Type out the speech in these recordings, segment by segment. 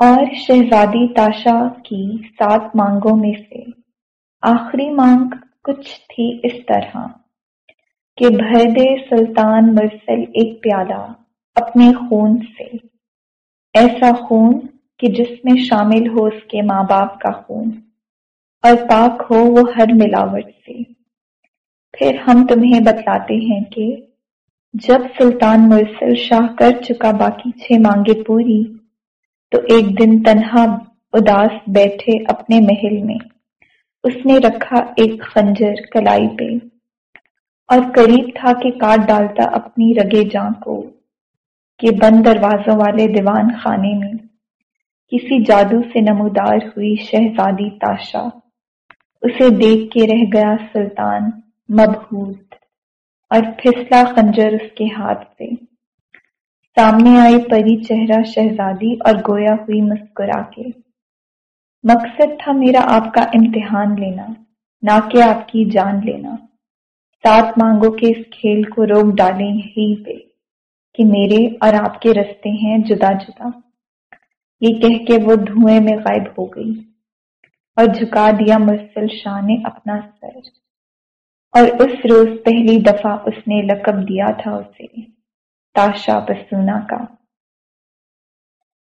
اور شہزادی تاشا کی سات مانگوں میں سے آخری مانگ کچھ تھی اس طرح کہ بھر دے سلطان مرسل ایک پیالہ اپنے خون سے۔ ایسا خون کہ جس میں شامل ہو اس کے ماں باپ کا خون اور پاک ہو وہ ہر ملاوٹ سے۔ پھر ہم تمہیں بتلاتے ہیں کہ جب سلطان مرسل شاہ کر چکا باقی چھ مانگے پوری تو ایک دن تنہا اداس بیٹھے اپنے محل میں۔ اس نے رکھا ایک خنجر کلائی پہ۔ اور قریب تھا کہ کاٹ ڈالتا اپنی رگے جاں کو کہ بند دروازوں والے دیوان خانے میں۔ کسی جادو سے نمودار ہوئی شہزادی تاشا۔ اسے دیکھ کے رہ گیا سلطان مبہوت۔ اور پھسلا خنجر اس کے ہاتھ سے سامنے آئی پری چہرہ شہزادی اور گویا ہوئی مسکرا کے، مقصد تھا میرا آپ کا امتحان لینا، نہ کہ آپ کی جان لینا سات مانگوں کے اس کھیل کو روک ڈالیں ہی پہ، کہ میرے اور آپ کے رستے ہیں جدا جدا. یہ کہہ کے وہ دھوئیں میں غائب ہو گئی اور جھکا دیا مرسل شاہ نے اپنا سر اور اس روز پہلی دفعہ اس نے لقب دیا تھا اسے۔ تاشا پسونا کا۔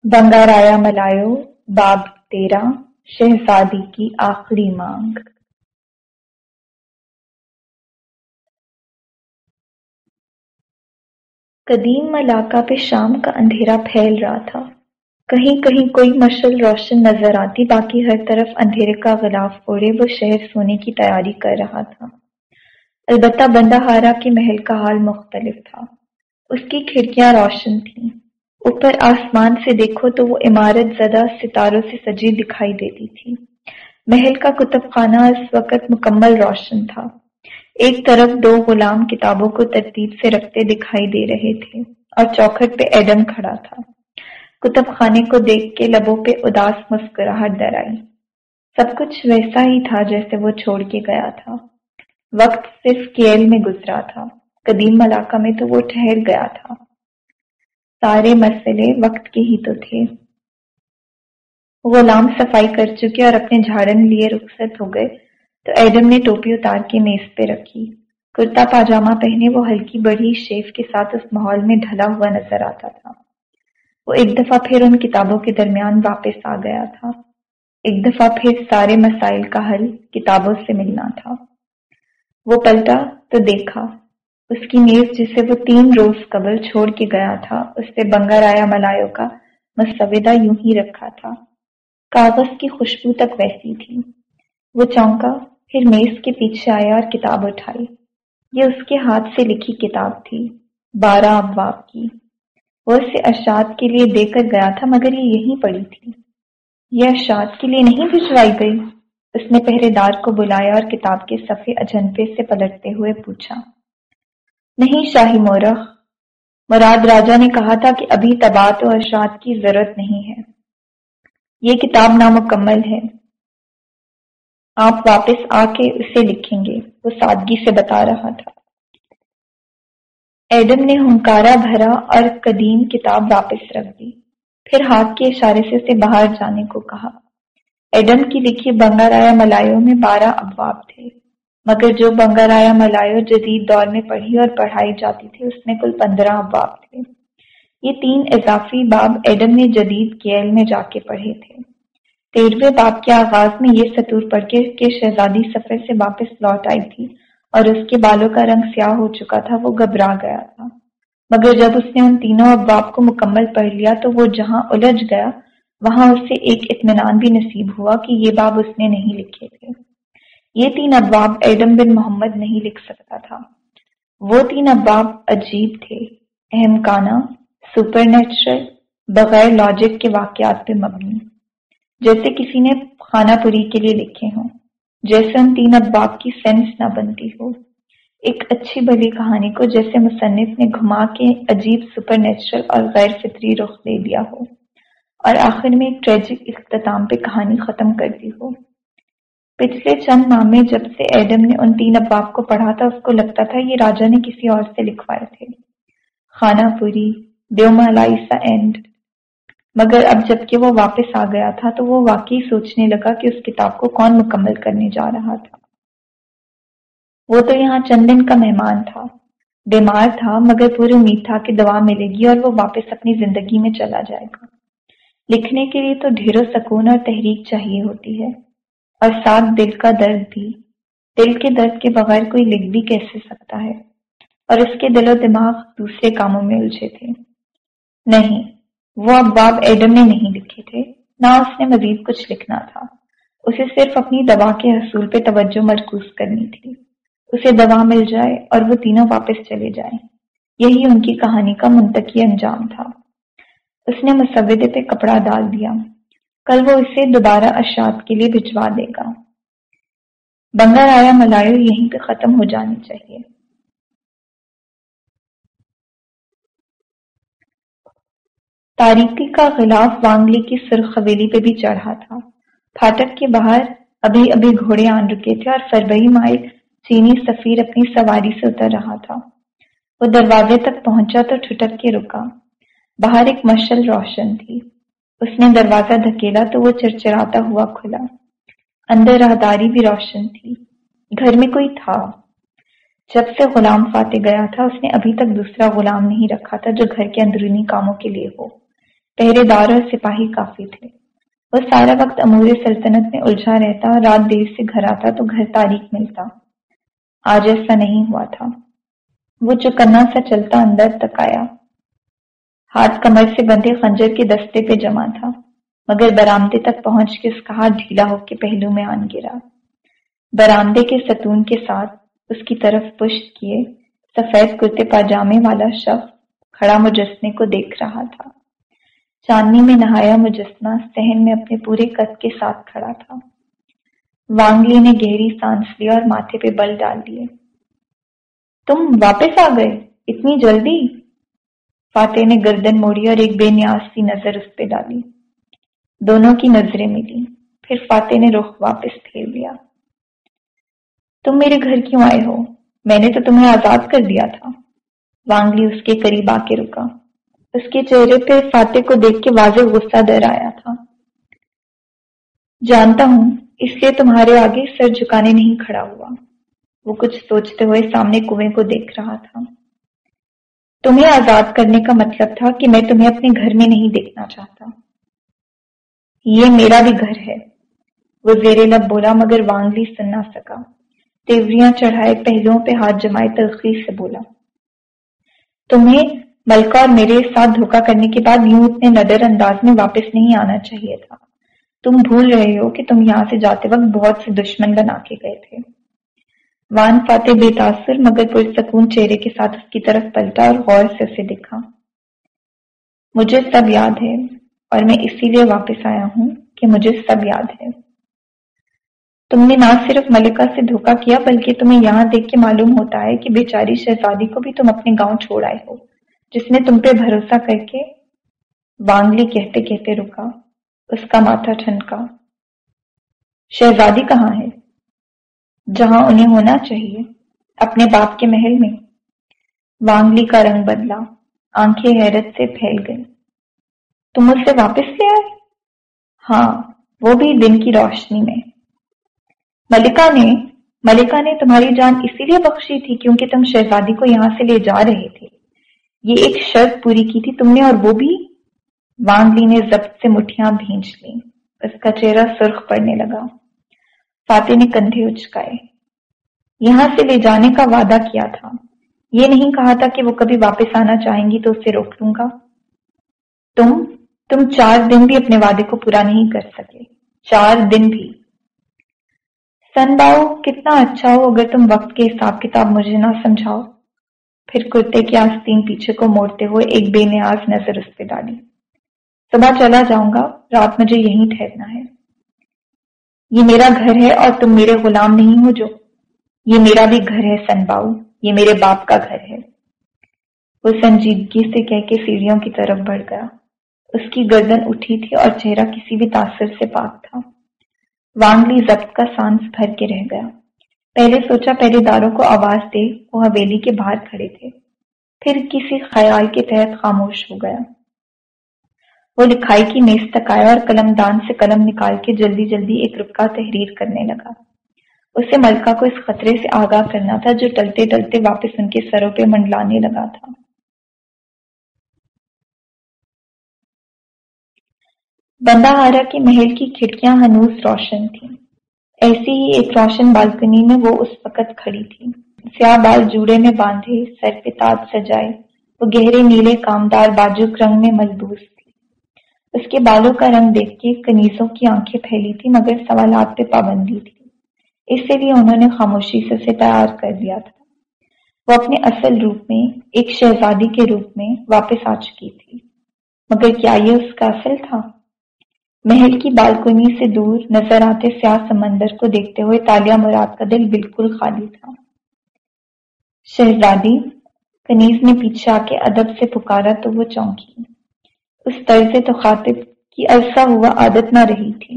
بنگارایا ملایو باب تیرا شہزادی کی آخری مانگ۔ قدیم ملاقہ پہ شام کا اندھیرا پھیل رہا تھا۔ کہیں کہیں کوئی مشل روشن نظر آتی، باقی ہر طرف اندھیرے کا غلاف اوڑے وہ شہر سونے کی تیاری کر رہا تھا۔ البتہ بندہ ہارا کے محل کا حال مختلف تھا۔ اس کی کھڑکیاں روشن تھیں۔ اوپر آسمان سے دیکھو تو وہ عمارت زدہ ستاروں سے سجی دکھائی دیتی تھی۔ محل کا کتب خانہ اس وقت مکمل روشن تھا۔ ایک طرف دو غلام کتابوں کو ترتیب سے رکھتے دکھائی دے رہے تھے اور چوکھٹ پہ ایڈم کھڑا تھا۔ کتب خانے کو دیکھ کے لبوں پہ اداس مسکراہٹ در آئی۔ سب کچھ ویسا ہی تھا جیسے وہ چھوڑ کے گیا تھا۔ وقت صرف کیل میں گزرا تھا۔ قدیم ملاقہ میں تو وہ ٹھہر گیا تھا۔ سارے مسئلے وقت کے ہی تو تھے۔ غلام صفائی کر چکے اور اپنے جھاڑن لیے رخصت ہو گئے۔ تو ایڈم نے ٹوپی اتار کے میز پہ رکھی۔ کرتا پاجامہ پہنے وہ ہلکی بڑی شیف کے ساتھ اس ماحول میں ڈھلا ہوا نظر آتا تھا۔ وہ ایک دفعہ پھر ان کتابوں کے درمیان واپس آ گیا تھا۔ ایک دفعہ پھر سارے مسائل کا حل کتابوں سے ملنا تھا۔ وہ پلٹا تو دیکھا۔ اس کی میز جسے وہ تین روز قبل چھوڑ کے گیا تھا، اس سے بنگا رایا ملایو کا مسودہ یوں ہی رکھا تھا۔ کاغذ کی خوشبو تک ویسی تھی۔ وہ چونکا پھر میز کے پیچھے آیا اور کتاب اٹھائی۔ یہ اس کے ہاتھ سے لکھی کتاب تھی، بارہ ابواب کی۔ وہ اسے اشاد کے لیے دے کر گیا تھا، مگر یہ یہیں پڑی تھی۔ یہ اشاد کے لیے نہیں بھجوائی گئی۔ اس نے پہرے دار کو بلایا اور کتاب کے صفحے اجنپے سے پلٹتے ہوئے پوچھا۔ نہیں شاہی مورخ۔ مراد راجا نے کہا تھا کہ ابھی تبات و اشاد کی ضرورت نہیں ہے۔ یہ کتاب نامکمل ہے۔ آپ واپس آ کے اسے لکھیں گے۔ وہ سادگی سے بتا رہا تھا۔ ایڈم نے ہنکارا بھرا اور قدیم کتاب واپس رکھ دی۔ پھر ہاتھ کے اشارے سے اسے باہر جانے کو کہا۔ ایڈم کی لکھی بنگارایا ملایو میں بارہ ابواب تھے۔ مگر جو بنگارایا ملایو جدید دور میں پڑھی اور پڑھائی جاتی تھی، اس میں کل پندرہ ابواب تھے۔ یہ تین اضافی باب ایڈم نے جدید کیل میں جا کے پڑھے تھے۔ تیرہویں باب کے آغاز میں یہ سطور پڑھ کے کہ شہزادی سفر سے واپس لوٹ آئی تھی اور اس کے بالوں کا رنگ سیاہ ہو چکا تھا، وہ گھبرا گیا تھا۔ مگر جب اس نے ان تینوں ابواب کو مکمل پڑھ لیا تو وہ جہاں الجھ گیا، وہاں اسے ایک اطمینان بھی نصیب ہوا کہ یہ باب اس نے نہیں لکھے تھے۔ یہ تین ابواب ایڈم بن محمد نہیں لکھ سکتا تھا۔ وہ تین ابواب عجیب تھے۔ اہم کانا سپر نیچرل بغیر لاجک کے واقعات پہ مبنی۔ جیسے کسی نے خانہ پوری کے لیے لکھے ہوں، جیسے ان تین ابواب کی سینس نہ بنتی ہو۔ ایک اچھی بلی کہانی کو جیسے مصنف نے گھما کے عجیب سپر نیچرل اور غیر فطری رخ دے دیا ہو۔ اور آخر میں ایک ٹریجک اختتام پہ کہانی ختم کر دی ہو۔ پچھلے چند ماہ میں جب سے ایڈم نے ان تین ابواب کو پڑھا تھا، اس کو لگتا تھا یہ راجا نے کسی اور سے لکھوائے تھے۔ خانہ پوری دیومالائی اینڈ مگر اب جبکہ وہ واپس آ گیا تھا، تو وہ واقعی سوچنے لگا کہ اس کتاب کو کون مکمل کرنے جا رہا تھا۔ وہ تو یہاں چند دن کا مہمان تھا۔ بیمار تھا، مگر پوری امید تھا کہ دوا ملے گی اور وہ واپس اپنی زندگی میں چلا جائے گا۔ لکھنے کے لیے تو ڈھیروں سکون اور تحریک چاہیے ہوتی ہے۔ اور ساتھ دل کا درد بھی۔ دل کے درد کے بغیر کوئی لکھ بھی کیسے سکتا ہے؟ اور اس کے دل و دماغ دوسرے کاموں میں الجھے تھے۔ نہیں، وہ اب باب ایڈم نے نہیں لکھے تھے، نہ اس نے مزید کچھ لکھنا تھا۔ اسے صرف اپنی دوا کے حصول پہ توجہ مرکوز کرنی تھی۔ اسے دوا مل جائے اور وہ تینوں واپس چلے جائیں۔ یہی ان کی کہانی کا منتقی انجام تھا۔ اس نے مسودے پہ کپڑا ڈال دیا۔ کل وہ اسے دوبارہ اشاعت کے لیے بھجوا دے گا۔ بنگا آیا ملائیو یہیں پہ ختم ہو جانی چاہیے۔ تاریخی کا غلاف وانگلی کی سرخ حویلی پہ بھی چڑھا تھا۔ پھاٹک کے باہر ابھی ابھی گھوڑے آن رکے تھے اور فربئی مائل چینی سفیر اپنی سواری سے اتر رہا تھا۔ وہ دروازے تک پہنچا تو ٹھٹک کے رکا۔ باہر ایک مشل روشن تھی۔ اس نے دروازہ دھکیلا تو وہ چرچراتا ہوا کھلا۔ اندر راہداری بھی روشن تھی۔ گھر میں کوئی تھا۔ جب سے غلام فاتح گیا تھا، اس نے ابھی تک دوسرا غلام نہیں رکھا تھا جو گھر کے اندرونی کاموں کے لیے ہو۔ پہرے دار اور سپاہی کافی تھے۔ وہ سارا وقت امور سلطنت میں الجھا رہتا، رات دیر سے گھر آتا تو گھر تاریخ ملتا۔ آج ایسا نہیں ہوا تھا۔ وہ چکنا سا چلتا اندر تک آیا۔ ہاتھ کمر سے بندے خنجر کے دستے پہ جمع تھا، مگر برامدے تک پہنچ کے اس کا ہاتھ ڈھیلا ہو کے پہلو میں آن گرا۔ برامدے کے ستون کے ساتھ اس کی طرف پشت کیے، سفید کرتے پاجامے والا شخص کھڑا مجسمے کو دیکھ رہا تھا۔ چاندنی میں نہایا مجسمہ سہن میں اپنے پورے قد کے ساتھ کھڑا تھا۔ وانگلی نے گہری سانس لیا اور ماتھے پہ بل ڈال دیے۔ تم واپس آ گئے؟ اتنی جلدی؟ فاتح نے گردن موڑی اور ایک بے نیاز سی نظر اس پہ ڈالی۔ دونوں کی نظریں ملی۔ پھر فاتح نے رخ واپس پھیر لیا۔ تم میرے گھر کیوں آئے ہو؟ میں نے تو تمہیں آزاد کر دیا تھا۔ وانگلی اس کے قریب آ کے رکا۔ اس کے چہرے پہ فاتح کو دیکھ کے واضح غصہ در آیا تھا۔ جانتا ہوں، اس لیے تمہارے آگے سر جھکانے نہیں کھڑا ہوا۔ وہ کچھ سوچتے ہوئے سامنے کنویں کو دیکھ رہا تھا۔ تمہیں آزاد کرنے کا مطلب تھا کہ میں تمہیں اپنے گھر میں نہیں دیکھنا چاہتا۔ یہ میرا بھی گھر ہے۔ وہ زیر لب بولا، مگر وانگلی سن نہ سکا۔ تیوریاں چڑھائے پہلوؤں پہ ہاتھ جمائے تلخی سے بولا، تمہیں ملکہ اور میرے ساتھ دھوکا کرنے کے بعد یوں اتنے نظر انداز میں واپس نہیں آنا چاہیے تھا۔ تم بھول رہے ہو کہ تم یہاں سے جاتے وقت بہت سے دشمن بنا کے گئے تھے۔ وان فاتح بے تاثر مگر پرسکون چہرے کے ساتھ اس کی طرف پلٹا اور غور سے اسے دیکھا۔ مجھے سب یاد ہے اور میں اسی لیے واپس آیا ہوں کہ مجھے سب یاد ہے۔ تم نے نہ صرف ملکہ سے دھوکا کیا بلکہ تمہیں یہاں دیکھ کے معلوم ہوتا ہے کہ بیچاری شہزادی کو بھی تم اپنے گاؤں چھوڑ آئے ہو، جس نے تم پہ بھروسہ کر کے وانگلی کہتے کہتے رکا، اس کا ماتھا ٹھنکا شہزادی کہاں ہے؟ جہاں انہیں ہونا چاہیے، اپنے باپ کے محل میں۔ وانگلی کا رنگ بدلا، آنکھیں حیرت سے پھیل گئی تم مجھ سے واپس لے آئے؟ ہاں وہ بھی دن کی روشنی میں۔ ملکہ نے ملکہ نے تمہاری جان اسی لیے بخشی تھی کیونکہ تم شہزادی کو یہاں سے لے جا رہے تھے۔ یہ ایک شرط پوری کی تھی تم نے اور وہ بھی۔ وانگلی نے ضبط سے مٹھیاں بھینچ لی اس کا چہرہ سرخ پڑنے لگا۔ فاتح نے کندھے اچکائے۔ یہاں سے لے جانے کا وعدہ کیا تھا۔ یہ نہیں کہا تھا کہ وہ کبھی واپس آنا چاہیں گی تو اسے روک لوں گا۔ تم تم چار دن بھی اپنے وعدے کو پورا نہیں کر سکے۔ چار دن بھی۔ سن باؤ، کتنا اچھا ہو اگر تم وقت کے حساب کتاب مجھے نہ سمجھاؤ۔ پھر کرتے کے آستین پیچھے کو موڑتے ہوئے ایک بے نیاز نظر اس پہ ڈالی۔ صبح چلا جاؤں گا، رات مجھے یہیں ٹھہرنا ہے۔ یہ میرا گھر ہے اور تم میرے غلام نہیں ہو جو۔ یہ میرا بھی گھر ہے سن باؤ یہ میرے باپ کا گھر ہے۔ وہ سنجیدگی سے کہہ کے سیڑھیوں کی طرف بڑھ گیا۔ اس کی گردن اٹھی تھی اور چہرہ کسی بھی تاثر سے پاک تھا۔ وانگلی ضبط کا سانس بھر کے رہ گیا۔ پہلے سوچا، پہلے داروں کو آواز دے۔ وہ حویلی کے باہر کھڑے تھے۔ پھر کسی خیال کے تحت خاموش ہو گیا۔ وہ لکھائی کی میز تک آیا اور قلم دان سے قلم نکال کے جلدی جلدی ایک رکا تحریر کرنے لگا۔ اسے ملکہ کو اس خطرے سے آگاہ کرنا تھا جو ٹلتے ٹلتے واپس ان کے سروں پہ منڈلانے لگا تھا۔ بندہ ہارا کے محل کی کھڑکیاں ہنوز روشن تھیں۔ ایسی ہی ایک روشن بالکنی میں وہ اس وقت کھڑی تھی۔ سیاہ بال جوڑے میں باندھے، سر پہ تاج سجائے، وہ گہرے نیلے کامدار باجوک رنگ میں ملبوس تھی اس کے بالوں کا رنگ دیکھ کے کنیزوں کی آنکھیں پھیلی تھی مگر سوالات پہ پابندی تھی۔ اس سے بھی انہوں نے خاموشی سے اسے تیار کر دیا تھا۔ وہ اپنے اصل روپ میں، ایک شہزادی کے روپ میں واپس آ چکی تھی۔ مگر کیا یہ اس کا اصل تھا؟ محل کی بالکنی سے دور نظر آتے سیاہ سمندر کو دیکھتے ہوئے تالیہ مراد کا دل بالکل خالی تھا۔ شہزادی، کنیز نے پیچھے آ کے ادب سے پکارا تو وہ چونکی۔ اس طرز تو خاطب کی عرصہ ہوا، عادت نہ رہی تھی۔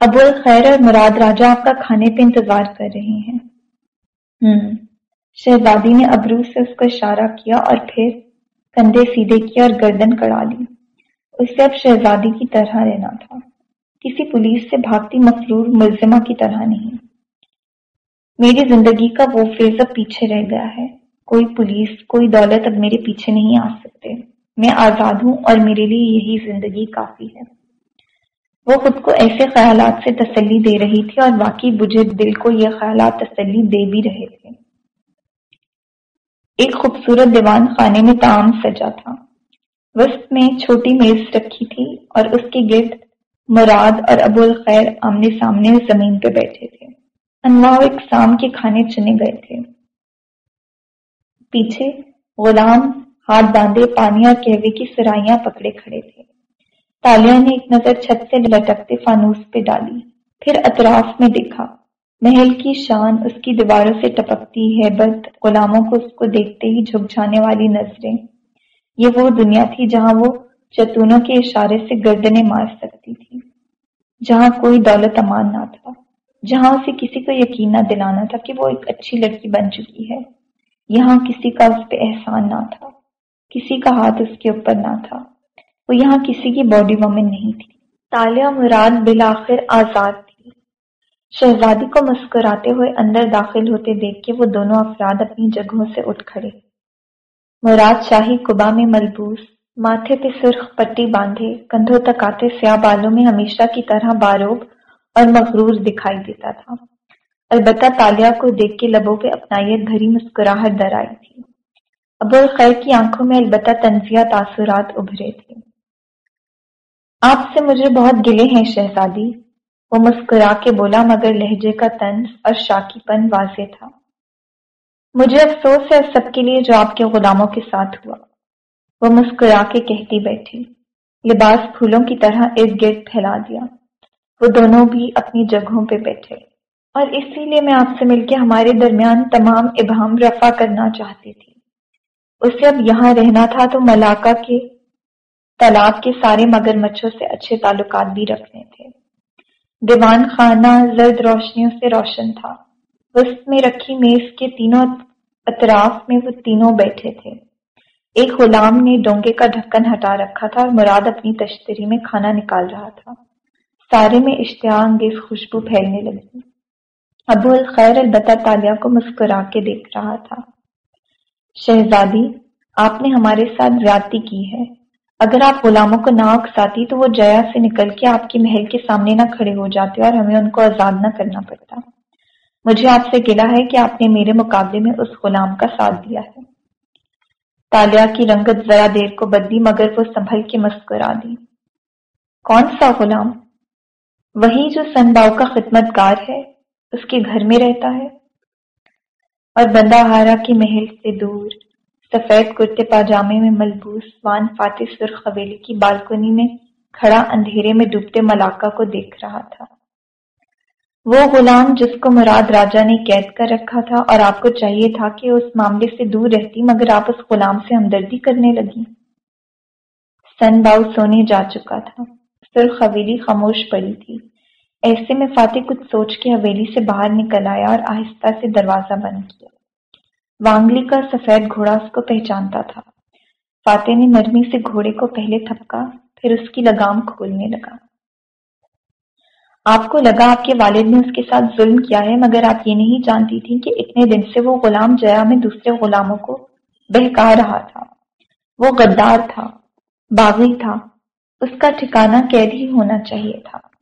ابو الخیر اور مراد راجا آپ کا کھانے پہ انتظار کر رہے ہیں۔ ہوں شہزادی نے ابرو سے اس کو اشارہ کیا اور پھر کندھے سیدھے کیا اور گردن کڑا لی۔ اسے اب شہزادی کی طرح رہنا تھا۔ کسی پولیس سے بھاگتی مفرور ملزمہ کی طرح نہیں۔ میری زندگی کا وہ فیض اب پیچھے رہ گیا ہے۔ کوئی پولیس، کوئی دولت اب میرے پیچھے نہیں آ سکتے۔ میں آزاد ہوں اور میرے لیے یہی زندگی کافی ہے۔ وہ خود کو ایسے خیالات سے تسلی دے رہی تھی اور واقعی بجھے دل کو یہ خیالات تسلی دے بھی رہے تھے۔ ایک خوبصورت دیوان خانے میں تعام سجا تھا۔ وسط میں چھوٹی میز رکھی تھی اور اس کے گرد مراد اور ابو الخیر آمنے سامنے زمین پہ بیٹھے تھے۔ انواع اقسام کے کھانے چنے گئے تھے۔ پیچھے غلام ہاتھ باندھے پانی اور کہوے کی سرائیاں پکڑے کھڑے تھے۔ تالیہ نے ایک نظر چھت سے لٹکتے فانوس پہ ڈالی۔ پھر اطراف میں دیکھا۔ محل کی شان اس کی دیواروں سے ٹپکتی ہے غلاموں کو اس کو دیکھتے ہی جھک جانے والی نظریں۔ یہ وہ دنیا تھی جہاں وہ چتونوں کے اشارے سے گردنیں مار سکتی تھی۔ جہاں کوئی دولت امان نہ تھا۔ جہاں اسے کسی کو یقین نہ دلانا تھا کہ وہ ایک اچھی لڑکی بن چکی ہے۔ یہاں کسی کا اس پہ احسان نہ تھا، کسی کا ہاتھ اس کے اوپر نہ تھا۔ وہ یہاں کسی کی باڈی وومن نہیں تھی۔ تالیہ مراد بالآخر آزاد تھی۔ شہزادی کو مسکراتے ہوئے اندر داخل ہوتے دیکھ کے وہ دونوں افراد اپنی جگہوں سے اٹھ کھڑے۔ مراد شاہی قبا میں ملبوس، ماتھے پہ سرخ پٹی باندھے، کندھوں تک آتے سیاہ بالوں میں ہمیشہ کی طرح باروب اور مغرور دکھائی دیتا تھا۔ البتہ تالیہ کو دیکھ کے لبوں پہ اپنائیت بھری مسکراہٹ در آئی تھی۔ ابو الخیر کی آنکھوں میں البتہ تنزیہ تاثرات ابھرے تھے۔ آپ سے مجھے بہت گلے ہیں شہزادی۔ وہ مسکرا کے بولا، مگر لہجے کا طنز اور شاکی پن واضح تھا۔ مجھے افسوس ہے سب کے لیے جو آپ کے غلاموں کے ساتھ ہوا۔ وہ مسکرا کے کہتی بیٹھی۔ لباس پھولوں کی طرح ارد گرد پھیلا دیا۔ وہ دونوں بھی اپنی جگہوں پہ بیٹھے۔ اور اسی لیے میں آپ سے مل کے ہمارے درمیان تمام ابہام رفع کرنا چاہتی تھی۔ اسے اب یہاں رہنا تھا تو ملاقہ کے تالاب کے سارے مگر مچھوں سے اچھے تعلقات بھی رکھنے تھے۔ دیوان خانہ زرد روشنیوں سے روشن تھا۔ وسط میں رکھی میز کے تینوں اطراف میں وہ تینوں بیٹھے تھے۔ ایک غلام نے ڈونگے کا ڈھکن ہٹا رکھا تھا اور مراد اپنی تشتری میں کھانا نکال رہا تھا۔ سارے میں اشتہا انگیز خوشبو پھیلنے لگی۔ ابو الخیر البتہ تالیہ کو مسکرا کے دیکھ رہا تھا۔ شہزادی، آپ نے ہمارے ساتھ زیادتی کی ہے۔ اگر آپ غلاموں کو نہ اکساتی تو وہ جیا سے نکل کے آپ کے محل کے سامنے نہ کھڑے ہو جاتے اور ہمیں ان کو آزاد نہ کرنا پڑتا۔ مجھے آپ سے گلا ہے کہ آپ نے میرے مقابلے میں اس غلام کا ساتھ دیا ہے۔ تالیا کی رنگت ذرا دیر کو بدلی مگر وہ سنبھل کے مسکرا دی۔ کون سا غلام؟ وہی جو سنباؤ کا خدمت گار ہے۔ اس کے گھر میں رہتا ہے۔ اور بندہ ہارا کی محل سے دور، سفید کرتے پاجامے میں ملبوس وان فاتح سرخ حویلی کی بالکنی میں کھڑا اندھیرے میں ڈوبتے ملاقہ کو دیکھ رہا تھا۔ وہ غلام جس کو مراد راجا نے قید کر رکھا تھا اور آپ کو چاہیے تھا کہ اس معاملے سے دور رہتی، مگر آپ اس غلام سے ہمدردی کرنے لگی۔ سن باؤ سونے جا چکا تھا۔ سرخ حویلی خاموش پڑی تھی۔ ایسے میں فاتح کچھ سوچ کے حویلی سے باہر نکل آیا اور آہستہ سے دروازہ بند کیا۔ وانگلی کا سفید گھوڑا اس کو پہچانتا تھا۔ فاتح نے نرمی سے گھوڑے کو پہلے تھپکا، پھر اس کی لگام کھولنے لگا۔ آپ کو لگا آپ کے والد نے اس کے ساتھ ظلم کیا ہے، مگر آپ یہ نہیں جانتی تھی کہ اتنے دن سے وہ غلام جیا میں دوسرے غلاموں کو بہکا رہا تھا۔ وہ غدار تھا، باغی تھا۔ اس کا ٹھکانہ قید ہی ہونا چاہیے تھا۔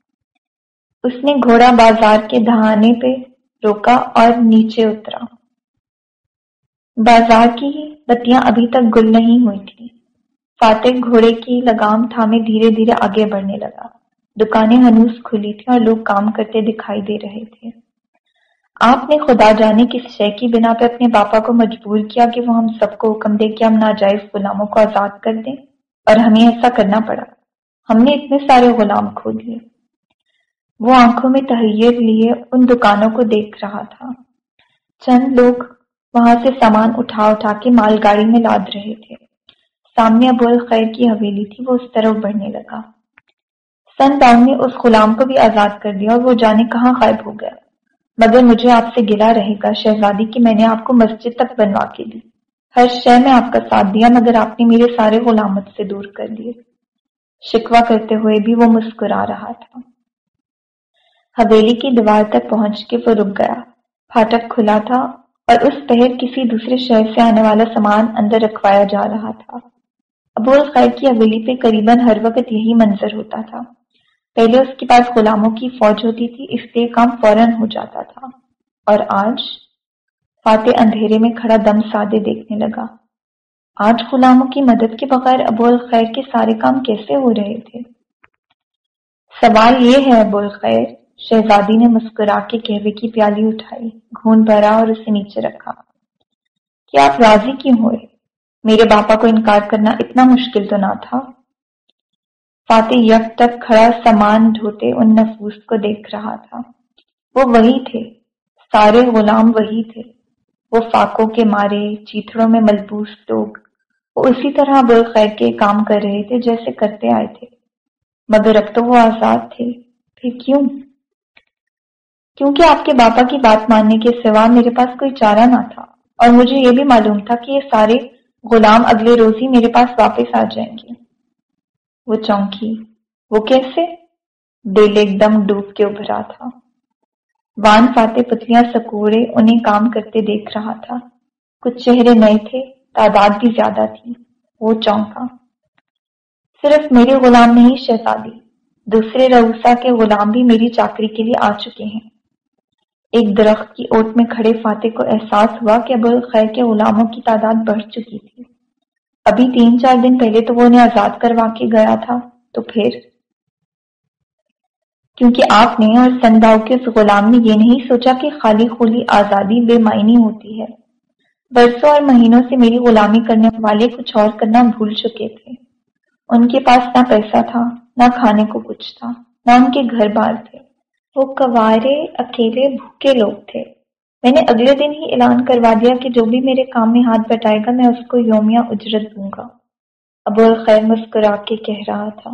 اس نے گھوڑا بازار کے دہانے پہ روکا اور نیچے اترا۔ بازار کی بتیاں ابھی تک گل نہیں ہوئی تھی فاتح گھوڑے کی لگام تھامے دھیرے دھیرے آگے بڑھنے لگا۔ دکانیں ہنوز کھلی تھی اور لوگ کام کرتے دکھائی دے رہے تھے۔ آپ نے خدا جانے کس شے کی بنا پہ اپنے باپا کو مجبور کیا کہ وہ ہم سب کو حکم دے کہ ہم ناجائز غلاموں کو آزاد کر دیں؟ اور ہمیں ایسا کرنا پڑا۔ ہم نے اتنے سارے غلام کھو لیے۔ وہ آنکھوں میں تحیر لیے ان دکانوں کو دیکھ رہا تھا۔ چند لوگ وہاں سے سامان اٹھا اٹھا کے مال گاڑی میں لاد رہے تھے۔ سامنے ابو الخیر کی حویلی تھی، وہ اس طرف بڑھنے لگا۔ سن داؤن نے اس غلام کو بھی آزاد کر دیا اور وہ جانے کہاں غائب ہو گیا۔ مگر مجھے آپ سے گلا رہے گا شہزادی کہ میں نے آپ کو مسجد تک بنوا کے دی۔ ہر شے میں آپ کا ساتھ دیا، مگر آپ نے میرے سارے غلامت سے دور کر دیے۔ شکوا کرتے ہوئے بھی وہ مسکرا رہا تھا۔ حویلی کی دیوار تک پہنچ کے وہ رک گیا۔ پھاٹک کھلا تھا اور اس پہر کسی دوسرے شہر سے آنے والا سامان اندر رکھوایا جا رہا تھا۔ ابو الخیر کی حویلی پہ قریباً ہر وقت یہی منظر ہوتا تھا۔ پہلے اس کے پاس غلاموں کی فوج ہوتی تھی، اس لیے کام فوراً ہو جاتا تھا۔ اور آج فاتح اندھیرے میں کھڑا دم سادے دیکھنے لگا۔ آج غلاموں کی مدد کے بغیر ابو الخیر کے سارے کام کیسے ہو رہے تھے؟ سوال یہ ہے ابو الخیر شہزادی نے مسکرا کے کہوے کی پیالی اٹھائی، گھون بھرا اور اسے نیچے رکھا۔ کیا آپ راضی کیوں ہوئے؟ میرے باپا کو انکار کرنا اتنا مشکل تو نہ تھا۔ فاتح یک تک کھڑا سامان ڈھوتے ان نفوس کو دیکھ رہا تھا۔ وہ وہی تھے، سارے غلام وہی تھے۔ وہ فاقوں کے مارے چیتڑوں میں ملبوس لوگ۔ وہ اسی طرح بالخیر کے کام کر رہے تھے جیسے کرتے آئے تھے۔ مگر اب تو وہ آزاد تھے۔ پھر کیوں؟ کیونکہ آپ کے باپا کی بات ماننے کے سوا میرے پاس کوئی چارہ نہ تھا اور مجھے یہ بھی معلوم تھا کہ یہ سارے غلام اگلے روز ہی میرے پاس واپس آ جائیں گے۔ وہ چونکی۔ وہ کیسے؟ دل ایک دم ڈوب کے ابھرا تھا۔ وان فاتح پتلیاں سکوڑے انہیں کام کرتے دیکھ رہا تھا۔ کچھ چہرے نئے تھے، تعداد بھی زیادہ تھی۔ وہ چونکا۔ صرف میرے غلام نہیں، شہزادی۔ دوسرے روسا کے غلام بھی میری چاکری کے لیے آ چکے ہیں۔ ایک درخت کی اوٹ میں کھڑے فاتح کو احساس ہوا کہ ابو الخیر کے غلاموں کی تعداد بڑھ چکی تھی۔ ابھی تین چار دن پہلے تو وہ انہیں آزاد کروا کے گیا تھا، تو پھر؟ کیونکہ آپ نے اور سنداؤ کے اس غلام نے یہ نہیں سوچا کہ خالی خولی آزادی بے معنی ہوتی ہے۔ برسوں اور مہینوں سے میری غلامی کرنے والے کچھ اور کرنا بھول چکے تھے۔ ان کے پاس نہ پیسہ تھا، نہ کھانے کو کچھ تھا، نہ ان کے گھر بار تھے۔ وہ کوارے اکیلے بھوکے لوگ تھے۔ میں نے اگلے دن ہی اعلان کروا دیا کہ جو بھی میرے کام میں ہاتھ بٹائے گا، میں اس کو یومیہ اجرت دوں گا۔ ابو الخیر مسکرا کے کہہ رہا تھا۔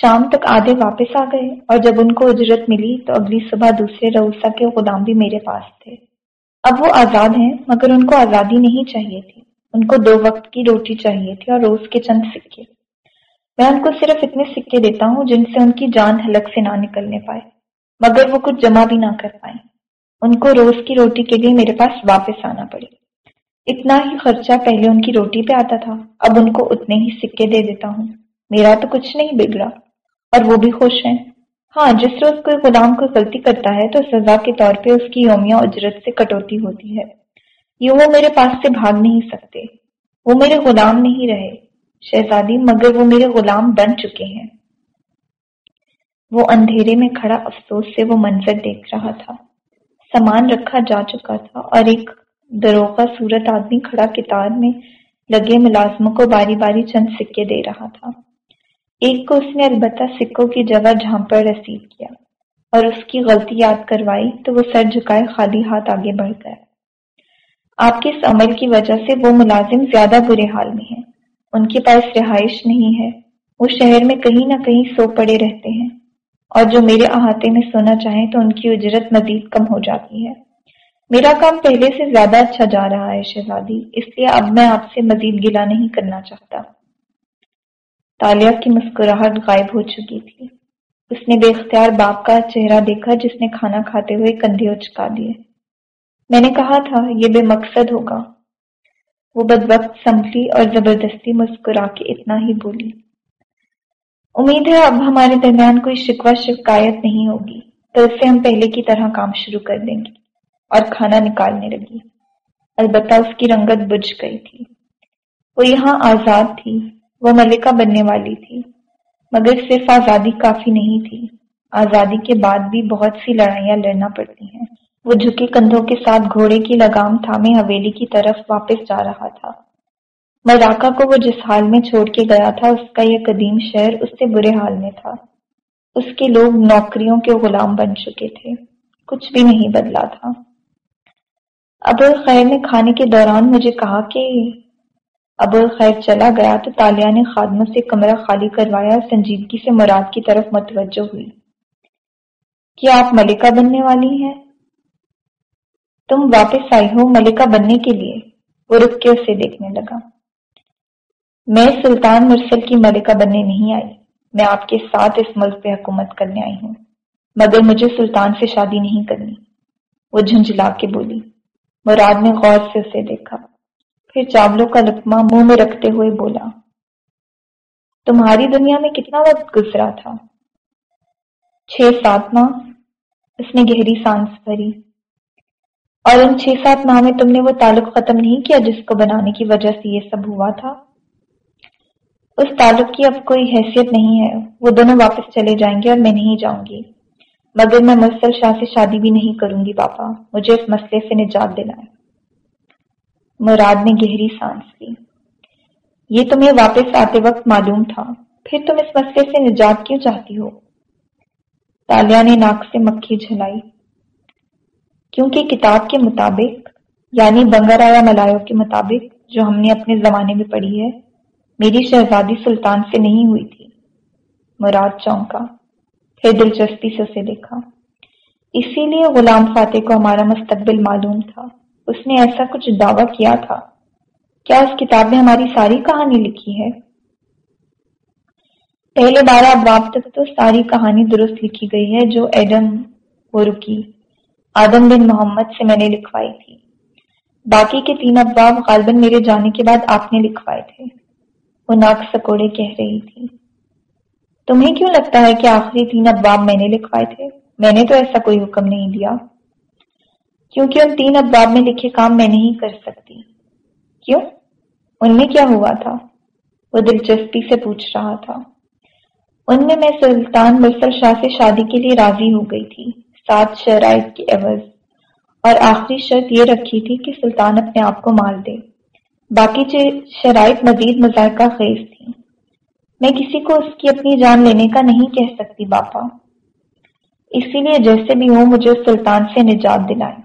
شام تک آدھے واپس آ گئے اور جب ان کو اجرت ملی تو اگلی صبح دوسرے روسا کے غلام بھی میرے پاس تھے۔ اب وہ آزاد ہیں، مگر ان کو آزادی نہیں چاہیے تھی۔ ان کو دو وقت کی روٹی چاہیے تھی اور روز کے چند سکے۔ میں ان کو صرف اتنے سکے دیتا ہوں جن سے ان کی جان حلق سے نہ نکلنے پائے۔ مگر وہ کچھ جمع بھی نہ کر پائے ان کو روز کی روٹی کے لیے میرے پاس واپس آنا پڑے۔ اتنا ہی خرچہ پہلے ان کی روٹی پہ آتا تھا، اب ان کو اتنے ہی سکے دے دیتا ہوں۔ میرا تو کچھ نہیں بگڑا، اور وہ بھی خوش ہیں۔ ہاں جس روز کوئی غلام کوئی غلطی کرتا ہے تو سزا کے طور پہ اس کی یومیہ اجرت سے کٹوتی ہوتی ہے۔ یوں وہ میرے پاس سے بھاگ نہیں سکتے۔ وہ میرے غلام نہیں رہے۔ شہزادی، مگر وہ میرے غلام بن چکے ہیں۔ وہ اندھیرے میں کھڑا افسوس سے وہ منظر دیکھ رہا تھا۔ سامان رکھا جا چکا تھا اور ایک دروغہ صورت آدمی کھڑا کتاب میں لگے ملازموں کو باری باری چند سکے دے رہا تھا۔ ایک کو اس نے البتہ سکوں کی جگہ جھانپ پر رسید کیا اور اس کی غلطی یاد کروائی تو وہ سر جھکائے خالی ہاتھ آگے بڑھ گیا۔ آپ کے اس عمل کی وجہ سے وہ ملازم زیادہ برے حال میں ہیں۔ ان کے پاس رہائش نہیں ہے۔ وہ شہر میں کہیں نہ کہیں سو پڑے رہتے ہیں۔ اور جو میرے احاطے میں سونا چاہیں تو ان کی اجرت مزید کم ہو جاتی ہے۔ میرا کام پہلے سے زیادہ اچھا جا رہا ہے، شہزادی، اس لیے اب میں آپ سے مزید گلا نہیں کرنا چاہتا۔ تالیہ کی مسکراہٹ غائب ہو چکی تھی۔ اس نے بے اختیار باپ کا چہرہ دیکھا جس نے کھانا کھاتے ہوئے کندھے اچکا دیے۔ میں نے کہا تھا، یہ بے مقصد ہوگا۔ وہ بد وقت سنبھلی اور زبردستی مسکرا کے اتنا ہی بولی۔ امید ہے اب ہمارے درمیان کوئی شکوہ شکایت نہیں ہوگی، تو اس سے ہم پہلے کی طرح کام شروع کر دیں گے اور کھانا نکالنے لگی۔ البتہ اس کی رنگت بجھ گئی تھی۔ وہ یہاں آزاد تھی، وہ ملکہ بننے والی تھی، مگر صرف آزادی کافی نہیں تھی۔ آزادی کے بعد بھی بہت سی لڑائیاں لڑنا پڑتی ہیں۔ وہ جھکے کندھوں کے ساتھ گھوڑے کی لگام تھامے حویلی کی طرف واپس جا رہا تھا۔ مراکا کو وہ جس حال میں چھوڑ کے گیا تھا، اس کا یہ قدیم شہر اس سے برے حال میں تھا۔ اس کے لوگ نوکریوں کے غلام بن چکے تھے۔ کچھ بھی نہیں بدلا تھا۔ ابو الخیر نے کھانے کے دوران مجھے کہا کہ ابو الخیر چلا گیا تو تالیہ نے خادموں سے کمرہ خالی کروایا، سنجیدگی سے مراد کی طرف متوجہ ہوئی۔ کیا آپ ملکہ بننے والی ہیں؟ تم واپس آئی ہو ملکہ بننے کے لیے، وہ رک کے اسے دیکھنے لگا۔ میں سلطان مرسل کی ملکہ بننے نہیں آئی۔ میں آپ کے ساتھ اس ملک پہ حکومت کرنے آئی ہوں۔ مگر مجھے سلطان سے شادی نہیں کرنی۔ وہ جھنجلا کے بولی۔ مراد نے غور سے اسے دیکھا۔ پھر چاولوں کا لکما منہ میں رکھتے ہوئے بولا، تمہاری دنیا میں کتنا وقت گزرا تھا؟ چھ سات ماہ۔ اس نے گہری سانس بھری۔ اور ان چھ سات ماہ میں تم نے وہ تعلق ختم نہیں کیا جس کو بنانے کی وجہ سے یہ سب ہوا تھا؟ اس تعلق کی اب کوئی حیثیت نہیں ہے۔ وہ دونوں واپس چلے جائیں گے اور میں نہیں جاؤں گی۔ مگر میں مرسل شاہ سے شادی بھی نہیں کروں گی، پاپا۔ مجھے اس مسئلے سے نجات دلائیں مراد نے گہری سانس لی۔ یہ تمہیں واپس آتے وقت معلوم تھا۔ پھر تم اس مسئلے سے نجات کیوں چاہتی ہو؟ تالیہ نے ناک سے مکھی جھلائی۔ کیونکہ کتاب کے مطابق یعنی بنگرایا ملایو کے مطابق، جو ہم نے اپنے زمانے میں پڑھی ہے میری شہزادی سلطان سے نہیں ہوئی تھی۔ مراد چونکا۔ پھر دلچسپی سے اسے دیکھا۔ اسی لیے غلام فاتح کو ہمارا مستقبل معلوم تھا۔ اس نے ایسا کچھ دعویٰ کیا تھا۔ کیا اس کتاب میں ہماری ساری کہانی لکھی ہے؟ پہلے بارہ ابواب تک تو ساری کہانی درست لکھی گئی ہے جو ایڈم وہ رکی آدم بن محمد سے میں نے لکھوائی تھی۔ باقی کے تین ابواب غالباً میرے جانے کے بعد آپ نے لکھوائے تھے۔ وہ ناک سکوڑے کہہ رہی تھی۔ تمہیں کیوں لگتا ہے کہ آخری تین ابواب میں نے لکھوائے تھے؟ میں نے تو ایسا کوئی حکم نہیں دیا۔ کیونکہ ان تین ابواب میں لکھے کام میں نہیں کر سکتی۔ کیوں؟ ان میں کیا ہوا تھا؟ وہ دلچسپی سے پوچھ رہا تھا۔ ان میں میں سلطان مرسل شاہ سے شادی کے لیے راضی ہو گئی تھی۔ سات شرائط کی عوض۔ اور آخری شرط یہ رکھی تھی کہ سلطان اپنے آپ کو مار دے۔ باقی شرائط مزید مذائقہ خیز تھی۔ میں کسی کو اس کی اپنی جان لینے کا نہیں کہہ سکتی باپا۔ اسی لیے جیسے بھی ہوں مجھے سلطان سے نجات دلائیں۔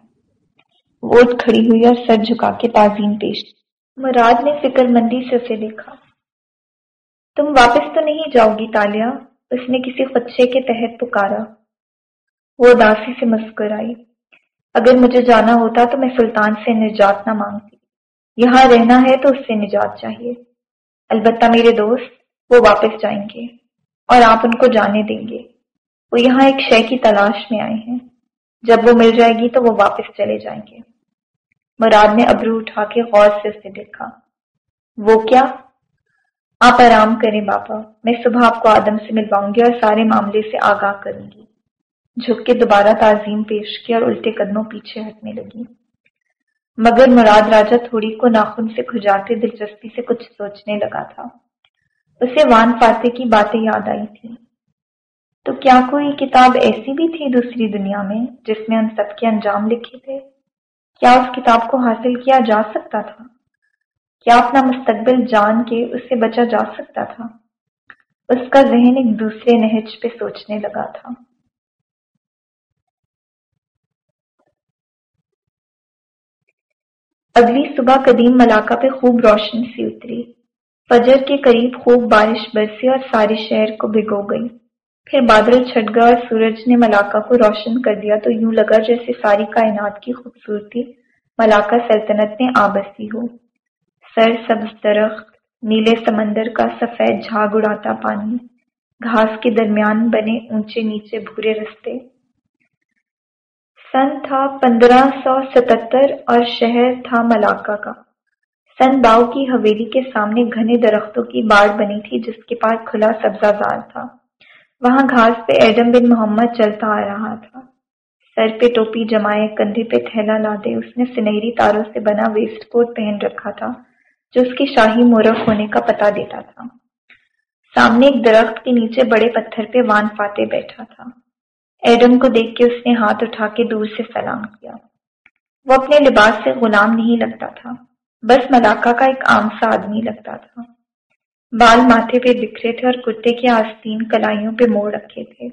ووٹ کھڑی ہوئی اور سر جھکا کے تعظیم پیش۔ مراد نے فکر مندی سے اسے دیکھا۔ تم واپس تو نہیں جاؤ گی تالیہ اس نے کسی خدشے کے تحت پکارا۔ وہ اداسی سے مسکر آئی اگر مجھے جانا ہوتا تو میں سلطان سے نجات نہ مانگتی۔ یہاں رہنا ہے تو اس سے نجات چاہیے۔ البتہ میرے دوست، وہ واپس جائیں گے اور آپ ان کو جانے دیں گے۔ وہ یہاں ایک شے کی تلاش میں آئے ہیں۔ جب وہ مل جائے گی تو وہ واپس چلے جائیں گے۔ مراد نے ابرو اٹھا کے غور سے اسے دیکھا۔ وہ کیا؟ آپ آرام کریں باپا، میں صبح آپ کو آدم سے ملواؤں گی اور سارے معاملے سے آگاہ کروں گی۔ جھک کے دوبارہ تعظیم پیش کی اور الٹے قدموں پیچھے ہٹنے لگی۔ مگر مراد راجا تھوڑی کو ناخن سے کھجاتے دلچسپی سے کچھ سوچنے لگا تھا۔ اسے وان فاتح کی باتیں یاد آئی تھی تو کیا کوئی کتاب ایسی بھی تھی دوسری دنیا میں جس میں ان سب کے انجام لکھے تھے؟ کیا اس کتاب کو حاصل کیا جا سکتا تھا؟ کیا اپنا مستقبل جان کے اس سے بچا جا سکتا تھا؟ اس کا ذہن ایک دوسرے نہج پہ سوچنے لگا تھا۔ اگلی صبح قدیم ملاقہ پہ خوب روشنی سی اتری۔ فجر کے قریب خوب بارش برسی اور سارے شہر کو بھگو گئی۔ پھر بادل چھٹ گیا اور سورج نے ملاقہ کو روشن کر دیا تو یوں لگا جیسے ساری کائنات کی خوبصورتی ملاقہ سلطنت میں آبسی ہو۔ سر سبز درخت، نیلے سمندر کا سفید جھاگ اڑاتا پانی۔ گھاس کے درمیان بنے اونچے نیچے بھورے رستے۔ سن تھا پندرہ سو ستتر اور شہر تھا ملاقہ کا۔ سن باؤ کی حویلی کے سامنے گھنے درختوں کی باڑ بنی تھی جس کے پاس کھلا سبزہ زار تھا۔ وہاں گھاس پہ ایڈم بن محمد چلتا آ رہا تھا۔ سر پہ ٹوپی جمائے کندھے پہ تھیلا لادے اس نے سنہری تاروں سے بنا ویسٹ کوٹ پہن رکھا تھا، جو اس کی شاہی مورخ ہونے کا پتہ دیتا تھا۔ سامنے ایک درخت کے نیچے بڑے پتھر پہ وان فاتح بیٹھا تھا۔ ایڈم کو دیکھ کے اس نے ہاتھ اٹھا کے دور سے سلام کیا۔ وہ اپنے لباس سے غلام نہیں لگتا تھا، بس ملاقہ کا ایک عام سا آدمی لگتا تھا۔ بال ماتھے پہ بکھرے تھے اور کتے کے آستین کلائیوں پہ موڑ رکھے تھے۔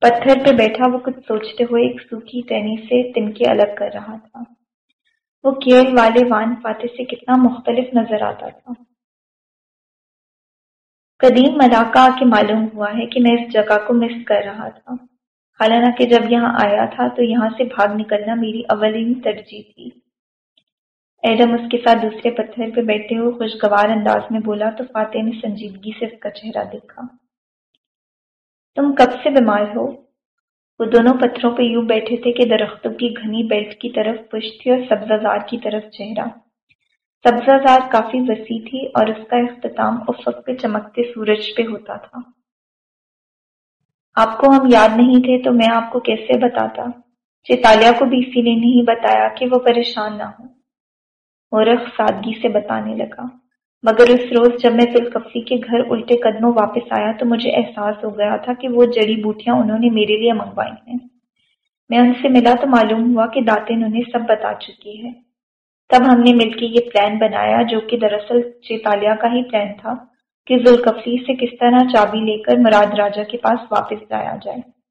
پتھر پہ بیٹھا وہ کچھ سوچتے ہوئے ایک سوکھی ٹہنی سے تنکے الگ کر رہا تھا۔ وہ کیل والے وان فاتح سے کتنا مختلف نظر آتا تھا۔ قدیم ملاقہ آ کے معلوم ہوا ہے کہ میں اس جگہ کو مس کر رہا تھا۔ حالانکہ جب یہاں آیا تھا تو یہاں سے بھاگ نکلنا میری اولین ترجیح تھی۔ ایڈم اس کے ساتھ دوسرے پتھر پہ بیٹھے ہوئے خوشگوار انداز میں بولا، تو فاتح نے سنجیدگی سے اس کا چہرہ دیکھا۔ تم کب سے بیمار ہو؟ وہ دونوں پتھروں پہ یوں بیٹھے تھے کہ درختوں کی گھنی بیلٹ کی طرف پشت تھی اور سبزہ زار کی طرف چہرہ۔ سبزہ زار کافی وسیع تھی اور اس کا اختتام افق پہ چمکتے سورج پہ ہوتا تھا۔ آپ کو ہم یاد نہیں تھے تو میں آپ کو کیسے بتاتا؟ چیتالیہ کو بھی اسی لیے نہیں بتایا کہ وہ پریشان نہ ہو مورخ سادگی سے بتانے لگا۔ مگر اس روز جب میں فلکفی کے گھر الٹے قدموں واپس آیا تو مجھے احساس ہو گیا تھا کہ وہ جڑی بوٹیاں انہوں نے میرے لیے منگوائی ہیں۔ میں ان سے ملا تو معلوم ہوا کہ داتن انہیں سب بتا چکی ہے تب ہم نے مل کے یہ پلان بنایا جو کہ دراصل چیتالیہ کا ہی پلان تھا۔ کہ ذوالکفلی سے کس طرح چابی لے کر مراد راجا کے پاس واپس جایا جائے۔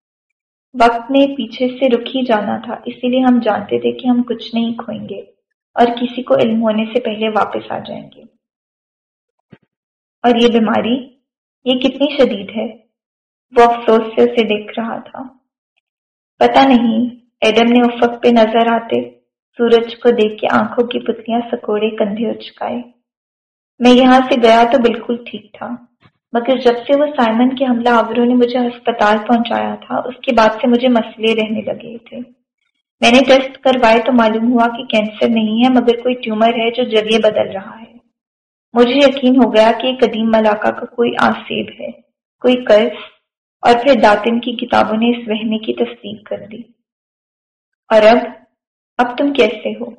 وقت نے پیچھے سے رکھی جانا تھا اسی لیے ہم جانتے تھے کہ ہم کچھ نہیں کھوئیں گے اور کسی کو علم ہونے سے پہلے واپس آ جائیں گے۔ اور یہ بیماری، یہ کتنی شدید ہے۔ وہ افسوس سے اسے دیکھ رہا تھا۔ پتا نہیں، ایڈم نے افق پہ نظر آتے سورج کو دیکھ کے آنکھوں کی پتلیاں سکوڑے کندھے اچکائے۔ میں یہاں سے گیا تو بالکل ٹھیک تھا۔ مگر جب سے وہ سائمن کے حملہ آوروں نے مجھے ہسپتال پہنچایا تھا، اس کے بعد سے مجھے مسئلے رہنے لگے تھے۔ میں نے ٹیسٹ کروائے تو معلوم ہوا کہ کینسر نہیں ہے، مگر کوئی ٹیومر ہے جو جگہ بدل رہا ہے۔ مجھے یقین ہو گیا کہ قدیم ملاقہ کا کوئی آسیب ہے، کوئی قرض، اور پھر داتن کی کتابوں نے اس وہنے کی تصدیق کر دی۔ اور اب اب تم کیسے ہو؟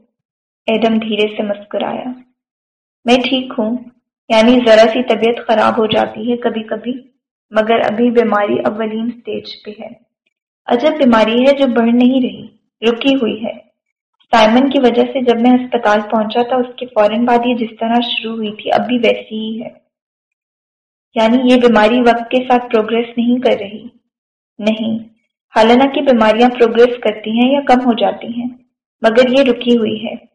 ایڈم دھیرے سے مسکرایا۔ میں ٹھیک ہوں۔ یعنی ذرا سی طبیعت خراب ہو جاتی ہے کبھی کبھی مگر ابھی بیماری اولین سٹیج پہ ہے۔ عجب بیماری ہے جو بڑھ نہیں رہی، رکی ہوئی ہے۔ سائمن کی وجہ سے جب میں اسپتال پہنچا تھا، اس کے فوراً بعد یہ جس طرح شروع ہوئی تھی، اب بھی ویسی ہی ہے۔ یعنی یہ بیماری وقت کے ساتھ پروگرس نہیں کر رہی۔ نہیں، حالانکہ بیماریاں پروگرس کرتی ہیں یا کم ہو جاتی ہیں، مگر یہ رکی ہوئی ہے۔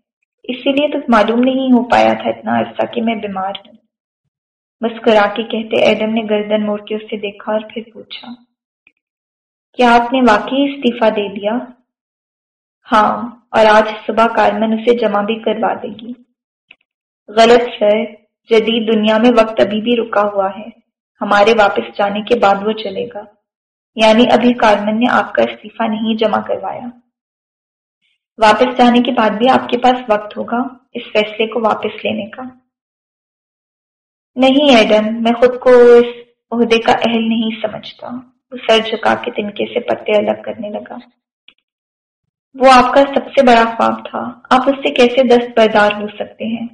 اسی لیے تو معلوم نہیں ہو پایا تھا اتنا عرصہ کہ میں بیمار ہوں۔ مسکرا کے کہتے ایڈم نے گردن موڑ کے اسے دیکھا اور پھر پوچھا، کیا آپ نے واقعی استعفی دے دیا؟ ہاں اور آج صبح کارمن اسے جمع بھی کروا دے گی۔ غلط سر جدید دنیا میں وقت ابھی بھی رکا ہوا ہے۔ ہمارے واپس جانے کے بعد وہ چلے گا۔ یعنی ابھی کارمن نے آپ کا استعفی نہیں جمع کروایا۔ واپس جانے کے بعد بھی آپ کے پاس وقت ہوگا اس فیصلے کو واپس لینے کا۔ نہیں ایڈم، میں خود کو اس عہدے کا اہل نہیں سمجھتا۔ وہ سر جھکا کے تنکے سے پتے الگ کرنے لگا۔ وہ آپ کا سب سے بڑا خواب تھا۔ آپ اس سے کیسے دست بردار ہو سکتے ہیں؟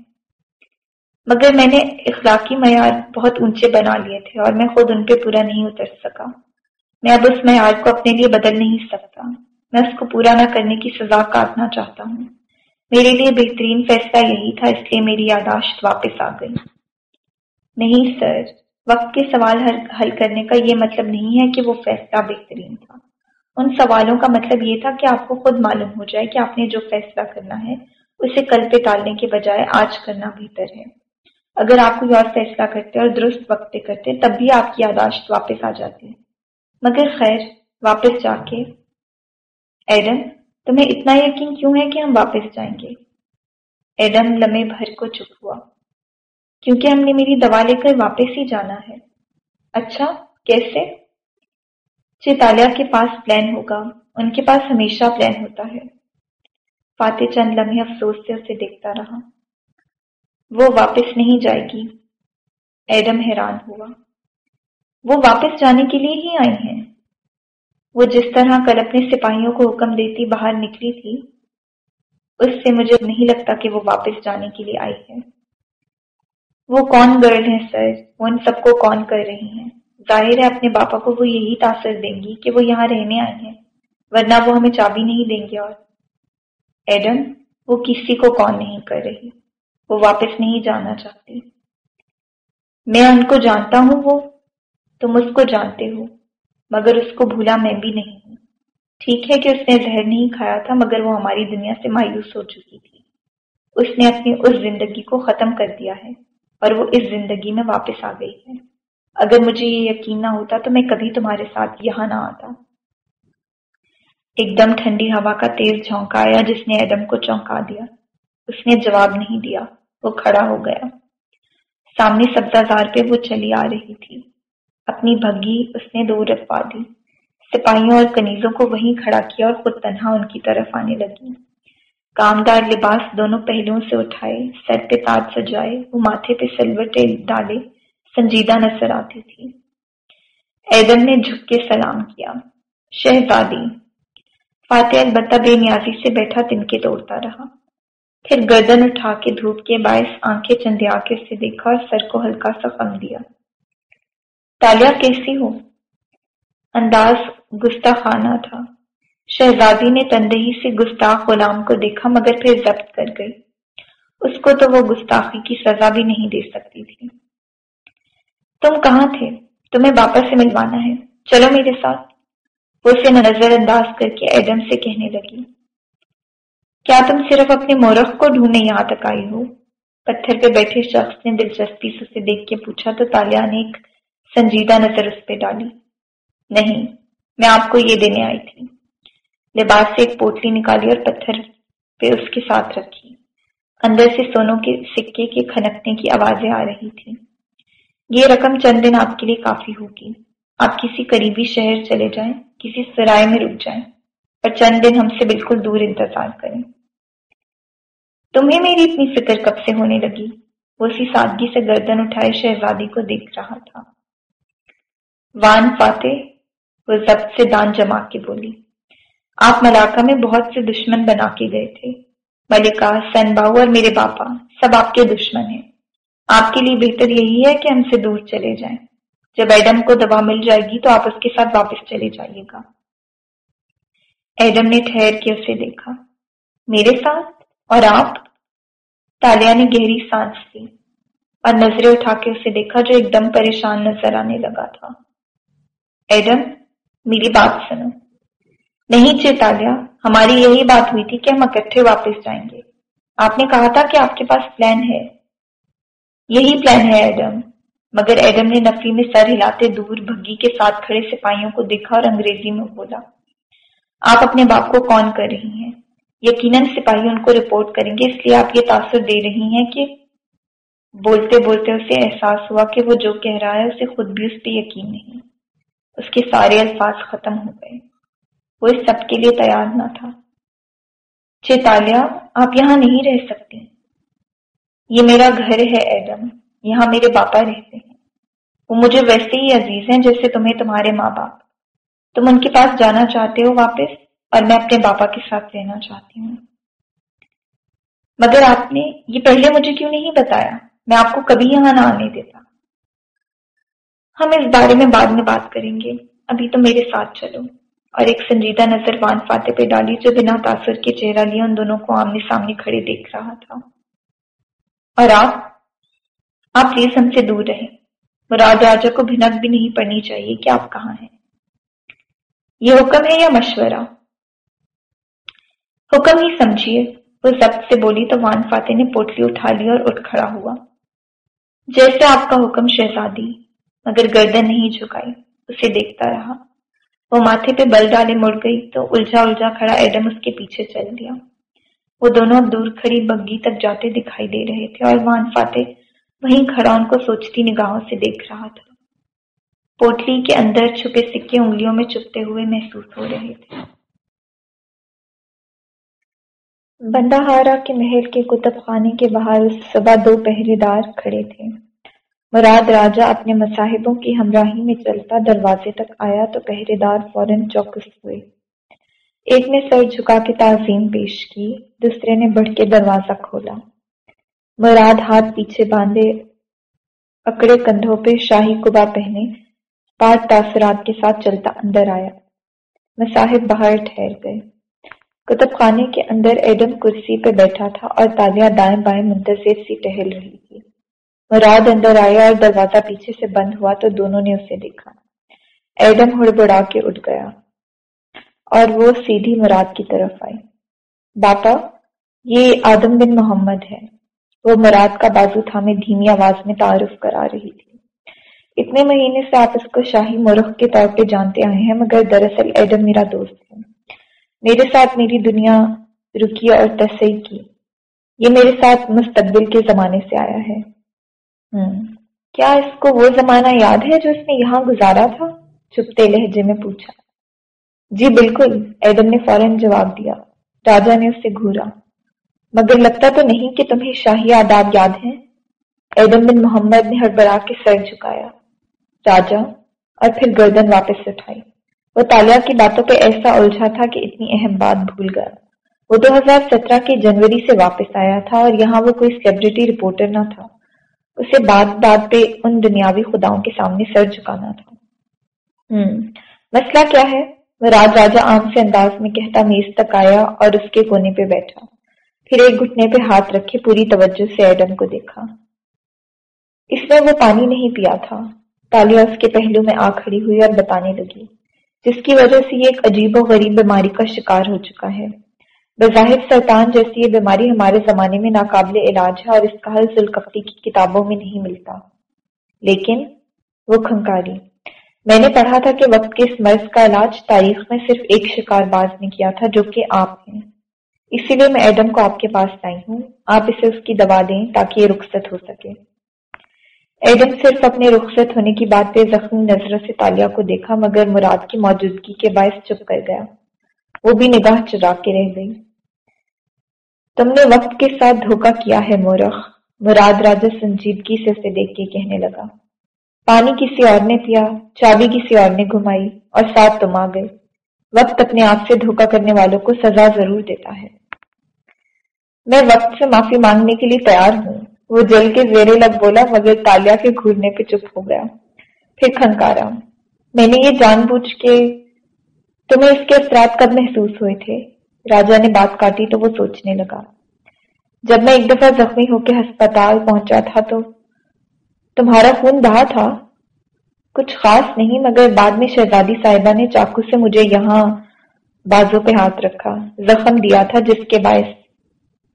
مگر میں نے اخلاقی معیار بہت اونچے بنا لیے تھے اور میں خود ان پہ پورا نہیں اتر سکا۔ میں اب اس معیار کو اپنے لیے بدل نہیں سکتا۔ میں اس کو پورا نہ کرنے کی سزا کاٹنا چاہتا ہوں۔ میرے لیے بہترین فیصلہ یہی تھا، اس لیے میری یاداشت واپس آ گئی۔ نہیں سر، وقت کے سوال حل کرنے کا یہ مطلب نہیں ہے کہ وہ فیصلہ بہترین تھا۔ ان سوالوں کا مطلب یہ تھا کہ آپ کو خود معلوم ہو جائے کہ آپ نے جو فیصلہ کرنا ہے، اسے کل پہ ٹالنے کے بجائے آج کرنا بہتر ہے۔ اگر آپ کوئی اور فیصلہ کرتے اور درست وقت پہ کرتے، تب بھی آپ کی یاداشت واپس آ جاتی۔ مگر خیر، واپس جا کے ایڈم، تمہیں اتنا یقین کیوں ہے کہ ہم واپس جائیں گے؟ ایڈم لمحے بھر کو چپ ہوا۔ کیونکہ ہم نے میری دوا لے کر واپس ہی جانا ہے۔ اچھا کیسے؟ چیتالیہ کے پاس پلان ہوگا۔ ان کے پاس ہمیشہ پلان ہوتا ہے۔ فاتح چند لمحے افسوس سے اسے دیکھتا رہا۔ وہ واپس نہیں جائے گی۔ ایڈم حیران ہوا۔ وہ واپس جانے کے لیے ہی آئی ہیں۔ وہ جس طرح کل اپنے سپاہیوں کو حکم دیتی باہر نکلی تھی، اس سے مجھے نہیں لگتا کہ وہ واپس جانے کے لیے آئی ہے۔ وہ کون گرل ہیں سر؟ وہ ان سب کو کون کر رہی ہیں؟ ظاہر ہے اپنے باپا کو وہ یہی تاثر دیں گی کہ وہ یہاں رہنے آئے ہیں، ورنہ وہ ہمیں چابی نہیں دیں گے اور۔ ایڈم، وہ کسی کو کون نہیں کر رہی؟ وہ واپس نہیں جانا چاہتی۔ میں ان کو جانتا ہوں وہ، تم اس کو جانتے ہو۔ مگر اس کو بھولا میں بھی نہیں ہوں۔ ٹھیک ہے کہ اس نے زہر نہیں کھایا تھا، مگر وہ ہماری دنیا سے مایوس ہو چکی تھی۔ اس نے اپنی اس زندگی کو ختم کر دیا ہے اور وہ اس زندگی میں واپس آ گئی ہے۔ اگر مجھے یہ یقین نہ ہوتا تو میں کبھی تمہارے ساتھ یہاں نہ آتا۔ ایک دم ٹھنڈی ہوا کا تیز جھونکا آیا جس نے ایڈم کو چونکا دیا۔ اس نے جواب نہیں دیا، وہ کھڑا ہو گیا۔ سامنے سبزہ زار پہ وہ چلی آ رہی تھی۔ اپنی بھگی اس نے دور رکھوا دی۔ سپاہیوں اور کنیزوں کو وہیں کھڑا کیا اور خود تنہا ان کی طرف آنے لگی۔ کامدار لباس دونوں پہلوؤں سے اٹھائے، سر پہ تاج سجائے، وہ ماتھے پہ سلوٹے ڈالے، سنجیدہ نظر آتی تھی۔ ایڈم نے جھک کے سلام کیا۔ شہزادی، فاتح البتہ بے نیازی سے بیٹھا تنکے توڑتا رہا۔ پھر گردن اٹھا کے دھوپ کے باعث آنکھیں چندیا کے سے دیکھا اور سر کو ہلکا سا خم دیا۔ تالیا کیسی ہو؟ انداز گستاخانہ تھا۔ شہزادی نے تندہی سے گستاخ غلام کو دیکھا، مگر پھر ضبط کر گئی۔ اس کو تو وہ گستاخی کی سزا بھی نہیں دے سکتی تھی۔ تم کہاں تھے؟ تمہیں باپا سے ملوانا ہے۔ چلو میرے ساتھ۔ وہ اسے نظر انداز کر کے ایڈم سے کہنے لگی۔ کیا تم صرف اپنے مورخ کو ڈھونڈنے یہاں تک آئی ہو؟ پتھر پہ بیٹھے شخص نے دلچسپی سے اسے دیکھ کے پوچھا، تو تالیا نے ایک سنجیدہ نظر اس پہ ڈالی۔ نہیں، میں آپ کو یہ دینے آئی تھی۔ لباس سے ایک پوٹلی نکالی اور پتھر پہ اس کے ساتھ رکھی۔ اندر سے سونوں کے سکے کے کھنکنے کی آوازیں آ رہی تھی یہ رقم چند دن آپ کے لیے کافی ہوگی۔ آپ کسی قریبی شہر چلے جائیں، کسی سرائے میں رک جائیں اور چند دن ہم سے بالکل دور انتظار کریں۔ تمہیں میری اتنی فکر کب سے ہونے لگی؟ وہ اسی سادگی سے گردن اٹھائے شہزادی کو دیکھ رہا تھا۔ وان فاتح، وہ ضبط سے دان جما کے بولی۔ آپ ملاقہ میں بہت سے دشمن بنا کے گئے تھے۔ ملکہ سن باؤ اور میرے باپا سب آپ کے دشمن ہیں۔ آپ کے لیے بہتر یہی ہے کہ ہم سے دور چلے جائیں۔ جب ایڈم کو دوا مل جائے گی تو آپ اس کے ساتھ واپس چلے جائیے گا۔ ایڈم نے ٹھہر کے اسے دیکھا۔ میرے ساتھ؟ اور آپ؟ تالیا نے گہری سانس لی اور نظریں اٹھا کے اسے دیکھا جو ایک دم پریشان نظر آنے لگا تھا۔ ایڈم، میری بات سنو۔ نہیں چیتالیہ ہماری یہی بات ہوئی تھی کہ ہم اکٹھے واپس جائیں گے۔ آپ نے کہا تھا کہ آپ کے پاس پلان ہے۔ یہی پلان ہے ایڈم۔ مگر ایڈم نے نفی میں سر ہلاتے دور بھگی کے ساتھ کھڑے سپاہیوں کو دیکھا اور انگریزی میں بولا، آپ اپنے باپ کو کون کر رہی ہیں؟ یقیناً سپاہی ان کو رپورٹ کریں گے، اس لیے آپ یہ تاثر دے رہی ہیں کہ بولتے بولتے اسے احساس ہوا کہ وہ جو کہہ رہا ہے، اسے خود بھی اس پہ یقین نہیں۔ اس کے سارے الفاظ ختم ہو گئے۔ وہ اس سب کے لیے تیار نہ تھا۔ چیتالیہ آپ یہاں نہیں رہ سکتے۔ یہ میرا گھر ہے، ایڈم۔ یہاں میرے باپا رہتے ہیں۔ وہ مجھے ویسے ہی عزیز ہیں جیسے تمہیں تمہارے ماں باپ۔ تم ان کے پاس جانا چاہتے ہو واپس؟ اور میں اپنے باپا کے ساتھ رہنا چاہتی ہوں۔ مگر آپ نے یہ پہلے مجھے کیوں نہیں بتایا؟ میں آپ کو کبھی یہاں نہ آنے دیتا۔ ہم اس بارے میں بعد میں بات کریں گے۔ ابھی تو میرے ساتھ چلو۔ اور ایک سنجیدہ نظر وان فاتح پہ ڈالی جو بنا تاثر کے چہرہ لیا ان دونوں کو آمنے سامنے کھڑے دیکھ رہا تھا۔ اور آپ؟ آپ پلیز ہم سے دور رہیں۔ مراد راجا کو بھنک بھی نہیں پڑنی چاہیے کہ آپ کہاں ہیں۔ یہ حکم ہے یا مشورہ؟ حکم ہی سمجھیے۔ وہ ضبط سے بولی تو وان فاتح نے پوٹلی اٹھا لی اور اٹھ کھڑا ہوا۔ جیسے آپ کا حکم شہزادی مگر گردن نہیں جھکائی، اسے دیکھتا رہا۔ وہ ماتھے پہ بل ڈالے مڑ گئی تو الجھا الجھا کھڑا ایڈم اس کے پیچھے چل دیا وہ دونوں دور کھڑی بگی تک جاتے دکھائی دے رہے تھے اور وان فاتح وہیں کھڑا ان کو سوچتی نگاہوں سے دیکھ رہا تھا۔ پوٹلی کے اندر چھپے سکے انگلیوں میں چپتے ہوئے محسوس ہو رہے تھے۔ بندہ ہارا کے محل کے کتب خانے کے باہر صبح دو پہرے دار کھڑے تھے۔ مراد راجہ اپنے مصاحبوں کی ہمراہی میں چلتا دروازے تک آیا تو پہرے دار فوراً چوکس ہوئے۔ ایک نے سر جھکا کے تعظیم پیش کی، دوسرے نے بڑھ کے دروازہ کھولا۔ مراد ہاتھ پیچھے باندھے، اکڑے کندھوں پہ شاہی کبا پہنے پاٹ تاثرات کے ساتھ چلتا اندر آیا۔ مصاحب باہر ٹھہر گئے۔ کتب خانے کے اندر ایڈم کرسی پہ بیٹھا تھا اور تالیاں دائیں بائیں منتظر سی ٹہل رہی تھی۔ مراد اندر آیا اور دروازہ پیچھے سے بند ہوا تو دونوں نے اسے دیکھا۔ ایڈم ہڑبڑا کے اٹھ گیا اور وہ سیدھی مراد کی طرف آئی۔ باپا، یہ آدم بن محمد ہے۔ وہ مراد کا بازو تھامے دھیمی آواز میں تعارف کرا رہی تھی۔ اتنے مہینے سے آپ اس کو شاہی مرخ کے طور پہ جانتے آئے ہیں، مگر دراصل ایڈم میرا دوست ہے۔ میرے ساتھ میری دنیا رکی اور تصحیح کی۔ یہ میرے ساتھ مستقبل کے زمانے سے آیا ہے۔ کیا اس کو وہ زمانہ یاد ہے جو اس نے یہاں گزارا تھا؟ چپتے لہجے میں پوچھا۔ جی بالکل، ایڈم نے فوراً جواب دیا۔ راجا نے اسے گھورا۔ مگر لگتا تو نہیں کہ تمہیں شاہی آداب یاد ہیں؟ ایڈم بن محمد نے ہڑبڑا کے سر جھکایا۔ راجا، اور پھر گردن واپس اٹھائی۔ وہ تالیہ کی باتوں پہ ایسا الجھا تھا کہ اتنی اہم بات بھول گیا۔ وہ دو ہزار سترہ کے جنوری سے واپس آیا تھا اور یہاں وہ کوئی سیلیبریٹی رپورٹر نہ تھا۔ اسے بات بات پہ ان دنیاوی خداؤں کے سامنے سر جھکانا تھا۔ ہم، مسئلہ کیا ہے؟ وہ راج راجا عام سے انداز میں کہتا، میز تک آیا اور اس کے کونے پہ بیٹھا۔ پھر ایک گھٹنے پہ ہاتھ رکھے پوری توجہ سے ایڈم کو دیکھا۔ اس نے وہ پانی نہیں پیا تھا۔ تالیا اس کے پہلو میں آ کھڑی ہوئی اور بتانے لگی، جس کی وجہ سے یہ ایک عجیب و غریب بیماری کا شکار ہو چکا ہے۔ بظاہر سرطان جیسی یہ بیماری ہمارے زمانے میں ناقابل علاج ہے اور اس کا حل ذوالکفتی کی کتابوں میں نہیں ملتا۔ لیکن وہ کھنکاری۔ میں نے پڑھا تھا کہ وقت کے اس مرض کا علاج تاریخ میں صرف ایک شکار باز نے کیا تھا جو کہ آپ ہیں۔ اسی لیے میں ایڈم کو آپ کے پاس لائی ہوں۔ آپ اسے اس کی دوا دیں تاکہ یہ رخصت ہو سکے۔ ایڈم صرف اپنے رخصت ہونے کی بات پہ زخمی نظروں سے تالیہ کو دیکھا، مگر مراد کی موجودگی کے باعث چپ کر گیا۔ وہ بھی نگاہ چرا کے رہ گئی۔ تم نے وقت کے ساتھ دھوکا کیا ہے، مورخ مراد راجا سنجیدگی سے اسے دیکھ کے کہنے لگا۔ پانی کسی اور نے پیا، چابی کسی اور نے گھمائی اور ساتھ تم آ گئے۔ وقت اپنے آپ سے دھوکا کرنے والوں کو سزا ضرور دیتا ہے۔ میں وقت سے معافی مانگنے کے لیے تیار ہوں۔ وہ جل کے زیرے لگ بولا، مگر تالیا کے گھورنے پہ چپ ہو گیا۔ پھر کھنکارا، میں نے یہ جان بوجھ کے تمہیں اس کے اثرات کب محسوس ہوئے تھے؟ راجا نے بات کاٹی تو وہ سوچنے لگا۔ جب میں ایک دفعہ زخمی ہو کے ہسپتال پہنچا تھا تو تمہارا خون بہا تھا؟ کچھ خاص نہیں، مگر بعد میں شہزادی صاحبہ نے چاقو سے مجھے یہاں بازو پہ ہاتھ رکھا، زخم دیا تھا، جس کے باعث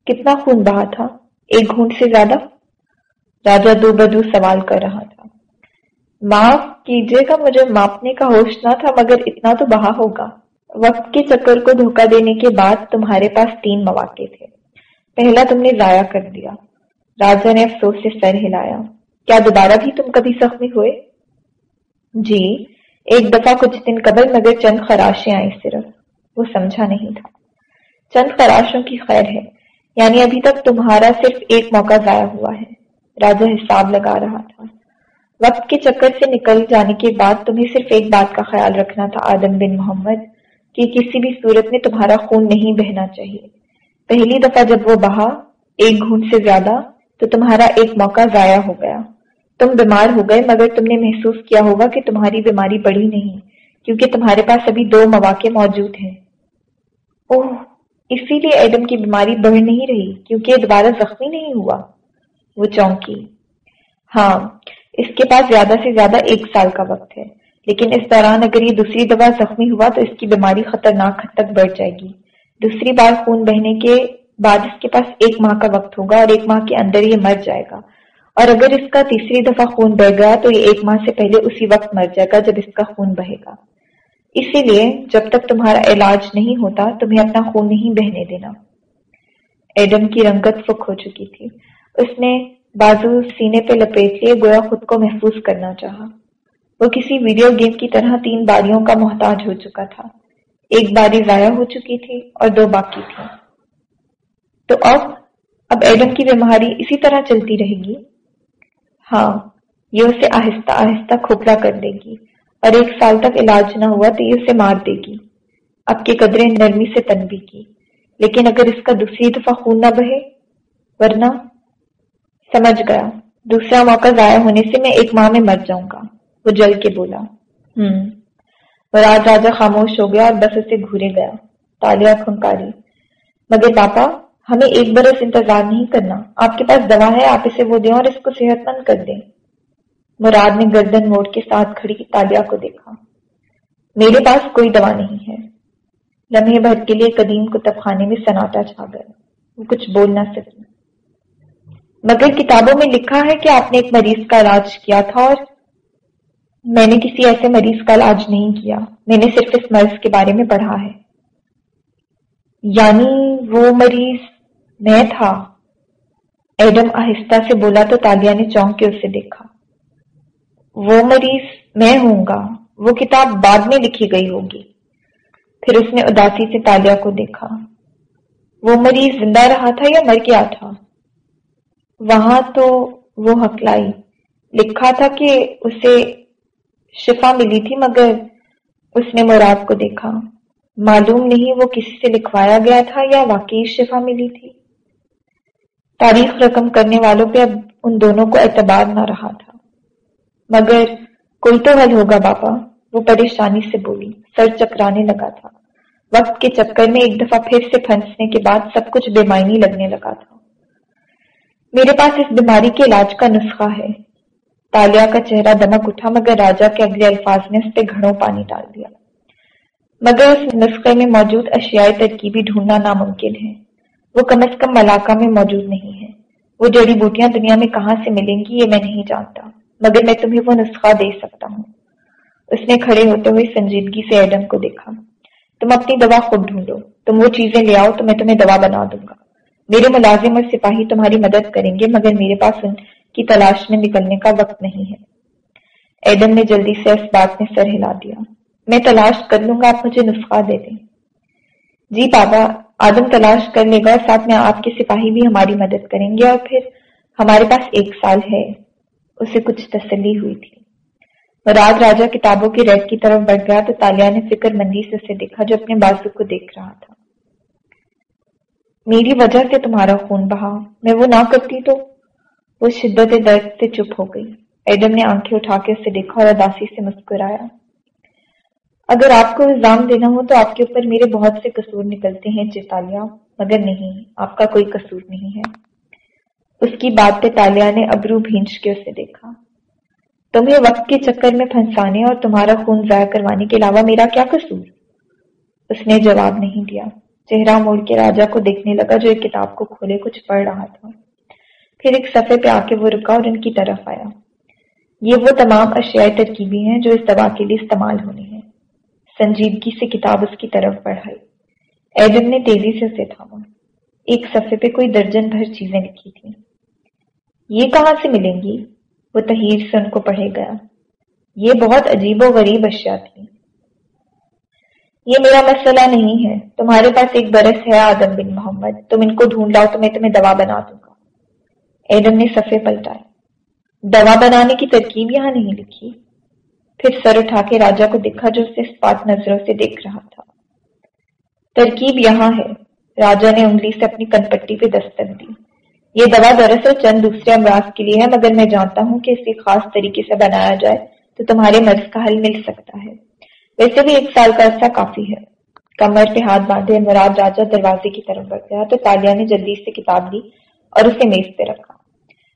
کتنا خون بہا تھا؟ ایک گھونٹ سے زیادہ؟ راجا دو بدو سوال کر رہا تھا۔ معاف کیجیے گا، مجھے ماپنے کا ہوش نہ تھا، مگر اتنا تو بہا ہوگا۔ وقت کے چکر کو دھوکہ دینے کے بعد تمہارے پاس تین مواقع تھے۔ پہلا تم نے ضائع کر دیا۔ راجا نے افسوس سے سر ہلایا۔ کیا دوبارہ بھی تم کبھی زخمی ہوئے؟ جی ایک دفعہ کچھ دن قبل، مگر چند خراشیں آئی صرف۔ وہ سمجھا نہیں تھا۔ چند خراشوں کی خیر ہے۔ یعنی ابھی تک تمہارا صرف ایک موقع ضائع ہوا ہے۔ راجا حساب لگا رہا تھا۔ وقت کے چکر سے نکل جانے کے بعد تمہیں صرف ایک بات کا خیال رکھنا تھا، آدم بن محمد، کہ کسی بھی صورت میں تمہارا خون نہیں بہنا چاہیے۔ پہلی دفعہ جب وہ بہا ایک گھونٹ سے زیادہ، تو تمہارا ایک موقع ضائع ہو گیا۔ تم بیمار ہو گئے، مگر تم نے محسوس کیا ہوگا کہ تمہاری بیماری بڑی نہیں، کیونکہ تمہارے پاس ابھی دو مواقع موجود ہیں۔ اوہ، اسی لیے ایڈم کی بیماری بڑھ نہیں رہی، کیونکہ دوبارہ زخمی نہیں ہوا۔ وہ چونکی۔ ہاں اس کے پاس زیادہ سے زیادہ ایک سال کا وقت ہے۔ لیکن اس دوران اگر یہ دوسری دفعہ زخمی ہوا تو اس کی بیماری خطرناک حد تک بڑھ جائے گی۔ دوسری بار خون بہنے کے بعد اس کے پاس ایک ماہ کا وقت ہوگا اور ایک ماہ کے اندر یہ مر جائے گا۔ اور اگر اس کا تیسری دفعہ خون بہ گیا تو یہ ایک ماہ سے پہلے اسی وقت مر جائے گا جب اس کا خون بہے گا۔ اسی لیے جب تک تمہارا علاج نہیں ہوتا تمہیں اپنا خون نہیں بہنے دینا۔ ایڈم کی رنگت فک ہو چکی تھی۔ اس نے بازو سینے پہ لپیٹ لیے گویا خود کو محفوظ کرنا چاہا۔ وہ کسی ویڈیو گیم کی طرح تین باریوں کا محتاج ہو چکا تھا۔ ایک باری ضائع ہو چکی تھی اور دو باقی تھی تو اب اب ایڈم کی بیماری اسی طرح چلتی رہے گی؟ ہاں یہ اسے آہستہ آہستہ کھوکھلا کر دے گی اور ایک سال تک علاج نہ ہوا تو یہ اسے مار دے گی۔ اب کی قدریں نرمی سے تن بھی کی لیکن اگر اس کا دوسری دفعہ خون نہ بہے، ورنہ سمجھ گیا۔ دوسرا موقع ضائع ہونے سے میں ایک ماہ میں مر جاؤں گا۔ وہ جل کے بولا۔ ہوں راج راجا خاموش ہو گیا اور بس اسے گھورے گیا۔ تالیا کھنکاری۔ مگر پاپا ہمیں ایک برس انتظار نہیں کرنا۔ آپ کے پاس دوا ہے، آپ اسے وہ دیں اور اس کو صحت مند کر دیں۔ مراد نے گردن موڑ کے ساتھ کھڑی تالیا کو دیکھا۔ میرے پاس کوئی دوا نہیں ہے۔ لمحے بھر کے لیے قدیم کتب خانے میں سناٹا چھا گیا وہ کچھ بول نہ سکی۔ مگر کتابوں میں لکھا ہے کہ آپ نے ایک مریض کا علاج کیا تھا اور میں نے کسی ایسے مریض کا علاج نہیں کیا۔ میں نے صرف اس مرض کے بارے میں پڑھا ہے۔ یعنی وہ مریض میں تھا۔ ایڈم آہستہ سے بولا تو تالیا نے چونک کے اسے دیکھا۔ وہ مریض میں ہوں گا۔ وہ کتاب بعد میں لکھی گئی ہوگی۔ پھر اس نے اداسی سے تالیا کو دیکھا۔ وہ مریض زندہ رہا تھا یا مر گیا تھا؟ وہاں تو وہ ہکلائی۔ لکھا تھا کہ اسے شفا ملی تھی مگر اس نے مراد کو دیکھا۔ معلوم نہیں وہ کسی سے لکھوایا گیا تھا یا واقعی شفا ملی تھی۔ تاریخ رقم کرنے والوں پہ اب ان دونوں کو اعتبار نہ رہا تھا۔ مگر کوئی تو حل ہوگا باپا، وہ پریشانی سے بولی، سر چکرانے لگا تھا۔ وقت کے چکر میں ایک دفعہ پھر سے پھنسنے کے بعد سب کچھ بے معنی لگنے لگا تھا۔ میرے پاس اس بیماری کے علاج کا نسخہ ہے۔ تالیا کا چہرہ دمک اٹھا مگر راجا کے اگلے الفاظ نے اس پہ گھڑوں پانی ڈال دیا۔ مگر اس نسخے میں موجود اشیاء ترکیبی ڈھونڈنا ناممکن ہے۔ وہ کم از کم ملاقہ میں موجود نہیں ہے۔ وہ جڑی بوٹیاں دنیا میں کہاں سے ملیں گی یہ میں نہیں جانتا، مگر میں تمہیں وہ نسخہ دے سکتا ہوں۔ اس نے کھڑے ہوتے ہوئے سنجیدگی سے ایڈم کو دیکھا۔ تم اپنی دوا خود ڈھونڈو، تم وہ چیزیں لے آؤ تو میں تمہیں دوا بنا دوں گا۔ میرے ملازم اور سپاہی تمہاری مدد کریں گے، مگر میرے پاس ان کی تلاش میں نکلنے کا وقت نہیں ہے۔ ایڈم نے جلدی سے اس بات میں سر ہلا دیا۔ میں تلاش کر لوں گا، آپ مجھے نسخہ دے دیں۔ جی پاپا آدم تلاش کر لے گا، ساتھ میں آپ کے سپاہی بھی ہماری مدد کریں گے اور پھر ہمارے پاس ایک سال ہے۔ اسے کچھ تسلی ہوئی تھی۔ مراد راجا کتابوں کی ریک کی طرف بڑھ گیا تو تالیا نے فکر مندی سے اسے دیکھا جو اپنے بازو کو دیکھ رہا تھا۔ میری وجہ سے تمہارا خون بہا۔ میں وہ نہ کرتی تو وہ شدت درد سے چپ ہو گئی۔ ایڈم نے آنکھیں اٹھا کے اسے دیکھا اور اداسی سے مسکرایا۔ اگر آپ کو الزام دینا ہو تو آپ کے اوپر میرے بہت سے قصور نکلتے ہیں چیتالیہ مگر نہیں، آپ کا کوئی قصور نہیں ہے۔ اس کی بات پہ تالیا نے ابرو بھینچ کے اسے دیکھا۔ تمہیں وقت کے چکر میں پھنسانے اور تمہارا خون ضائع کروانے کے علاوہ میرا کیا قصور؟ اس نے جواب نہیں دیا۔ چہرہ موڑ کے راجا کو دیکھنے لگا جو ایک کتاب کو کھولے کچھ پڑھ رہا تھا۔ پھر ایک صفحے پہ آ کے وہ رکا اور ان کی طرف آیا۔ یہ وہ تمام اشیاء ترکیبی ہیں جو اس دوا کے لیے استعمال ہونی ہیں۔ سنجیدگی سے کتاب اس کی طرف بڑھائی۔ ایڈم نے تیزی سے اسے تھاما ایک صفحے پہ کوئی درجن بھر چیزیں لکھی تھیں۔ یہ کہاں سے ملیں گی؟ وہ تہیر سے ان کو پڑھے گیا۔ یہ بہت عجیب و غریب اشیاء تھی یہ میرا مسئلہ نہیں ہے۔ تمہارے پاس ایک برس ہے آدم بن محمد۔ تم ان کو ڈھونڈ لاؤ تو میں تمہیں دوا بنا دوں گا۔ ایڈم نے صفحے پلٹائے دوا بنانے کی ترکیب یہاں نہیں لکھی۔ پھر سر اٹھا کے راجا کو دیکھا جو اسے اسپات نظروں سے دیکھ رہا تھا۔ ترکیب یہاں ہے۔ راجا نے انگلی سے اپنی کنپٹی پہ دستک دی۔ یہ دوا دراصل چند دوسرے امراض کے لیے ہے، مگر میں جانتا ہوں کہ اسے خاص طریقے سے بنایا جائے تو تمہارے مرض کا حل مل سکتا ہے۔ ویسے بھی ایک سال کا عرصہ کافی ہے۔ کمر پہ ہاتھ باندھے مراد راجا دروازے کی طرف بڑھ گیا تو تالیا نے جلدی سے کتاب لی اور اسے میز پہ رکھا۔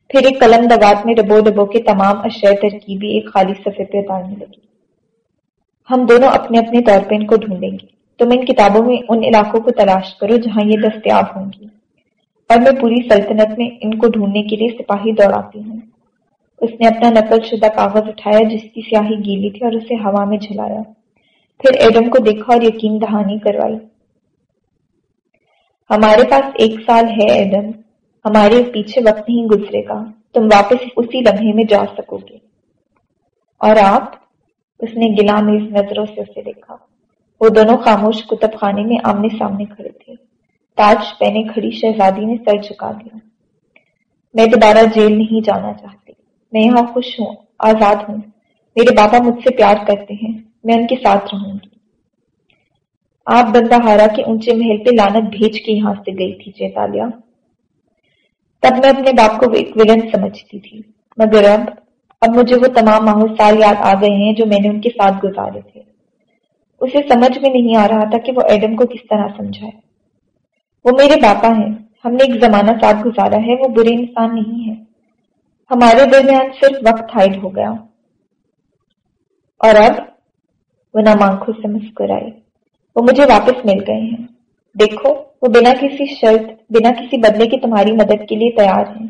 پھر ایک قلم دبات میں ڈبو ڈبو کے تمام اشیاء ترکیبی ایک خالی صفحے پہ اتارنے لگی۔ ہم دونوں اپنے اپنے طور پہ ان کو ڈھونڈیں گے۔ تم ان کتابوں میں ان علاقوں کو تلاش کرو جہاں یہ دستیاب ہوں گی۔ اور میں پوری سلطنت میں ان کو ڈھونڈنے کے لیے سپاہی دوڑاتی ہوں۔ اس نے اپنا نقل شدہ کاغذ اٹھایا جس کی سیاہی گیلی تھی اور اسے ہوا میں جھلایا۔ پھر ایڈم کو دیکھا اور یقین دہانی کروائی۔ ہمارے پاس ایک سال ہے ایڈم، ہمارے پیچھے وقت نہیں گزرے گا، تم واپس اسی لمحے میں جا سکو گے۔ اور آپ؟ اس نے گلامیز نظروں سے اسے دیکھا۔ وہ دونوں خاموش کتب خانے میں آمنے سامنے کھڑے تھے۔ تاج پہنے کھڑی شہزادی نے سر جھکا دیا۔ میں دوبارہ جیل نہیں جانا چاہتی۔ میں یہاں خوش ہوں، آزاد ہوں۔ میرے بابا مجھ سے پیار کرتے ہیں۔ میں ان کے ساتھ رہوں گی۔ آپ بندہ ہارا کے اونچے محل پہ لانت بھیج کے یہاں سے گئی تھی چیتالیہ تب میں اپنے باپ کو ایک ولن سمجھتی تھی۔ مگر اب اب مجھے وہ تمام ماحول سال یاد آ گئے ہیں جو میں نے ان کے ساتھ گزارے تھے۔ اسے سمجھ میں نہیں آ رہا تھا کہ وہ ایڈم کو کس طرح سمجھائے۔ وہ میرے باپا ہیں۔ ہم نے ایک زمانہ ساتھ گزارا ہے، وہ برے انسان نہیں ہے ہمارے درمیان صرف وقت ہائڈ ہو گیا۔ اور اب وہ نام آنکھوں سے مسکرائی وہ مجھے واپس مل گئے ہیں۔ دیکھو، وہ بنا کسی شرط، بنا کسی بدلے کی تمہاری مدد کے لیے تیار ہیں۔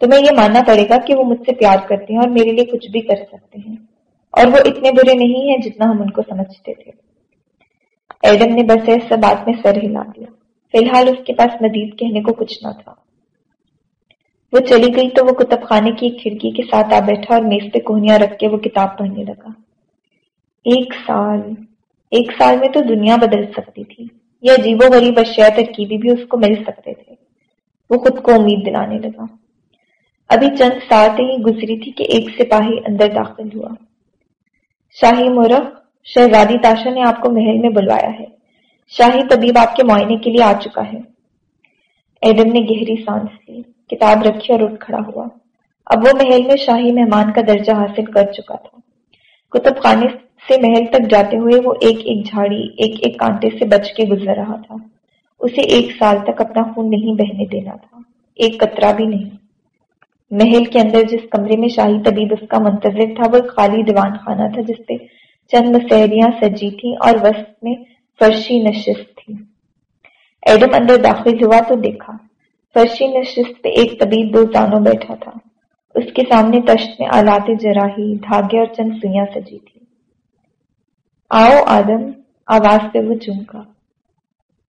تمہیں یہ ماننا پڑے گا کہ وہ مجھ سے پیار کرتے ہیں اور میرے لیے کچھ بھی کر سکتے ہیں۔ اور وہ اتنے برے نہیں ہیں جتنا ہم ان کو سمجھتے تھے۔ ایڈم نے بس ایسا بات میں سر ہلا دیا۔ فی الحال اس کے پاس مزید کہنے کو کچھ نہ تھا۔ وہ چلی گئی تو وہ کتب خانے کی ایک کھڑکی کے ساتھ آ بیٹھا اور میز پہ کوہنیاں رکھ کے وہ کتاب پڑھنے لگا۔ ایک سال ایک سال میں تو دنیا بدل سکتی تھی۔ یہ عجیب و غریب اشیاء ترکیبی بھی اس کو مل سکتے تھے۔ وہ خود کو امید دلانے لگا۔ ابھی چند ساتیں ہی گزری تھی کہ ایک سپاہی اندر داخل ہوا۔ شاہی مورخ شہزادی تاشا نے آپ کو محل میں بلوایا ہے۔ شاہی طبیب آپ کے معائنے کے لیے آ چکا ہے۔ ایڈم نے گہری سانس لی، کتاب رکھی اور اٹھ کھڑا ہوا۔ اب وہ محل میں شاہی مہمان کا درجہ حاصل کر چکا تھا۔ کتب خانے سے محل تک جاتے ہوئے وہ ایک ایک جھاڑی، ایک ایک کانٹے سے بچ کے گزر رہا تھا۔ اسے ایک سال تک اپنا خون نہیں بہنے دینا تھا۔ ایک قطرہ بھی نہیں۔ محل کے اندر جس کمرے میں شاہی طبیب اس کا منتظر تھا، وہ خالی دیوان خانہ تھا جس پہ چند مسحریاں سجی تھیں اور وسط میں فرشی نشست تھی۔ ایڈم اندر داخل ہوا تو دیکھا۔ فرشی نشست پہ ایک طبیب دو زانوں بیٹھا تھا۔ اس کے سامنے تشت میں آلات جراحی دھاگے اور چند سوئیاں سجی تھی آؤ آدم، آواز پہ وہ چمکا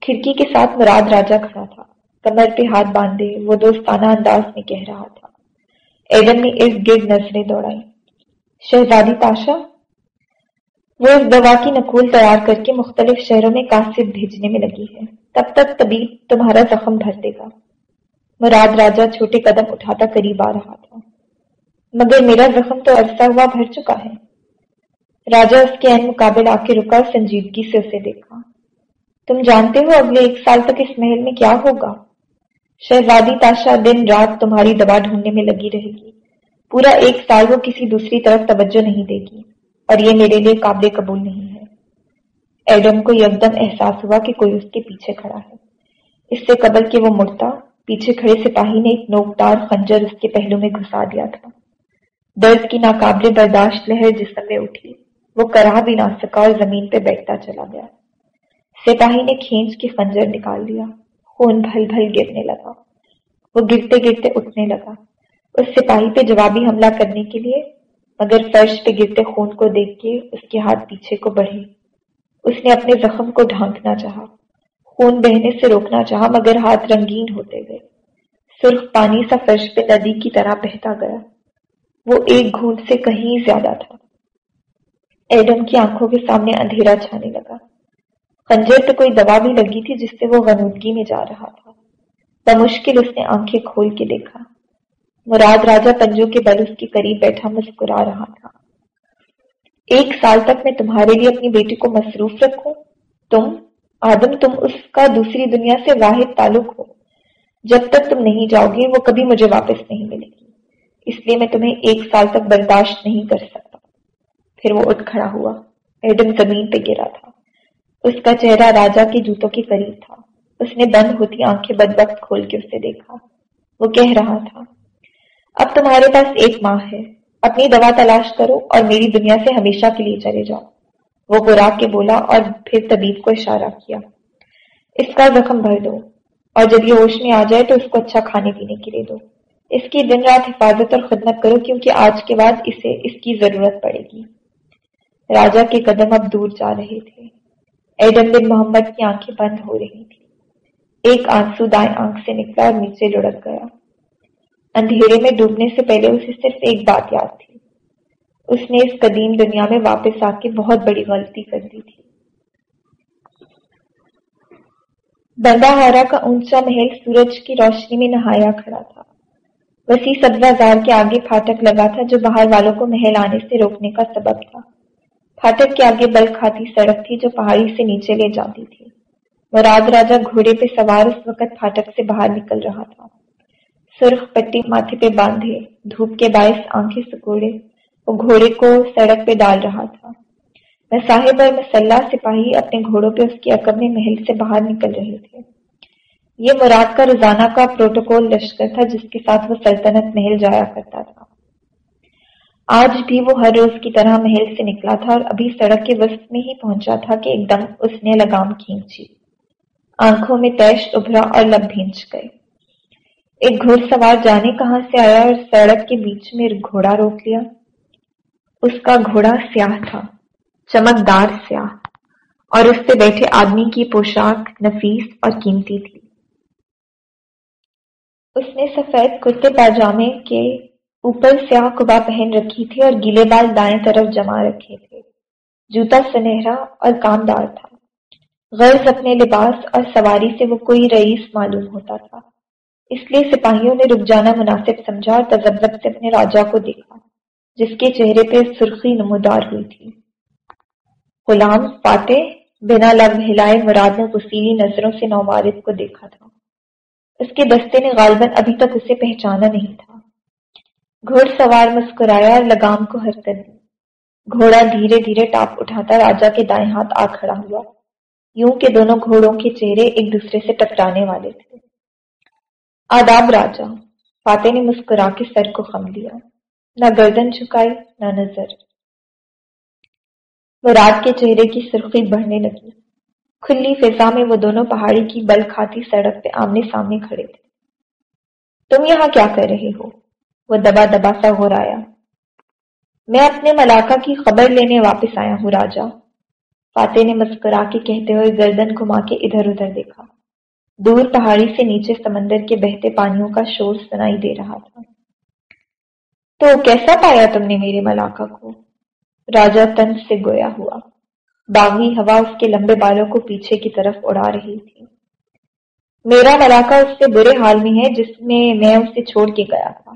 کھڑکی کے ساتھ مراد راجا کھڑا تھا۔ کمر پہ ہاتھ باندھے وہ دوستانہ انداز میں کہہ رہا تھا۔ ایڈم نے اس گرد نظریں دوڑائی شہزادی تاشا وہ اس دوا کی نقول تیار کر کے مختلف شہروں میں کاسب بھیجنے میں لگی ہے۔ تب تک طبیب تمہارا زخم بھر دے گا۔ مراد راجا چھوٹے قدم اٹھاتا قریب آ رہا تھا۔ مگر میرا زخم تو عرصہ ہوا بھر چکا ہے۔ راجا اس کے عین مقابل آ کے رکا اور سنجیدگی سے اسے دیکھا۔ تم جانتے ہو اگلے ایک سال تک اس محل میں کیا ہوگا؟ شہزادی تاشا دن رات تمہاری دبا ڈھونڈنے میں لگی رہے گی۔ پورا ایک سال وہ کسی دوسری طرف توجہ نہیں دے گی اور یہ میرے لیے قابل قبول نہیں ہے۔ ایڈم کو یکدم احساس ہوا کہ کوئی اس کے پیچھے کھڑا ہے۔ اس سے قبل کہ وہ مڑتا، پیچھے کھڑے سپاہی نے ایک نوکدار خنجر اس کے پہلو میں گھسا دیا تھا۔ درد کی ناقابل برداشت لہر جسم میں اٹھی، وہ کرا بھی نہ سکا اور زمین پہ بیٹھتا چلا گیا۔ سپاہی نے کھینچ کے خنجر نکال دیا خون بھل بھل گرنے لگا۔ وہ گرتے گرتے اٹھنے لگا۔ اس سپاہی پہ جوابی حملہ کرنے کے لیے، مگر فرش پہ گرتے خون کو دیکھ کے اس کے ہاتھ پیچھے کو بڑھے۔ اس نے اپنے زخم کو ڈھانکنا چاہا۔ خون بہنے سے روکنا چاہا، مگر ہاتھ رنگین ہوتے گئے۔ سرخ پانی سا فرش پہ ندی کی طرح بہتا گیا۔ وہ ایک گھونٹ سے کہیں زیادہ تھا۔ ایڈم کی آنکھوں کے سامنے اندھیرا چھانے لگا۔ خنجر پہ کوئی دوا بھی لگی تھی جس سے وہ غنودگی میں جا رہا تھا۔ بمشکل اس نے آنکھیں کھول کے دیکھا۔ مراد راجا پنجوں کے بل اس کے قریب بیٹھا مسکرا رہا تھا۔ ایک سال تک میں تمہارے لیے اپنی بیٹی کو مصروف رکھوں۔ تم، آدم، تم اس کا دوسری دنیا سے واحد تعلق ہو۔ جب تک تم نہیں جاؤ گے، وہ کبھی مجھے واپس نہیں ملے گی۔ اس لیے میں تمہیں ایک سال تک برداشت نہیں کر سکتا۔ پھر وہ اٹھ کھڑا ہوا، ایڈم زمین پہ گرا تھا۔ اس کا چہرہ راجا کے جوتوں کے قریب تھا۔ اس نے بند ہوتی آنکھیں بد وقت کھول کے اسے دیکھا۔ وہ کہہ رہا تھا، اب تمہارے پاس ایک ماہ ہے۔ اپنی دوا تلاش کرو اور میری دنیا سے ہمیشہ کے لیے چلے جاؤ۔ وہ برا کے بولا اور پھر طبیب کو اشارہ کیا۔ اس کا زخم بھر دو اور جب یہ ہوش میں آ جائے تو اس کو اچھا کھانے پینے کے لیے دو۔ اس کی دن رات حفاظت اور خدمت کرو کیونکہ آج کے بعد اسے اس کی ضرورت پڑے گی۔ راجا کے قدم اب دور جا رہے تھے۔ ایڈم بن محمد کی آنکھیں بند ہو رہی تھی ایک آنسو دائیں آنکھ سے نکلا اور نیچے لڑک گیا۔ اندھیرے میں ڈوبنے سے پہلے اسے صرف ایک بات یاد تھی۔ اس نے اس قدیم دنیا میں واپس آ کے بہت بڑی غلطی کر دی تھی۔ بندہ ہارا کا اونچا محل سورج کی روشنی میں نہایا کھڑا تھا۔ وسیع سبزہ زار کے آگے پھاٹک لگا تھا جو باہر والوں کو محل آنے سے روکنے کا سبب تھا۔ پھاٹک کے آگے بل کھاتی سڑک تھی جو پہاڑی سے نیچے لے جاتی تھی۔ مراد راجا گھوڑے پہ سوار اس وقت پھاٹک سے باہر نکل رہا تھا۔ سرخ پٹی ماتھے پہ باندھے، دھوپ کے باعث آنکھیں سکوڑے، وہ گھوڑے کو سڑک پہ ڈال رہا تھا۔ میں صاحب اور مسلح سپاہی اپنے گھوڑوں پہ اس کی عقب میں محل سے باہر نکل رہے تھے۔ یہ مراد کا روزانہ کا پروٹوکول لشکر تھا جس کے ساتھ وہ سلطنت محل جایا کرتا تھا۔ آج بھی وہ ہر روز کی طرح محل سے نکلا تھا اور ابھی سڑک کے وسط میں ہی پہنچا تھا کہ ایک دم اس نے لگام کھینچی۔ آنکھوں میں تیش ابھرا اور لب بھینچ گئے۔ ایک گھوڑ سوار جانے کہاں سے آیا اور سڑک کے بیچ میں گھوڑا روک لیا۔ اس کا گھوڑا سیاہ تھا، چمکدار سیاہ اور اس سے بیٹھے آدمی کی پوشاک، نفیس اور قیمتی تھی۔ اس نے سفید کرتے پاجامے کے اوپر سیاہ کبا پہن رکھی تھی اور گیلے بال دائیں طرف جما رکھے تھے۔ جوتا سنہرا اور کامدار تھا۔ غرض اپنے لباس اور سواری سے وہ کوئی رئیس معلوم ہوتا تھا۔ اس لیے سپاہیوں نے رک جانا مناسب سمجھا اور تجبت سے اپنے راجا کو دیکھا، جس کے چہرے پہ سرخی نمودار ہوئی تھی۔ غلام فاتح بنا لب ہلائے مراد نے وسیلی نظروں سے نوارد کو دیکھا تھا۔ اس کے دستے نے غالباً ابھی تک اسے پہچانا نہیں تھا۔ گھوڑ سوار مسکرایا اور لگام کو حرکت دی گھوڑا دھیرے دھیرے ٹاپ اٹھاتا راجا کے دائیں ہاتھ آ کھڑا ہوا، یوں کہ دونوں گھوڑوں کے چہرے ایک دوسرے سے ٹکرانے والے تھے۔ آداب راجا، فاتح نے مسکرا کے سر کو خم لیا۔ نہ گردن چکائی نہ نظر۔ مراد کے چہرے کی سرخی بڑھنے لگی۔ کھلی فضا میں وہ دونوں پہاڑی کی بل کھاتی سڑک پہ آمنے سامنے کھڑے تھے۔ تم یہاں کیا کر رہے ہو؟ وہ دبا دبا سا ہو رہا میں اپنے ملاقہ کی خبر لینے واپس آیا ہوں، راجا۔ فاتح نے مسکرا کے کہتے ہوئے گردن گھما کے ادھر ادھر دیکھا۔ دور پہاڑی سے نیچے سمندر کے بہتے پانیوں کا شور سنائی دے رہا تھا۔ تو کیسا پایا تم نے میرے ملاقہ کو؟ راجا تن سے گویا ہوا۔ باغی ہوا اس کے لمبے بالوں کو پیچھے کی طرف اڑا رہی تھی۔ میرا ملاقہ اس سے برے حال میں ہے جس میں میں اسے چھوڑ کے گیا تھا۔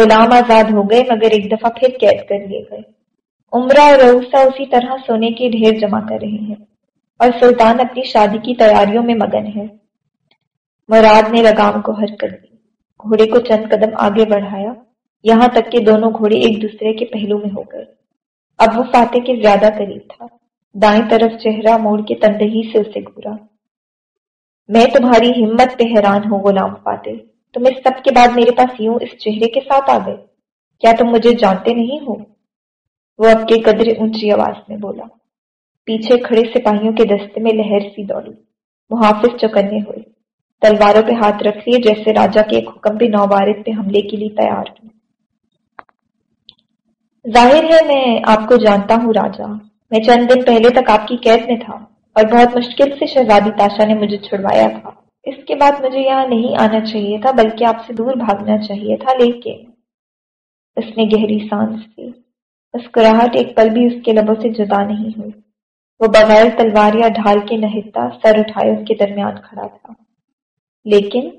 غلام آزاد ہو گئے مگر ایک دفعہ پھر قید کر لیے گئے۔ عمرہ اور روسا اسی طرح سونے کی ڈھیر جمع کر رہے ہیں اور سلطان اپنی شادی کی تیاریوں میں مگن ہے۔ مراد نے لگام کو حرکت دی۔ گھوڑے کو چند قدم آگے بڑھایا۔ یہاں تک کہ دونوں گھوڑے ایک دوسرے کے پہلو میں ہو گئے۔ اب وہ فاتح کے زیادہ قریب تھا۔ دائیں طرف چہرہ موڑ کے تندہی سے اسے گھورا۔ میں تمہاری ہمت پہ حیران ہوں، غلام فاتح تم اس سب کے بعد میرے پاس یوں اس چہرے کے ساتھ آ گئے۔ کیا تم مجھے جانتے نہیں ہو؟ وہ اب کے قدر اونچی آواز میں بولا۔ پیچھے کھڑے سپاہیوں کے دستے میں لہر سی دوڑی۔ محافظ چکنے ہوئے۔ تلواروں پہ ہاتھ رکھ لیے جیسے راجا کے ایک حکم بھی نوبارد پہ حملے کے لیے تیار ہوں۔ ظاہر ہے میں آپ کو جانتا ہوں، راجا۔ میں چند دن پہلے تک آپ کی قید میں تھا اور بہت مشکل سے شہزادی تاشا نے مجھے چھڑوایا تھا۔ اس کے بعد مجھے یہاں نہیں آنا چاہیے تھا، بلکہ آپ سے دور بھاگنا چاہیے تھا، لیکن اس نے گہری سانس کی مسکراہٹ ایک پل بھی اس کے لبوں سے جدا نہیں ہوئی۔ وہ بغیر تلوار یا ڈھال کے نہتا سر اٹھائے اس کے درمیان کھڑا تھا۔ لیکن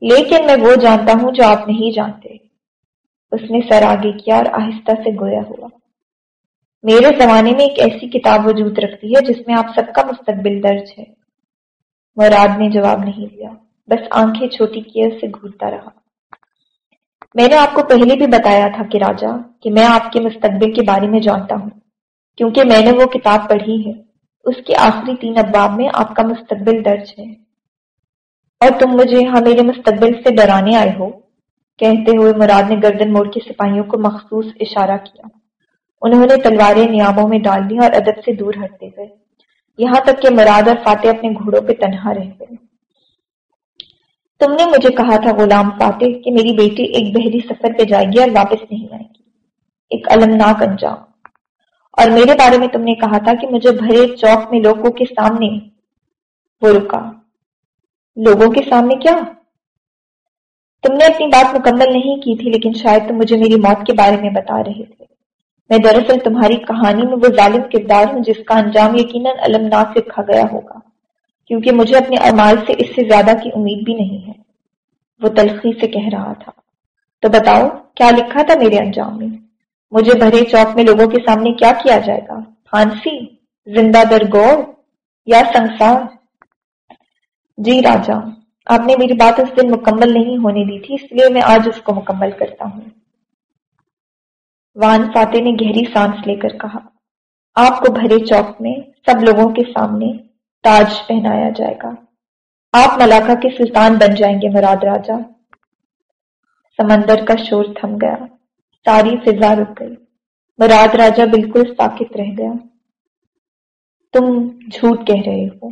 لیکن میں وہ جانتا ہوں جو آپ نہیں جانتے۔ اس نے سر آگے کیا اور آہستہ سے گویا ہوا۔ میرے زمانے میں ایک ایسی کتاب وجود رکھتی ہے جس میں آپ سب کا مستقبل درج ہے۔ مراد نے جواب نہیں دیا۔ بس آنکھیں چھوٹی کیے سے گھورتا رہا۔ میں نے آپ کو پہلے بھی بتایا تھا کہ راجا، کہ میں آپ کے مستقبل کے بارے میں جانتا ہوں، کیونکہ میں نے وہ کتاب پڑھی ہے۔ اس کے آخری تین ابواب میں آپ کا مستقبل درج ہے۔ اور تم مجھے یہاں میرے مستقبل سے ڈرانے آئے ہو؟ کہتے ہوئے مراد نے گردن موڑ کے سپاہیوں کو مخصوص اشارہ کیا۔ انہوں نے تلواریں نیاموں میں ڈال دی اور ادب سے دور ہٹتے گئے۔ یہاں تک کہ مراد اور فاتح اپنے گھوڑوں پہ تنہا رہ گئے۔ تم نے مجھے کہا تھا، غلام فاتح، کہ میری بیٹی ایک بحری سفر پہ جائے گی اور واپس نہیں آئے گی۔ ایک المناک انجام۔ اور میرے بارے میں تم نے کہا تھا کہ مجھے بھرے چوک میں لوگوں کے سامنے وہ رکا۔ لوگوں کے سامنے کیا؟ تم نے اپنی بات مکمل نہیں کی تھی، لیکن شاید تم مجھے میری موت کے بارے میں بتا رہے تھے۔ میں دراصل تمہاری کہانی میں وہ ظالم کردار ہوں جس کا انجام یقیناً المناک لکھا گیا ہوگا، کیونکہ مجھے اپنے امال سے اس سے زیادہ کی امید بھی نہیں ہے۔ وہ تلخی سے کہہ رہا تھا۔ تو بتاؤ، کیا لکھا تھا میرے انجام میں؟ مجھے بھرے چوک میں لوگوں کے سامنے کیا کیا جائے گا؟ پھانسی، زندہ درگور یا سنسار جی راجا، آپ نے میری بات اس دن مکمل نہیں ہونے دی تھی، اس لیے میں آج اس کو مکمل کرتا ہوں۔ وان فاتح نے گہری سانس لے کر کہا، آپ کو بھرے چوک میں سب لوگوں کے سامنے تاج پہنایا جائے گا۔ آپ ملاقہ کے سلطان بن جائیں گے، مراد راجا سمندر کا شور تھم گیا، ساری فضا رک گئی۔ مراد راجا بالکل ساکت رہ گیا۔ تم جھوٹ کہہ رہے ہو۔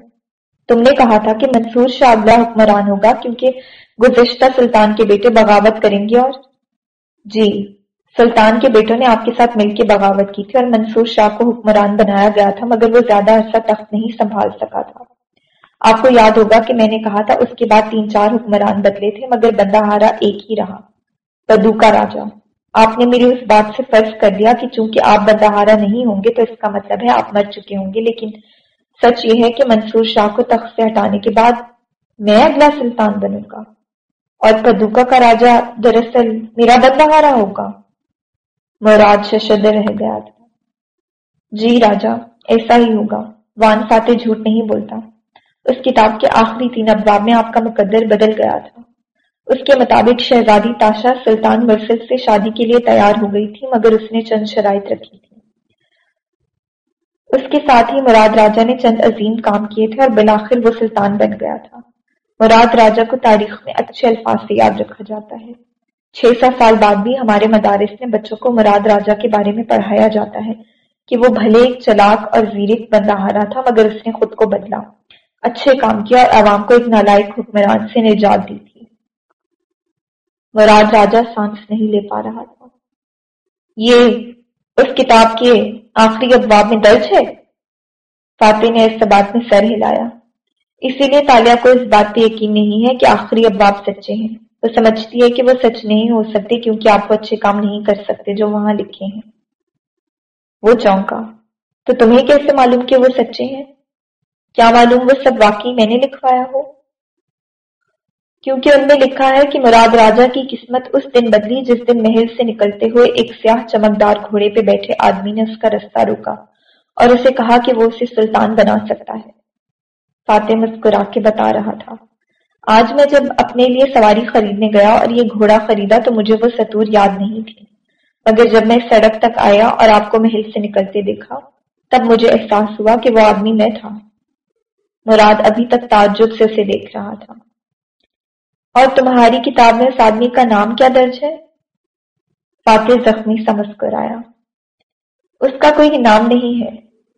تم نے کہا تھا کہ منصور شاہ اگلا حکمران ہوگا کیونکہ گزشتہ سلطان کے بیٹے بغاوت کریں گے اور۔ جی سلطان کے بیٹوں نے آپ کے ساتھ مل کے بغاوت کی تھی اور منصور شاہ کو حکمران بنایا گیا تھا، مگر وہ زیادہ عرصہ تخت نہیں سنبھال سکا تھا۔ آپ کو یاد ہوگا کہ میں نے کہا تھا، اس کے بعد تین چار حکمران بدلے تھے، مگر بندہ ہارا ایک ہی رہا۔ بدو کا راجا۔ آپ نے میری اس بات سے فرض کر دیا کہ چونکہ آپ بندہ ہارا نہیں ہوں گے تو اس کا مطلب ہے آپ مر چکے ہوں گے، لیکن سچ یہ ہے کہ منصور شاہ کو تخت سے ہٹانے کے بعد میں اگلا سلطان بنوں گا۔ اور پدوکا کا راجا دراصل میرا بندہ ہارا ہوگا۔ مراد ششد رہ گیا تھا۔ جی راجا، ایسا ہی ہوگا۔ وان فاتح جھوٹ نہیں بولتا۔ اس کتاب کے آخری تین ابواب میں آپ کا مقدر بدل گیا تھا۔ اس کے مطابق شہزادی تاشا سلطان مرسد سے شادی کے لیے تیار ہو گئی تھی، مگر اس نے چند شرائط رکھی تھی اس کے ساتھ ہی مراد راجا نے چند عظیم کام کیے تھے اور بلاخر وہ سلطان بن گیا تھا۔ مراد راجا کو تاریخ میں اچھے الفاظ سے یاد رکھا جاتا ہے۔ چھ سات سال بعد بھی ہمارے مدارس میں بچوں کو مراد راجا کے بارے میں پڑھایا جاتا ہے کہ وہ بھلے ایک چلاک اور زیرک بندہ تھا، مگر اس نے خود کو بدلا۔ اچھے کام کیا اور عوام کو ایک نالائق حکمران سے نجات دی تھی۔ مراد راجا سانس نہیں لے پا رہا تھا۔ یہ اس کتاب کے آخری ابواب میں درج ہے؟ فاتح نے اس بات میں سر ہلایا۔ اسی لیے تالیہ کو اس بات پہ یقین نہیں ہے کہ آخری ابواب سچے ہیں۔ وہ سمجھتی ہے کہ وہ سچ نہیں ہو سکتے کیونکہ آپ وہ اچھے کام نہیں کر سکتے جو وہاں لکھے ہیں۔ وہ چونکا۔ تو تمہیں کیسے معلوم کہ وہ سچے ہیں؟ کیا معلوم وہ سب واقعی میں نے لکھوایا ہو؟ کیونکہ ان میں لکھا ہے کہ مراد راجا کی قسمت اس دن بدلی جس دن محل سے نکلتے ہوئے ایک سیاہ چمکدار گھوڑے پہ بیٹھے آدمی نے اس کا رستہ روکا اور اسے کہا کہ وہ اسے سلطان بنا سکتا ہے۔ فاتح مسکرا کے بتا رہا تھا۔ آج میں جب اپنے لیے سواری خریدنے گیا اور یہ گھوڑا خریدا تو مجھے وہ ستور یاد نہیں تھی مگر جب میں سڑک تک آیا اور آپ کو محل سے نکلتے دیکھا، تب مجھے احساس ہوا کہ وہ آدمی میں تھا۔ مراد ابھی تک تعجب سے اسے دیکھ رہا تھا۔ اور تمہاری کتاب میں اس آدمی کا نام کیا درج ہے؟ فاتح زخمی سمجھ کر آیا۔ اس کا کوئی نام نہیں ہے۔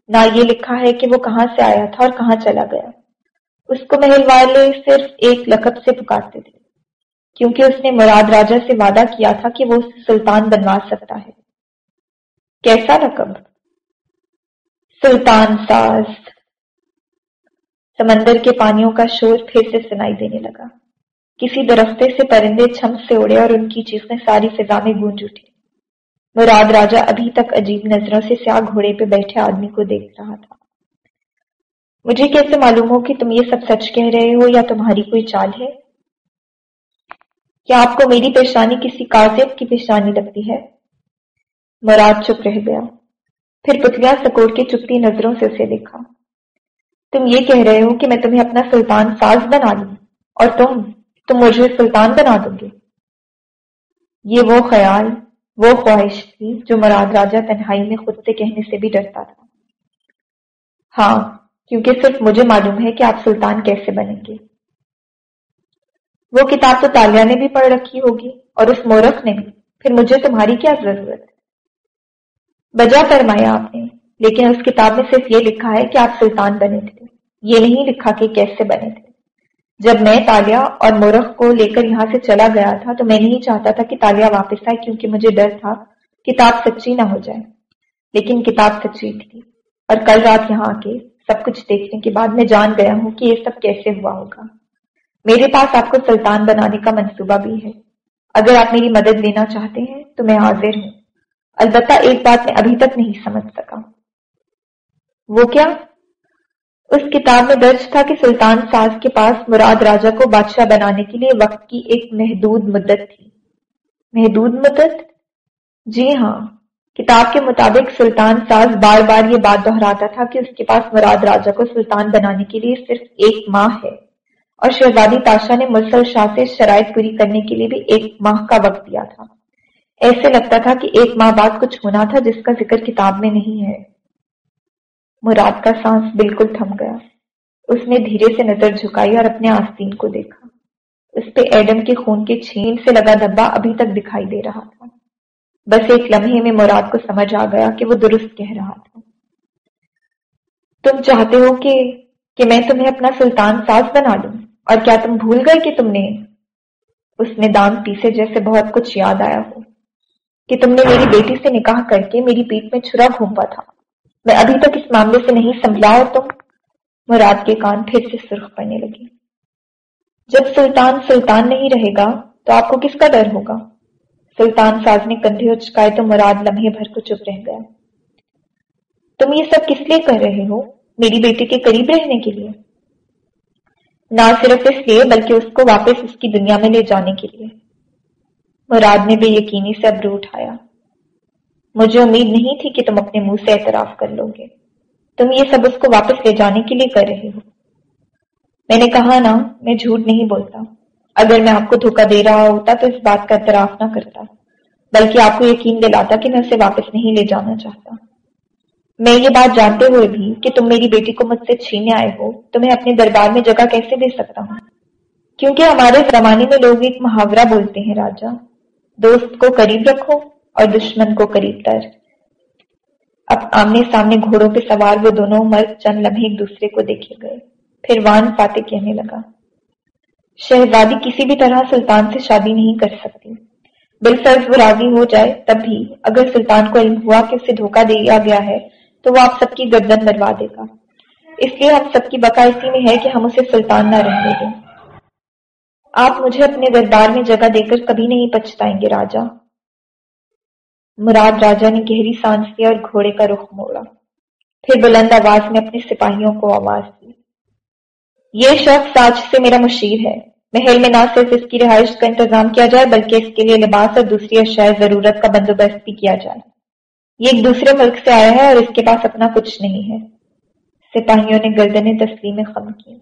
نہ یہ لکھا ہے کہ وہ کہاں سے آیا تھا اور کہاں چلا گیا۔ اس کو محل والے صرف ایک لقب سے پکارتے تھے، کیونکہ اس نے مراد راجا سے وعدہ کیا تھا کہ وہ سلطان بنوا سکتا ہے۔ کیسا لقب؟ سلطان ساز۔ سمندر کے پانیوں کا شور پھر سے سنائی دینے لگا۔ کسی درختے سے پرندے چھم سے اڑے اور ان کی چیخیں ساری فضا میں گونج اٹھی۔ مراد راجا ابھی تک عجیب نظروں سے سیاہ گھوڑے پہ بیٹھے آدمی کو دیکھ رہا تھا۔ مجھے کیسے معلوم ہو کہ تم یہ سب سچ کہہ رہے ہو یا تمہاری کوئی چال ہے؟ کیا آپ کو میری پیشانی کسی کاذب کی پیشانی لگتی ہے؟ مراد چپ رہ گیا۔ پھر پتلیاں سکوڑ کے چپتی نظروں سے اسے دیکھا۔ تم یہ کہہ رہے ہو کہ میں تمہیں اپنا سلطان ساز بنا لوں اور تم تم مجھے سلطان بنا دو گے۔ یہ وہ خیال، وہ خواہش تھی جو مراد راجہ تنہائی میں خود سے کہنے سے بھی ڈرتا تھا۔ ہاں کیونکہ صرف مجھے معلوم ہے کہ آپ سلطان کیسے بنیں گے۔ وہ کتاب تو تالیہ نے بھی پڑھ رکھی ہوگی اور اس مورخ نے بھی۔ پھر مجھے تمہاری کیا ضرورت؟ بجا فرمایا آپ نے، لیکن اس کتاب میں صرف یہ لکھا ہے کہ آپ سلطان بنے تھے۔ یہ نہیں لکھا کہ کیسے بنے تھے۔ جب میں تالیہ اور مورخ کو لے کر یہاں سے چلا گیا تھا تو میں نہیں چاہتا تھا کہ تالیہ واپس آئے کیونکہ مجھے ڈر تھا کتاب سچی نہ ہو جائے۔ لیکن کتاب سچی تھی اور کل رات یہاں آ کے سب کچھ دیکھنے کے بعد میں جان گیا ہوں کہ یہ سب کیسے ہوا ہوگا۔ میرے پاس آپ کو سلطان بنانے کا منصوبہ بھی ہے۔ اگر آپ میری مدد لینا چاہتے ہیں تو میں حاضر ہوں۔ البتہ ایک بات میں ابھی تک نہیں سمجھ سکا۔ وہ کیا؟ اس کتاب میں درج تھا کہ سلطان ساز کے پاس مراد راجا کو بادشاہ بنانے کے لیے وقت کی ایک محدود مدت تھی۔ محدود مدت؟ جی ہاں۔ کتاب کے مطابق سلطان ساز بار بار یہ بات دہراتا تھا کہ اس کے پاس مراد راجا کو سلطان بنانے کے لیے صرف ایک ماہ ہے۔ اور شہزادی تاشا نے مرسل شاہ سے شرائط پوری کرنے کے لیے بھی ایک ماہ کا وقت دیا تھا۔ ایسے لگتا تھا کہ ایک ماہ بعد کچھ ہونا تھا جس کا ذکر کتاب میں نہیں ہے۔ مراد کا سانس بالکل تھم گیا۔ اس نے دھیرے سے نظر جھکائی اور اپنے آستین کو دیکھا۔ اس پہ ایڈم کے خون کے چھین سے لگا دبا ابھی تک دکھائی دے رہا تھا۔ بس ایک لمحے میں مراد کو سمجھ آ گیا کہ وہ درست کہہ رہا تھا۔ تم چاہتے ہو کہ کہ میں تمہیں اپنا سلطان ساز بنا لوں اور کیا تم بھول گئے کہ تم نے اس نے دان پیسے جیسے بہت کچھ یاد آیا ہو؟ کہ تم نے میری بیٹی سے نکاح کر کے میری پیٹ میں چھرا گھومپا تھا۔ میں ابھی تک اس معاملے سے نہیں سنبھلا اور تم مراد کے کان پھر سے سرخ پڑنے لگی جب سلطان سلطان نہیں رہے گا تو آپ کو کس کا ڈر ہوگا؟ سلطان ساز نے کندھے اچکائے تو مراد لمحے بھر کو چپ رہ گیا۔ تم یہ سب کس لیے کر رہے ہو؟ میری بیٹی کے قریب رہنے کے لیے۔ نہ صرف اس لیے بلکہ اس کو واپس اس کی دنیا میں لے جانے کے لیے۔ مراد نے بے یقینی سے ابرو اٹھایا۔ مجھے امید نہیں تھی کہ تم اپنے منہ سے اعتراف کر لو گے۔ تم یہ سب اس کو واپس لے جانے کے لیے کر رہے ہو۔ میں نے کہا نا میں جھوٹ نہیں بولتا۔ اگر میں آپ کو دھوکہ دے رہا ہوتا تو اس بات کا اعتراف نہ کرتا، بلکہ آپ کو یقین دلاتا کہ میں اسے واپس نہیں لے جانا چاہتا۔ میں یہ بات جانتے ہوئے بھی کہ تم میری بیٹی کو مجھ سے چھینے آئے ہو تو میں اپنے دربار میں جگہ کیسے دے سکتا ہوں؟ کیونکہ ہمارے زمانے میں لوگ ایک محاورہ بولتے ہیں، راجا، دوست کو قریب رکھو اور دشمن کو قریب تر۔ اب آمنے سامنے گھوڑوں پہ سوار وہ دونوں مرد چند لمحے ایک دوسرے کو دیکھے گئے۔ پھر وان فاتح کہنے لگا شہزادی کسی بھی طرح سلطان سے شادی نہیں کر سکتی۔ بالفرض وہ راضی ہو جائے تب بھی اگر سلطان کو علم ہوا کہ اسے دھوکہ دیا گیا ہے تو وہ آپ سب کی گردن مروا دے گا۔ اس لیے ہم سب کی بقا اسی میں ہے کہ ہم اسے سلطان نہ رہنے دیں۔ آپ مجھے اپنے دربار میں جگہ دے کر کبھی نہیں پچھتائیں گے، راجا۔ مراد راجا نے گہری سانس لیا اور گھوڑے کا رخ موڑا۔ پھر بلند آواز میں اپنے سپاہیوں کو آواز دی۔ یہ شخص آج سے میرا مشیر ہے۔ محل میں نہ صرف اس کی رہائش کا انتظام کیا جائے، بلکہ اس کے لیے لباس اور دوسری اشیاء ضرورت کا بندوبست بھی کیا جائے۔ یہ ایک دوسرے ملک سے آیا ہے اور اس کے پاس اپنا کچھ نہیں ہے۔ سپاہیوں نے گردنیں تسلیم خم کی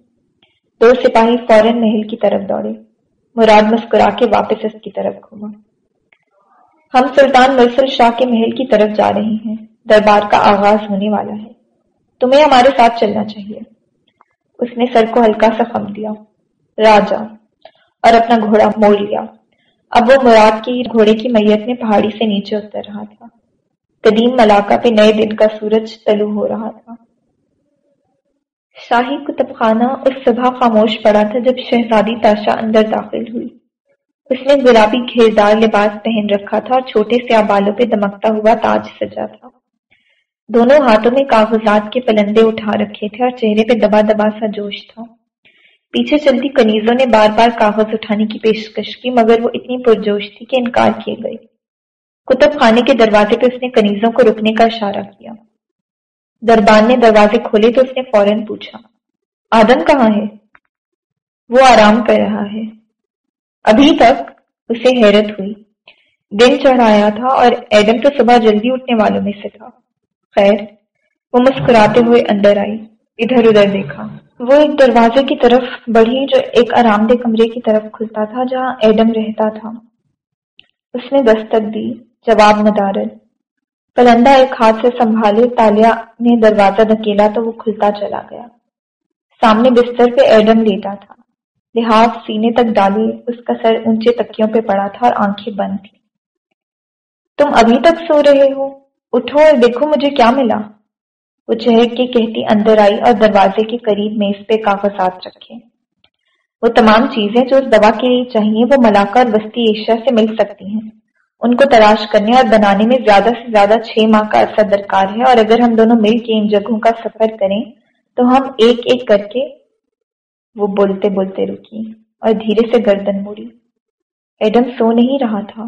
دو سپاہی فوراً محل کی طرف دوڑے۔ مراد مسکرا کے واپس اس کی طرف گھوما۔ ہم سلطان مرسل شاہ کے محل کی طرف جا رہے ہیں۔ دربار کا آغاز ہونے والا ہے۔ تمہیں ہمارے ساتھ چلنا چاہیے۔ اس نے سر کو ہلکا سا خم دیا۔ راجا، اور اپنا گھوڑا موڑ لیا۔ اب وہ مراد کی گھوڑے کی میت میں پہاڑی سے نیچے اتر رہا تھا۔ قدیم ملاقہ پہ نئے دن کا سورج تلو ہو رہا تھا۔ شاہی کتب خانہ اس صبح خاموش پڑا تھا جب شہزادی تاشا اندر داخل ہوئی۔ اس نے گلابی گھیردار لباس پہن رکھا تھا اور چھوٹے سے بالوں پہ دمکتا ہوا تاج سجا تھا۔ دونوں ہاتھوں میں کاغذات کے پلندے اٹھا رکھے تھے اور چہرے پہ دبا دبا سا جوش تھا۔ پیچھے چلتی کنیزوں نے بار بار کاغذ اٹھانے کی پیشکش کی، مگر وہ اتنی پرجوش تھی کہ انکار کیے گئے۔ کتب خانے کے دروازے پہ اس نے کنیزوں کو رکنے کا اشارہ کیا۔ دربان نے دروازے کھولے تو اس نے فوراً پوچھا، آدم کہاں ہے؟ وہ آرام کر رہا ہے۔ ابھی تک اسے حیرت ہوئی۔ دن چڑھ آیا تھا اور ایڈم تو صبح جلدی اٹھنے والوں میں سے تھا۔ خیر، وہ مسکراتے ہوئے اندر آئی، ادھر ادھر دیکھا۔ وہ ایک دروازے کی طرف بڑھی جو ایک آرام دہ کمرے کی طرف کھلتا تھا، جہاں ایڈم رہتا تھا۔ اس نے دستک دی، جواب مدارت پلندہ ایک ہاتھ سے سنبھالے تالیا نے دروازہ دھکیلا تو وہ کھلتا چلا گیا۔ سامنے بستر پہ ایڈم لیتا تھا۔ لحاظ سینے تک ڈالی، اس کا سر اونچے تکیوں پہ پڑا تھا اور آنکھیں بند تھی تم ابھی تک سو رہے ہو؟ اٹھو اور دیکھو مجھے کیا ملا۔ وہ چہک کے کہتی اندر آئی اور دروازے کے قریب میز پہ کاغذات رکھے۔ وہ تمام چیزیں جو اس دوا کے لیے چاہیے وہ ملاقہ اور وسطی ایشیا سے مل سکتی ہیں۔ ان کو تلاش کرنے اور بنانے میں زیادہ سے زیادہ چھ ماہ کا عرصہ درکار ہے اور اگر ہم دونوں مل کے ان جگہوں کا سفر کریں تو ہم ایک ایک کر کے وہ بولتے بولتے رکی اور دھیرے سے گردن موڑی۔ ایڈم سو نہیں رہا تھا۔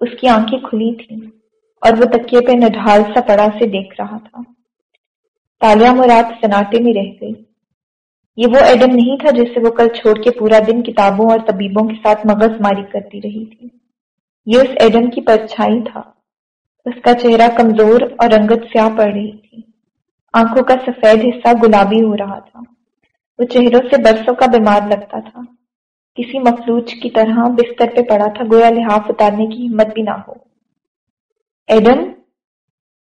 اس کی آنکھیں کھلی تھیں۔ اور وہ تکیے پہ نڈھال سا پڑا سے دیکھ رہا تھا۔ تالیا مراد سناٹے میں رہ گئی۔ یہ وہ ایڈم نہیں تھا جس سے وہ کل چھوڑ کے پورا دن کتابوں اور طبیبوں کے ساتھ مغز ماری کرتی رہی تھی۔ یہ اس ایڈم کی پرچھائی تھا۔ اس کا چہرہ کمزور اور رنگت سیاہ پڑ رہی تھی۔ آنکھوں کا سفید حصہ گلابی ہو رہا تھا۔ وہ چہروں سے برسوں کا بیمار لگتا تھا۔ کسی مفلوج کی طرح بستر پہ پڑا تھا۔ گویا لحاظ اتارنے کی ہمت بھی نہ ہو۔ ایڈم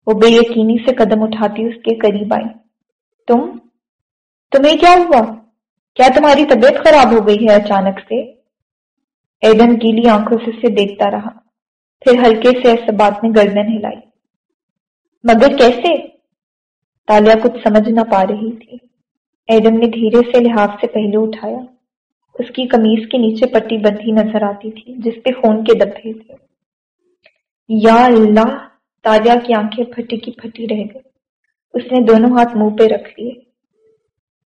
وہ بے یقینی سے قدم اٹھاتی اس کے قریب آئی۔ تم؟ تمہیں کیا ہوا؟ کیا تمہاری طبیعت خراب ہو گئی ہے اچانک سے؟ ایڈم گیلی آنکھوں سے اسے دیکھتا رہا۔ پھر ہلکے سے ایسے بات میں گردن ہلائی۔ مگر کیسے؟ تالیا کچھ سمجھ نہ پا رہی تھی۔ ایڈم نے دھیرے سے لحاظ سے پہلو اٹھایا۔ اس کی کمیز کے نیچے پٹی بندھی نظر آتی تھی، جس پہ خون کے دبے تھے۔ یا اللہ تالیا کی آنکھیں پھٹی کی پھٹی رہ گئی۔ اس نے دونوں ہاتھ منہ پہ رکھ لیے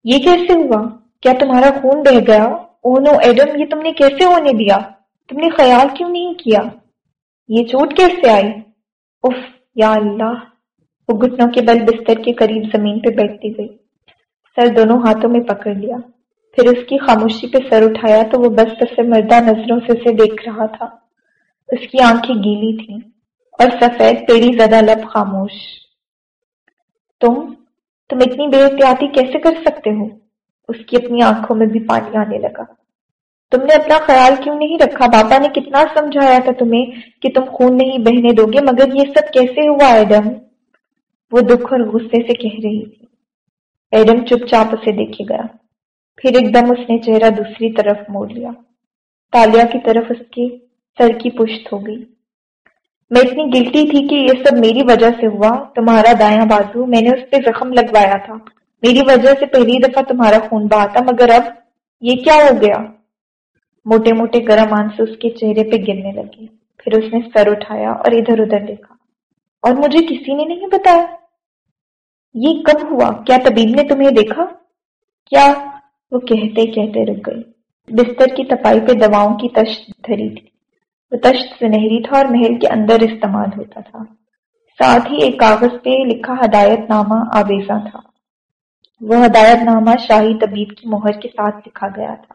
یہ کیسے ہوا؟ کیا تمہارا خون بہ گیا؟ او نو، ایڈم، یہ تم نے کیسے ہونے دیا؟ تم نے خیال کیوں نہیں کیا؟ یہ چوٹ کیسے آئی؟ اف یا اللہ۔ وہ گھٹنوں کے بل بستر کے قریب زمین پہ بیٹھتی گئی۔ سر دونوں ہاتھوں میں پکڑ لیا۔ پھر اس کی خاموشی پہ سر اٹھایا تو وہ بس بس مردہ نظروں سے اسے دیکھ رہا تھا۔ اس کی آنکھیں گیلی تھیں اور سفید پیڑی زدہ لب خاموش۔ تم تم اتنی بے احتیاطی کیسے کر سکتے ہو؟ اس کی اپنی آنکھوں میں بھی پانی آنے لگا۔ تم نے اپنا خیال کیوں نہیں رکھا؟ باپا نے کتنا سمجھایا تھا تمہیں کہ تم خون نہیں بہنے دو گے، مگر یہ سب کیسے ہوا ایڈم؟ وہ دکھ اور غصے سے کہہ رہی تھی۔ ایڈم چپ چاپ اسے دیکھے گیا۔ پھر ایک دم اس نے چہرہ دوسری طرف موڑ لیا۔ تالیا کی طرف اس کی سر کی پشت ہو گئی۔ میں اتنی گلٹی تھی کہ یہ سب میری وجہ سے ہوا، تمہارا دایاں بازو، میں نے اس پہ زخم لگوایا تھا۔ میری وجہ سے پہلی دفعہ تمہارا خون بہا تھا، مگر اب یہ کیا ہو گیا؟ موٹے موٹے گرم آنسو اس کے چہرے پہ گرنے لگے۔ پھر اس نے سر اٹھایا اور ادھر ادھر دیکھا۔ اور مجھے کسی نے نہیں بتایا؟ یہ کب ہوا؟ کیا طبیب نے تمہیں دیکھا؟ کیا؟ وہ کہتے کہتے رک گئی بستر کی تپائی پہ دواؤں کی تشت دھری تھی۔ وہ تشت سنہری تھا اور محل کے اندر استعمال ہوتا تھا۔ ساتھ ہی ایک کاغذ پہ لکھا ہدایت نامہ آویزہ تھا۔ وہ ہدایت نامہ شاہی طبیب کی مہر کے ساتھ لکھا گیا تھا۔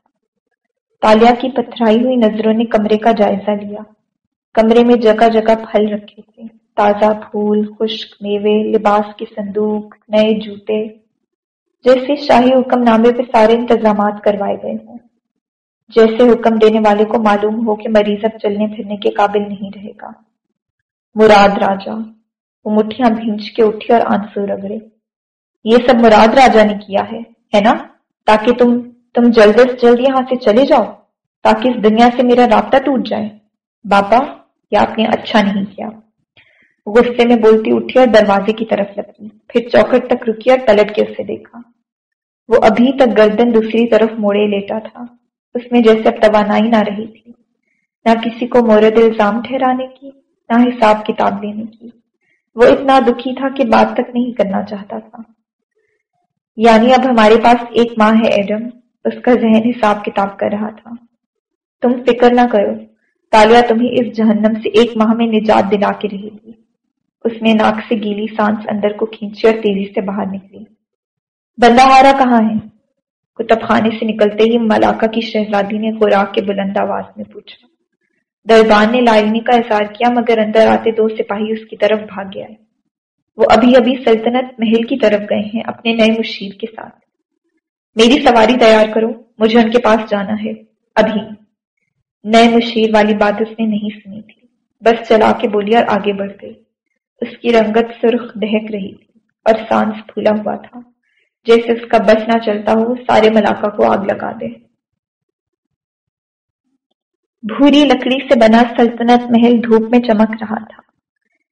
تالیا کی پتھرائی ہوئی نظروں نے کمرے کا جائزہ لیا۔ کمرے میں جگہ جگہ پھل رکھے تھے۔ تازہ پھول، خشک میوے، لباس کی صندوق، نئے جوتے۔ جیسے شاہی حکم نامے پہ سارے انتظامات کروائے گئے ہوں۔ جیسے حکم دینے والے کو معلوم ہو کہ مریض اب چلنے پھرنے کے قابل نہیں رہے گا۔ مراد راجا، وہ مٹھیاں بھینچ کے اٹھی اور آنسو رگڑے یہ سب مراد راجا نے کیا ہے ہے نا؟ تاکہ تم تم جلد از جلد یہاں سے چلے جاؤ، تاکہ اس دنیا سے میرا رابطہ ٹوٹ جائے۔ باپا، یہ آپ نے اچھا نہیں کیا۔ غصے میں بولتی اٹھی اور دروازے کی طرف لگی۔ پھر چوکٹ تک رکی اور پلٹ کے اسے دیکھا۔ وہ ابھی تک گردن دوسری طرف موڑے لیٹا تھا۔ اس میں جیسے اب توانائی نہ رہی تھی، نہ کسی کو مورد الزام ٹھہرانے کی، نہ حساب کتاب دینے کی۔ وہ اتنا دکھی تھا کہ بات تک نہیں کرنا چاہتا تھا۔ یعنی اب ہمارے پاس ایک ماں ہے ایڈم، اس کا ذہن حساب کتاب کر رہا تھا۔ تم فکر نہ کرو، تالیا تمہیں اس جہنم سے ایک ماہ میں نجات دلا کے رہے گی۔ اس نے ناک سے گیلی سانس اندر کو کھینچی اور تیزی سے باہر نکلی۔ بندہ ہارا کہاں ہے؟ کتب خانے سے نکلتے ہی ملاقہ کی شہزادی نے خوراک کے بلند آواز میں پوچھا دربان نے لائنی کا اظہار کیا مگر اندر آتے دو سپاہی اس کی طرف بھاگ گیا وہ ابھی ابھی سلطنت محل کی طرف گئے ہیں اپنے نئے مشیر کے ساتھ۔ میری سواری تیار کرو، مجھے ان کے پاس جانا ہے۔ ابھی۔ نئے مشیر والی بات اس نے نہیں سنی تھی۔ بس چلا کے بولی اور آگے بڑھ گئی۔ اس کی رنگت سرخ دہک رہی تھی اور سانس پھولا ہوا تھا۔ جیسے اس کا بس نہ چلتا ہو، سارے ملاقہ کو آگ لگا دے۔ بھوری لکڑی سے بنا سلطنت محل دھوپ میں چمک رہا تھا۔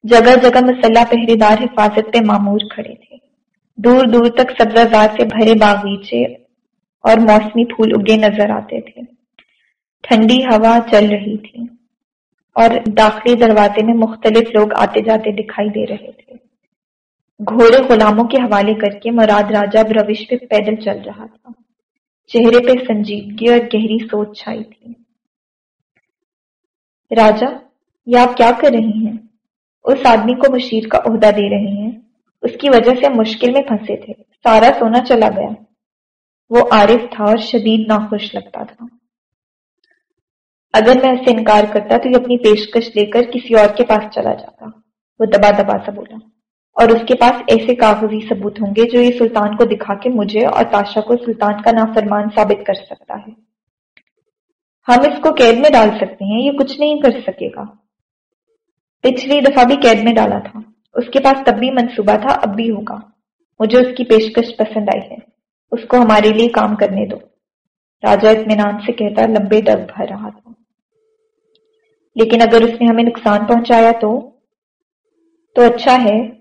جگہ جگہ مسلح پہرے دار حفاظت پہ معمور کھڑے تھے۔ دور دور تک سبزہ زار سے بھرے باغیچے اور موسمی پھول اگے نظر آتے تھے۔ ٹھنڈی ہوا چل رہی تھی اور داخلی دروازے میں مختلف لوگ آتے جاتے دکھائی دے رہے تھے۔ گھوڑے غلاموں کے حوالے کر کے مراد راجا روش پہ پیدل چل رہا تھا۔ چہرے پہ سنجیدگی اور گہری سوچ چھائی تھی۔ راجا یہ آپ کیا کر رہی ہیں؟ اس آدمی کو مشیر کا عہدہ دے رہے ہیں۔ اس کی وجہ سے مشکل میں پھنسے تھے۔ سارا سونا چلا گیا۔ وہ عارف تھا اور شدید ناخوش لگتا تھا۔ اگر میں اسے انکار کرتا تو یہ اپنی پیشکش لے کر کسی اور کے پاس چلا جاتا۔ وہ دبا دبا سا بولا۔ اور اس کے پاس ایسے کاغذی ثبوت ہوں گے جو یہ سلطان کو دکھا کے مجھے اور تاشا کو سلطان کا نافرمان ثابت کر سکتا ہے۔ ہم اس کو قید میں ڈال سکتے ہیں، یہ کچھ نہیں کر سکے گا۔ پچھلی دفعہ بھی قید میں ڈالا تھا۔ اس کے پاس تب بھی منصوبہ تھا، اب بھی ہوگا۔ مجھے اس کی پیشکش پسند آئی ہے۔ اس کو ہمارے لیے کام کرنے دو۔ راجا اطمینان سے کہتا، لمبے ڈگ بھر رہا تھا۔ لیکن اگر اس نے ہمیں نقصان پہنچایا تو تو اچھا ہے۔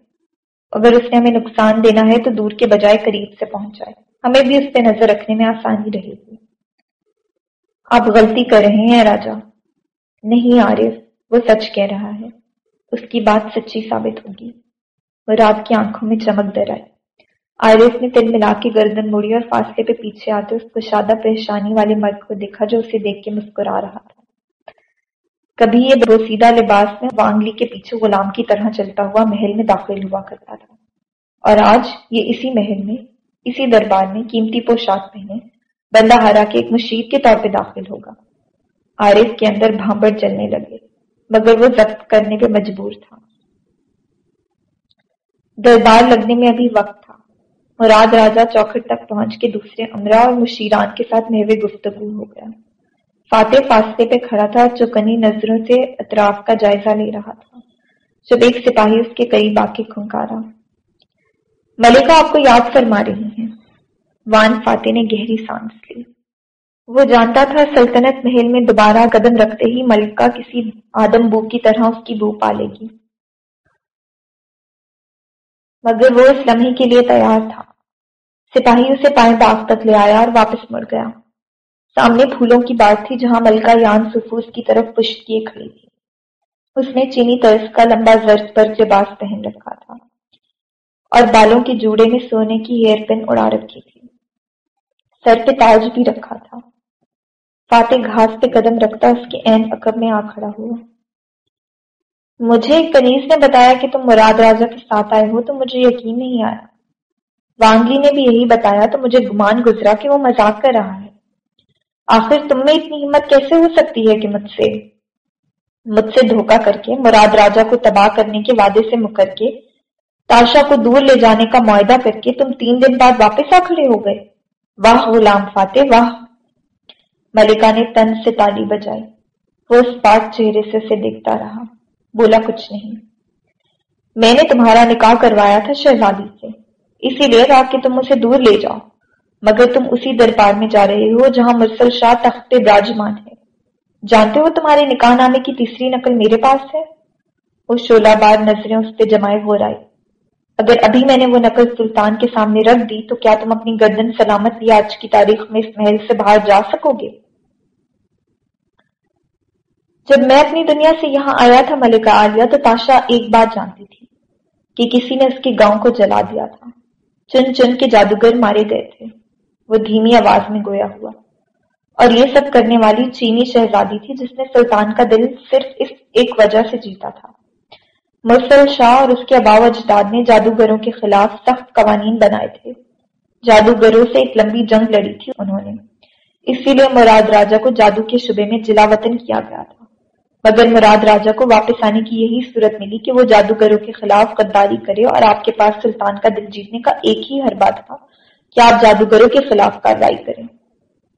اگر اس نے ہمیں نقصان دینا ہے تو دور کے بجائے قریب سے پہنچائے۔ ہمیں بھی اس پہ نظر رکھنے میں آسانی رہے گی۔ آپ غلطی کر رہے ہیں راجا۔ نہیں عارف، وہ سچ کہہ رہا ہے۔ اس کی بات سچی ثابت ہوگی۔ وہ رات کی آنکھوں میں چمک در آئی عارف نے تل ملا کے گردن موڑی اور فاصلے پہ پیچھے آتے اس کشادہ پریشانی والے مرد کو دیکھا جو اسے دیکھ کے مسکرا رہا۔ تھا کبھی یہ بروسیدہ لباس میں وانگلی کے پیچھے غلام کی طرح چلتا ہوا محل میں داخل ہوا کرتا تھا۔ اور آج یہ اسی محل میں، اسی دربار میں قیمتی پوشاک پہنے بندہ ہارا کے ایک مشیر کے طور پہ داخل ہوگا۔ عارف کے اندر بھانبڑ چلنے لگے، مگر وہ ضبط کرنے پہ مجبور تھا۔ دربار لگنے میں ابھی وقت تھا۔ مراد راجا چوکھٹ تک پہنچ کے دوسرے امرا اور مشیران کے ساتھ محوے گفتگو ہو گیا۔ فاتح فاصلے پہ کھڑا تھا چکنی نظروں سے اطراف کا جائزہ لے رہا تھا۔ جب ایک سپاہی اس کے قریب آ کے کھنکارا۔ ملکہ، آپ کو یاد فرما رہی ہیں۔ وان فاتح نے گہری سانس لی۔ وہ جانتا تھا سلطنت محل میں دوبارہ قدم رکھتے ہی ملکہ کسی آدم بو کی طرح اس کی بو پالے گی۔ مگر وہ اس لمحے کے لیے تیار تھا۔ سپاہی اسے پائیں باغ تک لے آیا اور واپس مڑ گیا۔ سامنے پھولوں کی بات تھی جہاں ملکہ یان سفوس کی طرف پشت کیے کھڑی تھی۔ اس نے چینی طرز کا لمبا زرد پر لباس پہن رکھا تھا اور بالوں کے جوڑے میں سونے کی ہیئر پن اڑا رکھی تھی۔ سر پہ تاج بھی رکھا تھا۔ فاتح گھاس پہ قدم رکھتا اس کے عین عقب میں آ کھڑا ہوا۔ مجھے کنیز نے بتایا کہ تم مراد راجا کے ساتھ آئے ہو تو مجھے یقین نہیں آیا۔ وانگلی نے بھی یہی بتایا تو مجھے گمان گزرا کہ وہ مذاق کر رہا ہے۔ آخر تم میں اتنی ہمت کیسے ہو سکتی ہے کہ مجھ سے مجھ سے دھوکا کر کے، مراد راجا کو تباہ کرنے کے وعدے سے مکر کے، تاشا کو دور لے جانے کا معاہدہ کر کے تم تین دن بعد واپس آ کھڑے ہو گئے۔ واہ غلام فاتح، واہ۔ ملکہ نے تن سے تالی بجائی۔ وہ اس پاک چہرے سے اسے دیکھتا رہا۔ بولا، کچھ نہیں۔ میں نے تمہارا نکاح کروایا تھا شہزادی سے۔ اسی لیے رات کہ تم اسے دور لے جاؤ۔ مگر تم اسی دربار میں جا رہے ہو جہاں مرسل شاہ تخت براجمان ہے۔ جانتے ہو تمہارے نکاح نامے کی تیسری نقل میرے پاس ہے؟ وہ شولہ بار نظریں اس پہ جمائے ہو رہی اگر ابھی میں نے وہ نقل سلطان کے سامنے رکھ دی تو کیا تم اپنی گردن سلامت یا آج کی تاریخ میں اس محل سے باہر جا سکو گے؟ جب میں اپنی دنیا سے یہاں آیا تھا ملکہ عالیہ تو تاشا ایک بات جانتی تھی کہ کسی نے اس کے گاؤں کو جلا دیا تھا۔ چن چن کے جادوگر مارے گئے تھے۔ وہ دھیمی آواز میں گویا ہوا۔ اور یہ سب کرنے والی چینی شہزادی تھی جس نے سلطان کا دل صرف اس ایک وجہ سے جیتا تھا۔ مرسل شاہ اور اس کے اباؤ اجداد نے جادوگروں کے خلاف سخت قوانین بنائے تھے۔ جادوگروں سے ایک لمبی جنگ لڑی تھی انہوں نے۔ اسی لیے مراد راجا کو جادو کے شبے میں جلا وطن کیا گیا تھا۔ مگر مراد راجا کو واپس آنے کی یہی صورت ملی کہ وہ جادوگروں کے خلاف غداری کرے اور آپ کے پاس سلطان کا دل جیتنے کا ایک ہی ہر بات تھا۔ کہ آپ جادوگروں کے خلاف کاروائی کریں؟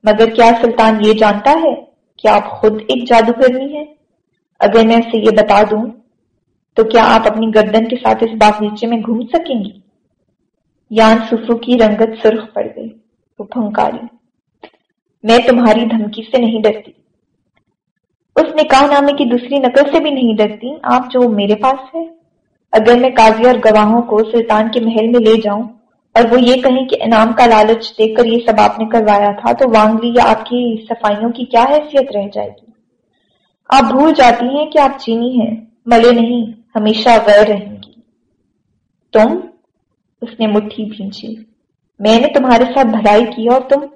مگر کیا سلطان یہ جانتا ہے کہ آپ خود ایک جادوگرنی ہے اگر میں اسے یہ بتا دوں، تو کیا آپ اپنی گردن کے ساتھ اس باغیچے میں گھوم سکیں گی؟ یان سفو کی رنگت سرخ پڑ گئی، وہ پھنکاری۔ میں تمہاری دھمکی سے نہیں ڈرتی۔ اس نکاح نامے کی دوسری نقل سے بھی نہیں ڈرتی۔ آپ جو میرے پاس ہے اگر میں قاضی اور گواہوں کو سلطان کے محل میں لے جاؤں اور وہ یہ کہیں کہ انعام کا لالچ دیکھ کر یہ سب آپ نے کروایا تھا، تو وانگلی یا آپ کی صفائیوں کی کیا حیثیت رہ جائے گی؟ آپ بھول جاتی ہیں کہ آپ چینی ہیں، ملے نہیں، ہمیشہ غیر رہیں گی۔ تم اس نے مٹھی بھینچی میں نے تمہارے ساتھ بھلائی کی اور تم،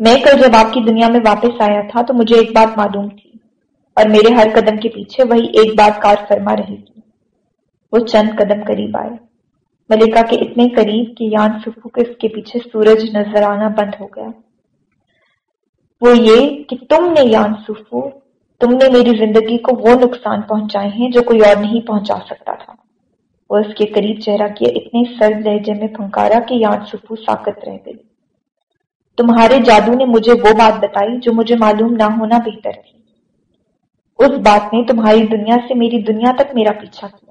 میں کل جب آپ کی دنیا میں واپس آیا تھا تو مجھے ایک بات معلوم تھی، اور میرے ہر قدم کے پیچھے وہی ایک بات کار فرما رہے گی۔ وہ چند قدم قریب آئے۔ ملکہ کے اتنے قریب کہ یان سفو کے اس کے پیچھے سورج نظر آنا بند ہو گیا۔ وہ یہ کہ تم نے یان سفو تم نے میری زندگی کو وہ نقصان پہنچائے ہیں جو کوئی اور نہیں پہنچا سکتا تھا۔ وہ اس کے قریب چہرہ کیا اتنے سرد لہجے میں پھنکارا کہ یان سفو ساکت رہ گئی تمہارے جادو نے مجھے وہ بات بتائی جو مجھے معلوم نہ ہونا بہتر تھی۔ اس بات نے تمہاری دنیا سے میری دنیا تک میرا پیچھا کیا۔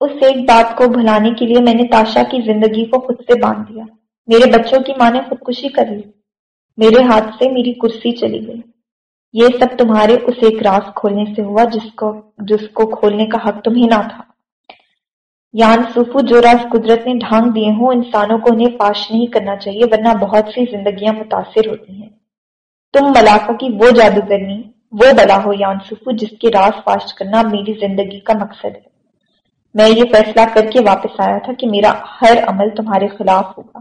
اس ایک بات کو بھلانے کے لیے میں نے تاشا کی زندگی کو خود سے باندھ دیا۔ میرے بچوں کی ماں نے خودکشی کر لی۔ میرے ہاتھ سے میری کرسی چلی گئی۔ یہ سب تمہارے اس ایک راز کھولنے سے ہوا جس کو جس کو کھولنے کا حق تمہیں نہ تھا۔ یان سوفو جو راز قدرت نے ڈھانگ دیے ہوں، انسانوں کو انہیں پاش نہیں کرنا چاہیے، ورنہ بہت سی زندگیاں متاثر ہوتی ہیں۔ تم ملاقہ کی وہ جادوگرنی، وہ بلا ہو یان سوفو جس کے راز پاش کرنا میری زندگی کا مقصد ہے۔ میں یہ فیصلہ کر کے واپس آیا تھا کہ میرا ہر عمل تمہارے خلاف ہوگا۔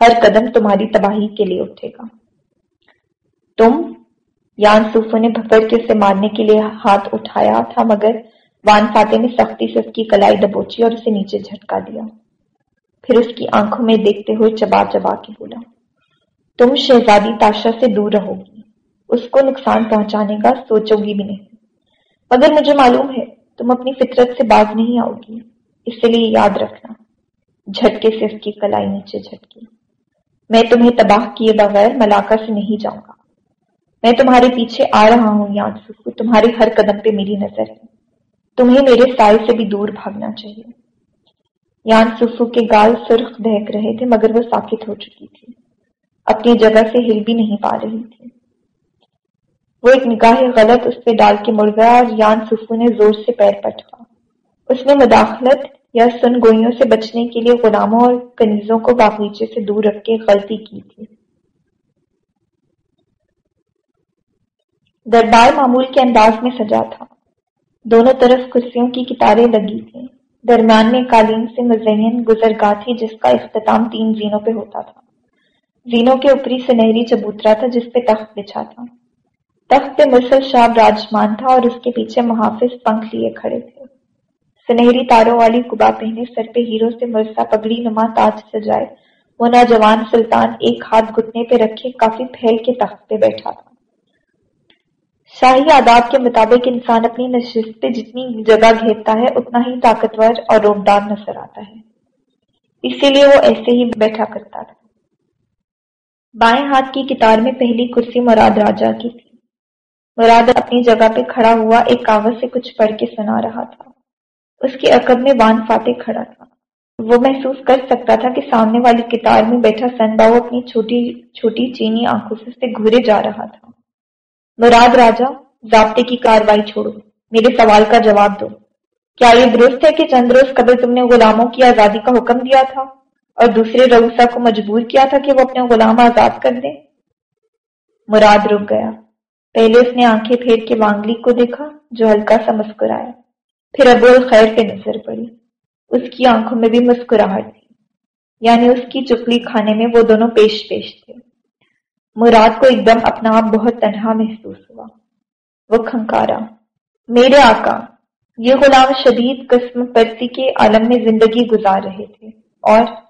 ہر قدم تمہاری تباہی کے لیے اٹھے گا۔ تم یان سوفو نے بھپر کے اسے مارنے کے لیے ہاتھ اٹھایا تھا، مگر وان فاتح نے سختی سے اس کی کلائی دبوچی اور اسے نیچے جھٹکا دیا۔ پھر اس کی آنکھوں میں دیکھتے ہوئے چبا چبا کے بولا، تم شہزادی تاشا سے دور رہو گی، اس کو نقصان پہنچانے کا سوچو گی بھی نہیں۔ مگر مجھے معلوم ہے تم اپنی فطرت سے باز نہیں آؤ گی۔ اس لیے یاد رکھنا۔ جھٹکے سے اس کی کلائی نیچے جھٹکی۔ میں تمہیں تباہ کیے بغیر ملاقہ سے نہیں جاؤں گا۔ میں تمہارے پیچھے آ رہا ہوں، یاد سکو تمہارے ہر قدم پہ میری نظر ہے۔ تمہیں میرے سائے سے بھی دور بھاگنا چاہیے۔ یان سفو کے گال سرخ دہک رہے تھے، مگر وہ ساکت ہو چکی تھی۔ اپنی جگہ سے ہل بھی نہیں پا رہی تھی۔ وہ ایک نگاہ غلط اس پہ ڈال کے مڑ گیا اور یان سفو نے زور سے پیر پٹکا اس نے مداخلت یا سن گوئیوں سے بچنے کے لیے غلاموں اور کنیزوں کو باغیچے سے دور رکھ کے غلطی کی تھی۔ دربار معمول کے انداز میں سجا تھا۔ دونوں طرف کرسیوں کی کتاریں لگی تھیں۔ درمیان میں قالین سے مزین گزرگاہ تھی جس کا اختتام تین زینوں پہ ہوتا تھا۔ زینوں کے اوپری سنہری چبوترا تھا جس پہ تخت بچھا تھا۔ تخت پہ مرسل شاب راجمان تھا اور اس کے پیچھے محافظ پنکھ لیے کھڑے تھے۔ سنہری تاروں والی کبا پہنے سر پہ ہیرو سے مرسا پگڑی نما تاج سجائے۔ وہ نوجوان سلطان ایک ہاتھ گھٹنے پہ رکھے کافی پھیل کے تخت پہ بیٹھا تھا۔ شاہی آداب کے مطابق انسان اپنی نشست پہ جتنی جگہ گھیرتا ہے، اتنا ہی طاقتور اور روبدار نظر آتا ہے۔ اسی لیے وہ ایسے ہی بیٹھا کرتا تھا۔ بائیں ہاتھ کی کتار میں پہلی کرسی مراد راجا کی تھی۔ مراد اپنی جگہ پہ کھڑا ہوا ایک کاغذ سے کچھ پڑھ کے سنا رہا تھا۔ اس کے عقب میں وان فاتح کھڑا تھا۔ وہ محسوس کر سکتا تھا کہ سامنے والی کتار میں بیٹھا سن باؤ اپنی چھوٹی چھوٹی چینی آنکھوں سے گھورے جا رہا تھا۔ مراد راجا، ضابطے کی کاروائی چھوڑو۔ میرے سوال کا جواب دو۔ کیا یہ درست ہے کہ چند روز قبل تم نے غلاموں کی آزادی کا حکم دیا تھا اور دوسرے روسا کو مجبور کیا تھا کہ وہ اپنے غلام آزاد کر دے مراد رک گیا۔ پہلے اس نے آنکھیں پھیر کے وانگلی کو دیکھا، جو ہلکا سا مسکرایا۔ پھر ابو الخیر پہ نظر پڑی۔ اس کی آنکھوں میں بھی مسکراہٹ تھی۔ یعنی اس کی چکلی کھانے میں وہ دونوں پیش پیش تھے۔ مراد کو ایک دم اپنا آپ بہت تنہا محسوس ہوا۔ وہ کھنکارا۔ میرے آقا، یہ غلام شدید قسم پرسی کے عالم میں زندگی گزار رہے تھے۔ اور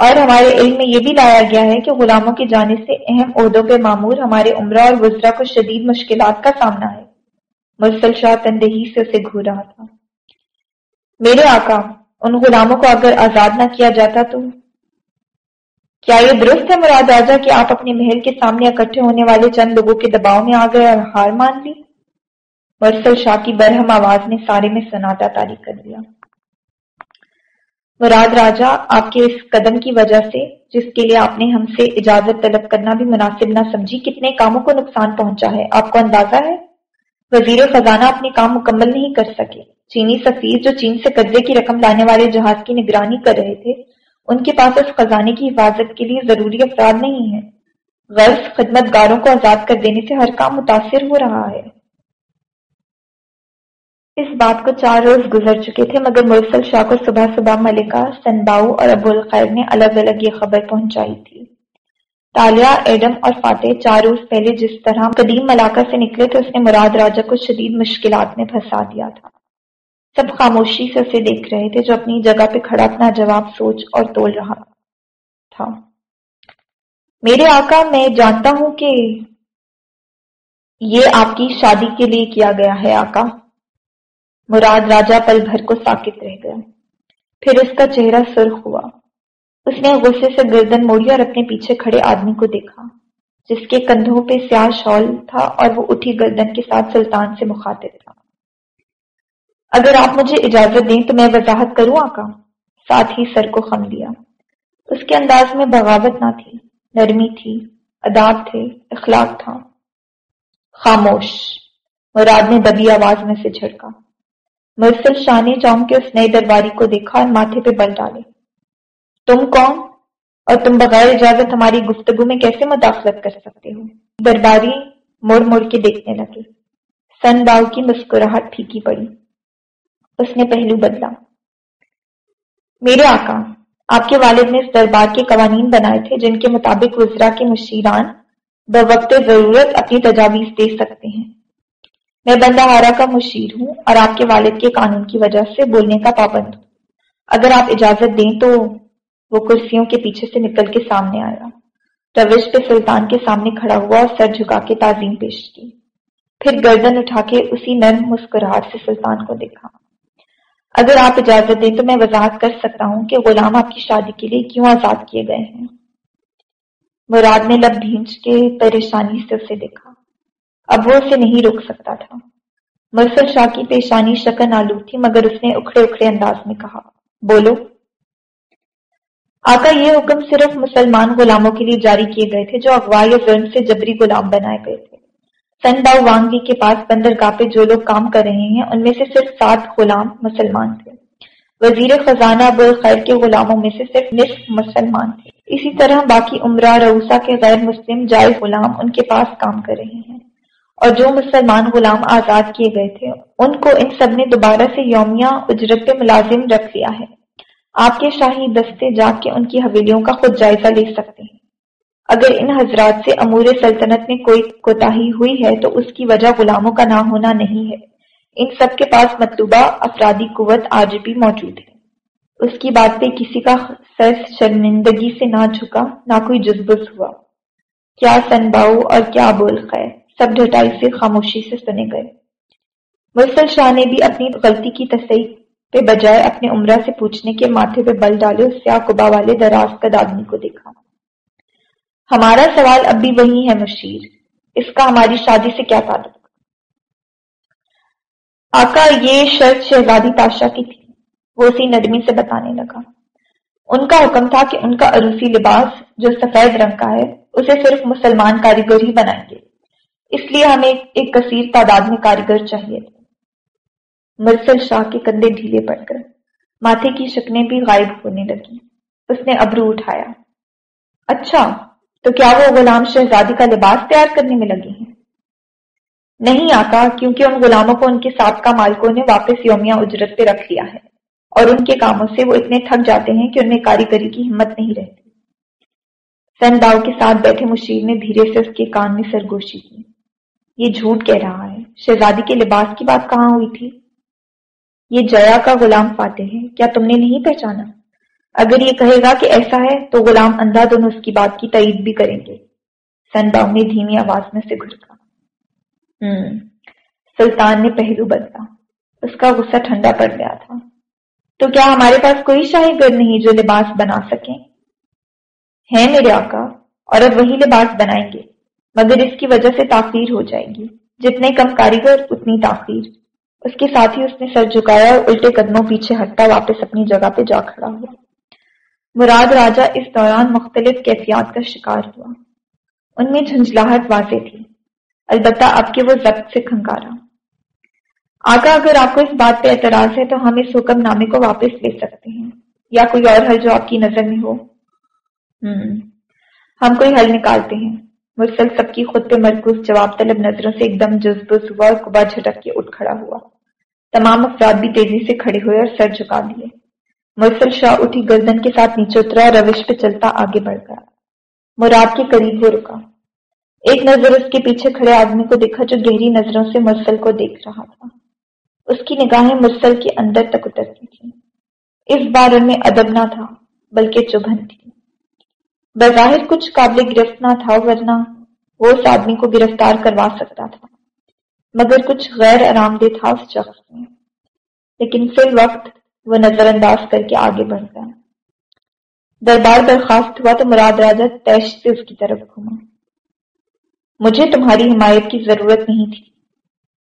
اور ہمارے علم میں یہ بھی لایا گیا ہے کہ غلاموں کی جانب سے اہم عہدوں پہ معمور ہمارے عمرہ اور وزرا کو شدید مشکلات کا سامنا ہے۔ مرسل شاہ تندہی سے اسے گھور رہا تھا۔ میرے آقا، ان غلاموں کو اگر آزاد نہ کیا جاتا تو؟ کیا یہ درست ہے مراد راجا کہ آپ اپنے محل کے سامنے اکٹھے ہونے والے چند لوگوں کے دباؤ میں آ گئے اور ہار مان لی؟ مرسل شاہ کی برہم آواز نے سارے میں سناٹا تاری کر دیا۔ مراد راجا آپ کے اس قدم کی وجہ سے، جس کے لیے آپ نے ہم سے اجازت طلب کرنا بھی مناسب نہ سمجھی، کتنے کاموں کو نقصان پہنچا ہے؟ آپ کو اندازہ ہے؟ وزیر خزانہ اپنے کام مکمل نہیں کر سکے۔ چینی سفیر جو چین سے قبضے کی رقم لانے والے جہاز کی نگرانی کر رہے تھے، ان کے پاس اس خزانے کی حفاظت کے لیے ضروری افراد نہیں ہے غرض خدمت گاروں کو آزاد کر دینے سے ہر کام متاثر ہو رہا ہے۔ اس بات کو چار روز گزر چکے تھے، مگر مرسل شاہ کو صبح صبح ملکہ سنباؤ اور ابو الخیر نے الگ الگ یہ خبر پہنچائی تھی۔ تالیہ، ایڈم اور فاتح چار روز پہلے جس طرح قدیم ملاقہ سے نکلے تھے، اس نے مراد راجا کو شدید مشکلات میں پھنسا دیا تھا۔ سب خاموشی سے اسے دیکھ رہے تھے، جو اپنی جگہ پہ کھڑا اپنا جواب سوچ اور تول رہا تھا۔ میرے آقا، میں جانتا ہوں کہ یہ آپ کی شادی کے لیے کیا گیا ہے، آقا۔ مراد راجا پل بھر کو ساکت رہ گیا۔ پھر اس کا چہرہ سرخ ہوا۔ اس نے غصے سے گردن موڑی اور اپنے پیچھے کھڑے آدمی کو دیکھا، جس کے کندھوں پہ سیاہ شال تھا اور وہ اٹھی گردن کے ساتھ سلطان سے مخاطب تھا۔ اگر آپ مجھے اجازت دیں تو میں وضاحت کروں آقا۔ ساتھ ہی سر کو خم لیا۔ اس کے انداز میں بغاوت نہ تھی، نرمی تھی اداب تھے، اخلاق تھا۔ خاموش۔ مراد نے دبی آواز میں سے جھڑکا۔ مرسل شاہ نے چونک کے اس نئے درباری کو دیکھا اور ماتھے پہ بل ڈالے تم کون؟ اور تم بغیر اجازت ہماری گفتگو میں کیسے مداخلت کر سکتے ہو؟ درباری مڑ مڑ کے دیکھنے لگے۔ سن باؤ کی مسکراہٹ پھیکی پڑی۔ اس نے پہلو بدلا۔ میرے آقا، آپ کے والد نے اس دربار کے قوانین بنائے تھے جن کے مطابق وزرا کے مشیران بوقت ضرورت اپنی تجاویز دے سکتے ہیں۔ میں بندہ ہارا کا مشیر ہوں اور آپ کے والد کے قانون کی وجہ سے بولنے کا پابند ہوں۔ اگر آپ اجازت دیں تو وہ کرسیوں کے پیچھے سے نکل کے سامنے آیا۔ روش پہ سلطان کے سامنے کھڑا ہوا اور سر جھکا کے تعظیم پیش کی۔ پھر گردن اٹھا کے اسی نرم مسکراہٹ سے سلطان کو دیکھا۔ اگر آپ اجازت دیں تو میں وضاحت کر سکتا ہوں کہ غلام آپ کی شادی کے لیے کیوں آزاد کیے گئے ہیں۔ مراد نے لب بھینچ کے پریشانی سے اسے دیکھا۔ اب وہ اسے نہیں روک سکتا تھا۔ مرسل شاہ کی پیشانی شکن آلو تھی، مگر اس نے اکھڑے اکھڑے انداز میں کہا، بولو۔ آقا یہ حکم صرف مسلمان غلاموں کے لیے جاری کیے گئے تھے، جو اغوا یا ظلم سے جبری غلام بنائے گئے تھے۔ سن باؤ وانگی کے پاس بندرگاہ پہ جو لوگ کام کر رہے ہیں، ان میں سے صرف سات غلام مسلمان تھے۔ وزیر خزانہ ابو الخیر کے غلاموں میں سے صرف نصف مسلمان تھے۔ اسی طرح باقی عمرہ روسا کے غیر مسلم جائز غلام ان کے پاس کام کر رہے ہیں۔ اور جو مسلمان غلام آزاد کیے گئے تھے، ان کو ان سب نے دوبارہ سے یومیہ اجرت پہ ملازم رکھ لیا ہے۔ آپ کے شاہی دستے جا کے ان کی حویلیوں کا خود جائزہ لے سکتے ہیں۔ اگر ان حضرات سے امور سلطنت میں کوئی کوتاہی ہوئی ہے تو اس کی وجہ غلاموں کا نہ ہونا نہیں ہے۔ ان سب کے پاس مطلوبہ افرادی قوت آج بھی موجود ہے۔ اس کی بات پہ کسی کا سر شرمندگی سے نہ جھکا، نہ کوئی جذبس ہوا۔ کیا سنباؤ اور کیا بول خیر۔ سب ڈھٹائی سے خاموشی سے سنے گئے۔ مرسل شاہ نے بھی اپنی غلطی کی تصحیح پہ بجائے اپنے عمرہ سے پوچھنے کے ماتھے پہ بل ڈالے اس سیاہ کبا والے دراز قد آدمی کو دیکھا۔ ہمارا سوال اب بھی وہی ہے مشیر، اس کا ہماری شادی سے کیا تعلق؟ آقا یہ شرط شہزادی تاشا کی تھی، وہ اسی ندمی سے بتانے لگا۔ ان کا حکم تھا کہ ان کا عروسی لباس جو سفید رنگ کا ہے، اسے صرف مسلمان کاریگر ہی بنائیں گے۔ اس لیے ہمیں ایک کثیر تعداد میں کاریگر چاہیے تھے۔ مرسل شاہ کے کندھے ڈھیلے پڑ گئے۔ ماتھے کی شکنیں بھی غائب ہونے لگی اس نے ابرو اٹھایا۔ اچھا تو کیا وہ غلام شہزادی کا لباس تیار کرنے میں لگے ہیں؟ نہیں آتا، کیونکہ ان غلاموں کو ان کے سابقہ مالکوں نے واپس یومیہ اجرت پہ رکھ لیا ہے۔ اور ان کے کاموں سے وہ اتنے تھک جاتے ہیں کہ ان میں کاریگری کی ہمت نہیں رہتی۔ سن داؤ کے ساتھ بیٹھے مشیر نے دھیرے سے اس کے کان میں سرگوشی کی۔ یہ جھوٹ کہہ رہا ہے۔ شہزادی کے لباس کی بات کہاں ہوئی تھی؟ یہ جیا کا غلام فاتح ہے، کیا تم نے نہیں پہچانا؟ اگر یہ کہے گا کہ ایسا ہے، تو غلام اندھا دونوں اس کی بات کی تائید بھی کریں گے۔ سن باؤ نے دھیمی آواز میں سے گھڑکا ہوں سلطان نے پہلو بدلا۔ اس کا غصہ ٹھنڈا پڑ گیا تھا۔ تو کیا ہمارے پاس کوئی شاہی گر نہیں جو لباس بنا سکیں؟ ہیں میرے آقا، اور اب وہی لباس بنائیں گے۔ مگر اس کی وجہ سے تاخیر ہو جائے گی۔ جتنے کم کاریگر، اتنی تاخیر۔ اس کے ساتھ ہی اس نے سر جھکایا اور الٹے قدموں پیچھے ہٹتا واپس اپنی جگہ پہ جا کھڑا ہوا۔ مراد راجا اس دوران مختلف کیفیات کا شکار ہوا۔ ان میں جھنجلاہٹ واضح تھی۔ البتہ اب کے وہ ضبط سے کھنکارا۔ آگا اگر آپ کو اس بات پہ اعتراض ہے تو ہم اس حکم نامے کو واپس لے سکتے ہیں۔ یا کوئی اور حل جو آپ کی نظر میں ہو۔ ہم کوئی حل نکالتے ہیں۔ مرسل سب کی خود پہ مرکوز جواب طلب نظروں سے ایک دم جذبز ہوا اور کبا جھٹک کے اٹھ کھڑا ہوا۔ تمام افراد بھی تیزی سے کھڑے ہوئے اور سر جھکا دیے۔ مرسل شاہ اٹھی گردن کے ساتھ نیچے اترا اور روش پہ چلتا آگے بڑھ گیا۔ مراد کے قریب وہ رکا۔ ایک نظر اس کے پیچھے کھڑے آدمی کو دیکھا جو گہری نظروں سے مرسل کو دیکھ رہا تھا۔ اس کی نگاہیں مرسل کے اندر تک اترتی تھیں۔ اس بار ان میں ادب نہ تھا، بلکہ چبھن تھی۔ بظاہر کچھ قابل گرفت نہ تھا ورنہ وہ اس آدمی کو گرفتار کروا سکتا تھا۔ مگر کچھ غیر آرام دہ تھا اس شخص میں۔ لیکن فی وقت وہ نظر انداز کر کے آگے بڑھ گیا۔ دربار درخواست ہوا تو مراد راجا تیش سے اس کی طرف گھوما۔ مجھے تمہاری حمایت کی ضرورت نہیں تھی۔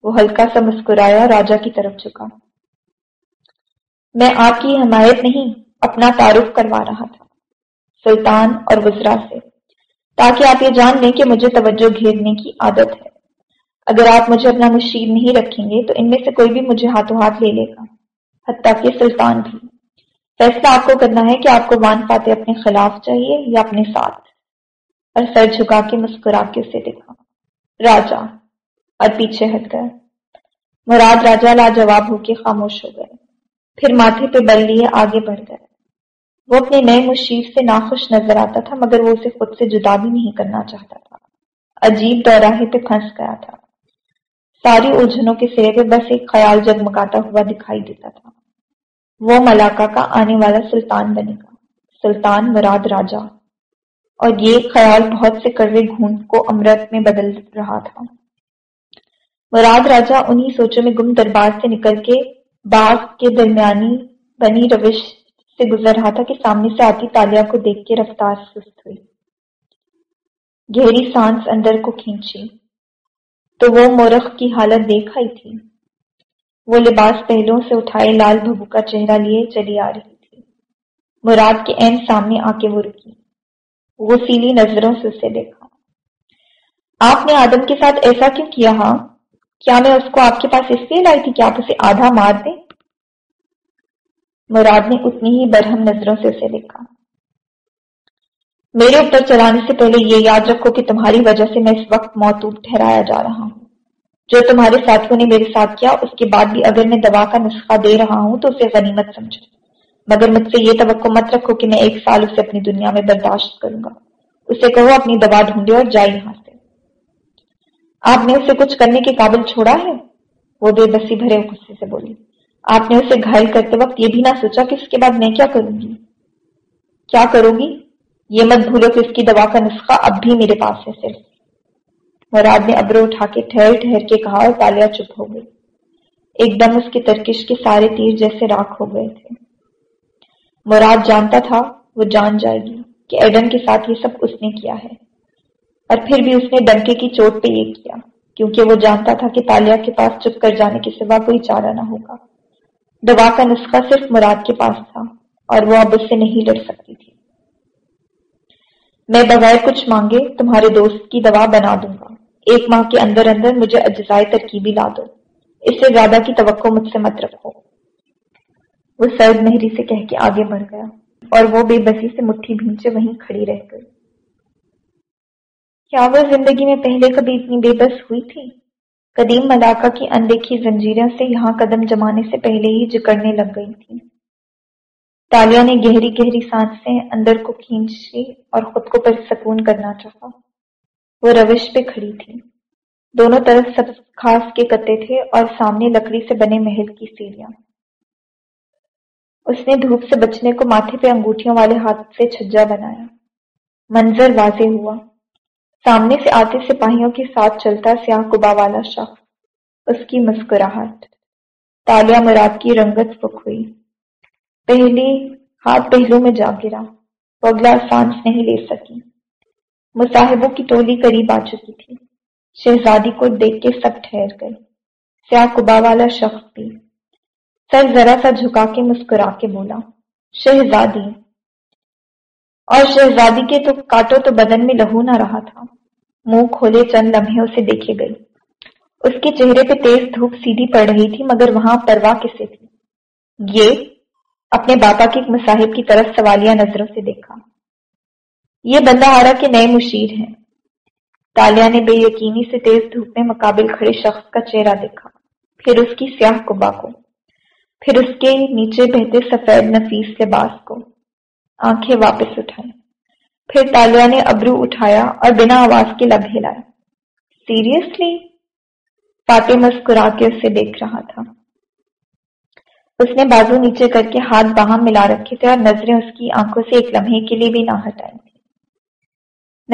وہ ہلکا سا مسکرایا راجا کی طرف چکا میں آپ کی حمایت نہیں، اپنا تعارف کروا رہا تھا۔ سلطان اور وزرا سے۔ تاکہ آپ یہ جان لیں کہ مجھے توجہ گھیرنے کی عادت ہے۔ اگر آپ مجھے اپنا مشیر نہیں رکھیں گے، تو ان میں سے کوئی بھی مجھے ہاتھوں ہاتھ لے لے گا۔ حتیٰ کہ سلطان بھی۔ فیصلہ آپ کو کرنا ہے کہ آپ کو وان پاتے اپنے خلاف چاہیے یا اپنے ساتھ۔ اور سر جھکا کے مسکرا کے اسے دیکھا راجا، اور پیچھے ہٹ گئے۔ مراد راجا لاجواب ہو کے خاموش ہو گئے۔ پھر ماتھے پہ بل لیے آگے بڑھ گئے۔ وہ اپنے نئے مشیر سے ناخوش نظر آتا تھا، مگر وہ اسے خود سے جدا بھی نہیں کرنا چاہتا تھا۔ عجیب دوراہے پہ پھنس گیا تھا۔ ساری الجھنوں کے سرے پہ بس ایک خیال جگمگاتا ہوا دکھائی دیتا تھا۔ وہ ملاقہ کا آنے والا سلطان بنے گا۔ سلطان مراد راجا۔ اور یہ خیال بہت سے کروے گھونٹ کو امرت میں بدل رہا تھا۔ مراد راجا انہی سوچوں میں گم دربار سے نکل کے باغ کے درمیانی بنی روش سے گزر رہا تھا کہ سامنے سے آتی تالیا کو دیکھ کے رفتار سست ہوئی۔ گہری سانس اندر کو کھینچی۔ تو وہ مورخ کی حالت دیکھ آئی تھی۔ وہ لباس پہلوں سے اٹھائے لال بھبو کا چہرہ لیے چلی آ رہی تھی۔ مراد کے این سامنے آ کے وہ رکی۔ وہ سیلی نظروں سے اسے دیکھا۔ آپ نے آدم کے ساتھ ایسا کیوں کیا ہاں؟ کیا میں اس کو آپ کے پاس اس لیے لائی تھی کہ آپ اسے آدھا مار دیں؟ مراد نے اتنی ہی برہم نظروں سے اسے دیکھا۔ میرے اوپر چلانے سے پہلے یہ یاد رکھو کہ تمہاری وجہ سے میں اس وقت موتوب ٹھہرایا جا رہا ہوں۔ جو تمہارے ساتھیوں نے میرے ساتھ کیا، اس کے بعد بھی اگر میں دوا کا نسخہ دے رہا ہوں تو اسے غنیمت سمجھو۔ مگر مجھ سے یہ توقع مت رکھو کہ میں ایک سال اسے اپنی دنیا میں برداشت کروں گا۔ اسے کہو، اپنی دوا ڈھونڈے اور جائے یہاں سے۔ آپ نے اسے کچھ کرنے کے قابل چھوڑا ہے؟ وہ بے بسی بھرے غصے سے بولی۔ آپ نے اسے گھائل کرتے وقت یہ بھی نہ سوچا کہ اس کے بعد میں کیا کروں گی۔ کیا کروں گی؟ یہ مت بھولو کہ اس کی دوا کا نسخہ اب بھی میرے پاس ہے صرف۔ مراد نے ابرو اٹھا کے ٹھہر ٹھہر کے کہا اور تالیا چپ ہو گئی۔ ایک دم اس کی ترکش کے سارے تیر جیسے راکھ ہو گئے تھے۔ مراد جانتا تھا، وہ جان جائے گی کہ ایڈن کے ساتھ یہ سب اس نے کیا ہے۔ اور پھر بھی اس نے ڈنکے کی چوٹ پہ یہ کیا، کیونکہ وہ جانتا تھا کہ تالیا کے پاس چپ کر جانے کے سوا کوئی چارہ نہ ہوگا۔ دوا کا نسخہ صرف مراد کے پاس تھا اور وہ اب اس سے نہیں لڑ سکتی تھی میں بغیر کچھ مانگے تمہارے دوست کی دوا بنا دوں گا ایک ماہ کے اندر اندر مجھے اجزائے ترکیبی لا دو اس سے زیادہ کی توقع مجھ سے مت رکھو وہ سرد مہری سے کہہ کے آگے بڑھ گیا اور وہ بے بسی سے مٹھی بھینچے وہیں کھڑی رہ گئی کیا وہ زندگی میں پہلے کبھی اتنی بے بس ہوئی تھی قدیم ملاقہ کی اندیکھی زنجیروں سے یہاں قدم جمانے سے پہلے ہی جکڑنے لگ گئی تھی تالیا نے گہری گہری سانسیں اندر کو کھینچی اور خود کو پر سکون کرنا چاہا۔ وہ روش پہ کھڑی تھی دونوں طرف سب خاص کے کتے تھے اور سامنے لکڑی سے بنے محل کی سیڑھیاں۔ اس نے دھوپ سے بچنے کو ماتھے پہ انگوٹھیوں والے ہاتھ سے چھجا بنایا۔ منظر واضح ہوا۔ سامنے سے آتے سپاہیوں کے ساتھ چلتا سیاہ کبا والا شخص، اس کی مسکراہٹ۔ تالیا مراد کی رنگت پک ہوئی۔ پہلی، ہاتھ پہلو میں جا گرا۔ وہ اگلا سانس نہیں لے سکی۔ مصاحبوں کی ٹولی قریب آ چکی تھی۔ شہزادی کو دیکھ کے سب ٹھہر گئے۔ سیاہ کبا والا شخص بھی۔ سر ذرا سا جھکا کے مسکرا کے بولا، شہزادی۔ اور شہزادی کے تو کاٹو تو بدن میں لہو نہ رہا تھا۔ منہ کھولے چند لمحے اسے دیکھے گئی اس کے چہرے پہ تیز دھوپ سیدھی پڑ رہی تھی، مگر وہاں پرواہ کسے تھی۔ یہ اپنے باپا کے ایک مصاحب کی طرف سوالیہ نظروں سے دیکھا۔ یہ بندہ آرا کے نئے مشیر ہیں۔ تالیا نے بے یقینی سے تیز دھوپ میں مقابل کھڑے شخص کا چہرہ دیکھا۔ پھر اس کی سیاہ کبا کو۔ پھر اس کے نیچے بہتے سفید نفیس لباس کو۔ آنکھیں واپس اٹھائیں۔ پھر تالیا نے ابرو اٹھایا اور بنا آواز کے لب ہلائے سیریسلی فاتح مسکرا کے اسے دیکھ رہا تھا۔ اس نے بازو نیچے کر کے ہاتھ باہم ملا رکھے تھے اور نظریں اس کی آنکھوں سے ایک لمحے کے لیے بھی نہ ہٹائی۔ تھی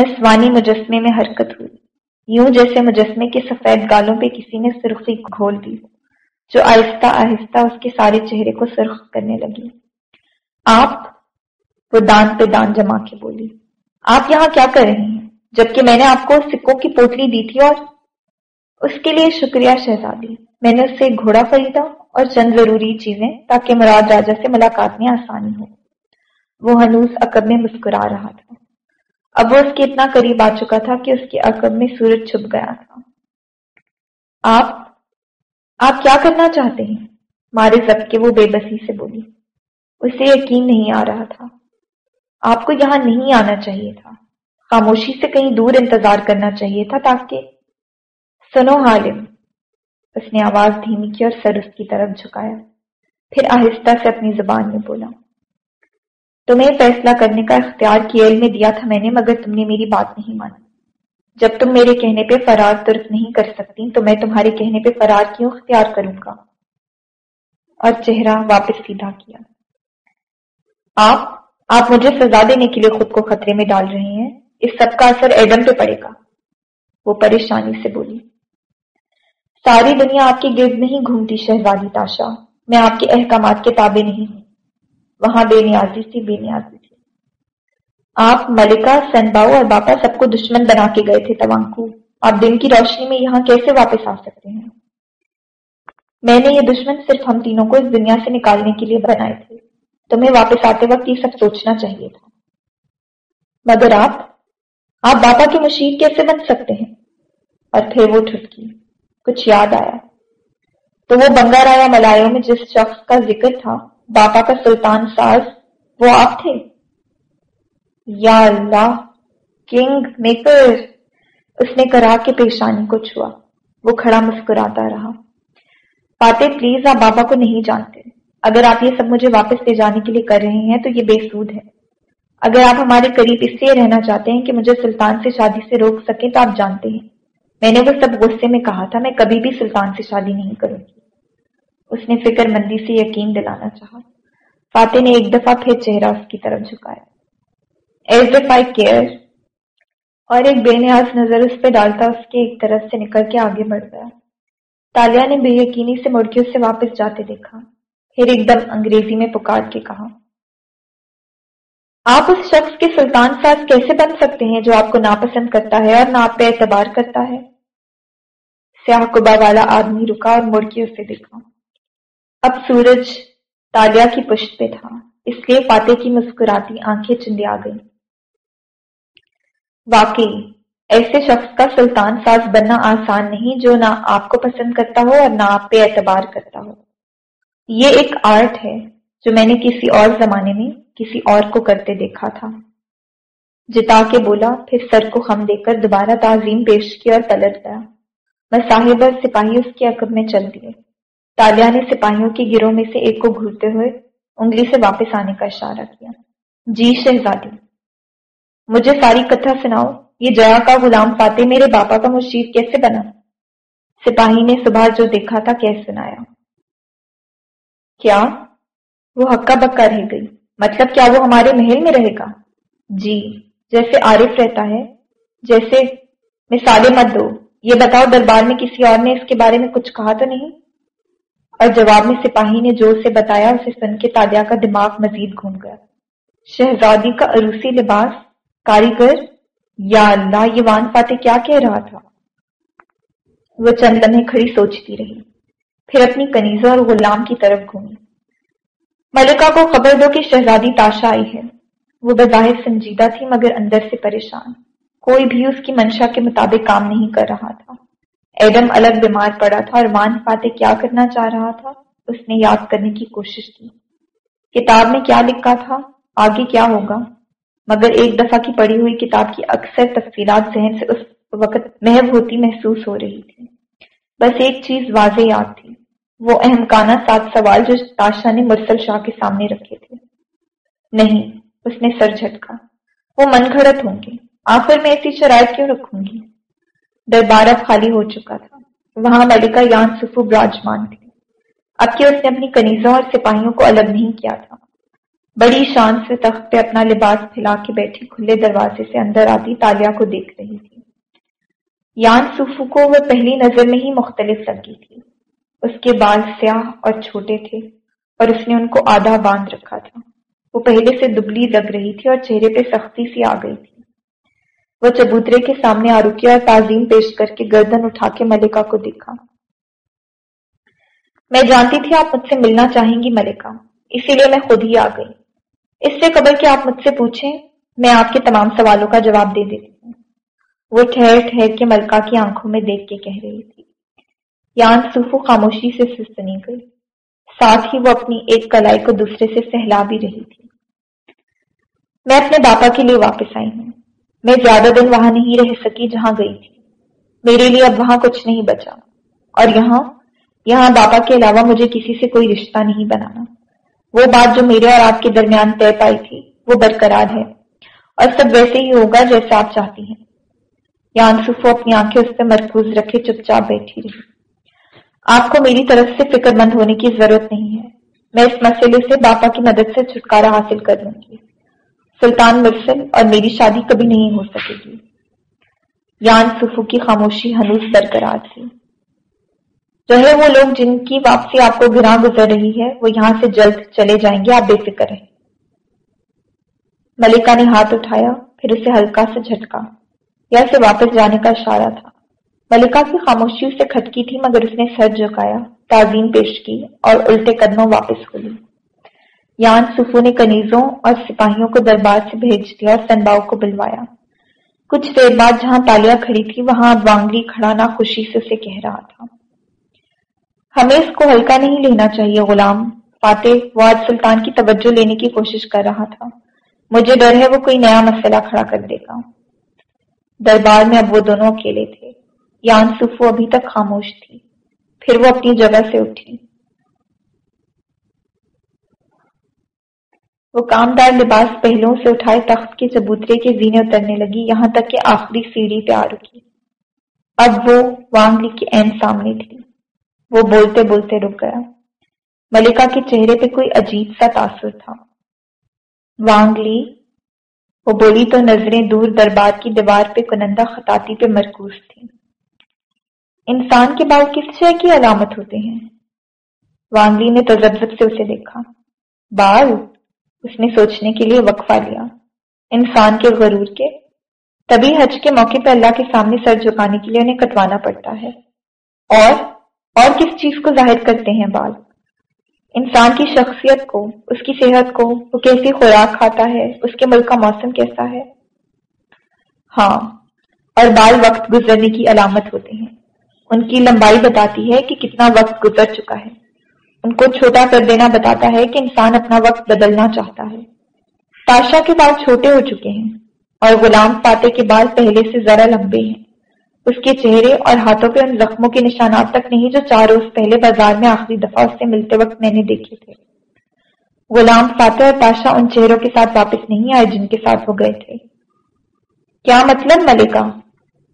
نسوانی مجسمے میں حرکت ہوئی۔ یوں جیسے مجسمے کے سفید گالوں پہ کسی نے سرخی کھول دی جو آہستہ آہستہ اس کے سارے چہرے کو سرخ کرنے لگی۔ آپ وہ دان پہ دان جما کے بولی۔ آپ یہاں کیا کر رہے ہیں؟ جبکہ میں نے آپ کو سکوں کی پوٹلی دی تھی اور اس کے لیے شکریہ شہزادی۔ میں نے اس سے گھوڑا خریدا اور چند ضروری چیزیں تاکہ مراد راجا سے ملاقات میں آسانی ہو۔ وہ ہنوز عقب میں مسکرا رہا تھا۔ اب وہ اس کے اتنا قریب آ چکا تھا کہ اس کے عقب میں سورج چھپ گیا تھا۔ آپ آپ کیا کرنا چاہتے ہیں؟ مارے ضبط کے وہ بے بسی سے بولی۔ اسے یقین نہیں آ رہا تھا۔ آپ کو یہاں نہیں آنا چاہیے تھا۔ خاموشی سے کہیں دور انتظار کرنا چاہیے تھا تاکہ۔ سنو حالم اس نے آواز دھیمی کی اور سر اس کی طرف جھکایا۔ پھر آہستہ سے اپنی زبان میں بولا۔ تمہیں فیصلہ کرنے کا اختیار کی علم میں دیا تھا میں نے، مگر تم نے میری بات نہیں مانی۔ جب تم میرے کہنے پہ فرار ترک نہیں کر سکتی، تو میں تمہارے کہنے پہ فرار کیوں اختیار کروں گا؟ اور چہرہ واپس سیدھا کیا۔ آپ آپ مجھے سزا دینے کے لیے خود کو خطرے میں ڈال رہے ہیں۔ اس سب کا اثر ایڈم پہ پڑے گا۔ وہ پریشانی سے بولی۔ ساری دنیا آپ کے گرد نہیں گھومتی شہزادی تاشا۔ میں آپ کے احکامات کے تابع نہیں ہوں۔ وہاں بے نیازی تھی بے نیازی تھی۔ آپ ملکہ، سنباؤ اور باپا سب کو دشمن بنا کے گئے تھے توانکو۔ آپ دن کی روشنی میں یہاں کیسے واپس آ سکتے ہیں؟ میں نے یہ دشمن صرف ہم تینوں کو اس دنیا سے نکالنے کے لیے بنائے تھے۔ تمہیں واپس آتے وقت یہ سب سوچنا چاہیے تھا۔ مگر آپ آپ باپا کے مشیر کیسے بن سکتے ہیں؟ اور پھر وہ ٹھٹکی، کچھ یاد آیا۔ تو وہ بنگا رایا ملایوں میں جس شخص کا ذکر تھا، باپا کا سلطان ساز، وہ آپ تھے؟ یا اللہ، کنگ میکر۔ اس نے کرا کے پیشانی کو چھوا۔ وہ کھڑا مسکراتا رہا۔ پاتے پلیز، آپ بابا کو نہیں جانتے۔ اگر آپ یہ سب مجھے واپس لے جانے کے لیے کر رہے ہیں تو یہ بے سود ہے۔ اگر آپ ہمارے قریب اس لیے رہنا چاہتے ہیں کہ مجھے سلطان سے شادی سے روک سکیں تو آپ جانتے ہیں۔ میں نے وہ سب غصے میں کہا تھا، میں کبھی بھی سلطان سے شادی نہیں کروں گی۔ اس نے فکر مندی سے یقین دلانا چاہا۔ فاتح نے ایک دفعہ پھر چہرہ اس کی طرف جھکایا۔ As if I care. اور ایک بے نیاز نظر اس پہ ڈالتا اس کے ایک طرف سے نکل کے آگے بڑھ گیا۔ تالیا نے بے یقینی سے مڑ کے اس سے واپس جاتے دیکھا۔ پھر ایک دم انگریزی میں پکار کے کہا، آپ اس شخص کے سلطان ساز کیسے بن سکتے ہیں جو آپ کو ناپسند کرتا ہے اور نہ آپ پہ اعتبار کرتا ہے? سیاہ کبا والا آدمی رکا اور مڑ کے اسے دیکھا، اب سورج تالیا کی پشت پہ تھا، اس لیے فاتح کی مسکراتی آنکھیں چندیا گئی واقعی، ایسے شخص کا سلطان ساز بننا آسان نہیں جو نہ آپ کو پسند کرتا ہو اور نہ آپ پہ اعتبار کرتا یہ ایک آرٹ ہے جو میں نے کسی اور زمانے میں کسی اور کو کرتے دیکھا تھا۔ جتا کے بولا، پھر سر کو خم دے کر دوبارہ تعظیم پیش کی اور پلٹ گیا۔ صاحب سپاہی اس کے عقب میں چل دیے۔ تالیا نے سپاہیوں کے گروہ میں سے ایک کو گھورتے ہوئے انگلی سے واپس آنے کا اشارہ کیا۔ جی شہزادی، مجھے ساری کتھا سناؤ۔ یہ جیا کا غلام فاتح میرے باپا کا مشیر کیسے بنا؟ سپاہی نے صبح جو دیکھا تھا کیسے سنایا۔ کیا وہ ہکا بکا رہ گئی۔ مطلب کیا وہ ہمارے محل میں رہے گا؟ جی جیسے عارف رہتا ہے، جیسے مثالیں مت دو۔ یہ بتاؤ، دربار میں کسی اور نے اس کے بارے میں کچھ کہا تو نہیں؟ اور جواب میں سپاہی نے جو اسے بتایا، اسے سن کے تالیا کا دماغ مزید گھوم گیا۔ شہزادی کا عروسی لباس، کاریگر یا اللہ، یہ وان فاتح کیا کہہ رہا تھا؟ وہ چند لمحے کھڑی سوچتی رہی۔ پھر اپنی کنیزوں اور غلام کی طرف گھومی۔ ملکہ کو خبر دو کہ شہزادی تاشا آئی ہے۔ وہ بظاہر سنجیدہ تھی، مگر اندر سے پریشان۔ کوئی بھی اس کی منشا کے مطابق کام نہیں کر رہا تھا۔ ایڈم الگ بیمار پڑا تھا اور وان فاتح کیا کرنا چاہ رہا تھا، اس نے یاد کرنے کی کوشش کی۔ کتاب میں کیا لکھا تھا؟ آگے کیا ہوگا؟ مگر ایک دفعہ کی پڑھی ہوئی کتاب کی اکثر تفصیلات ذہن سے اس وقت محب ہوتی محسوس ہو رہی تھی۔ بس ایک چیز واضح یاد تھی۔ وہ اہمکانہ سات سوال جو تاشا نے مرسل شاہ کے سامنے رکھے تھے۔ نہیں، اس نے سر جھٹکا۔ وہ من گھڑت ہوں گے۔ آخر میں ایسی شرائط کیوں رکھوں گی؟ دربار اب خالی ہو چکا تھا۔ وہاں ملکہ یان سفو براجمان تھی اب کہ اس نے اپنی کنیزوں اور سپاہیوں کو الگ نہیں کیا تھا؟ بڑی شان سے تخت پہ اپنا لباس پھیلا کے بیٹھی کھلے دروازے سے اندر آتی تالیا کو دیکھ رہی تھی۔ یان سفو کو وہ پہلی نظر میں ہی مختلف لگی تھی۔ اس کے بال سیاہ اور چھوٹے تھے اور اس نے ان کو آدھا باندھ رکھا تھا۔ وہ پہلے سے دبلی لگ رہی تھی اور چہرے پہ سختی سی آ گئی تھی۔ وہ چبوترے کے سامنے آ رکی اور تعظیم پیش کر کے گردن اٹھا کے ملکہ کو دیکھا۔ میں جانتی تھی آپ مجھ سے ملنا چاہیں گی ملکہ، اسی لیے میں خود ہی آ گئی۔ اس سے قبل کہ آپ مجھ سے پوچھیں، میں آپ کے تمام سوالوں کا جواب دے دیتی ہوں۔ وہ ٹھہر ٹھہر کے ملکہ کی آنکھوں میں دیکھ کے کہہ رہی تھی۔ یان سوفو خاموشی سے سستنی گئی۔ ساتھ ہی وہ اپنی ایک کلائی کو دوسرے سے سہلا بھی رہی تھی۔ میں اپنے باپا کے لیے واپس آئی ہوں۔ میں زیادہ دن وہاں نہیں رہ سکی جہاں گئی تھی۔ میرے لیے اب وہاں کچھ نہیں بچا۔ اور یہاں یہاں باپا کے علاوہ مجھے کسی سے کوئی رشتہ نہیں بنانا۔ وہ بات جو میرے اور آپ کے درمیان طے پائی تھی، وہ برقرار ہے۔ اور سب ویسے ہی ہوگا جیسے آپ چاہتی ہیں۔ یان سفو اپنی آنکھیں اس پہ مرکوز رکھے، چپ چاپ بیٹھی رہی۔ آپ کو میری طرف سے فکر مند ہونے کی ضرورت نہیں ہے۔ میں اس مسئلے سے باپا کی مدد سے چھٹکارا حاصل کر لوں گی۔ سلطان مرسل اور میری شادی کبھی نہیں ہو سکے گی۔ یان سفو کی خاموشی ہنوز برقرار تھی۔ جو وہ لوگ جن کی واپسی آپ کو گراں گزر رہی ہے، وہ یہاں سے جلد چلے جائیں گے، آپ بے فکر رہیں ملکہ نے ہاتھ اٹھایا، پھر اسے ہلکا سے جھٹکا۔ یا اسے واپس جانے کا اشارہ تھا۔ ملکہ کی خاموشی اسے کھٹکی تھی مگر اس نے سر جھکایا، تعظیم پیش کی اور الٹے قدموں واپس ہو لی یان سفو نے کنیزوں اور سپاہیوں کو دربار سے بھیج دیا اور سنباؤ کو بلوایا۔ کچھ دیر بعد جہاں تالیاں کھڑی تھی وہاں وانگلی کھڑا نہ خوشی سے اسے کہہ رہا تھا۔ ہمیں اس کو ہلکا نہیں لینا چاہیے، غلام۔ فاتح واد سلطان کی توجہ لینے کی کوشش کر رہا تھا۔ مجھے ڈر ہے وہ کوئی نیا مسئلہ کھڑا کر دے گا۔ دربار میں اب وہ دونوں اکیلے تھے۔ یان سفو ابھی تک خاموش تھی۔ پھر وہ اپنی جگہ سے اٹھی۔ وہ کامدار لباس پہلوں سے اٹھائے تخت کے چبوترے کے زینے اترنے لگی، یہاں تک کہ آخری سیڑھی پہ آ رکی۔ اب وہ وانگلی کی این سامنے تھی۔ وہ بولتے بولتے رک گیا۔ ملکہ کے چہرے پہ کوئی عجیب سا تاثر تھا۔ وانگلی وہ بولی تو نظریں دور دربار کی دیوار پہ کنندہ خطاطی پہ مرکوز تھی انسان کے بال کس شے کی علامت ہوتے ہیں؟ وانگلی نے تو سے اسے دیکھا۔ بال؟ اس نے سوچنے کے لیے وقفہ لیا۔ انسان کے غرور کے۔ تبھی حج کے موقع پہ اللہ کے سامنے سر جھکانے کے لیے انہیں کٹوانا پڑتا ہے۔ اور؟ اور کس چیز کو ظاہر کرتے ہیں بال؟ انسان کی شخصیت کو، اس کی صحت کو، وہ کیسی خوراک کھاتا ہے، اس کے ملک کا موسم کیسا ہے۔ ہاں اور بال وقت گزرنے کی علامت ہوتے ہیں۔ ان کی لمبائی بتاتی ہے کہ کتنا وقت گزر چکا ہے۔ ان کو چھوٹا کر دینا بتاتا ہے کہ انسان اپنا وقت بدلنا چاہتا ہے۔ تاشا کے بال چھوٹے ہو چکے ہیں اور غلام فاتح کے بال پہلے سے ذرا لمبے ہیں۔ اس کے چہرے اور ہاتھوں پہ ان زخموں کے نشانات تک نہیں جو چار روز پہلے بازار میں آخری دفعہ اس سے ملتے وقت میں نے دیکھے تھے۔ غلام فاتح اور تاشا ان چہروں کے ساتھ واپس نہیں آئے جن کے ساتھ وہ گئے تھے۔ کیا مطلب ملکہ؟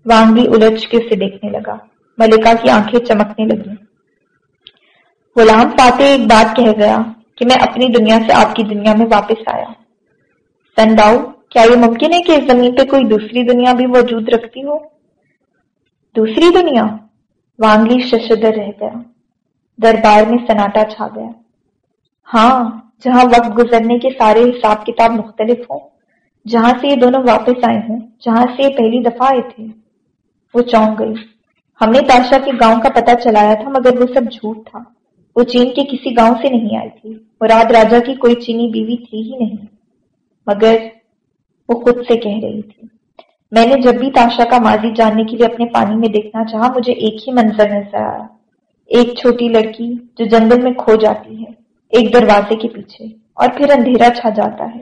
وانگی الجھ کے اسے دیکھنے لگا۔ ملکہ کی آنکھیں چمکنے لگی غلام فاتح ایک بات کہہ گیا کہ میں اپنی دنیا سے آپ کی دنیا میں واپس آیا۔ سن باؤ، کیا یہ ممکن ہے کہ اس زمین پہ کوئی دوسری دنیا بھی موجود رکھتی ہو؟ دوسری دنیا وانگلی ششدر رہ گیا۔ دربار میں سناٹا چھا گیا۔ ہاں جہاں وقت گزرنے کے سارے حساب کتاب مختلف ہوں، جہاں سے یہ دونوں واپس آئے ہوں، جہاں سے یہ پہلی دفعہ آئے تھے، وہ چونک گئی۔ ہم نے تاشا کے گاؤں کا پتہ چلایا تھا، مگر وہ سب جھوٹ تھا۔ وہ چین کے کسی گاؤں سے نہیں آئی تھی۔ مراد راجا کی کوئی چینی بیوی تھی ہی نہیں۔ مگر وہ خود سے کہہ رہی تھی۔ میں نے جب بھی تاشا کا ماضی جاننے کے لیے اپنے پانی میں دیکھنا چاہا، مجھے ایک ہی منظر نظر آیا۔ ایک چھوٹی لڑکی جو جنگل میں کھو جاتی ہے، ایک دروازے کے پیچھے، اور پھر اندھیرا چھا جاتا ہے۔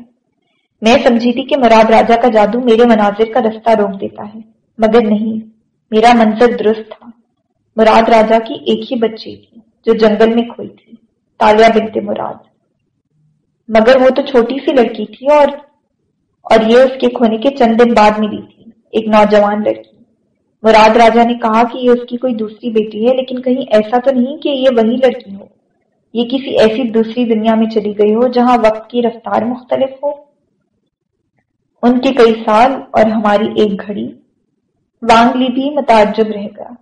میں سمجھی تھی کہ مراد راجا کا جادو میرے مناظر کا رستہ روک دیتا ہے، مگر نہیں، میرا منظر درست تھا۔ مراد راجا کی ایک ہی بچی تھی جو جنگل میں کھوئی تھی تالیا بنتے مراد۔ مگر وہ تو چھوٹی سی لڑکی تھی اور اور یہ اس کے کھونے کے چند دن بعد ملی تھی۔ ایک نوجوان لڑکی۔ مراد راجا نے کہا کہ یہ اس کی کوئی دوسری بیٹی ہے، لیکن کہیں ایسا تو نہیں کہ یہ وہی لڑکی ہو۔ یہ کسی ایسی دوسری دنیا میں چلی گئی ہو جہاں وقت کی رفتار مختلف ہو۔ ان کے کئی سال اور ہماری ایک گھڑی۔ وانگلی بھی متعجب رہ گیا۔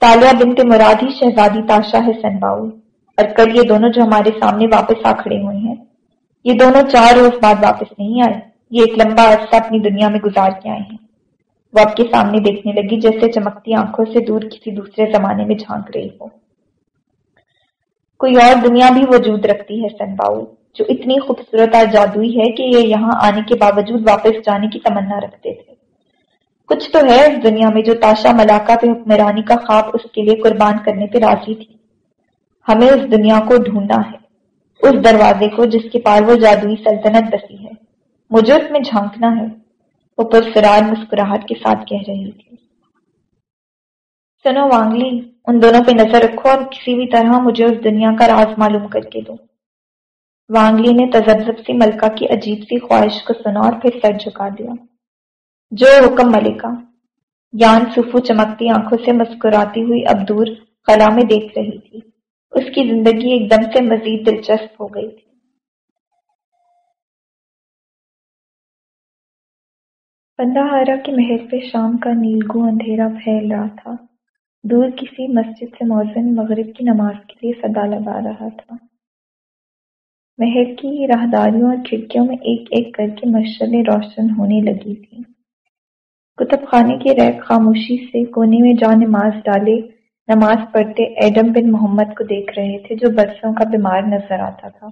تالیا بنت مراد ہی شہزادی تاشا ہے سنباؤ اور کل یہ دونوں جو ہمارے سامنے واپس آ کھڑے ہوئے ہیں، یہ دونوں چار روز بعد واپس نہیں آئے۔ یہ ایک لمبا عرصہ اپنی دنیا میں گزار کے آئے ہیں۔ وہ آپ کے سامنے دیکھنے لگی جیسے چمکتی آنکھوں سے دور کسی دوسرے زمانے میں جھانک رہی ہو۔ کوئی اور دنیا بھی وجود رکھتی ہے سنباؤ جو اتنی خوبصورت اور جادوئی ہے کہ یہ یہاں آنے کے باوجود واپس جانے کی تمنا رکھتے تھے۔ کچھ تو ہے اس دنیا میں جو تاشا ملاقہ پہ حکمرانی کا خواب اس کے لیے قربان کرنے پہ راضی تھی۔ ہمیں اس دنیا کو ڈھونڈنا ہے، اس دروازے کو جس کے پار وہ جادوئی سلطنت بسی ہے۔ مجھے اس میں جھانکنا ہے، وہ پرسرار مسکراہٹ کے ساتھ کہہ رہی تھی۔ سنو وانگلی، ان دونوں پہ نظر رکھو اور کسی بھی طرح مجھے اس دنیا کا راز معلوم کر کے دو۔ وانگلی نے تجزب سی ملکہ کی عجیب سی خواہش کو سنا اور پھر سر جھکا دیا۔ جو حکم ملکہ، یان سفو چمکتی آنکھوں سے مسکراتی ہوئی اب دور خلا میں دیکھ رہی تھی۔ اس کی زندگی ایک دم سے مزید دلچسپ ہو گئی تھی۔ پندہ کے محل پہ شام کا نیلگو اندھیرا پھیل رہا تھا۔ دور کسی مسجد سے موزن مغرب کی نماز کے لیے صدا لگا رہا تھا۔ محل کی راہداریوں اور کھڑکیوں میں ایک ایک کر کے مشرقیں روشن ہونے لگی تھی۔ کتب خانے کے ریک خاموشی سے کونے میں جا نماز ڈالے، نماز پڑھتے ایڈم بن محمد کو دیکھ رہے تھے جو برسوں کا بیمار نظر آتا تھا۔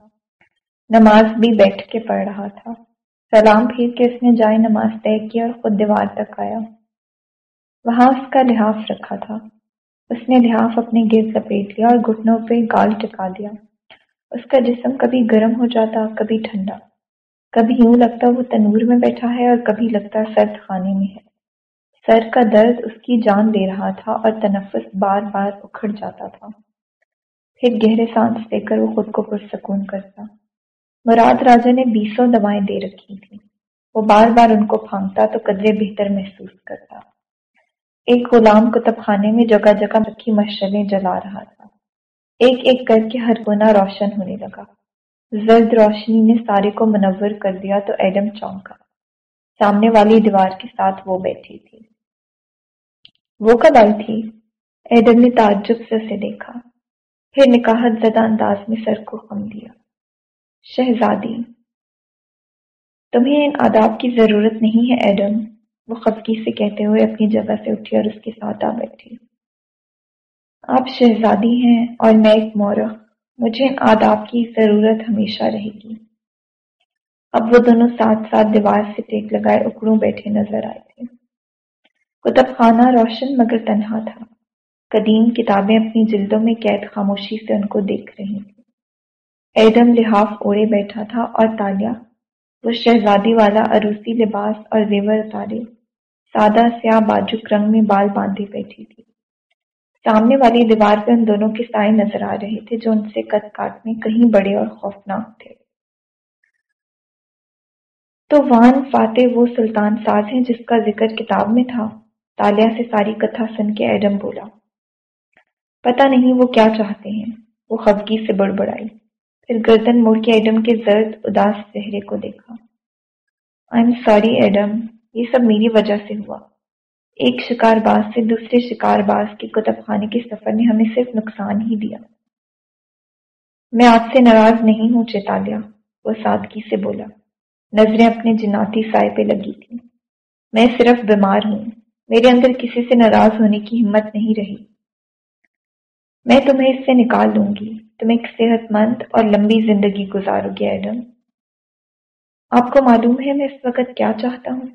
نماز بھی بیٹھ کے پڑھ رہا تھا۔ سلام پھیر کے اس نے جائے نماز طے کی اور خود دیوار تک آیا۔ وہاں اس کا لحاف رکھا تھا۔ اس نے لحاف اپنے گرد لپیٹ لیا اور گھٹنوں پہ گال ٹکا دیا۔ اس کا جسم کبھی گرم ہو جاتا، کبھی ٹھنڈا۔ کبھی یوں لگتا وہ تنور میں بیٹھا ہے اور کبھی لگتا سرد خانے میں ہے۔ سر کا درد اس کی جان لے رہا تھا اور تنفس بار بار اکھڑ جاتا تھا۔ پھر گہرے سانس لے کر وہ خود کو پرسکون کرتا۔ مراد راجا نے بیسوں دوائیں دے رکھی تھی وہ بار بار ان کو پھانکتا تو قدرے بہتر محسوس کرتا۔ ایک غلام کتب خانے میں جگہ جگہ رکھی مشرقیں جلا رہا تھا۔ ایک ایک کر کے ہر گنا روشن ہونے لگا۔ زرد روشنی نے سارے کو منور کر دیا تو ایڈم چونکا۔ سامنے والی دیوار کے ساتھ وہ بیٹھی تھی۔ وہ کب آئی تھی؟ ایڈم نے تعجب سے اسے دیکھا۔ پھر نکاحت زدہ انداز میں سر کو خم دیا۔ شہزادی، تمہیں ان آداب کی ضرورت نہیں ہے ایڈم، وہ خفکی سے کہتے ہوئے اپنی جگہ سے اٹھی اور اس کے ساتھ آ بیٹھی۔ آپ شہزادی ہیں اور میں ایک مورخ، مجھے ان آداب کی ضرورت ہمیشہ رہے گی۔ اب وہ دونوں ساتھ ساتھ دیوار سے ٹیک لگائے اکڑوں بیٹھے نظر آئے تھے۔ کتب خانہ روشن مگر تنہا تھا۔ قدیم کتابیں اپنی جلدوں میں قید خاموشی سے ان کو دیکھ رہی تھی ایڈم لحاف اوڑے بیٹھا تھا اور تالیا، وہ شہزادی والا عروسی لباس اور زیور اتارے۔ سادہ سیاہ باجک رنگ میں بال باندھے بیٹھی تھی۔ سامنے والی دیوار پہ ان دونوں کے سائے نظر آ رہے تھے جو ان سے کت کاٹ میں کہیں بڑے اور خوفناک تھے۔ تو وان فاتح وہ سلطان ساز ہیں جس کا ذکر کتاب میں تھا۔ تالیا سے ساری کتھا سن کے ایڈم بولا پتا نہیں وہ کیا چاہتے ہیں۔ وہ خفگی سے بڑبڑائی۔ پھر گردن موڑ کے ایڈم کے زرد اداس چہرے کو دیکھا۔ آئی ایم سوری ایڈم یہ سب میری وجہ سے ہوا۔ ایک شکار باز سے دوسرے شکار باز کے کتب خانے کے سفر نے ہمیں صرف نقصان ہی دیا۔ میں آپ سے ناراض نہیں ہوں، چیتالیہ، وہ سادگی سے بولا۔ نظریں اپنے جناتی سائے پہ لگی تھی میں صرف بیمار ہوں۔ میرے اندر کسی سے ناراض ہونے کی ہمت نہیں رہی۔ میں تمہیں اس سے نکال لوں گی۔ تم ایک صحت مند اور لمبی زندگی گزارو گے، ایڈم۔ آپ کو معلوم ہے میں اس وقت کیا چاہتا ہوں؟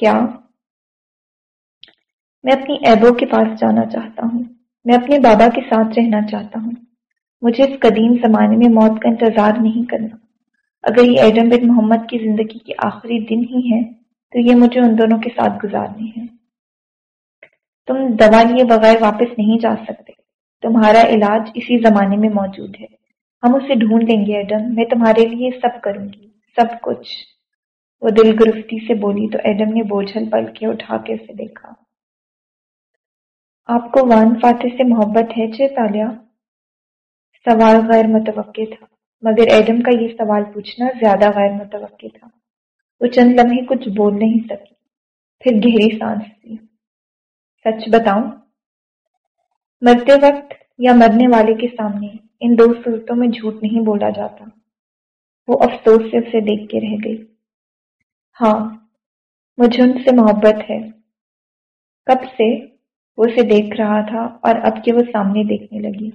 کیا؟ میں اپنی ایبو کے پاس جانا چاہتا ہوں۔ میں اپنے بابا کے ساتھ رہنا چاہتا ہوں۔ مجھے اس قدیم زمانے میں موت کا انتظار نہیں کرنا۔ اگر یہ ایڈم بن محمد کی زندگی کے آخری دن ہی ہیں، تو یہ مجھے ان دونوں کے ساتھ گزارنی ہے تم دوا لیے بغیر واپس نہیں جا سکتے۔ تمہارا علاج اسی زمانے میں موجود ہے۔ ہم اسے ڈھونڈ لیں گے، ایڈم۔ میں تمہارے لیے سب کروں گی، سب کچھ۔ وہ دل گرفتی سے بولی تو ایڈم نے بوجھل پل کے اٹھا کے اسے دیکھا۔ آپ کو وان فاتح سے محبت ہے تالیا سوال غیر متوقع تھا، مگر ایڈم کا یہ سوال پوچھنا زیادہ غیر متوقع تھا۔ وہ چند لمحے کچھ بول نہیں سکی، پھر گہری سانس لی۔ سچ بتاؤں؟ مرتے وقت یا مرنے والے کے سامنے ان دو صورتوں میں جھوٹ نہیں بولا جاتا۔ وہ افسوس سے اسے دیکھ کے رہ گئی۔ ہاں مجھے ان سے محبت ہے۔ کب سے وہ اسے دیکھ رہا تھا اور اب کہ وہ سامنے دیکھنے لگی۔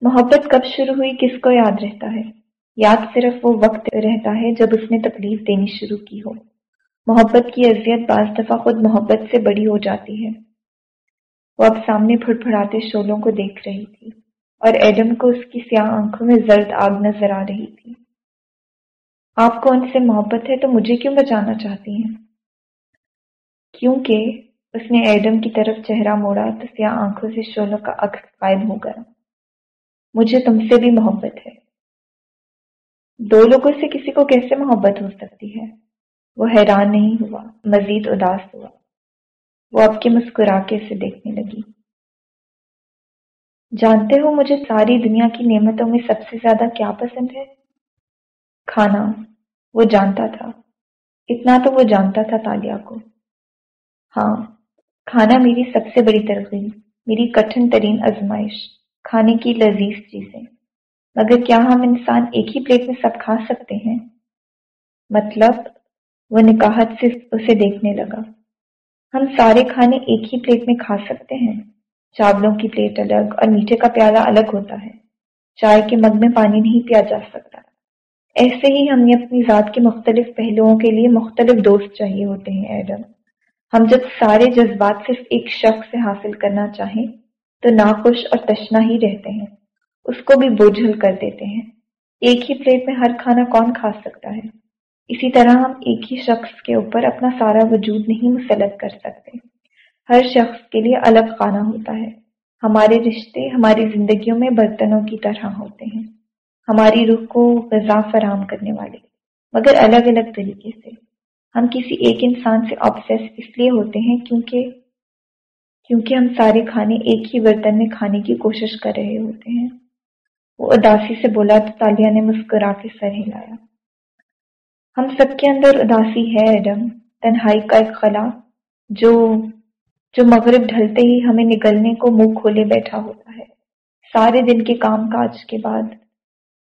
محبت کب شروع ہوئی کس کو یاد رہتا ہے؟ یاد صرف وہ وقت رہتا ہے جب اس نے تکلیف دینی شروع کی ہو۔ محبت کی اذیت بعض دفعہ خود محبت سے بڑی ہو جاتی ہے۔ وہ اب سامنے پھڑ پھڑاتے شولوں کو دیکھ رہی تھی اور ایڈم کو اس کی سیاہ آنکھوں میں زرد آگ نظر آ رہی تھی۔ آپ کو ان سے محبت ہے تو مجھے کیوں بچانا چاہتی ہیں؟ کیونکہ اس نے ایڈم کی طرف چہرہ موڑا تو سیاہ آنکھوں سے شولوں کا عکس قائم ہو گیا۔ مجھے تم سے بھی محبت ہے۔ دو لوگوں سے کسی کو کیسے محبت ہو سکتی ہے؟ وہ حیران نہیں ہوا، مزید اداس ہوا۔ وہ اب کے مسکرا کے اسے دیکھنے لگی۔ جانتے ہو مجھے ساری دنیا کی نعمتوں میں سب سے زیادہ کیا پسند ہے؟ کھانا۔ وہ جانتا تھا۔ اتنا تو وہ جانتا تھا تالیا کو۔ ہاں کھانا میری سب سے بڑی ترغیب، میری کٹھن ترین ازمائش کھانے کی لذیذ چیزیں۔ مگر کیا ہم انسان ایک ہی پلیٹ میں سب کھا سکتے ہیں؟ مطلب وہ نکاحت سے اسے دیکھنے لگا۔ ہم سارے کھانے ایک ہی پلیٹ میں کھا سکتے ہیں۔ چاولوں کی پلیٹ الگ اور میٹھے کا پیالہ الگ ہوتا ہے۔ چائے کے مگ میں پانی نہیں پیا جا سکتا۔ ایسے ہی ہمیں اپنی ذات کے مختلف پہلوؤں کے لیے مختلف دوست چاہیے ہوتے ہیں، ایڈم۔ ہم جب سارے جذبات صرف ایک شخص سے حاصل کرنا چاہیں، تو ناخوش اور تشنا ہی رہتے ہیں۔ اس کو بھی بوجھل کر دیتے ہیں۔ ایک ہی پلیٹ میں ہر کھانا کون کھا سکتا ہے؟ اسی طرح ہم ایک ہی شخص کے اوپر اپنا سارا وجود نہیں مسلط کر سکتے۔ ہر شخص کے لیے الگ کھانا ہوتا ہے۔ ہمارے رشتے ہماری زندگیوں میں برتنوں کی طرح ہوتے ہیں۔ ہماری روح کو غذا فراہم کرنے والے۔ مگر الگ الگ طریقے سے۔ ہم کسی ایک انسان سے آبسیس اس لیے ہوتے ہیں کیونکہ کیونکہ ہم سارے کھانے ایک ہی برتن میں کھانے کی کوشش کر رہے ہوتے ہیں۔ وہ اداسی سے بولا تو تالیہ نے مسکرا کے سر ہلایا۔ ہم سب کے اندر اداسی ہے ایڈم تنہائی کا ایک خلا، جو جو مغرب ڈھلتے ہی ہمیں نکلنے کو منہ کھولے بیٹھا ہوتا ہے۔ سارے دن کے کام کاج کے بعد،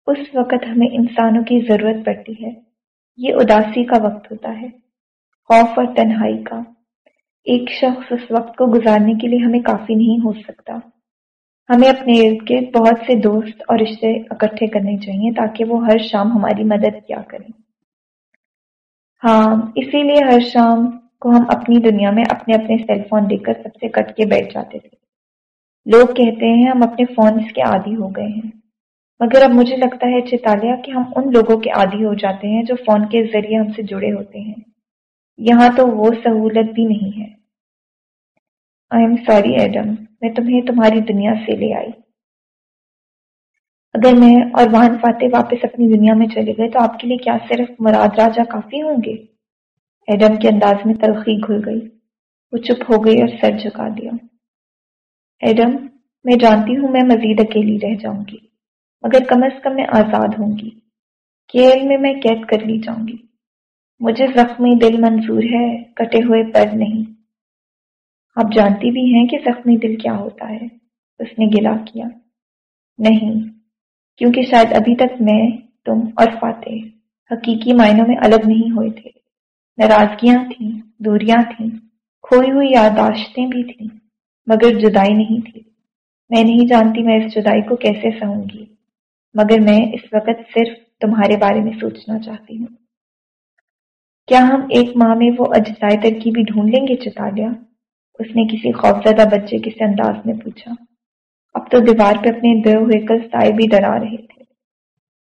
اس وقت ہمیں انسانوں کی ضرورت پڑتی ہے۔ یہ اداسی کا وقت ہوتا ہے، خوف اور تنہائی کا۔ ایک شخص اس وقت کو گزارنے کے لیے ہمیں کافی نہیں ہو سکتا۔ ہمیں اپنے ارد گرد بہت سے دوست اور رشتے اکٹھے کرنے چاہیے تاکہ وہ ہر شام ہماری مدد کیا کریں۔ ہاں اسی لیے ہر شام کو ہم اپنی دنیا میں اپنے اپنے سیل فون لے کر سب سے کٹ کے بیٹھ جاتے تھے۔ لوگ کہتے ہیں ہم اپنے فونز کے عادی ہو گئے ہیں۔ مگر اب مجھے لگتا ہے چیتالیہ کہ ہم ان لوگوں کے عادی ہو جاتے ہیں جو فون کے ذریعے ہم سے جڑے ہوتے ہیں۔ یہاں تو وہ سہولت بھی نہیں ہے۔ آئی ایم سوری ایڈم میں تمہیں تمہاری دنیا سے لے آئی۔ اگر میں اور وہاں فاتح واپس اپنی دنیا میں چلے گئے تو آپ کے لیے کیا صرف مراد راجا کافی ہوں گے؟ ایڈم کے انداز میں تلخی گھل گئی۔ وہ چپ ہو گئی اور سر جھکا دیا۔ ایڈم، میں جانتی ہوں میں مزید اکیلی رہ جاؤں گی، مگر کم از کم میں آزاد ہوں گی۔ کیل میں میں قید کر لی جاؤں گی۔ مجھے زخمی دل منظور ہے، کٹے ہوئے پر نہیں۔ آپ جانتی بھی ہیں کہ زخمی دل کیا ہوتا ہے؟ اس نے گلا کیا۔ نہیں۔ کیونکہ شاید ابھی تک میں، تم اور فاتح حقیقی معنوں میں الگ نہیں ہوئے تھے۔ ناراضگیاں تھیں، دوریاں تھیں، کھوئی ہوئی یاداشتیں بھی تھیں، مگر جدائی نہیں تھی۔ میں نہیں جانتی میں اس جدائی کو کیسے سہوں گی، مگر میں اس وقت صرف تمہارے بارے میں سوچنا چاہتی ہوں۔ کیا ہم ایک ماہ میں وہ اجزائے ترکیبی ڈھونڈ لیں گے چتالیا اس نے کسی خوفزدہ بچے کس انداز میں پوچھا۔ اب تو دیوار پہ اپنے دے ہوئے کل سائے بھی ڈرا رہے تھے۔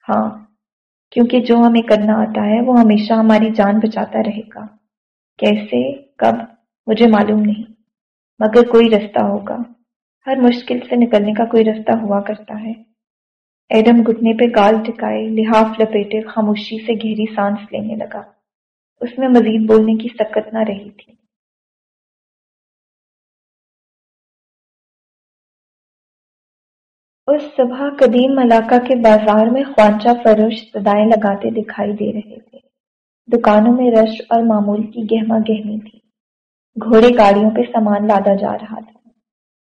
ہاں کیونکہ جو ہمیں کرنا آتا ہے وہ ہمیشہ ہماری جان بچاتا رہے گا۔ کیسے؟ کب؟ مجھے معلوم نہیں۔ مگر کوئی رستہ ہوگا۔ ہر مشکل سے نکلنے کا کوئی رستہ ہوا کرتا ہے۔ ایڈم گھٹنے پہ گال ٹکائے، لحاف لپیٹے، خاموشی سے گہری سانس لینے لگا۔ اس میں مزید بولنے کی سکت نہ رہی تھی۔ اس صبح قدیم ملاقہ کے بازار میں خوانچہ فروش سدائیں لگاتے دکھائی دے رہے تھے۔ دکانوں میں رش اور معمول کی گہما گہمی تھی۔ گھوڑے گاڑیوں پہ سامان لادا جا رہا تھا۔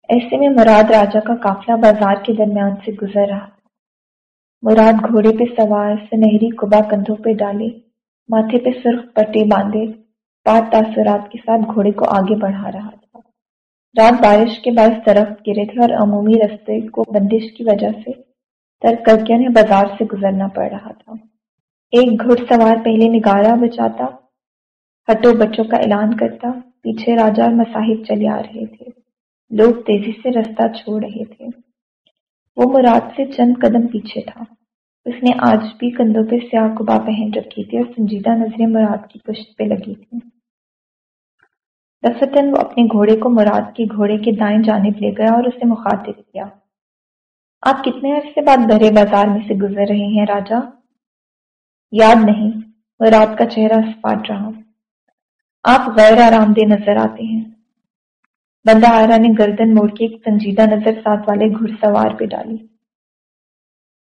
ایسے میں مراد راجا کا قافلہ بازار کے درمیان سے گزر رہا۔ تھا مراد گھوڑے پہ سوار سنہری کبا کندھوں پہ ڈالے، ماتھے پہ سرخ پٹے باندھے پات تاثرات کے ساتھ گھوڑے کو آگے بڑھا رہا تھا۔ رات بارش کے باعث درخت گرے تھے اور عمومی رستے کو بندش کی وجہ سے ترک کر کے انہیں بازار سے گزرنا پڑ رہا تھا۔ ایک گھڑ سوار پہلے نگارا بچاتا، ہٹو بچوں کا اعلان کرتا، پیچھے راجا اور مساحب چلے آ رہے تھے۔ لوگ تیزی سے رستہ چھوڑ رہے تھے۔ وہ مراد سے چند قدم پیچھے تھا۔ اس نے آج بھی کندھوں پہ سیاہ کبا پہن رکھی تھی اور سنجیدہ نظریں مراد کی پشت پہ لگی تھی دفتن وہ اپنے گھوڑے کو مراد کے گھوڑے کے دائیں جانب لے گیا اور اسے مخاطب کیا۔ آپ کتنے عرصے بعد بھرے بازار میں سے گزر رہے ہیں راجا؟ یاد نہیں مراد کا چہرہ سپاٹ رہا آپ غیر آرام دہ نظر آتے ہیں۔ بندہ آرا نے گردن موڑ کے ایک سنجیدہ نظر ساتھ والے گھڑ سوار پہ ڈالی۔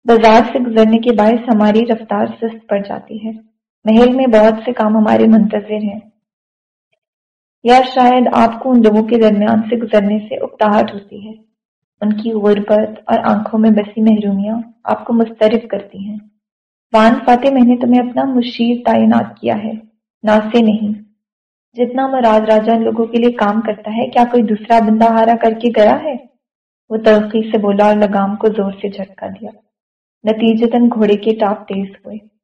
بازار سے گزرنے کے باعث ہماری رفتار سست پڑ جاتی ہے۔ محل میں بہت سے کام ہمارے منتظر ہیں۔ یا شاید آپ کو ان لوگوں کے درمیان سے گزرنے سے اکتاہٹ ہوتی ہے۔ ان کی غربت اور آنکھوں میں بسی محرومیاں آپ کو مسترف کرتی ہیں۔ وان فاتح میں نے تمہیں اپنا مشیر تعینات کیا ہے۔ نا سے نہیں۔ جتنا مراد راجا ان لوگوں کے لیے کام کرتا ہے، کیا کوئی دوسرا بندہ ہارا کر کے گیا ہے؟ وہ ترقی سے بولا اور لگام کو زور سے جھٹکا دیا۔ نتیجتاً گھوڑے کے ٹاپ تیز ہوئے۔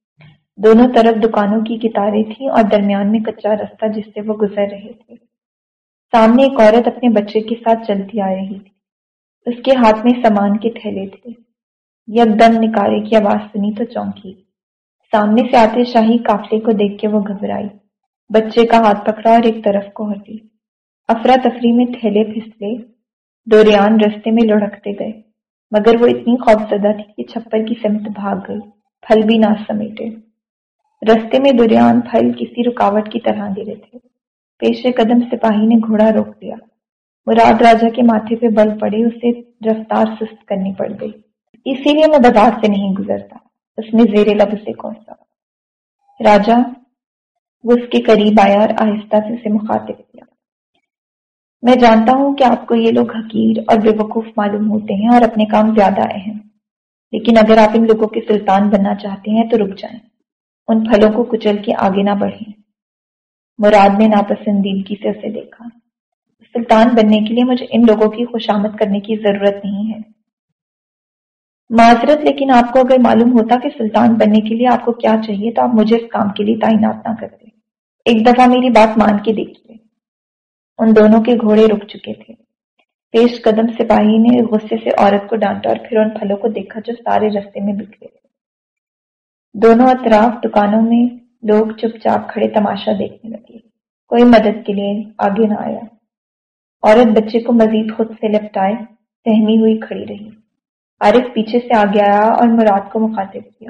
دونوں طرف دکانوں کی کتاریں تھیں اور درمیان میں کچا رستہ جس سے وہ گزر رہے تھے۔ سامنے ایک عورت اپنے بچے کے ساتھ چلتی آ رہی تھی۔ اس کے ہاتھ میں سامان کے تھیلے تھے۔ یک دم نکارے کی آواز سنی تو چونکی۔ سامنے سے آتے شاہی قافلے کو دیکھ کے وہ گھبرائی۔ بچے کا ہاتھ پکڑا اور ایک طرف کو ہٹی۔ افراتفری میں تھیلے پھسلے۔ دوریان رستے میں لڑکتے گئے۔ مگر وہ اتنی خوفزدہ تھی کہ چھپر کی سمت بھاگ گئی۔ پھل بھی نہ سمیٹے۔ رستے میں دریان پھل کسی رکاوٹ کی طرح گرے تھے۔ پیشے قدم سپاہی نے گھوڑا روک دیا۔ مراد راجا کے ماتھے پہ بل پڑے، اسے رفتار سست کرنی پڑ گئی۔ اسی لیے میں بازار سے نہیں گزرتا۔ اس نے زیر لب سے کوسا راجا وہ اس کے قریب آیا اور آہستہ سے اسے مخاطب کیا۔ میں جانتا ہوں کہ آپ کو یہ لوگ حقیر اور بے وقوف معلوم ہوتے ہیں اور اپنے کام زیادہ اہم۔ لیکن اگر آپ ان لوگوں کے سلطان بننا چاہتے ہیں تو رک جائیں۔ ان پھلوں کو کچل کے آگے نہ بڑھیں۔ مراد نے ناپسندیدگی سے اسے دیکھا۔ سلطان بننے کے لیے مجھے ان لوگوں کی خوشامد کرنے کی ضرورت نہیں ہے۔ معذرت، لیکن آپ کو اگر معلوم ہوتا کہ سلطان بننے کے لیے آپ کو کیا چاہیے، تو آپ مجھے اس کام کے لیے تعینات نہ کرتے۔ ایک دفعہ میری بات مان کے دیکھیے۔ ان دونوں کے گھوڑے رک چکے تھے۔ پیش قدم سپاہی نے غصے سے عورت کو ڈانٹا اور پھر ان پھلوں کو دیکھا جو سارے رستے میں بکھرے۔ دونوں اطراف دکانوں میں لوگ چپ چاپ کھڑے تماشا دیکھنے لگے۔ کوئی مدد کے لیے آگے نہ آیا۔ عورت بچے کو مزید خود سے لپٹائے سہمی ہوئی کھڑی رہی۔ عارف پیچھے سے آگے آیا اور مراد کو مخاطب کیا۔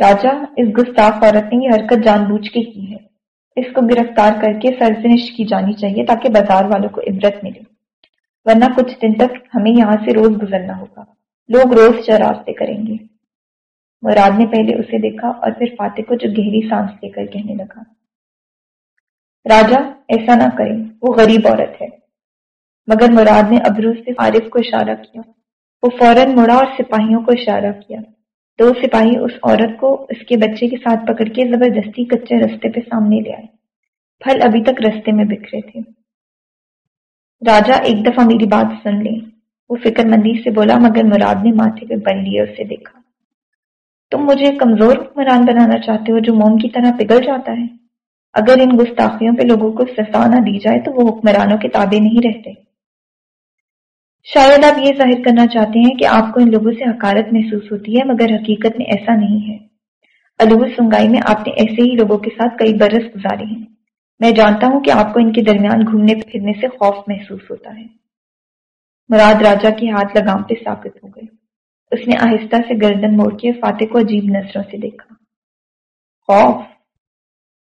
راجا، اس گستاخ عورت نے یہ حرکت جان بوجھ کے کی ہے۔ اس کو گرفتار کر کے سرزنش کی جانی چاہیے تاکہ بازار والوں کو عبرت ملے۔ ورنہ کچھ دن تک ہمیں یہاں سے روز گزرنا ہوگا۔ لوگ روز چراستے کریں گے۔ مراد نے پہلے اسے دیکھا اور پھر فاتح کو جو گہری سانس لے کر کہنے لگا۔ راجا، ایسا نہ کریں، وہ غریب عورت ہے۔ مگر مراد نے ابرو سے عارف کو اشارہ کیا۔ وہ فوراً مڑا اور سپاہیوں کو اشارہ کیا۔ دو سپاہی اس عورت کو اس کے بچے کے ساتھ پکڑ کے زبردستی کچے رستے پہ سامنے لے آئے۔ پھل ابھی تک رستے میں بکھرے تھے۔ راجا، ایک دفعہ میری بات سن لیں۔ وہ فکر مندی سے بولا، مگر مراد نے ماتھے پہ بل لیے اسے دیکھا۔ تم مجھے کمزور حکمران بنانا چاہتے ہو جو موم کی طرح پگھل جاتا ہے۔ اگر ان گستاخیوں پہ لوگوں کو سزا نہ دی جائے تو وہ حکمرانوں کے تابع نہیں رہتے۔ شاید آپ یہ ظاہر کرنا چاہتے ہیں کہ آپ کو ان لوگوں سے حکارت محسوس ہوتی ہے، مگر حقیقت میں ایسا نہیں ہے۔ الور سنگائی میں آپ نے ایسے ہی لوگوں کے ساتھ کئی برس گزارے ہیں۔ میں جانتا ہوں کہ آپ کو ان کے درمیان گھومنے پھرنے سے خوف محسوس ہوتا ہے۔ مراد راجا کے ہاتھ لگام پہ ثابت ہو گئے۔ اس نے آہستہ سے گردن موڑ کے فاتح کو عجیب نظروں سے دیکھا۔ خوف۔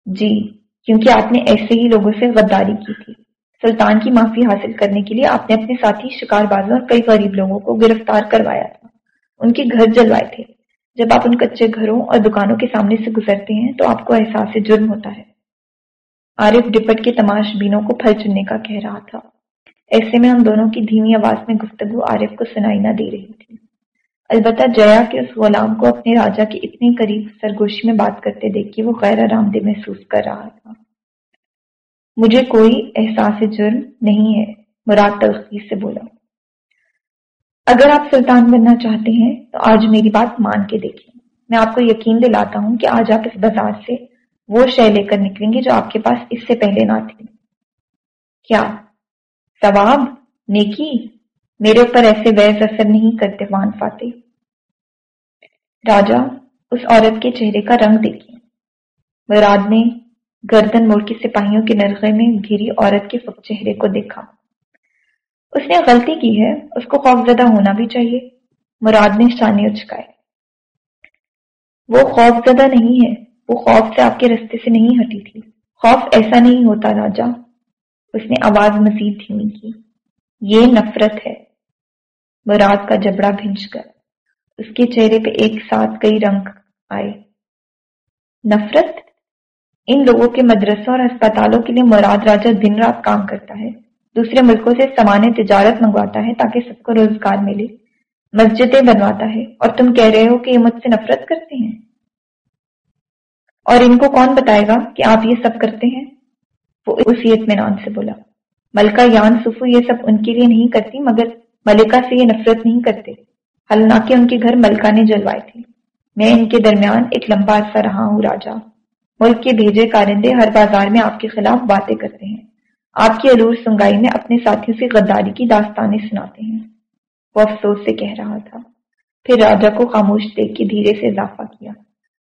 جی کیونکہ آپ نے ایسے ہی لوگوں سے غداری کی تھی۔ سلطان کی معافی حاصل کرنے کے لیے آپ نے اپنے ساتھی شکار بازوں اور کئی غریب لوگوں کو گرفتار کروایا تھا۔ ان کے گھر جلوائے تھے۔ جب آپ ان کچے گھروں اور دکانوں کے سامنے سے گزرتے ہیں تو آپ کو احساس جرم ہوتا ہے۔ عارف ڈپٹ کے تماش بینوں کو پھل چننے کا کہہ رہا تھا۔ ایسے میں ہم دونوں کی دھیمی آواز میں گفتگو عارف کو سنائی نہ دے رہی تھی۔ البتہ جیا کے اس غلام کو اپنے راجا کے اتنے قریب سرگوشی میں بات کرتے دیکھ کے وہ غیر آرام دہ محسوس کر رہا تھا۔ مجھے کوئی احساس جرم نہیں ہے، مراد تلخی سے بولا۔ اگر آپ سلطان بننا چاہتے ہیں تو آج میری بات مان کے دیکھیں۔ میں آپ کو یقین دلاتا ہوں کہ آج آپ اس بازار سے وہ شے لے کر نکلیں گے جو آپ کے پاس اس سے پہلے نہ تھی کیا؟ ثواب؟ نیکی؟ میرے اوپر ایسے ویز اثر نہیں کرتے وان فاتح راجا اس عورت کے چہرے کا رنگ دیکھیں۔ مراد نے گردن موڑ کے سپاہیوں کے نرغے میں گھری عورت کے چہرے کو دیکھا۔ اس نے غلطی کی ہے، اس کو خوف زدہ ہونا بھی چاہیے۔ مراد نے شانے اچکائے۔ وہ خوف زدہ نہیں ہے، وہ خوف سے آپ کے رستے سے نہیں ہٹی تھی۔ خوف ایسا نہیں ہوتا، راجا۔ اس نے آواز مزید دھیمی کی۔ یہ نفرت ہے۔ مراد کا جبڑا بھنج کر اس کے چہرے پہ ایک ساتھ کئی رنگ آئے۔ نفرت؟ ان لوگوں کے مدرسوں اور اسپتالوں کے لیے مراد راجا دن رات کام کرتا ہے۔ دوسرے ملکوں سے سامان تجارت منگواتا ہے تاکہ سب کو روزگار ملے۔ مسجدیں بنواتا ہے۔ اور تم کہہ رہے ہو کہ یہ مجھ سے نفرت کرتے ہیں؟ اور ان کو کون بتائے گا کہ آپ یہ سب کرتے ہیں؟ وہ اسی اطمینان سے بولا۔ ملکہ یان سفو یہ سب ان کے لیے نہیں کرتی، مگر ملکہ سے یہ نفرت نہیں کرتے۔ حالانکہ ان کے گھر ملکہ نے جلوائے تھے۔ میں ان کے درمیان ایک لمبا عرصہ رہا ہوں، راجا۔ ملک کے بھیجے کارندے ہر بازار میں آپ کے خلاف باتیں کرتے ہیں۔ آپ کی علور سنگائی میں اپنے ساتھیوں سے غداری کی داستانیں سناتے ہیں۔ وہ افسوس سے کہہ رہا تھا۔ پھر راجا کو خاموش دیکھ کے دھیرے سے اضافہ کیا۔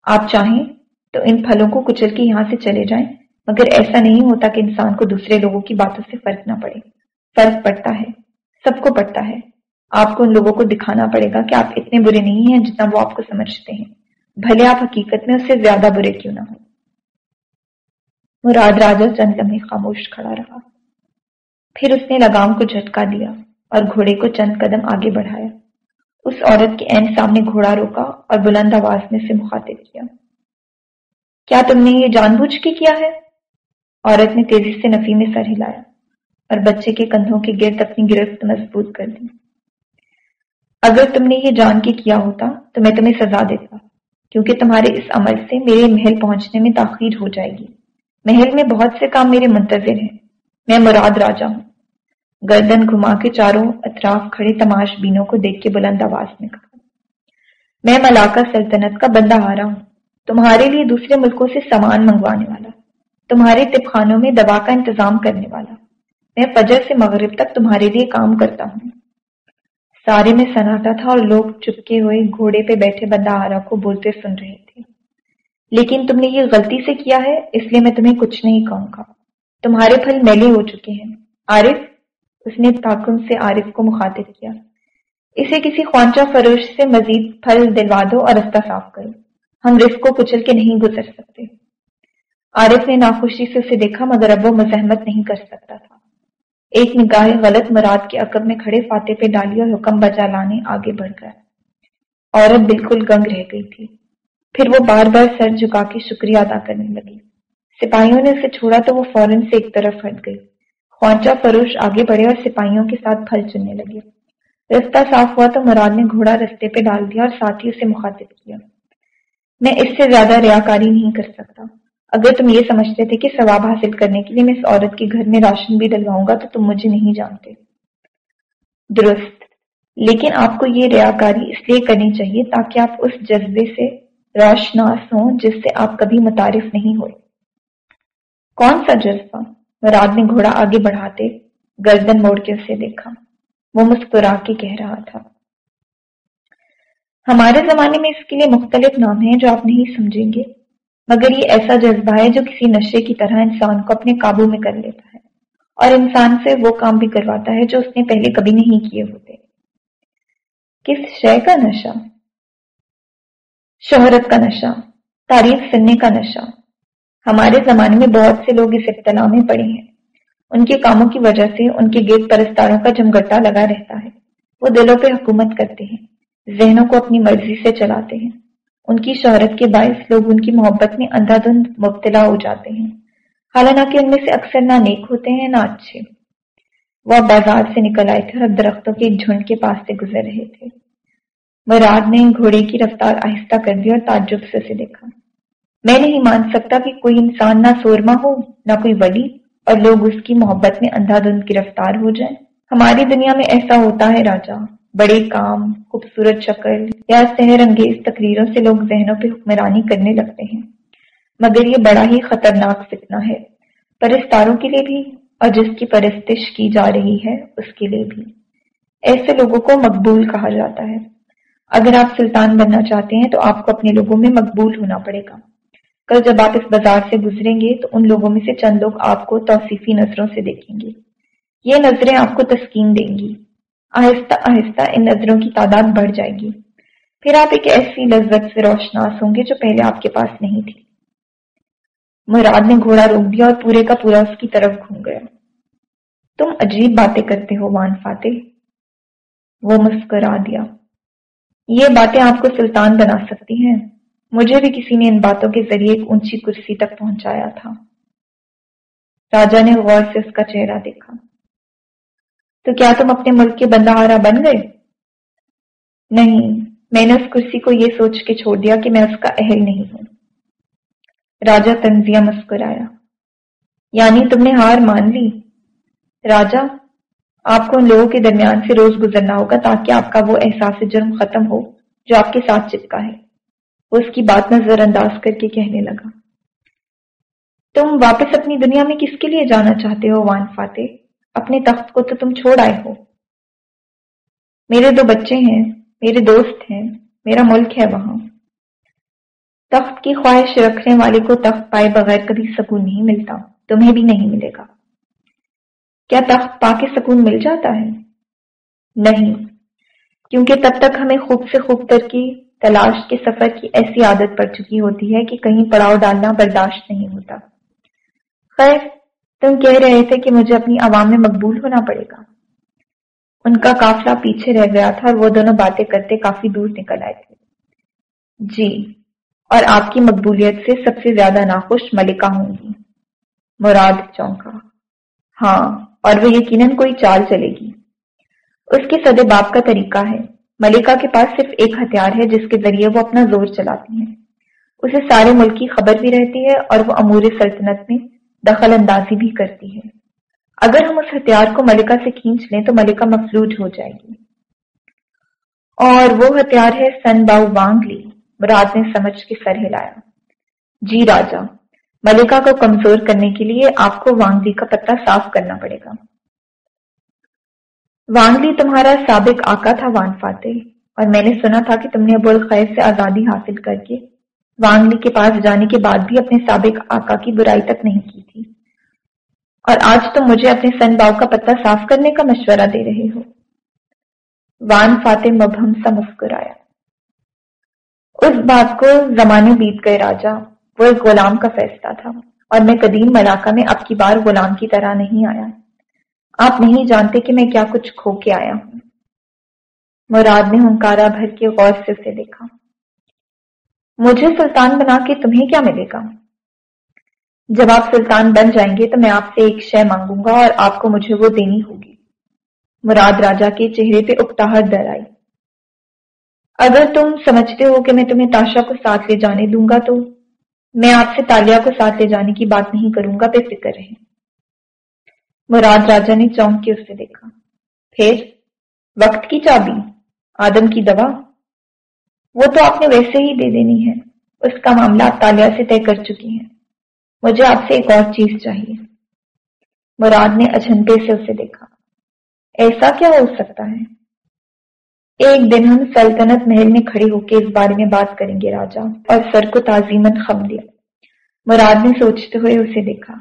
آپ چاہیں تو ان پھلوں کو کچل کے یہاں سے چلے جائیں، مگر ایسا نہیں ہوتا کہ انسان کو دوسرے لوگوں کی باتوں سے فرق نہ پڑے۔ فرق پڑتا ہے۔ سب کو پڑتا ہے۔ آپ کو ان لوگوں کو دکھانا پڑے گا کہ آپ اتنے برے نہیں ہیں جتنا وہ آپ کو سمجھتے ہیں۔ بھلے آپ حقیقت میں اس سے زیادہ برے کیوں نہ ہوں۔ مراد راجا چند لمحے خاموش کھڑا رہا۔ پھر اس نے لگام کو جھٹکا دیا اور گھوڑے کو چند قدم آگے بڑھایا۔ اس عورت کے این سامنے گھوڑا روکا اور بلند آواز میں سے مخاطب کیا۔ کیا تم نے یہ جان بوجھ کے کیا ہے؟ عورت نے تیزی سے نفی میں سر ہلایا۔ اور بچے کے کندھوں کے گرد اپنی گرفت مضبوط کر دی۔ اگر تم نے یہ جان کے کیا ہوتا، تو میں تمہیں سزا دیتا، کیونکہ تمہارے اس عمل سے میرے محل پہنچنے میں تاخیر ہو جائے گی۔ محل میں بہت سے کام میرے منتظر ہیں۔ میں مراد راجا ہوں۔ گردن گھما کے چاروں اطراف کھڑے تماش بینوں کو دیکھ کے بلند آواز میں کہا، میں ملاقہ سلطنت کا بندہ ہارا ہوں۔ تمہارے لیے دوسرے ملکوں سے سامان منگوانے والا، تمہارے طب خانوں میں دوا کا انتظام کرنے والا۔ میں فجر سے مغرب تک تمہارے لیے کام کرتا ہوں۔ سارے میں سناتا تھا اور لوگ چپکے ہوئے گھوڑے پہ بیٹھے بندہ ہارا کو بولتے سن رہے تھے۔ لیکن تم نے یہ غلطی سے کیا ہے؟ اس لیے میں تمہیں کچھ نہیں کہوں گا۔ تمہارے پھل میلے ہو چکے ہیں۔ عارف؟ اس نے تاکم سے عارف کو مخاطب کیا۔ اسے کسی خوانچہ فروش سے مزید پھل دلوا دو اور رستہ صاف کرو۔ ہم رزق کو کچل کے نہیں گزر سکتے۔ عارف نے ناخوشی سے اسے دیکھا مگر اب وہ مزاحمت نہیں کر سکتا تھا۔ ایک نگاہ غلط مراد کے عقب میں کھڑے فاتح پہ ڈالی اور حکم بجا لانے آگے بڑھ گیا عورت بالکل گنگ رہ گئی تھی۔ پھر وہ بار بار سر جھکا کے شکریہ ادا کرنے لگی۔ سپاہیوں نے اسے چھوڑا تو وہ فوراً سے ایک طرف ہٹ گئی۔ خوانچہ فروش آگے بڑھے اور سپاہیوں کے ساتھ پھل چننے لگے۔ رستہ صاف ہوا تو مراد نے گھوڑا رستے پہ ڈال دیا اور ساتھ ہی اسے مخاطب کیا۔ میں اس سے زیادہ ریاکاری نہیں کر سکتا۔ اگر تم یہ سمجھتے تھے کہ ثواب حاصل کرنے کے لیے میں اس عورت کے گھر میں راشن بھی ڈلواؤں گا تو تم مجھے نہیں جانتے۔ درست۔ لیکن آپ کو یہ ریاکاری اس لیے کرنی چاہیے تاکہ آپ اس جذبے سے روشناس ہوں جس سے آپ کبھی متعارف نہیں ہوئے۔ کون سا جذبہ؟ مراد نے گھوڑا آگے بڑھاتے گردن موڑ کے اسے دیکھا۔ وہ مسکرا کے کہہ رہا تھا۔ ہمارے زمانے میں اس کے لیے مختلف نام ہیں جو آپ نہیں سمجھیں گے۔ مگر یہ ایسا جذبہ ہے جو کسی نشے کی طرح انسان کو اپنے قابو میں کر لیتا ہے اور انسان سے وہ کام بھی کرواتا ہے جو اس نے پہلے کبھی نہیں کیے ہوتے۔ کس شے کا نشہ؟ شہرت کا نشہ، تعریف سننے کا نشہ۔ ہمارے زمانے میں بہت سے لوگ اس ابتلا میں پڑے ہیں۔ ان کے کاموں کی وجہ سے ان کے گیٹ پرستاروں کا جمگٹا لگا رہتا ہے۔ وہ دلوں پہ حکومت کرتے ہیں، ذہنوں کو اپنی مرضی سے چلاتے ہیں۔ ان کی شہرت کے باعث لوگ ان کی محبت میں اندھا دھند مبتلا ہو جاتے ہیں۔ حالانکہ ان میں سے اکثر نہ نیک ہوتے ہیں، نہ اچھے۔ وہ اب بازار سے نکل آئے تھے اور اب درختوں کے ایک جھنڈ کے پاس سے گزر رہے تھے۔ مراد نے گھوڑے کی رفتار آہستہ کر دی اور تعجب سے اسے دیکھا۔ میں نہیں مان سکتا کہ کوئی انسان نہ سورما ہو، نہ کوئی ولی اور لوگ اس کی محبت میں اندھا دھند گرفتار ہو جائیں۔ ہماری دنیا میں ایسا ہوتا ہے، راجا۔ بڑے کام، خوبصورت شکل یا سحر انگیز تقریروں سے لوگ ذہنوں پہ حکمرانی کرنے لگتے ہیں۔ مگر یہ بڑا ہی خطرناک فتنہ ہے۔ پرستاروں کے لیے بھی اور جس کی پرستش کی جا رہی ہے، اس کے لیے بھی۔ ایسے لوگوں کو مقبول کہا جاتا ہے۔ اگر آپ سلطان بننا چاہتے ہیں تو آپ کو اپنے لوگوں میں مقبول ہونا پڑے گا۔ کل جب آپ اس بازار سے گزریں گے تو ان لوگوں میں سے چند لوگ آپ کو توصیفی نظروں سے دیکھیں گے۔ یہ نظریں آپ کو تسکین دیں گی۔ آہستہ آہستہ ان نظروں کی تعداد بڑھ جائے گی۔ پھر آپ ایک ایسی لذت سے روشناس ہوں گے جو پہلے آپ کے پاس نہیں تھی۔ مراد نے گھوڑا روک دیا اور پورے کا پورا اس کی طرف گھوم گیا۔ تم عجیب باتیں کرتے ہو، وان فاتح۔ وہ مسکرا دیا۔ یہ باتیں آپ کو سلطان بنا سکتی ہیں۔ مجھے بھی کسی نے ان باتوں کے ذریعے ایک اونچی کرسی تک پہنچایا تھا۔ راجا نے غور سے اس کا چہرہ دیکھا۔ تو کیا تم اپنے ملک کے بندہارا بن گئے؟ نہیں، میں نے اس کرسی کو یہ سوچ کے چھوڑ دیا کہ میں اس کا اہل نہیں ہوں۔ راجا تنزیہ مسکرایا۔ یعنی تم نے ہار مان لی؟ راجا آپ کو ان لوگوں کے درمیان سے روز گزرنا ہوگا تاکہ آپ کا وہ احساس جرم ختم ہو جو آپ کے ساتھ چپکا ہے۔ وہ اس کی بات نظر انداز کر کے کہنے لگا۔ تم واپس اپنی دنیا میں کس کے لیے جانا چاہتے ہو، وان فاتح؟ اپنے تخت کو تو تم چھوڑ آئے ہو۔ میرے دو بچے ہیں، میرے دوست ہیں، میرا ملک ہے وہاں۔ تخت کی خواہش رکھنے والے کو تخت پائے بغیر کبھی سکون نہیں ملتا، تمہیں بھی نہیں ملے گا۔ کیا تخت پا کے سکون مل جاتا ہے؟ نہیں، کیونکہ تب تک ہمیں خوب سے خوب تر کی تلاش کے سفر کی ایسی عادت پڑ چکی ہوتی ہے کہ کہیں پڑاؤ ڈالنا برداشت نہیں ہوتا۔ خیر تم کہہ رہے تھے کہ مجھے اپنی عوام میں مقبول ہونا پڑے گا۔ ان کا قافلہ پیچھے رہ گیا تھا اور وہ دونوں باتیں کرتے کافی دور نکل آئے تھے۔ جی اور آپ کی مقبولیت سے سب سے زیادہ ناخوش ملکہ ہوں گی۔ مراد چونکا۔ ہاں اور وہ یقیناً کوئی چال چلے گی۔ اس کے سدے باپ کا طریقہ ہے۔ ملکہ کے پاس صرف ایک ہتھیار ہے جس کے ذریعے وہ اپنا زور چلاتی ہیں۔ اسے سارے ملک کی خبر بھی رہتی ہے اور وہ امور سلطنت میں دخل اندازی بھی کرتی ہے۔ اگر ہم اس ہتھیار کو ملکہ سے کھینچ لیں تو ملکہ مفلوج ہو جائے گی۔ اور وہ ہتھیار ہے سن باؤ وانگ لی، مراد نے سمجھ کے سر ہلایا۔ جی راجا، ملکہ کو کمزور کرنے کے لیے آپ کو وانگ لی کا پتہ صاف کرنا پڑے گا۔ وانگلی تمہارا سابق آقا تھا وان فاتح، اور میں نے سنا تھا کہ تم نے ابو الخیر سے آزادی حاصل کر کے وانگلی کے پاس جانے کے بعد بھی اپنے سابق آقا کی برائی تک نہیں کی تھی۔ اور آج تم مجھے اپنے سن باؤ کا پتہ صاف کرنے کا مشورہ دے رہے ہو۔ وان فاتح مبہم سا مسکرایا۔ اس بات کو زمانے بیت گئے راجا، وہ ایک غلام کا فیصلہ تھا۔ اور میں قدیم ملاقہ میں اب کی بار غلام کی طرح نہیں آیا۔ آپ نہیں جانتے کہ میں کیا کچھ کھو کے آیا ہوں۔ مراد نے ہنکارا بھر کے غور سے اسے دیکھا۔ مجھے سلطان بنا کے تمہیں کیا ملے گا؟ جب آپ سلطان بن جائیں گے تو میں آپ سے ایک شے مانگوں گا اور آپ کو مجھے وہ دینی ہوگی۔ مراد راجا کے چہرے پہ اکتاہٹ در آئی اگر تم سمجھتے ہو کہ میں تمہیں تاشا کو ساتھ لے جانے دوں گا تو میں آپ سے تالیا کو ساتھ لے جانے کی بات نہیں کروں گا، بے فکر رہے مراد راجا نے چونک کے اسے دیکھا۔ پھر وقت کی چابی، آدم کی دوا۔ وہ تو آپ نے ویسے ہی دے دینی ہے۔ اس کا معاملہ آپ تالیا سے طے کر چکی ہیں۔ مجھے آپ سے ایک اور چیز چاہیے۔ مراد نے اچھنتے سے اسے دیکھا۔ ایسا کیا ہو سکتا ہے؟ ایک دن ہم سلطنت محل میں کھڑے ہو کے اس بارے میں بات کریں گے راجا، اور سر کو تعظیمن خم دیا۔ مراد نے سوچتے ہوئے اسے دیکھا۔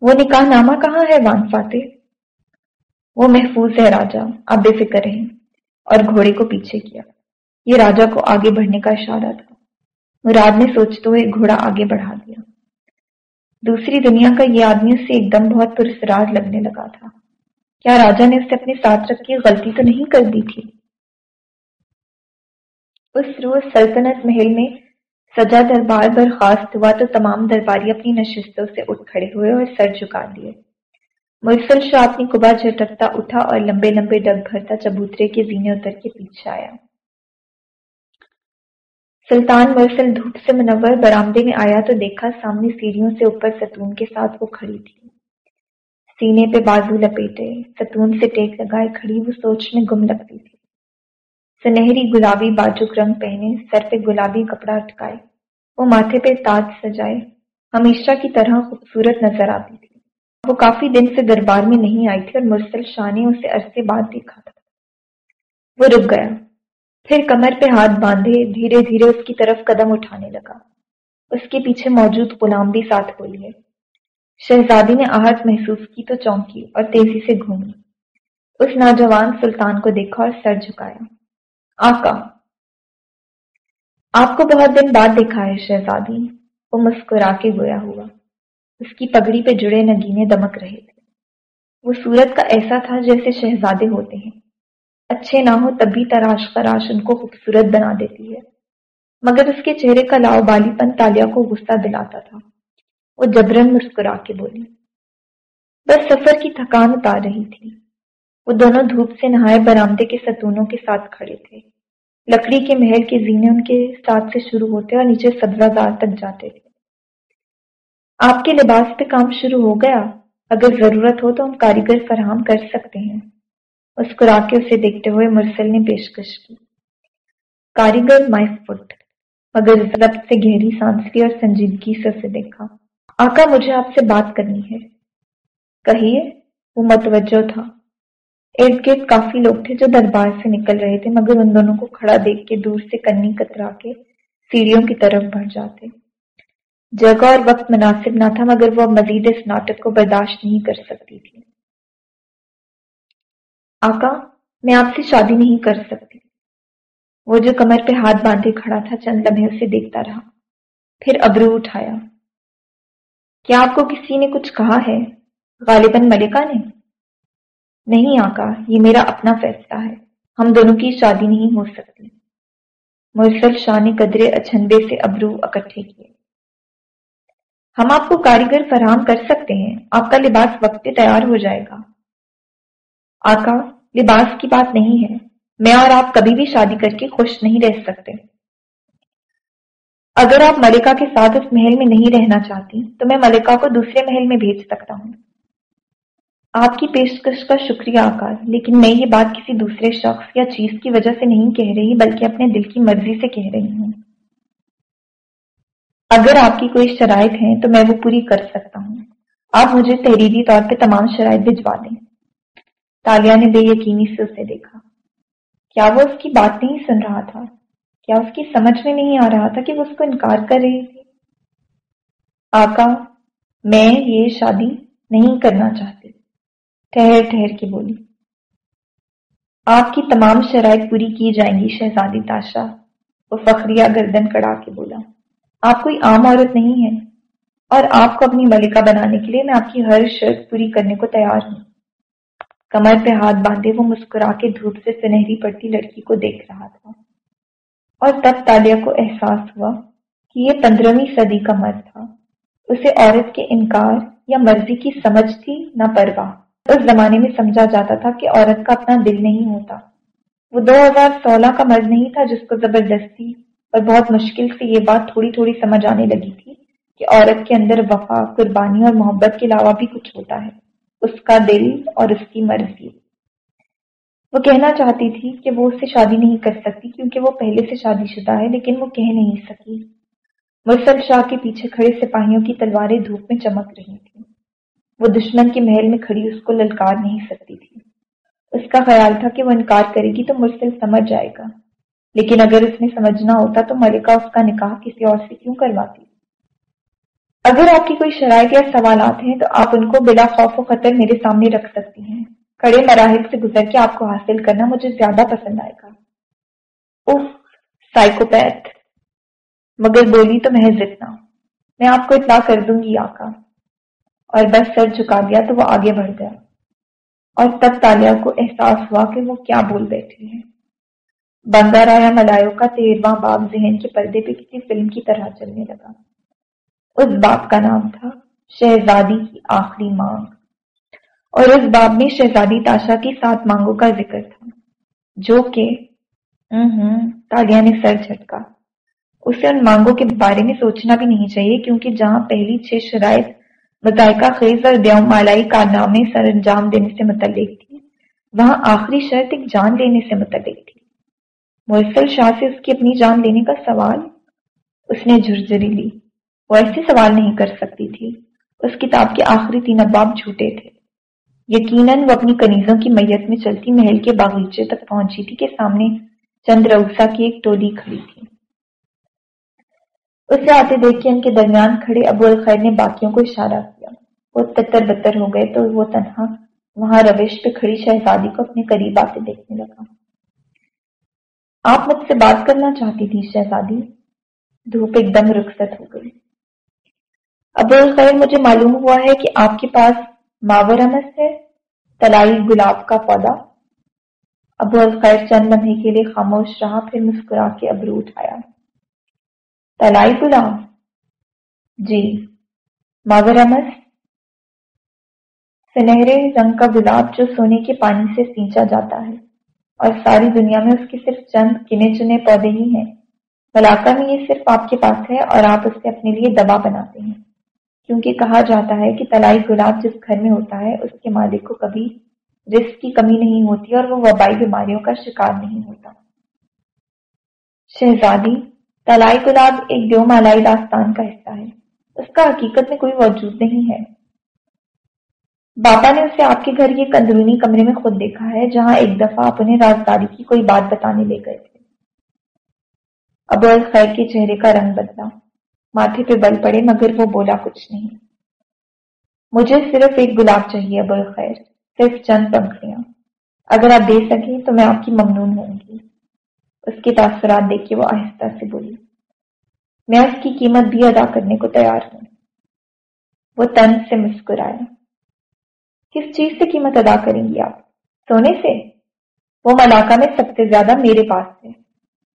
وہ نکاح نامہ کہاں ہے، وان فاتح؟ وہ محفوظ ہے راجا، آپ بے فکر رہیں۔ اور گھوڑے کو پیچھے کیا۔ یہ راجا کو آگے بڑھنے کا اشارہ تھا۔ مراد نے سوچتے ہوئے گھوڑا آگے بڑھا دیا۔ دوسری دنیا کا یہ آدمی اسے ایک دم بہت پرسرار لگنے لگا تھا۔ کیا راجا نے اسے اپنے ساتھ رکھ کے غلطی تو نہیں کر دی تھی؟ اس روز سلطنت محل میں سجا دربار برخاست ہوا تو تمام درباری اپنی نشستوں سے اٹھ کھڑے ہوئے اور سر جھکا دیے۔ مرسل شاہ اپنی کبا جھٹکتا اٹھا اور لمبے لمبے ڈگ بھرتا چبوترے کے زینے اتر کے پیچھے آیا۔ سلطان مرسل دھوپ سے منور برامدے میں آیا تو دیکھا سامنے سیڑھیوں سے اوپر ستون کے ساتھ وہ کھڑی تھی۔ سینے پہ بازو لپیٹے، ستون سے ٹیک لگائے کھڑی وہ سوچ میں گم لگتی تھی۔ سنہری گلابی باجوک رنگ پہنے، سر پہ گلابی کپڑا اٹکائے وہ ماتھے پہ تاج سجائے، ہمیشہ کی طرح خوبصورت نظر آتی تھی۔ وہ کافی دن سے دربار میں نہیں آئی تھی اور مرسل شاہ نے اسے عرصے بعد دیکھا تھا۔ وہ رک گیا۔ پھر کمر پہ ہاتھ باندھے، دھیرے دھیرے اس کی طرف قدم اٹھانے لگا۔ اس کے پیچھے موجود غلام بھی ساتھ ہو لیے شہزادی نے آہٹ محسوس کی تو چونکی اور تیزی سے گھومی۔ اس نوجوان سلطان کو دیکھا اور سر جھکایا۔ آقا، آپ کو بہت دن بعد دیکھا ہے شہزادی۔ وہ مسکرا کے گویا ہوا۔ اس کی پگڑی پہ جڑے نگینے دمک رہے تھے۔ وہ سورت کا ایسا تھا جیسے شہزادے ہوتے ہیں۔ اچھے نہ ہو تب بھی تراش خراش ان کو خوبصورت بنا دیتی ہے۔ مگر اس کے چہرے کا لاؤ بالی پن تالیا کو غصہ دلاتا تھا۔ وہ جبرن مسکرا کے بولی، بس سفر کی تھکان اتار رہی تھی۔ وہ دونوں دھوپ سے نہائے برامدے کے ستونوں کے ساتھ کھڑے تھے۔ لکڑی کے محل کے زینے ان کے ساتھ سے شروع ہوتے اور نیچے سبزہ زار تک جاتے۔ تھے آپ کے لباس پہ کام شروع ہو گیا۔ اگر ضرورت ہو تو ہم کاریگر فراہم کر سکتے ہیں۔ اس خوراک کے اسے دیکھتے ہوئے مرسل نے پیشکش کی۔ کاریگر مائی فٹ، مگر ضبط سے گہری سانس لی اور سنجیدگی سے اسے دیکھا۔ آقا، مجھے آپ سے بات کرنی ہے۔ کہیے، وہ متوجہ تھا۔ ارد گرد کافی لوگ تھے جو دربار سے نکل رہے تھے، مگر ان دونوں کو کھڑا دیکھ کے دور سے کنی کترا کے سیڑھیوں کی طرف بڑھ جاتے۔ جگہ اور وقت مناسب نہ تھا، مگر وہ اب مزید اس ناٹک کو برداشت نہیں کر سکتی تھی۔ آقا، میں آپ سے شادی نہیں کر سکتی۔ وہ جو کمر پہ ہاتھ باندھے کھڑا تھا، چند لمحے اسے دیکھتا رہا۔ پھر ابرو اٹھایا۔ کیا آپ کو کسی نے کچھ کہا ہے؟ غالباً ملکہ نے۔ نہیں آقا، یہ میرا اپنا فیصلہ ہے۔ ہم دونوں کی شادی نہیں ہو سکتی۔ مرسل شاہ نے قدرے اچھنبے سے ابرو اکٹھے کیے۔ ہم آپ کو کاریگر فراہم کر سکتے ہیں۔ آپ کا لباس وقت پہ تیار ہو جائے گا۔ آقا، لباس کی بات نہیں ہے۔ میں اور آپ کبھی بھی شادی کر کے خوش نہیں رہ سکتے۔ اگر آپ ملکہ کے ساتھ اس محل میں نہیں رہنا چاہتی، تو میں ملکہ کو دوسرے محل میں بھیج سکتا ہوں۔ آپ کی پیشکش کا شکریہ آقا، لیکن میں یہ بات کسی دوسرے شخص یا چیز کی وجہ سے نہیں کہہ رہی، بلکہ اپنے دل کی مرضی سے کہہ رہی ہوں۔ اگر آپ کی کوئی شرائط ہیں، تو میں وہ پوری کر سکتا ہوں۔ آپ مجھے تحریری طور پہ تمام شرائط بھجوا دیں۔ تالیہ نے بے یقینی سے اسے دیکھا۔ کیا وہ اس کی بات نہیں سن رہا تھا؟ کیا اس کی سمجھ میں نہیں آ رہا تھا کہ وہ اس کو انکار کر رہی تھی؟ آقا، میں یہ شادی نہیں کرنا چاہتی۔ ٹھہر ٹھہر کے بولی۔ آپ کی تمام شرائط پوری کی جائیں گی، شہزادی تاشا۔ وہ فخریہ گردن کڑا کے بولا۔ آپ کوئی عام عورت نہیں ہے اور آپ کو اپنی ملکہ بنانے کے لیے میں آپ کی ہر شرط پوری کرنے کو تیار ہوں۔ کمر پہ ہاتھ باندھے وہ مسکرا کے دھوپ سے سنہری پڑتی لڑکی کو دیکھ رہا تھا۔ اور تب تالیہ کو احساس ہوا کہ یہ پندرہویں صدی کا مرد تھا۔ اسے عورت کے انکار یا مرضی کی سمجھ تھی نہ پرواہ۔ اس زمانے میں سمجھا جاتا تھا کہ عورت کا اپنا دل نہیں ہوتا۔ وہ دو ہزار سولہ کا مرد نہیں تھا جس کو زبردستی اور بہت مشکل سے یہ بات تھوڑی تھوڑی سمجھ آنے لگی تھی کہ عورت کے اندر وفا، قربانی اور محبت کے علاوہ بھی کچھ ہوتا ہے۔ اس کا دل اور اس کی مرضی۔ وہ کہنا چاہتی تھی کہ وہ اس سے شادی نہیں کر سکتی کیونکہ وہ پہلے سے شادی شدہ ہے، لیکن وہ کہہ نہیں سکی۔ مرسل شاہ کے پیچھے کھڑے سپاہیوں کی تلواریں دھوپ میں چمک رہی تھیں۔ وہ دشمن کے محل میں کھڑی اس کو للکار نہیں سکتی تھی۔ اس کا خیال تھا کہ وہ انکار کرے گی تو مرسل سمجھ جائے گا۔ لیکن اگر اس نے سمجھنا ہوتا تو ملکہ اس کا نکاح کسی اور سے کیوں کرواتی؟ اگر آپ کی کوئی شرائط یا سوالات ہیں تو آپ ان کو بلا خوف و خطر میرے سامنے رکھ سکتی ہیں۔ کڑے مراحل سے گزر کے آپ کو حاصل کرنا مجھے زیادہ پسند آئے گا۔ If psychopath. مگر بولی تو محض اتنا۔ میں آپ کو اطلاع کر دوں گی، آقا۔ اور بس سر جھکا دیا تو وہ آگے بڑھ گیا۔ اور تب تالیا کو احساس ہوا کہ وہ کیا بول بیٹھے ہیں بندہ رایا ملایو کا تیرواں باپ ذہن کے پردے پہ کسی فلم کی طرح چلنے لگا۔ اس باپ کا نام تھا، شہزادی کی آخری مانگ۔ اور اس باب میں شہزادی تاشا کی سات مانگوں کا ذکر تھا، جو کہ تالیا نے سر جھٹکا۔ اسے ان مانگوں کے بارے میں سوچنا بھی نہیں چاہیے، کیونکہ جہاں پہلی چھ شرائط مذائقہ خیز اور دیو مالائی کارنامے سر انجام دینے سے متعلق تھی، وہاں آخری شرط ایک جان لینے سے متعلق تھی۔ مرسل شاہ سے اس کی اپنی جان لینے کا سوال اس نے جھرجری لی۔ وہ ایسے سوال نہیں کر سکتی تھی۔ اس کتاب کے آخری تین اباب جھوٹے تھے۔ یقیناً وہ اپنی کنیزوں کی میت میں چلتی محل کے باغیچے تک پہنچی تھی کہ سامنے چند روسا کی ایک ٹولی کھڑی تھی۔ اسے آتے دیکھ کے ان کے درمیان کھڑے ابو الخیر نے باقیوں کو اشارہ کیا۔ وہ تتر بتر ہو گئے تو وہ تنہا وہاں روش پہ کھڑی شہزادی کو اپنے قریب آتے دیکھنے لگا۔ آپ مجھ سے بات کرنا چاہتی تھی شہزادی؟ دھوپ ایک دم رخصت ہو گئی۔ ابو الخیر، مجھے معلوم ہوا ہے کہ آپ کے پاس ماورمس ہے تلائی گلاب کا پودا۔ ابو الخیر چند لمحے کے لیے خاموش رہا، پھر مسکرا کے ابرو اٹھایا۔ تلائی گلاب؟ جی۔ ماورمس سنہرے رنگ کا گلاب جو سونے کے پانی سے سینچا جاتا ہے، اور ساری دنیا میں اس کے صرف چند گنے چنے پودے ہی ہیں۔ ملاقہ میں یہ صرف آپ کے پاس ہے اور آپ اس سے اپنے لیے دوا بناتے ہیں۔ کیونکہ کہا جاتا ہے کہ تلائی گلاب جس گھر میں ہوتا ہے، اس کے مالک کو کبھی رزق کی کمی نہیں ہوتی اور وہ وبائی بیماریوں کا شکار نہیں ہوتا۔ شہزادی تلائی گلاب ایک دیو مالائی داستان کا حصہ ہے۔ اس کا حقیقت میں کوئی وجود نہیں ہے۔ بابا نے اسے آپ کے گھر کے اندرونی کمرے میں خود دیکھا ہے، جہاں ایک دفعہ آپ انہیں رازداری کی کوئی بات بتانے لے گئے تھے۔ ابو الخیر کے چہرے کا رنگ بدلا۔ ماتھے پہ بل پڑے مگر وہ بولا کچھ نہیں۔ مجھے صرف ایک گلاب چاہیے ابو الخیر صرف چند پنکھڑیاں اگر آپ دے سکیں تو میں آپ کی ممنون ہوں گی۔ اس کے تاثرات دیکھ کے وہ آہستہ سے بولی، میں اس کی قیمت بھی ادا کرنے کو تیار ہوں۔ وہ تن سے مسکرایا کس چیز سے قیمت ادا کریں گی آپ؟ سونے سے؟ وہ ملاقہ میں سب سے زیادہ میرے پاس ہے۔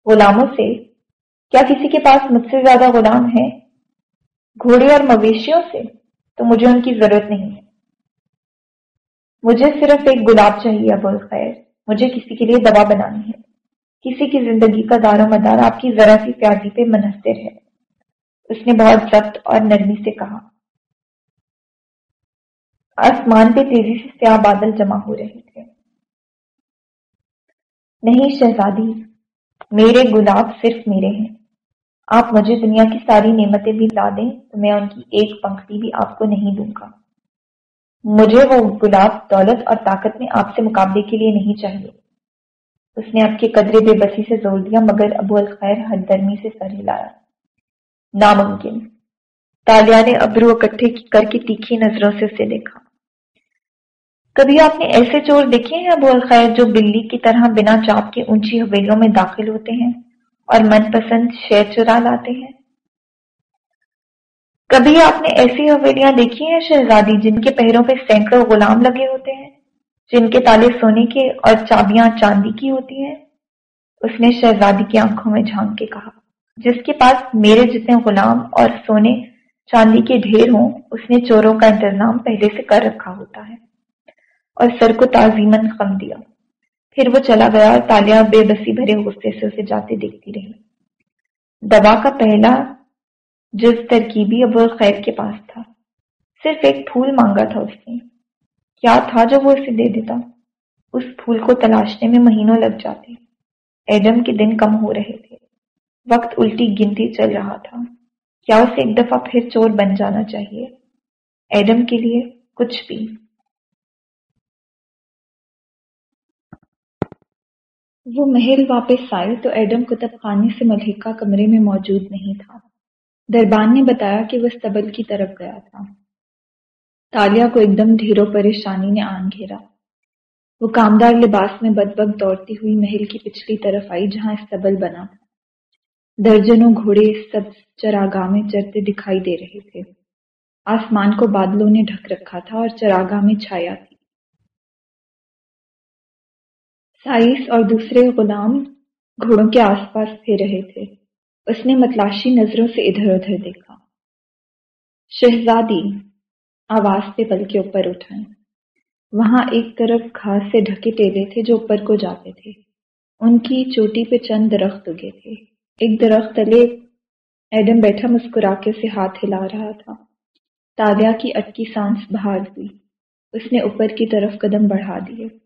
غلاموں سے کیا کسی کے پاس مجھ سے زیادہ غلام ہے؟ گھوڑے اور مویشیوں سے تو مجھے ان کی ضرورت نہیں ہے۔ مجھے صرف ایک گلاب چاہیے، ابو الخیر۔ مجھے کسی کے لیے دوا بنانی ہے۔ کسی کی زندگی کا دار و مدار آپ کی ذرا سی پیازی پہ منحصر ہے۔ اس نے بہت ضبط اور نرمی سے کہا، آسمان پہ تیزی سے سیاہ بادل جمع ہو رہے تھے۔ نہیں شہزادی، میرے گلاب صرف میرے ہیں۔ آپ مجھے دنیا کی ساری نعمتیں بھی لا دیں تو میں ان کی ایک پنکھڑی بھی آپ کو نہیں دوں گا۔ مجھے وہ گلاب دولت اور طاقت میں آپ سے مقابلے کے لیے نہیں چاہیے۔ اس نے آپ کے قدرے بے بسی سے زور دیا، مگر ابو الخیر ہر درمی سے سر ہلایا۔ ناممکن۔ تالیا نے ابرو اکٹھے کر کے تیکھی نظروں سے اسے دیکھا۔ کبھی آپ نے ایسے چور دیکھے ہیں ابو الخیر جو بلی کی طرح بنا چاپ کے اونچی حویلیوں میں داخل ہوتے ہیں؟ اور من پسند شیر چرا لاتے ہیں۔ کبھی آپ نے ایسی حویلیاں دیکھی ہیں شہزادی جن کے پہروں پہ سینکڑوں غلام لگے ہوتے ہیں، جن کے تالے سونے کے اور چابیاں چاندی کی ہوتی ہیں؟ اس نے شہزادی کی آنکھوں میں جھانک کے کہا، جس کے پاس میرے جتنے غلام اور سونے چاندی کے ڈھیر ہوں، اس نے چوروں کا انتظام پہلے سے کر رکھا ہوتا ہے اور سر کو تعظیمن خم دیا۔ پھر وہ چلا گیا اور تالیا بے بسی بھرے غصے سے اسے جاتے دیکھتی رہی۔ دوا کا پہلا جز ترکیبی ابو الخیر کے پاس تھا۔ صرف ایک پھول مانگا تھا اس نے۔ کیا تھا جو وہ اسے دے دیتا؟ اس پھول کو تلاشنے میں مہینوں لگ جاتے۔ ایڈم کے دن کم ہو رہے تھے۔ وقت الٹی گنتی چل رہا تھا۔ کیا اسے ایک دفعہ پھر چور بن جانا چاہیے؟ ایڈم کے لیے کچھ بھی۔ وہ محل واپس آئی تو ایڈم کتب خانے سے ملحقہ کمرے میں موجود نہیں تھا۔ دربان نے بتایا کہ وہ استبل کی طرف گیا تھا۔ تالیا کو ایک دم ڈھیروں پریشانی نے آن گھیرا۔ وہ کامدار لباس میں بد بگ دوڑتی ہوئی محل کی پچھلی طرف آئی جہاں استبل بنا۔ تھا درجنوں گھوڑے سب چراگاہ میں چرتے دکھائی دے رہے تھے۔ آسمان کو بادلوں نے ڈھک رکھا تھا اور چراگاہ میں چھایا تھی سائس اور دوسرے غلام گھوڑوں کے آس پاس پھر رہے تھے۔ اس نے متلاشی نظروں سے ادھر ادھر دیکھا۔ شہزادی، آواز پہ پل کے اوپر اٹھائیں۔ وہاں ایک طرف گھاس سے ڈھکے ٹیلے تھے جو اوپر کو جاتے تھے۔ ان کی چوٹی پہ چند درخت اگے تھے۔ ایک درخت تلے ایڈم بیٹھا مسکرا کے اسے ہاتھ ہلا رہا تھا۔ تالیا کی اٹکی سانس بحال ہوئی۔ اس نے اوپر کی طرف قدم بڑھا دیے۔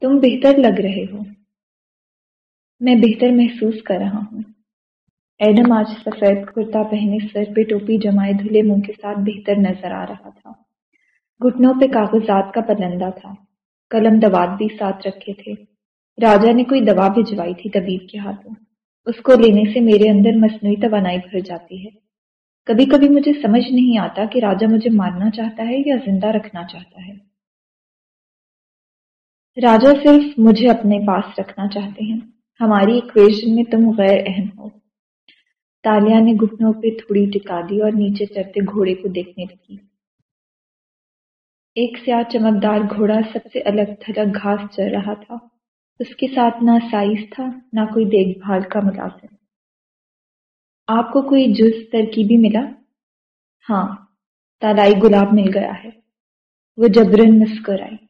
تم بہتر لگ رہے ہو۔ میں بہتر محسوس کر رہا ہوں۔ ایڈم آج سفید کرتا پہنے سر پہ ٹوپی جمائے دھلے منہ کے ساتھ بہتر نظر آ رہا تھا۔ گھٹنوں پہ کاغذات کا پلندہ تھا۔ قلم دوات بھی ساتھ رکھے تھے۔ راجا نے کوئی دوا بھجوائی تھی طبیب کے ہاتھوں۔ اس کو لینے سے میرے اندر مصنوعی توانائی بھر جاتی ہے۔ کبھی کبھی مجھے سمجھ نہیں آتا کہ راجا مجھے مارنا چاہتا ہے یا زندہ رکھنا چاہتا ہے۔ راجا صرف مجھے اپنے پاس رکھنا چاہتے ہیں۔ ہماری اکویشن میں تم غیر اہم ہو۔ تالیا نے گھٹنوں پہ تھوڑی ٹکا دی اور نیچے چڑھتے گھوڑے کو دیکھنے لگی۔ ایک سیاہ چمکدار گھوڑا سب سے الگ تھلگ گھاس چل رہا تھا۔ اس کے ساتھ نہ سائز تھا، نہ کوئی دیکھ بھال کا ملازم۔ آپ کو کوئی جز ترکیبی ملا؟ ہاں تالائی گلاب مل گیا ہے۔ وہ جبرن مسکر آئی۔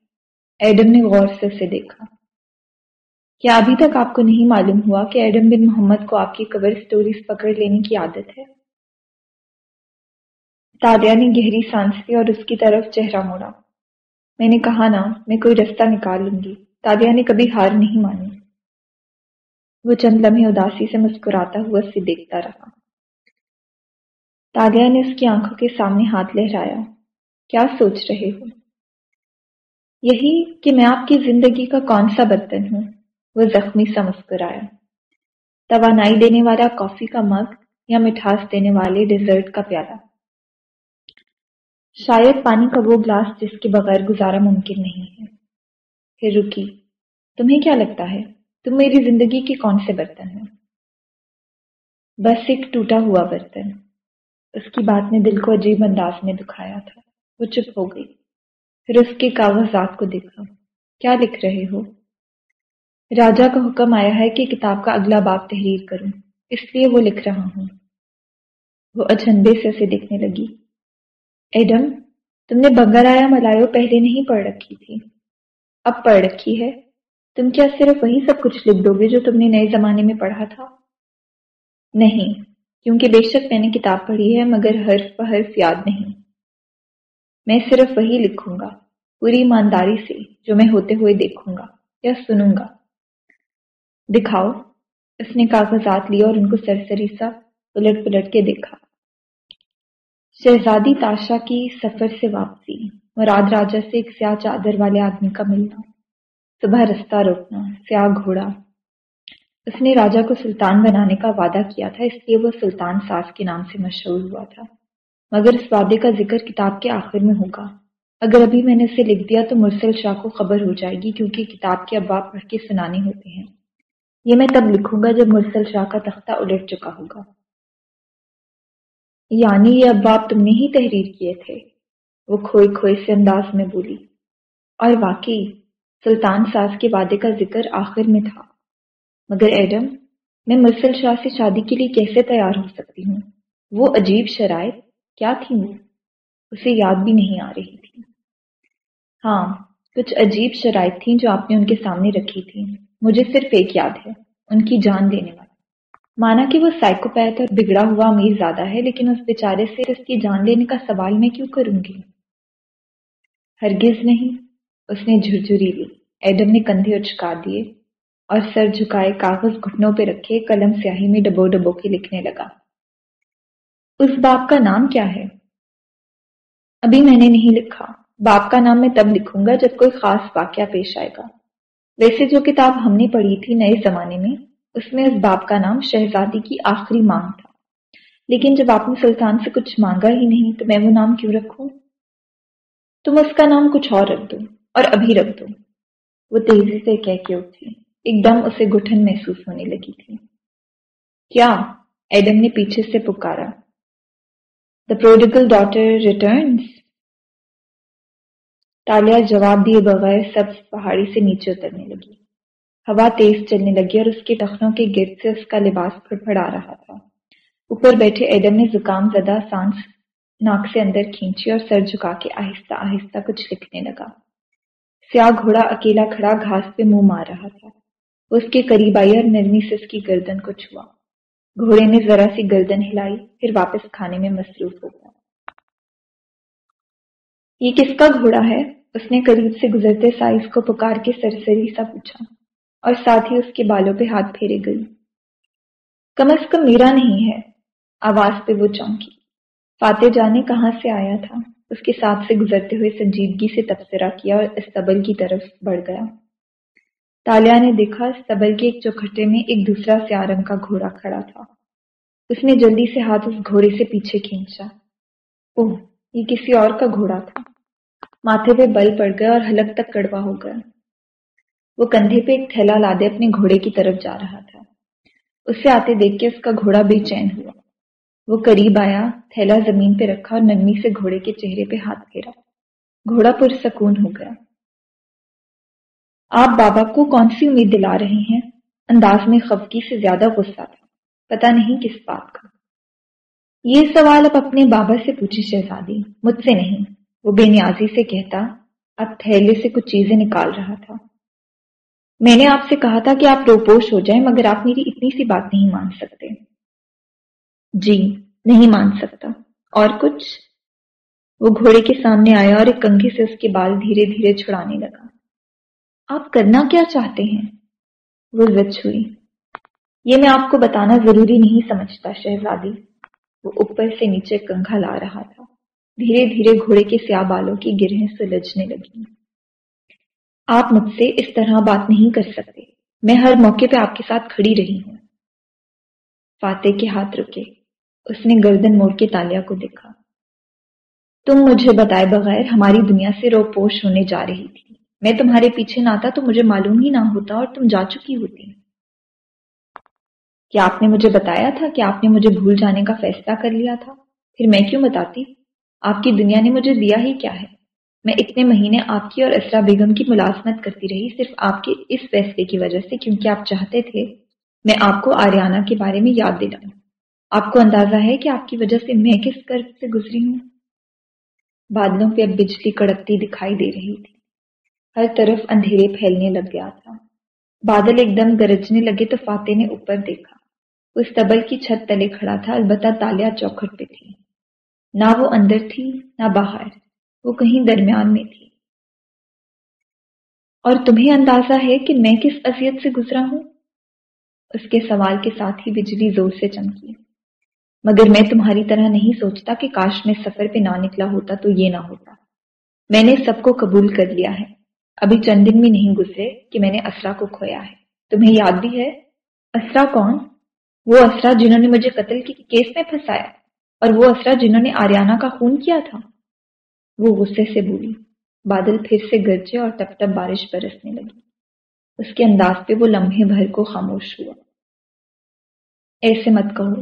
ایڈم نے غور سے اسے دیکھا۔ کیا ابھی تک آپ کو نہیں معلوم ہوا کہ ایڈم بن محمد کو آپ کی کور سٹوریز پکڑ لینے کی عادت ہے؟ تالیا نے گہری سانس لی اور اس کی طرف چہرہ موڑا۔ میں نے کہا نا میں کوئی رستہ نکال لوں گی۔ تالیا نے کبھی ہار نہیں مانی۔ وہ چند لمحے اداسی سے مسکراتا ہوا اسے دیکھتا رہا۔ تالیا نے اس کی آنکھوں کے سامنے ہاتھ لہرایا۔ کیا سوچ رہے ہو؟ یہی کہ میں آپ کی زندگی کا کون سا برتن ہوں؟ وہ زخمی سا مسکرایا۔ توانائی دینے والا کافی کا مگ یا مٹھاس دینے والے ڈیزرٹ کا پیالہ۔ شاید پانی کا وہ گلاس جس کے بغیر گزارا ممکن نہیں ہے۔ پھر رکی۔ تمہیں کیا لگتا ہے؟ تم میری زندگی کے کون سے برتن ہیں؟ بس ایک ٹوٹا ہوا برتن۔ اس کی بات نے دل کو عجیب انداز میں دکھایا تھا۔ وہ چپ ہو گئی۔ پھر اس کے کاغذات کو دیکھا۔ کیا لکھ رہے ہو؟ راجا کا حکم آیا ہے کہ کتاب کا اگلا باب تحریر کروں، اس لیے وہ لکھ رہا ہوں۔ وہ اچھندے سے اسے دیکھنے لگی۔ ایڈم، تم نے بنگر آیا ملایو پہلے نہیں پڑھ رکھی تھی۔ اب پڑھ رکھی ہے۔ تم کیا صرف وہی سب کچھ لکھ دو گے جو تم نے نئے زمانے میں پڑھا تھا؟ نہیں، کیونکہ بے شک میں نے کتاب پڑھی ہے، مگر حرف پہ حرف یاد نہیں۔ میں صرف وہی لکھوں گا، پوری ایمانداری سے جو میں ہوتے ہوئے دیکھوں گا یا سنوں گا۔ دکھاؤ، اس نے کاغذات لیا اور ان کو سرسری سا پلٹ پلٹ کے دیکھا۔ شہزادی تاشا کی سفر سے واپسی، مراد راجا سے ایک سیاہ چادر والے آدمی کا ملنا۔ صبح رستہ روکنا، سیاہ گھوڑا۔ اس نے راجا کو سلطان بنانے کا وعدہ کیا تھا، اس لیے وہ سلطان ساس کے نام سے مشہور ہوا تھا۔ مگر اس وعدے کا ذکر کتاب کے آخر میں ہوگا۔ اگر ابھی میں نے اسے لکھ دیا تو مرسل شاہ کو خبر ہو جائے گی کیونکہ کتاب کے اباب پڑھ کے سنانے ہوتے ہیں۔ یہ میں تب لکھوں گا جب مرسل شاہ کا تختہ الٹ چکا ہوگا۔ یعنی یہ اباب تم نے ہی تحریر کیے تھے۔ وہ کھوئے کھوئے سے انداز میں بولی۔ اور واقعی، سلطان ساز کے وعدے کا ذکر آخر میں تھا۔ مگر ایڈم، میں مرسل شاہ سے شادی کے لیے کیسے تیار ہو سکتی ہوں؟ وہ عجیب شرائط کیا تھی وہ اسے یاد بھی نہیں آ رہی تھی۔ ہاں کچھ عجیب شرائط تھیں جو آپ نے ان کے سامنے رکھی تھی مجھے صرف ایک یاد ہے، ان کی جان دینے والا مانا کہ وہ سائیکوپیتھ اور بگڑا ہوا امیر زیادہ ہے، لیکن اس بیچارے سے اس کی جان لینے کا سوال میں کیوں کروں گی؟ ہرگز نہیں۔ اس نے جھرجھری لی، ایڈم نے کندھے اچکا دیے اور سر جھکائے کاغذ گھٹنوں پہ رکھے قلم سیاہی میں ڈبو ڈبو کے لکھنے لگا۔ اس باپ کا نام کیا ہے؟ ابھی میں نے نہیں لکھا۔ باپ کا نام میں تب لکھوں گا جب کوئی خاص واقعہ پیش آئے گا۔ ویسے جو کتاب ہم نے پڑھی تھی نئے زمانے میں، اس میں اس باپ کا نام شہزادی کی آخری مانگ تھا۔ لیکن جب آپ نے سلطان سے کچھ مانگا ہی نہیں، تو میں وہ نام کیوں رکھوں؟ تم اس کا نام کچھ اور رکھ دو اور ابھی رکھ دو۔ وہ تیزی سے کہہ کے اٹھی۔ ایک دم اسے گٹھن محسوس ہونے لگی تھی۔ کیا؟ ایڈم نے پیچھے سے پکارا۔ دا پروڈیگل ڈاٹر ریٹرنس تالیا جواب دیے بغیر سب پہاڑی سے نیچے اترنے لگی ہوا تیز چلنے لگی اور اس کے ٹخنوں کے گرد سے اس کا لباس پھڑ رہا تھا اوپر بیٹھے ایڈم نے زکام زدہ سانس ناک سے اندر کھینچی اور سر جھکا کے آہستہ آہستہ کچھ لکھنے لگا سیاہ گھوڑا اکیلا کھڑا گھاس پہ منہ مار رہا تھا اس کے قریب آئی اور نرمی سے اس کی گردن کو چھوا گھوڑے نے ذرا سی گردن ہلائی، پھر واپس کھانے میں مصروف ہو گیا۔ یہ کس کا گھوڑا ہے؟ اس نے قریب سے گزرتے سائز کو پکار کے سرسری سا پوچھا، اور ساتھ ہی اس کے بالوں پہ ہاتھ پھیرے گئی۔ کم از کم میرا نہیں ہے، آواز پہ وہ چونکی۔ فاتح جانے کہاں سے آیا تھا؟ اس کے ساتھ سے گزرتے ہوئے سنجیدگی سے تبصرہ کیا اور استبل کی طرف بڑھ گیا۔ تالیا نے دیکھا سبل کے ایک چوکھٹے میں ایک دوسرا سیاہ رنگ کا گھوڑا کھڑا تھا۔ اس نے جلدی سے ہاتھ اس گھوڑے سے پیچھے کھینچا۔ اوہ، یہ کسی اور کا گھوڑا تھا۔ ماتھے پہ بل پڑ گیا اور حلق تک کڑوا ہو گیا وہ کندھے پہ ایک تھیلا لادے اپنے گھوڑے کی طرف جا رہا تھا۔ اسے آتے دیکھ کے اس کا گھوڑا بے چین ہوا۔ وہ قریب آیا، تھیلا زمین پہ رکھا اور نرمی سے گھوڑے کے چہرے پہ ہاتھ پھیرا۔ گھوڑا پرسکون ہو گیا۔ آپ بابا کو کون سی امید دلا رہے ہیں؟ انداز میں خفگی سے زیادہ غصہ تھا۔ پتا نہیں کس بات کا۔ یہ سوال اب اپنے بابا سے پوچھی شہزادی۔ مجھ سے نہیں۔ وہ بے نیازی سے کہتا، اب تھیلے سے کچھ چیزیں نکال رہا تھا۔ میں نے آپ سے کہا تھا کہ آپ روپوش ہو جائیں، مگر آپ میری اتنی سی بات نہیں مان سکتے۔ جی نہیں مان سکتا۔ اور کچھ؟ وہ گھوڑے کے سامنے آیا اور ایک کنگھی سے اس کے بال دھیرے دھیرے چھڑانے لگا۔ آپ کرنا کیا چاہتے ہیں؟ وہ زچ ہوئی۔ یہ میں آپ کو بتانا ضروری نہیں سمجھتا، شہزادی۔ وہ اوپر سے نیچے کنگھا لا رہا تھا۔ دھیرے دھیرے گھوڑے کے سیاہ بالوں کی گرہیں سلجھنے لگی آپ مجھ سے اس طرح بات نہیں کر سکتے۔ میں ہر موقع پہ آپ کے ساتھ کھڑی رہی ہوں۔ فاتح کے ہاتھ رکے۔ اس نے گردن موڑ کے تالیا کو دیکھا۔ تم مجھے بتائے بغیر ہماری دنیا سے رو پوش ہونے جا رہی تھی۔ میں تمہارے پیچھے نہ آتا تو مجھے معلوم ہی نہ ہوتا اور تم جا چکی ہوتی۔ کیا آپ نے مجھے بتایا تھا کہ آپ نے مجھے بھول جانے کا فیصلہ کر لیا تھا؟ پھر میں کیوں بتاتی؟ آپ کی دنیا نے مجھے دیا ہی کیا ہے؟ میں اتنے مہینے آپ کی اور اسرا بیگم کی ملازمت کرتی رہی، صرف آپ کے اس فیصلے کی وجہ سے، کیونکہ آپ چاہتے تھے۔ میں آپ کو آریانہ کے بارے میں یاد دلاؤں۔ آپ کو اندازہ ہے کہ آپ کی وجہ سے میں کس قرض سے گزری ہوں؟ بادلوں پہ اب بجلی کڑکتی دکھائی دے رہی تھی۔ ہر طرف اندھیرے پھیلنے لگ گیا تھا۔ بادل ایک دم گرجنے لگے تو فاتح نے اوپر دیکھا۔ اس تبل کی چھت تلے کھڑا تھا، البتہ تالیا چوکھٹ پہ تھی۔ نہ وہ اندر تھی، نہ باہر۔ وہ کہیں درمیان میں تھی۔ اور تمہیں اندازہ ہے کہ میں کس اذیت سے گزرا ہوں؟ اس کے سوال کے ساتھ ہی بجلی زور سے چمکی۔ مگر میں تمہاری طرح نہیں سوچتا کہ کاش میں سفر پہ نہ نکلا ہوتا تو یہ نہ ہوتا۔ میں نے سب کو قبول کر لیا ہے۔ ابھی چند دن بھی نہیں گزرے کہ میں نے اسرا کو کھویا ہے۔ تمہیں یاد بھی ہے؟ اسرا کون؟ وہ اسرا جنہوں نے مجھے قتل کی کیس میں پھنسایا اور وہ اسرا جنہوں نے آریانہ کا خون کیا تھا۔ وہ غصے سے بولی۔ بادل پھر سے گرجے اور ٹپ ٹپ بارش برسنے لگی۔ اس کے انداز پہ وہ لمحے بھر کو خاموش ہوا۔ ایسے مت کہو،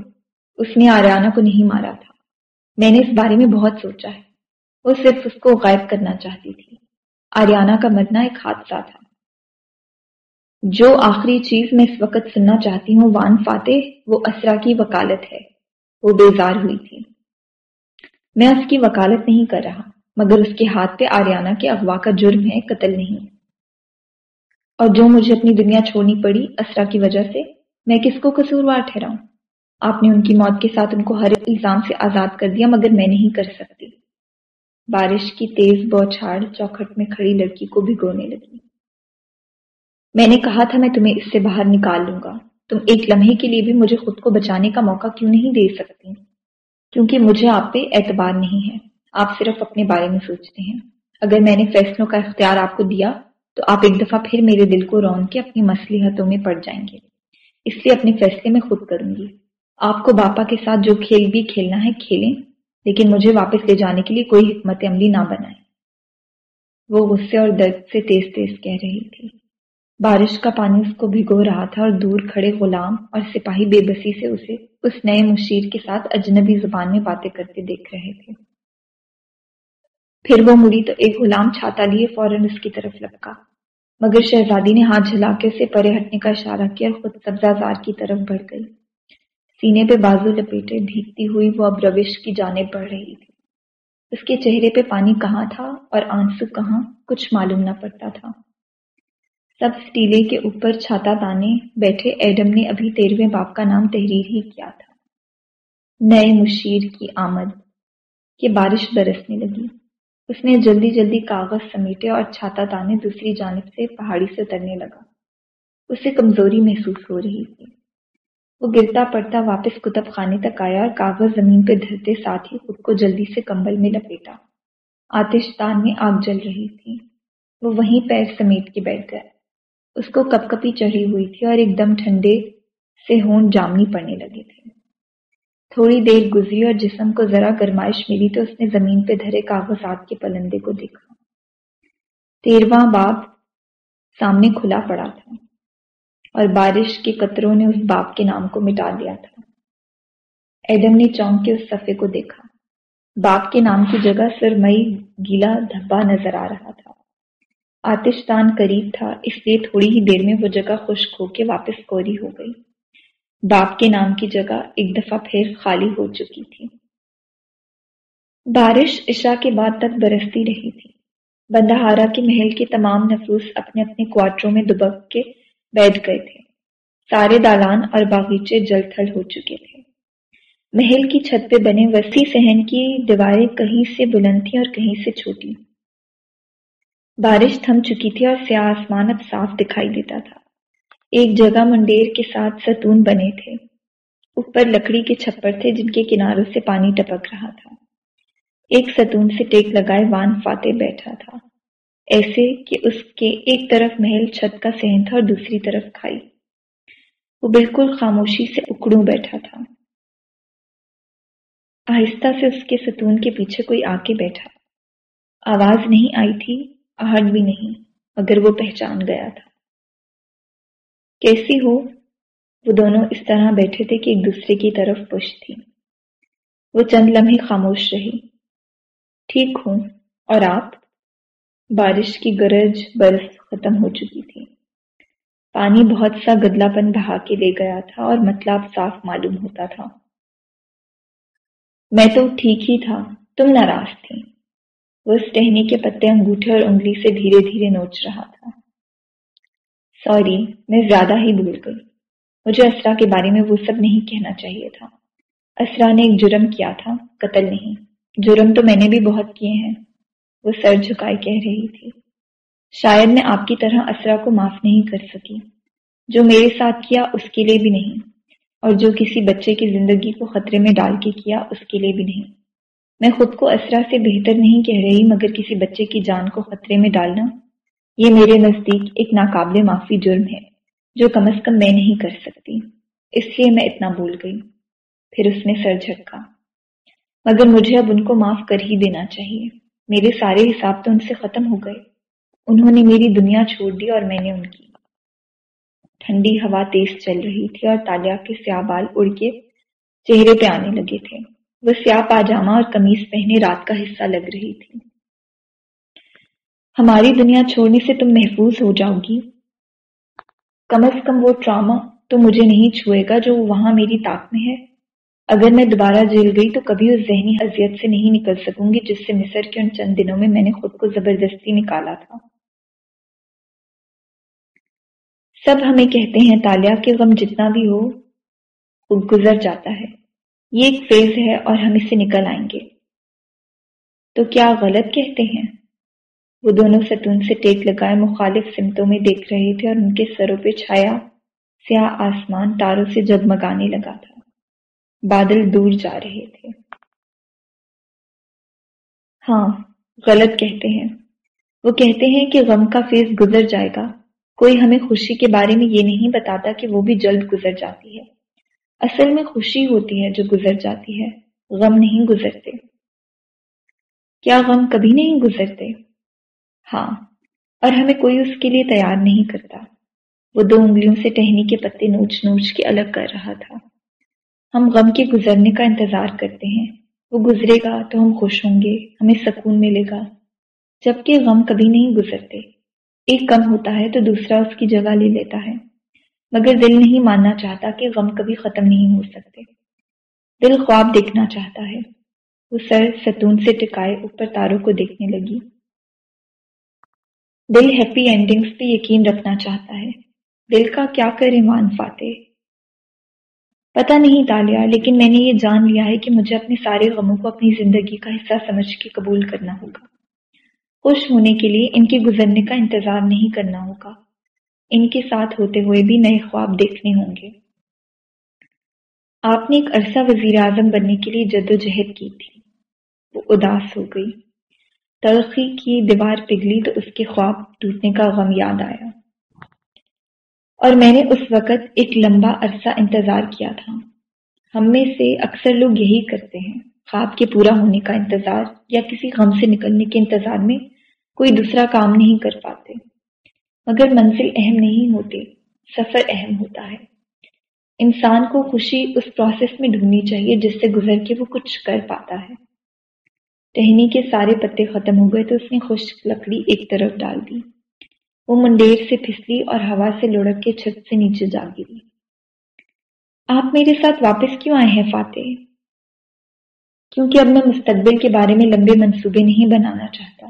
اس نے آریانہ کو نہیں مارا تھا۔ میں نے اس بارے میں بہت سوچا ہے۔ وہ صرف اس کو غائب کرنا چاہتی تھی۔ آریانہ کا مرنا ایک حادثہ تھا۔ جو آخری چیز میں اس وقت سننا چاہتی ہوں، وان فاتح، وہ اسرا کی وکالت ہے۔ وہ بیزار ہوئی تھی۔ میں اس کی وکالت نہیں کر رہا، مگر اس کے ہاتھ پہ آریانہ کے اغوا کا جرم ہے، قتل نہیں۔ اور جو مجھے اپنی دنیا چھوڑنی پڑی اسرا کی وجہ سے، میں کس کو قصوروار ٹھہراؤں؟ آپ نے ان کی موت کے ساتھ ان کو ہر الزام سے آزاد کر دیا، مگر میں نہیں کر سکتی۔ بارش کی تیز بوچھاڑ چوکھٹ میں کھڑی لڑکی کو بھگونے لگی۔ میں نے کہا تھا میں تمہیں اس سے باہر نکال لوں گا۔ تم ایک لمحے کے لیے بھی مجھے خود کو بچانے کا موقع کیوں نہیں دے سکتی؟ کیونکہ مجھے آپ پہ اعتبار نہیں ہے۔ آپ صرف اپنے بارے میں سوچتے ہیں۔ اگر میں نے فیصلوں کا اختیار آپ کو دیا، تو آپ ایک دفعہ پھر میرے دل کو رون کے اپنی مسلحتوں میں پڑ جائیں گے۔ اس لیے اپنے فیصلے میں خود کروں گی۔ آپ کو باپا کے ساتھ جو کھیل بھی کھیلنا ہے، کھیلیں۔ لیکن مجھے واپس لے جانے کے لیے کوئی حکمت عملی نہ بنائے وہ غصے اور درد سے تیز تیز کہہ رہی تھی۔ بارش کا پانی اس کو بھگو رہا تھا اور دور کھڑے غلام اور سپاہی بے بسی سے اسے اس نئے مشیر کے ساتھ اجنبی زبان میں باتیں کرتے دیکھ رہے تھے۔ پھر وہ مڑی تو ایک غلام چھاتا لیے فوراً اس کی طرف لپکا۔ مگر شہزادی نے ہاتھ جھلا کے اسے پرے ہٹنے کا اشارہ کیا اور خود سبزہ زار کی طرف بڑھ گئی۔ سینے پہ بازو لپیٹے بھیگتی ہوئی وہ اب روش کی جانب بڑھ رہی تھی۔ اس کے چہرے پہ پانی کہاں تھا اور آنسو کہاں کچھ معلوم نہ پڑتا تھا۔ سب سٹیلے کے اوپر چھاتا تانے بیٹھے ایڈم نے ابھی تیرویں باپ کا نام تحریر ہی کیا تھا۔ نئے مشیر کی آمد۔ کہ بارش برسنے لگی۔ اس نے جلدی جلدی کاغذ سمیٹے اور چھاتا تانے دوسری جانب سے پہاڑی سے اترنے لگا۔ اسے کمزوری محسوس ہو رہی تھی۔ وہ گرتا پڑتا واپس کتب خانے تک آیا اور کاغذ زمین پہ دھرتے ساتھ ہی خود کو جلدی سے کمبل میں لپیٹا۔ آتش تان میں آگ جل رہی تھی۔ وہ وہیں پیر سمیٹ کے بیٹھ گیا اس کو کپ کپی چڑھی ہوئی تھی اور ایک دم ٹھنڈے سے ہون جامنی پڑنے لگے تھے۔ تھوڑی دیر گزری اور جسم کو ذرا گرمائش ملی تو اس نے زمین پہ دھرے کاغذات کے پلندے کو دیکھا۔ تیرواں باب سامنے کھلا پڑا تھا۔ اور بارش کے قطروں نے اس باپ کے نام کو مٹا دیا تھا۔ ایڈم نے چونک کے اس صفحے کو دیکھا۔ باپ کے نام کی جگہ سرمئی گیلا دھبا نظر آ رہا تھا۔ آتش دان قریب تھا، اس لیے تھوڑی ہی دیر میں وہ جگہ خشک ہو کے واپس کوری ہو گئی۔ باپ کے نام کی جگہ ایک دفعہ پھر خالی ہو چکی تھی۔ بارش عشاء کے بعد تک برستی رہی تھی۔ بندہارا کے محل کے تمام نفوس اپنے اپنے کوارٹروں میں دبک کے بیٹھ گئے تھے۔ سارے دالان اور باغیچے جل تھل ہو چکے تھے۔ محل کی چھت پہ بنے وسیع صحن کی دیواریں کہیں سے بلند تھیں اور کہیں سے چھوٹی۔ بارش تھم چکی تھی اور سیاہ آسمان اب صاف دکھائی دیتا تھا۔ ایک جگہ منڈیر کے ساتھ ستون بنے تھے۔ اوپر لکڑی کے چھپر تھے جن کے کناروں سے پانی ٹپک رہا تھا۔ ایک ستون سے ٹیک لگائے وان فاتح بیٹھا تھا۔ ایسے کہ اس کے ایک طرف محل چھت کا سہن تھا اور دوسری طرف کھائی۔ وہ بالکل خاموشی سے اکڑوں بیٹھا تھا۔ آہستہ سے اس کے ستون کے پیچھے کوئی آ کے بیٹھا۔ آواز نہیں آئی تھی، آہٹ بھی نہیں، مگر وہ پہچان گیا تھا۔ کیسی ہو؟ وہ دونوں اس طرح بیٹھے تھے کہ ایک دوسرے کی طرف پش تھی۔ وہ چند لمحے خاموش رہی۔ ٹھیک ہوں، اور آپ؟ بارش کی گرج برف ختم ہو چکی تھی۔ پانی بہت سا گدلا پن بہا کے لے گیا تھا اور مطلب صاف معلوم ہوتا تھا۔ میں تو ٹھیک ہی تھا، تم ناراض تھی وہ اس ٹہنی کے پتے انگوٹھے اور انگلی سے دھیرے دھیرے نوچ رہا تھا۔ سوری، میں زیادہ ہی بھول گئی۔ مجھے اسرا کے بارے میں وہ سب نہیں کہنا چاہیے تھا۔ اسرا نے ایک جرم کیا تھا، قتل نہیں۔ جرم تو میں نے بھی بہت کیے ہیں۔ وہ سر جھکائے کہہ رہی تھی، شاید میں آپ کی طرح اسرا کو معاف نہیں کر سکی، جو میرے ساتھ کیا اس کے لیے بھی نہیں، اور جو کسی بچے کی زندگی کو خطرے میں ڈال کے کیا اس کے لیے بھی نہیں، میں خود کو اسرا سے بہتر نہیں کہہ رہی مگر کسی بچے کی جان کو خطرے میں ڈالنا، یہ میرے نزدیک ایک ناقابل معافی جرم ہے، جو کم از کم میں نہیں کر سکتی، اس لیے میں اتنا بھول گئی. پھر اس نے سر جھٹکا، مگر مجھے اب ان کو معاف کر ہی دینا چاہیے. میرے سارے حساب تو ان سے ختم ہو گئے۔ انہوں نے میری دنیا چھوڑ دی اور میں نے ان کی۔ ٹھنڈی ہوا تیز چل رہی تھی اور تالیا کے سیاہ بال اڑ کے چہرے پہ آنے لگے تھے۔ وہ سیاہ پاجامہ اور کمیز پہنے رات کا حصہ لگ رہی تھی۔ ہماری دنیا چھوڑنے سے تم محفوظ ہو جاؤ گی۔ کم از کم وہ ٹراما تو مجھے نہیں چھوئے گا جو وہاں میری طاق میں ہے۔ اگر میں دوبارہ جیل گئی تو کبھی اس ذہنی اذیت سے نہیں نکل سکوں گی جس سے مصر کے ان چند دنوں میں میں نے خود کو زبردستی نکالا تھا۔ سب ہمیں کہتے ہیں تالیا کہ غم جتنا بھی ہو وہ گزر جاتا ہے۔ یہ ایک فیز ہے اور ہم اس سے نکل آئیں گے۔ تو کیا غلط کہتے ہیں؟ وہ دونوں ستون سے ٹیک لگائے مخالف سمتوں میں دیکھ رہے تھے اور ان کے سروں پہ چھایا سیاہ آسمان تاروں سے جگمگانے لگا تھا۔ بادل دور جا رہے تھے۔ ہاں غلط کہتے ہیں۔ وہ کہتے ہیں کہ غم کا فیض گزر جائے گا۔ کوئی ہمیں خوشی کے بارے میں یہ نہیں بتاتا کہ وہ بھی جلد گزر جاتی ہے۔ اصل میں خوشی ہوتی ہے جو گزر جاتی ہے۔ غم نہیں گزرتے۔ کیا غم کبھی نہیں گزرتے؟ ہاں اور ہمیں کوئی اس کے لیے تیار نہیں کرتا۔ وہ دو انگلیوں سے ٹہنی کے پتے نوچ نوچ کے الگ کر رہا تھا۔ ہم غم کے گزرنے کا انتظار کرتے ہیں۔ وہ گزرے گا تو ہم خوش ہوں گے، ہمیں سکون ملے گا۔ جبکہ غم کبھی نہیں گزرتے۔ ایک کم ہوتا ہے تو دوسرا اس کی جگہ لے لیتا ہے۔ مگر دل نہیں ماننا چاہتا کہ غم کبھی ختم نہیں ہو سکتے۔ دل خواب دیکھنا چاہتا ہے۔ وہ سر ستون سے ٹکائے اوپر تاروں کو دیکھنے لگی۔ دل ہیپی اینڈنگز پہ یقین رکھنا چاہتا ہے۔ دل کا کیا کرے مان فاتح؟ پتا نہیں تالیا لیکن میں نے یہ جان لیا ہے کہ مجھے اپنے سارے غموں کو اپنی زندگی کا حصہ سمجھ کے قبول کرنا ہوگا۔ خوش ہونے کے لیے ان کے گزرنے کا انتظار نہیں کرنا ہوگا۔ ان کے ساتھ ہوتے ہوئے بھی نئے خواب دیکھنے ہوں گے۔ آپ نے ایک عرصہ وزیر اعظم بننے کے لیے جد و جہد کی تھی۔ وہ اداس ہو گئی۔ ترقی کی دیوار پگھلی تو اس کے خواب ٹوٹنے کا غم یاد آیا۔ اور میں نے اس وقت ایک لمبا عرصہ انتظار کیا تھا۔ ہم میں سے اکثر لوگ یہی کرتے ہیں۔ خواب کے پورا ہونے کا انتظار یا کسی غم سے نکلنے کے انتظار میں کوئی دوسرا کام نہیں کر پاتے۔ مگر منزل اہم نہیں ہوتی، سفر اہم ہوتا ہے۔ انسان کو خوشی اس پروسیس میں ڈھونڈنی چاہیے جس سے گزر کے وہ کچھ کر پاتا ہے۔ ٹہنی کے سارے پتے ختم ہو گئے تو اس نے خشک لکڑی ایک طرف ڈال دی۔ وہ منڈیر سے پھسلی اور ہوا سے لڑک کے چھت سے نیچے جا گری۔ آپ میرے ساتھ واپس کیوں آئے ہیں فاتح؟ کیونکہ اب میں مستقبل کے بارے میں لمبے منصوبے نہیں بنانا چاہتا۔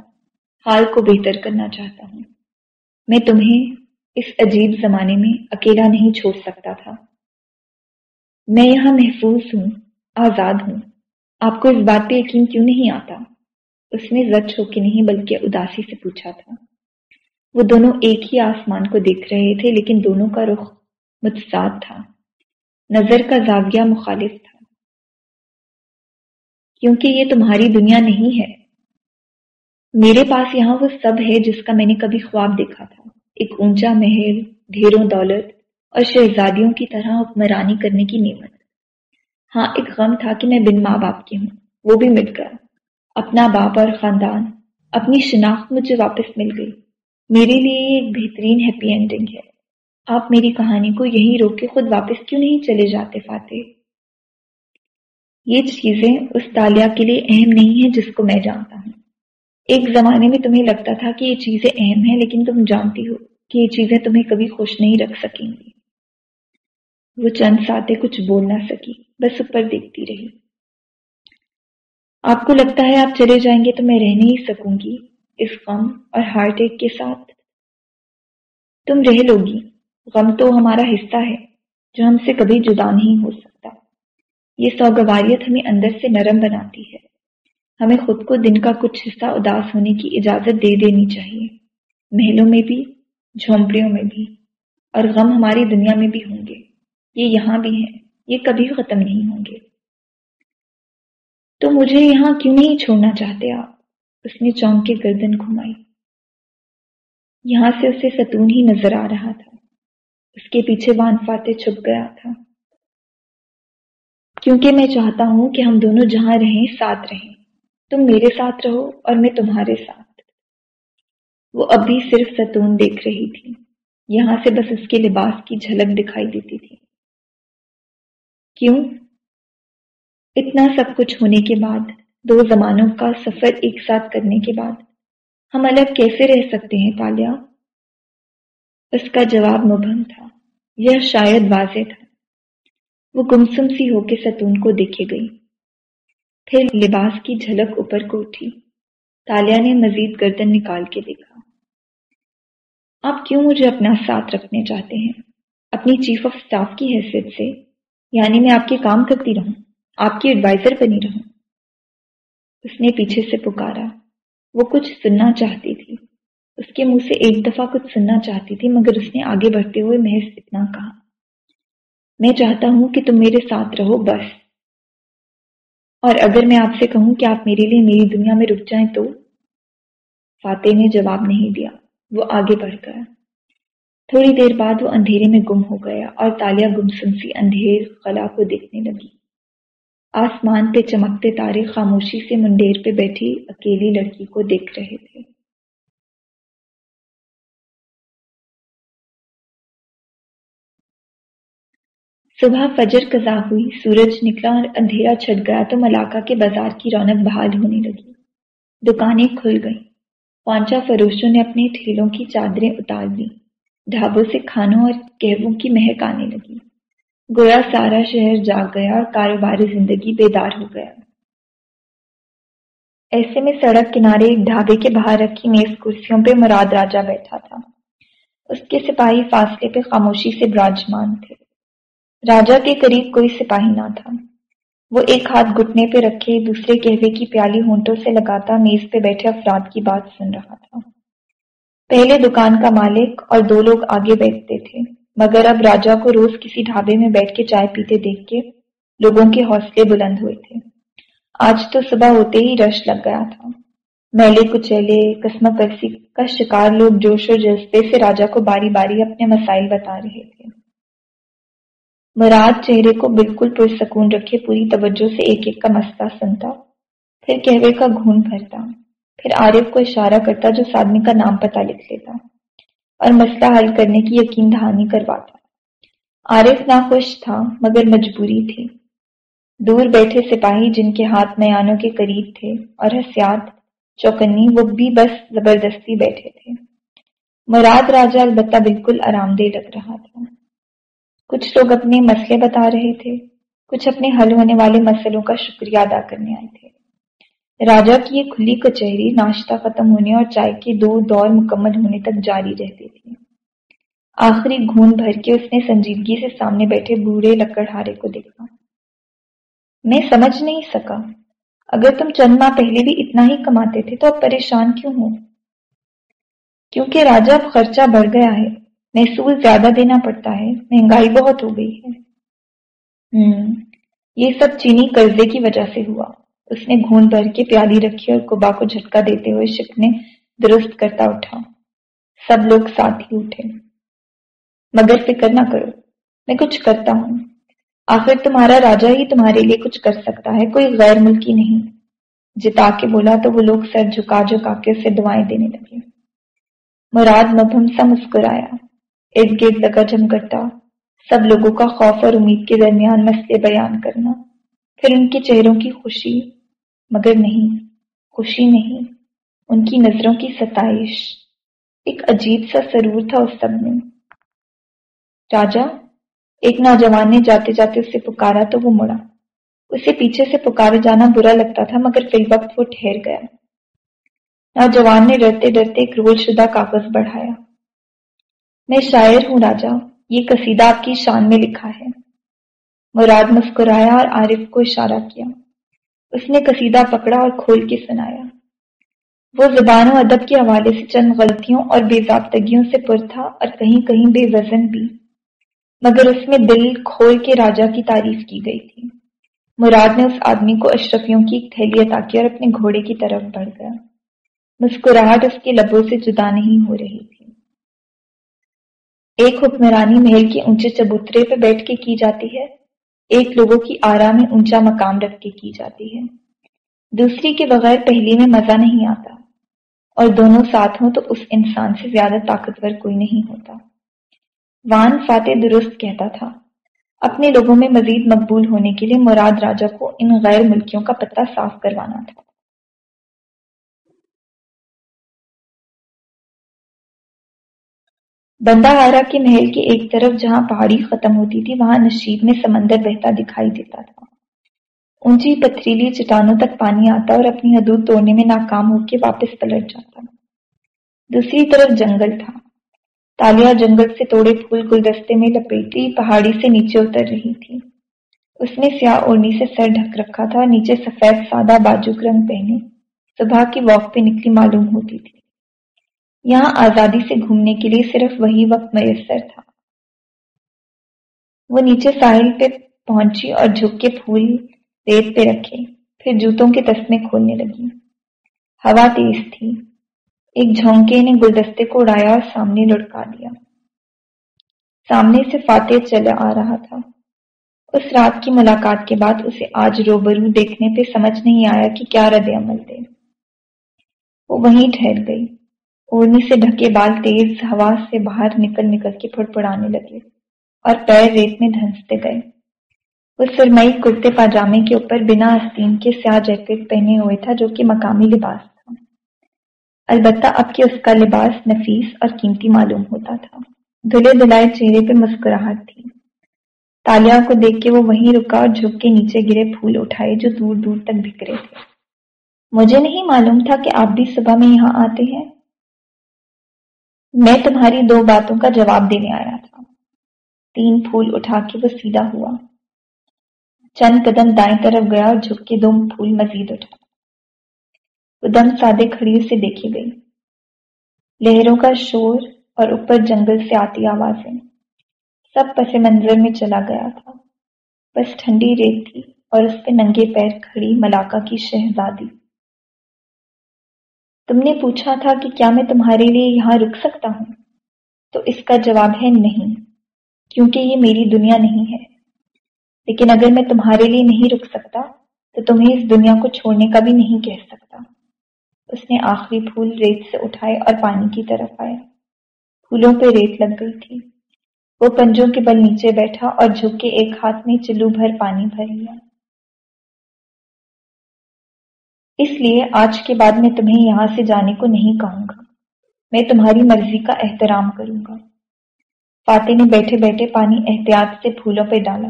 حال کو بہتر کرنا چاہتا ہوں۔ میں تمہیں اس عجیب زمانے میں اکیلا نہیں چھوڑ سکتا تھا۔ میں یہاں محفوظ ہوں، آزاد ہوں۔ آپ کو اس بات پہ یقین کیوں نہیں آتا؟ اس نے زچ ہو کے نہیں بلکہ اداسی سے پوچھا تھا۔ وہ دونوں ایک ہی آسمان کو دیکھ رہے تھے، لیکن دونوں کا رخ متضاد تھا۔ نظر کا زاویہ مخالف تھا۔ کیونکہ یہ تمہاری دنیا نہیں ہے۔ میرے پاس یہاں وہ سب ہے جس کا میں نے کبھی خواب دیکھا تھا۔ ایک اونچا محل، ڈھیروں دولت اور شہزادیوں کی طرح حکمرانی کرنے کی نعمت۔ ہاں ایک غم تھا کہ میں بن ماں باپ کی ہوں۔ وہ بھی مٹ گیا۔ اپنا باپ اور خاندان، اپنی شناخت مجھے واپس مل گئی۔ میرے لیے یہ ایک بہترین ہیپی اینڈنگ ہے۔ آپ میری کہانی کو یہی روک کے خود واپس کیوں نہیں چلے جاتے، فاتح؟ یہ چیزیں اس تالیا کے لیے اہم نہیں ہیں جس کو میں جانتا ہوں۔ ایک زمانے میں تمہیں لگتا تھا کہ یہ چیزیں اہم ہیں، لیکن تم جانتی ہو کہ یہ چیزیں تمہیں کبھی خوش نہیں رکھ سکیں گی۔ وہ چند ساتیں کچھ بول نہ سکی، بس اوپر دیکھتی رہی۔ آپ کو لگتا ہے آپ چلے جائیں گے تو میں رہ نہیں سکوں گی؟ اس غم اور ہارٹ ایک کے ساتھ۔ تم رہ لو گی غم تو ہمارا حصہ ہے، جو ہم سے کبھی جدا نہیں ہو سکتا۔ یہ سوگواریت ہمیں اندر سے نرم بناتی ہے۔ ہمیں خود کو دن کا کچھ حصہ اداس ہونے کی اجازت دے دینی چاہیے۔ محلوں میں بھی، جھونپڑیوں میں بھی۔ اور غم ہماری دنیا میں بھی ہوں گے۔ یہ یہاں بھی ہیں، یہ کبھی ختم نہیں ہوں گے۔ تو مجھے یہاں کیوں نہیں چھوڑنا چاہتے آپ؟ اس نے چونک کے گردن گھمائی۔ یہاں سے اسے ستون ہی نظر آ رہا تھا۔ اس کے پیچھے وان فاتح چھپ گیا تھا۔ کیونکہ میں چاہتا ہوں کہ ہم دونوں جہاں رہیں ساتھ رہیں۔ تم میرے ساتھ رہو اور میں تمہارے ساتھ۔ وہ ابھی صرف ستون دیکھ رہی تھی۔ یہاں سے بس اس کے لباس کی جھلک دکھائی دیتی تھی۔ کیوں؟ اتنا سب کچھ ہونے کے بعد دو زمانوں کا سفر ایک ساتھ کرنے کے بعد۔ ہم الگ کیسے رہ سکتے ہیں تالیا اس کا جواب مبہم تھا۔ یہ شاید واضح تھا۔ وہ گمسم سی ہو کے ستون کو دیکھے گئی۔ پھر لباس کی جھلک اوپر کو اٹھی۔ تالیا نے مزید گردن نکال کے دیکھا۔ آپ کیوں مجھے اپنا ساتھ رکھنے چاہتے ہیں؟ اپنی چیف آف اسٹاف کی حیثیت سے۔ یعنی میں آپ کے کام کرتی رہوں۔ آپ کی ایڈوائزر بنی رہوں۔ اس نے پیچھے سے پکارا۔ وہ کچھ سننا چاہتی تھی۔ اس کے منہ سے ایک دفعہ کچھ سننا چاہتی تھی، مگر اس نے آگے بڑھتے ہوئے محض اتنا کہا۔ میں چاہتا ہوں کہ تم میرے ساتھ رہو، بس۔ اور اگر میں آپ سے کہوں کہ آپ میرے لیے میری دنیا میں رک جائیں تو؟ فاتح نے جواب نہیں دیا۔ وہ آگے بڑھ گیا۔ تھوڑی دیر بعد وہ اندھیرے میں گم ہو گیا اور تالیا گمسم سی اندھیر خلا کو دیکھنے لگی۔ آسمان پہ چمکتے تارے خاموشی سے منڈیر پہ بیٹھی اکیلی لڑکی کو دیکھ رہے تھے۔ صبح فجر قضا ہوئی، سورج نکلا اور اندھیرا چھٹ گیا تو ملاقہ کے بازار کی رونق بحال ہونے لگی۔ دکانیں کھل گئیں۔ پانچا فروشوں نے اپنے ٹھیلوں کی چادریں اتار دی ڈھابوں سے کھانوں اور کہووں کی مہک آنے لگی۔ گویا سارا شہر جاگ گیا اور کاروباری زندگی بیدار ہو گیا۔ ایسے میں سڑک کنارے ایک ڈھابے کے باہر رکھی میز کرسیوں پہ مراد راجا بیٹھا تھا۔ اس کے سپاہی فاصلے پہ خاموشی سے براجمان تھے۔ راجا کے قریب کوئی سپاہی نہ تھا۔ وہ ایک ہاتھ گھٹنے پہ رکھے، دوسرے کہوے کی پیالی ہونٹوں سے لگاتا میز پہ بیٹھے افراد کی بات سن رہا تھا۔ پہلے دکان کا مالک اور دو لوگ آگے بیٹھتے تھے۔ مگر اب راجا کو روز کسی ڈھابے میں بیٹھ کے چائے پیتے دیکھ کے لوگوں کے حوصلے بلند ہوئے تھے۔ آج تو صبح ہوتے ہی رش لگ گیا تھا۔ میلے، کچیلے قسم کرسی کا شکار لوگ جوش و جذبے سے راجا کو باری باری اپنے مسائل بتا رہے تھے۔ مراد چہرے کو بالکل پرسکون رکھے، پوری توجہ سے ایک ایک کا مسئلہ سنتا، پھر کہوے کا گھون بھرتا، پھر عارف کو اشارہ کرتا جو اس آدمی کا نام پتہ لکھ لیتا۔ اور مسئلہ حل کرنے کی یقین دہانی کرواتا عارف ناخوش تھا مگر مجبوری تھی۔ دور بیٹھے سپاہی جن کے ہاتھ میانوں کے قریب تھے اور حسیات، چوکنی، وہ بھی بس زبردستی بیٹھے تھے۔ مراد راجا البتہ بالکل آرام دہ لگ رہا تھا۔ کچھ لوگ اپنے مسئلے بتا رہے تھے، کچھ اپنے حل ہونے والے مسئلوں کا شکریہ ادا کرنے آئے تھے۔ راجا کی یہ کھلی کچہری ناشتہ ختم ہونے اور چائے کے دو دور مکمل ہونے تک جاری رہتی تھی۔ آخری گھون بھر کے اس نے سنجیدگی سے سامنے بیٹھے بوڑھے لکڑہارے کو دیکھا۔ میں سمجھ نہیں سکا۔ اگر تم چند ماہ پہلے بھی اتنا ہی کماتے تھے تو اب پریشان کیوں ہو؟ کیونکہ راجا اب خرچہ بڑھ گیا ہے۔ محسوس زیادہ دینا پڑتا ہے۔ مہنگائی بہت ہو گئی ہے۔ ہم یہ سب چینی قرضے کی وجہ سے ہوا۔ اس نے گھون بھر کے پیالی رکھی اور کبا کو جھٹکا دیتے ہوئے شکنے درست کرتا اٹھا۔ سب لوگ ساتھ ہی اٹھے۔ مگر فکر نہ کرو، میں کچھ کرتا ہوں۔ آخر تمہارا راجا ہی تمہارے لیے کچھ کر سکتا ہے، کوئی غیر ملکی نہیں۔ جتا کے بولا تو وہ لوگ سر جھکا جھکا کے اسے دعائیں دینے لگے۔ مراد مبہم سا مسکرایا۔ ارد گرد لگا جمگٹا سب لوگوں کا خوف اور امید کے درمیان مسئلے بیان کرنا۔ پھر ان کے چہروں کی خوشی۔ مگر نہیں، خوشی نہیں، ان کی نظروں کی ستائش۔ ایک عجیب سا سرور تھا اس سب میں۔ راجا، ایک نوجوان نے جاتے جاتے اسے پکارا تو وہ مڑا۔ اسے پیچھے سے پکارے جانا برا لگتا تھا، مگر فی الوقت وہ ٹھہر گیا۔ نوجوان نے ڈرتے ڈرتے ایک رول شدہ کاغذ بڑھایا۔ میں شاعر ہوں راجا، یہ قصیدہ آپ کی شان میں لکھا ہے۔ مراد مسکرایا اور عارف کو اشارہ کیا۔ اس نے قصیدہ پکڑا اور کھول کے سنایا۔ وہ زبان و ادب کے حوالے سے چند غلطیوں اور بے ضابطگیوں سے پر تھا اور کہیں کہیں بے وزن بھی۔ مگر اس میں دل کھول کے راجا کی تعریف کی گئی تھی۔ مراد نے اس آدمی کو اشرفیوں کی ایک تھیلی عطا کی اور اپنے گھوڑے کی طرف بڑھ گیا۔ مسکراہٹ اس کے لبوں سے جدا نہیں ہو رہی تھی۔ ایک حکمرانی محل کے اونچے چبوترے پہ بیٹھ کے کی جاتی ہے۔ ایک لوگوں کی آرا میں اونچا مقام رکھ کے کی جاتی ہے۔ دوسری کے بغیر پہلی میں مزہ نہیں آتا۔ اور دونوں ساتھ ہوں تو اس انسان سے زیادہ طاقتور کوئی نہیں ہوتا۔ وان فاتح درست کہتا تھا۔ اپنے لوگوں میں مزید مقبول ہونے کے لیے مراد راجا کو ان غیر ملکیوں کا پتہ صاف کروانا تھا۔ بندہ ہارا کے محل کے ایک طرف جہاں پہاڑی ختم ہوتی تھی، وہاں نشیب میں سمندر بہتا دکھائی دیتا تھا۔ اونچی پتھریلی چٹانوں تک پانی آتا اور اپنی حدود توڑنے میں ناکام ہو کے واپس پلٹ جاتا۔ دوسری طرف جنگل تھا۔ تالیا جنگل سے توڑے پھول گلدستے میں لپیٹی پہاڑی سے نیچے اتر رہی تھی۔ اس نے سیاہ اوڑنی سے سر ڈھک رکھا تھا نیچے سفید سادہ باجوک رنگ پہنے۔ صبح کی واک پہ نکلی معلوم ہوتی تھی۔ یہاں آزادی سے گھومنے کے لیے صرف وہی وقت میسر تھا۔ وہ نیچے ساحل پہ پہنچی اور جھک کے پھول ریت پہ رکھے، پھر جوتوں کے تسمے کھولنے لگی۔ ہوا تیز تھی۔ ایک جھونکے نے گلدستے کو اڑایا اور سامنے لڑکا دیا۔ سامنے سے فاتح چلا آ رہا تھا۔ اس رات کی ملاقات کے بعد اسے آج روبرو دیکھنے پہ سمجھ نہیں آیا کہ کیا رد عمل دے وہ وہیں ٹھہر گئی۔ اوڑنی سے ڈھکے بال تیز ہوا سے باہر نکل نکل کے پھڑ پڑانے لگے اور پیر ریت میں دھنستے گئے۔ وہ سرمئی کرتے پاجامے کے اوپر بنا آستین کے سیاہ جیکٹ پہنے ہوئے تھا جو کہ مقامی لباس تھا۔ البتہ اب کے اس کا لباس نفیس اور قیمتی معلوم ہوتا تھا۔ دھلے دلائے چہرے پہ مسکراہٹ تھی۔ تالیا کو دیکھ کے وہ وہیں رکا اور جھک کے نیچے گرے پھول اٹھائے جو دور دور تک بکھرے تھے۔ مجھے نہیں معلوم تھا کہ آپ بھی صبح میں یہاں آتے ہیں۔ میں تمہاری دو باتوں کا جواب دینے آیا تھا۔ تین پھول اٹھا کے وہ سیدھا ہوا۔ چند قدم دائیں طرف گیا اور جھک کے دو پھول مزید اٹھا وہ دم سادے کھڑی سے دیکھی گئی لہروں کا شور اور اوپر جنگل سے آتی آوازیں۔ سب پس منظر میں چلا گیا تھا۔ بس ٹھنڈی ریت تھی اور اس پہ ننگے پیر کھڑی ملاقہ کی شہزادی۔ تم نے پوچھا تھا کہ کیا میں تمہارے لیے یہاں رک سکتا ہوں؟ تو اس کا جواب ہے نہیں، کیونکہ یہ میری دنیا نہیں ہے۔ لیکن اگر میں تمہارے لیے نہیں رک سکتا، تو تمہیں اس دنیا کو چھوڑنے کا بھی نہیں کہہ سکتا۔ اس نے آخری پھول ریت سے اٹھائے اور پانی کی طرف آیا۔ پھولوں پہ ریت لگ گئی تھی۔ وہ پنجوں کے بل نیچے بیٹھا اور جھک کے ایک ہاتھ میں چلو بھر پانی بھر لیا۔ اس لیے آج کے بعد میں تمہیں یہاں سے جانے کو نہیں کہوں گا۔ میں تمہاری مرضی کا احترام کروں گا۔ فاتح نے بیٹھے بیٹھے پانی احتیاط سے پھولوں پہ ڈالا۔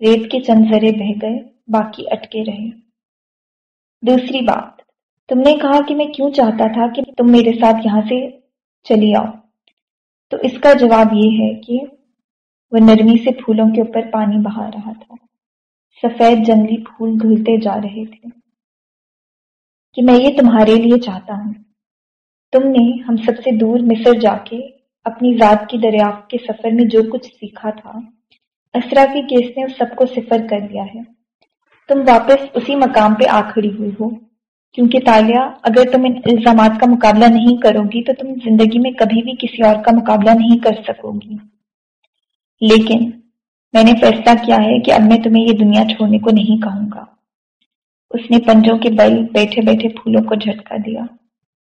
ریت کے چند ذرے بہ گئے، باقی اٹکے رہے۔ دوسری بات، تم نے کہا کہ میں کیوں چاہتا تھا کہ تم میرے ساتھ یہاں سے چلی آؤ۔ تو اس کا جواب یہ ہے کہ وہ نرمی سے پھولوں کے اوپر پانی بہا رہا تھا۔ سفید جنگلی پھول دھلتے جا رہے تھے۔ کہ میں یہ تمہارے لیے چاہتا ہوں۔ تم نے ہم سب سے دور مصر جا کے اپنی ذات کی دریافت کے سفر میں جو کچھ سیکھا تھا اسرا کی کیس نے اس سب کو صفر کر دیا ہے۔ تم واپس اسی مقام پہ آ کھڑی ہوئی ہو، کیونکہ تالیہ، اگر تم ان الزامات کا مقابلہ نہیں کرو گی تو تم زندگی میں کبھی بھی کسی اور کا مقابلہ نہیں کر سکو گی۔ لیکن میں نے فیصلہ کیا ہے کہ اب میں تمہیں یہ دنیا چھوڑنے کو نہیں کہوں گا۔ اس نے پنجوں کے بل بیٹھے بیٹھے پھولوں کو جھٹکا دیا۔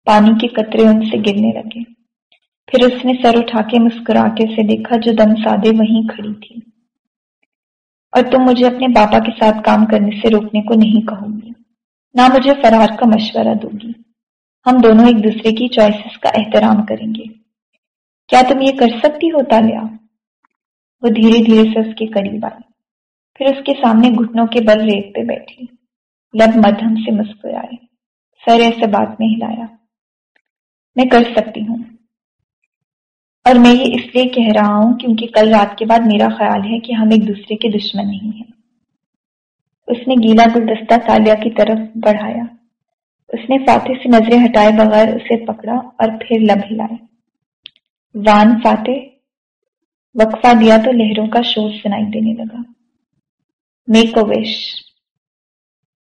پانی کے قطرے ان سے گرنے لگے۔ پھر اس نے سر اٹھا کے مسکرا کے سے دیکھا جو دم سادے وہیں کھڑی تھی۔ اور تم مجھے اپنے پاپا کے ساتھ کام کرنے سے روکنے کو نہیں کہوں گی۔ نہ مجھے فرار کا مشورہ دوں گی۔ ہم دونوں ایک دوسرے کی چوائسیز کا احترام کریں گے۔ کیا تم یہ کر سکتی ہو تالیا؟ وہ دھیرے دھیرے سے اس کے قریب آئی۔ پھر اس کے سامنے گھٹنوں کے بل ریت پہ بیٹھی۔ لب مدھم سے مسکرائے۔ سر ایسے بات میں ہلایا میں کر سکتی ہوں۔ اور میں یہ اس لیے کہہ رہا ہوں کیونکہ کل رات کے بعد میرا خیال ہے کہ ہم ایک دوسرے کے دشمن نہیں ہیں۔ اس نے گیلا گلدستہ تالیا کی طرف بڑھایا۔ اس نے فاتح سے نظریں ہٹائے بغیر اسے پکڑا اور پھر لب ہلائے وان فاتح، وقفہ دیا تو لہروں کا شور سنائی دینے لگا۔ میک وش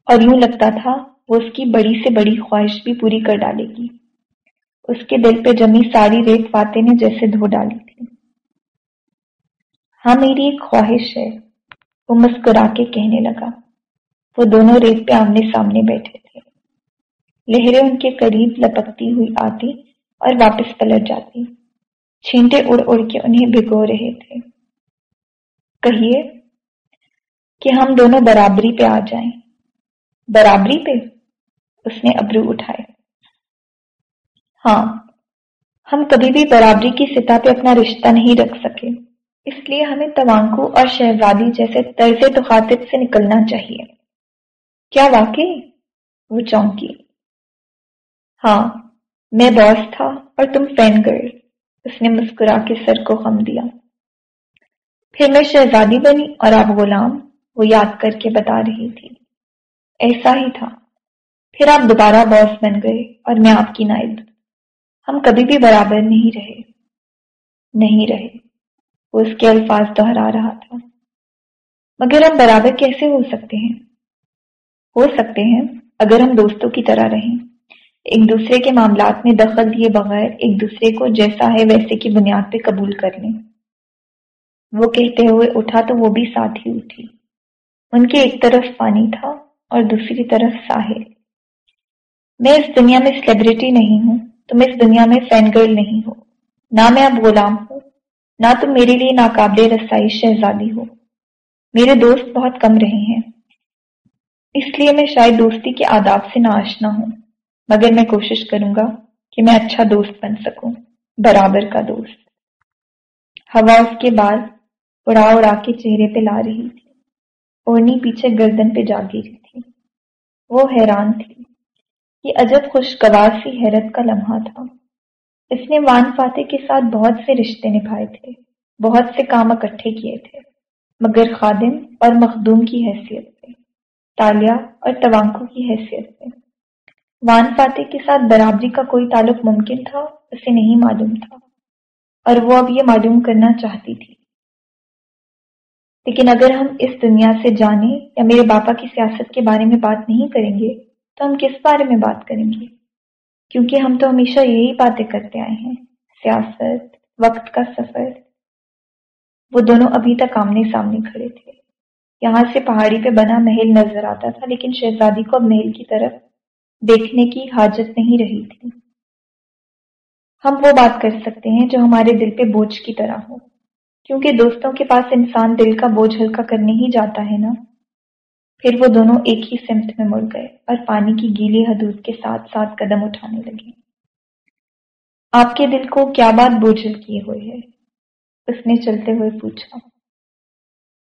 اور یوں لگتا تھا وہ اس کی بڑی سے بڑی خواہش بھی پوری کر ڈالے گی۔ اس کے دل پہ جمی ساری ریت فاتح نے جیسے دھو ڈالی تھی۔ ہاں میری ایک خواہش ہے، وہ مسکرا کے کہنے لگا۔ وہ دونوں ریت پہ آمنے سامنے بیٹھے تھے۔ لہریں ان کے قریب لپکتی ہوئی آتی اور واپس پلٹ جاتی۔ چھینٹے اڑ اڑ کے انہیں بھگو رہے تھے۔ کہیے کہ ہم دونوں برابری پہ آ جائیں۔ برابری پہ اس نے ابرو اٹھائے۔ ہاں ہم کبھی بھی برابری کی سطح پہ اپنا رشتہ نہیں رکھ سکے۔ اس لیے ہمیں توانکو اور شہزادی جیسے طرز تخاطب سے نکلنا چاہیے۔ کیا واقعی؟ وہ چونکی۔ ہاں میں باس تھا اور تم فین گرل اس نے مسکرا کے سر کو خم دیا۔ پھر میں شہزادی بنی اور آپ غلام، وہ یاد کر کے بتا رہی تھی۔ ایسا ہی تھا۔ پھر آپ دوبارہ باس بن گئے اور میں آپ کی نائب۔ ہم کبھی بھی برابر نہیں رہے۔ نہیں رہے۔ وہ اس کے الفاظ دہرا رہا تھا۔ مگر ہم برابر کیسے ہو سکتے ہیں؟ ہو سکتے ہیں اگر ہم دوستوں کی طرح رہیں۔ ایک دوسرے کے معاملات میں دخل دیے بغیر ایک دوسرے کو جیسا ہے ویسے کی بنیاد پہ قبول کر لیں۔ وہ کہتے ہوئے اٹھا تو وہ بھی ساتھ ہی اٹھی۔ ان کے ایک طرف پانی تھا۔ اور دوسری طرف ساحل۔ میں اس دنیا میں سیلیبریٹی نہیں ہوں، تم اس دنیا میں فین گرل نہیں ہو۔ نہ میں اب غلام ہوں، نہ تم میرے لیے ناقابل رسائی شہزادی ہو۔ میرے دوست بہت کم رہے ہیں، اس لیے میں شاید دوستی کے آداب سے نہ آشنا ہوں۔ مگر میں کوشش کروں گا کہ میں اچھا دوست بن سکوں، برابر کا دوست۔ ہوا اس کے بعد اڑا اڑا کے چہرے پہ لا رہی تھی اورنی پیچھے گردن پہ جا گری وہ حیران تھی یہ عجب خوشگوار سی حیرت کا لمحہ تھا۔ اس نے وان فاتح کے ساتھ بہت سے رشتے نبھائے تھے، بہت سے کام اکٹھے کیے تھے، مگر خادم اور مخدوم کی حیثیت سے تالیا اور توانکو کی حیثیت سے۔ وان فاتح کے ساتھ برابری کا کوئی تعلق ممکن تھا، اسے نہیں معلوم تھا، اور وہ اب یہ معلوم کرنا چاہتی تھی لیکن اگر ہم اس دنیا سے جانے یا میرے باپا کی سیاست کے بارے میں بات نہیں کریں گے، تو ہم کس بارے میں بات کریں گے؟ کیونکہ ہم تو ہمیشہ یہی باتیں کرتے آئے ہیں، سیاست، وقت کا سفر۔ وہ دونوں ابھی تک آمنے سامنے کھڑے تھے۔ یہاں سے پہاڑی پہ بنا محل نظر آتا تھا، لیکن شہزادی کو اب محل کی طرف دیکھنے کی حاجت نہیں رہی تھی۔ ہم وہ بات کر سکتے ہیں جو ہمارے دل پہ بوجھ کی طرح ہو۔ کیونکہ دوستوں کے پاس انسان دل کا بوجھ ہلکا کرنے ہی جاتا ہے نا۔ پھر وہ دونوں ایک ہی سمت میں مڑ گئے اور پانی کی گیلی حدود کے ساتھ ساتھ قدم اٹھانے لگے۔ آپ کے دل کو کیا بات بوجھل کیے ہوئے ہے؟ اس نے چلتے ہوئے پوچھا۔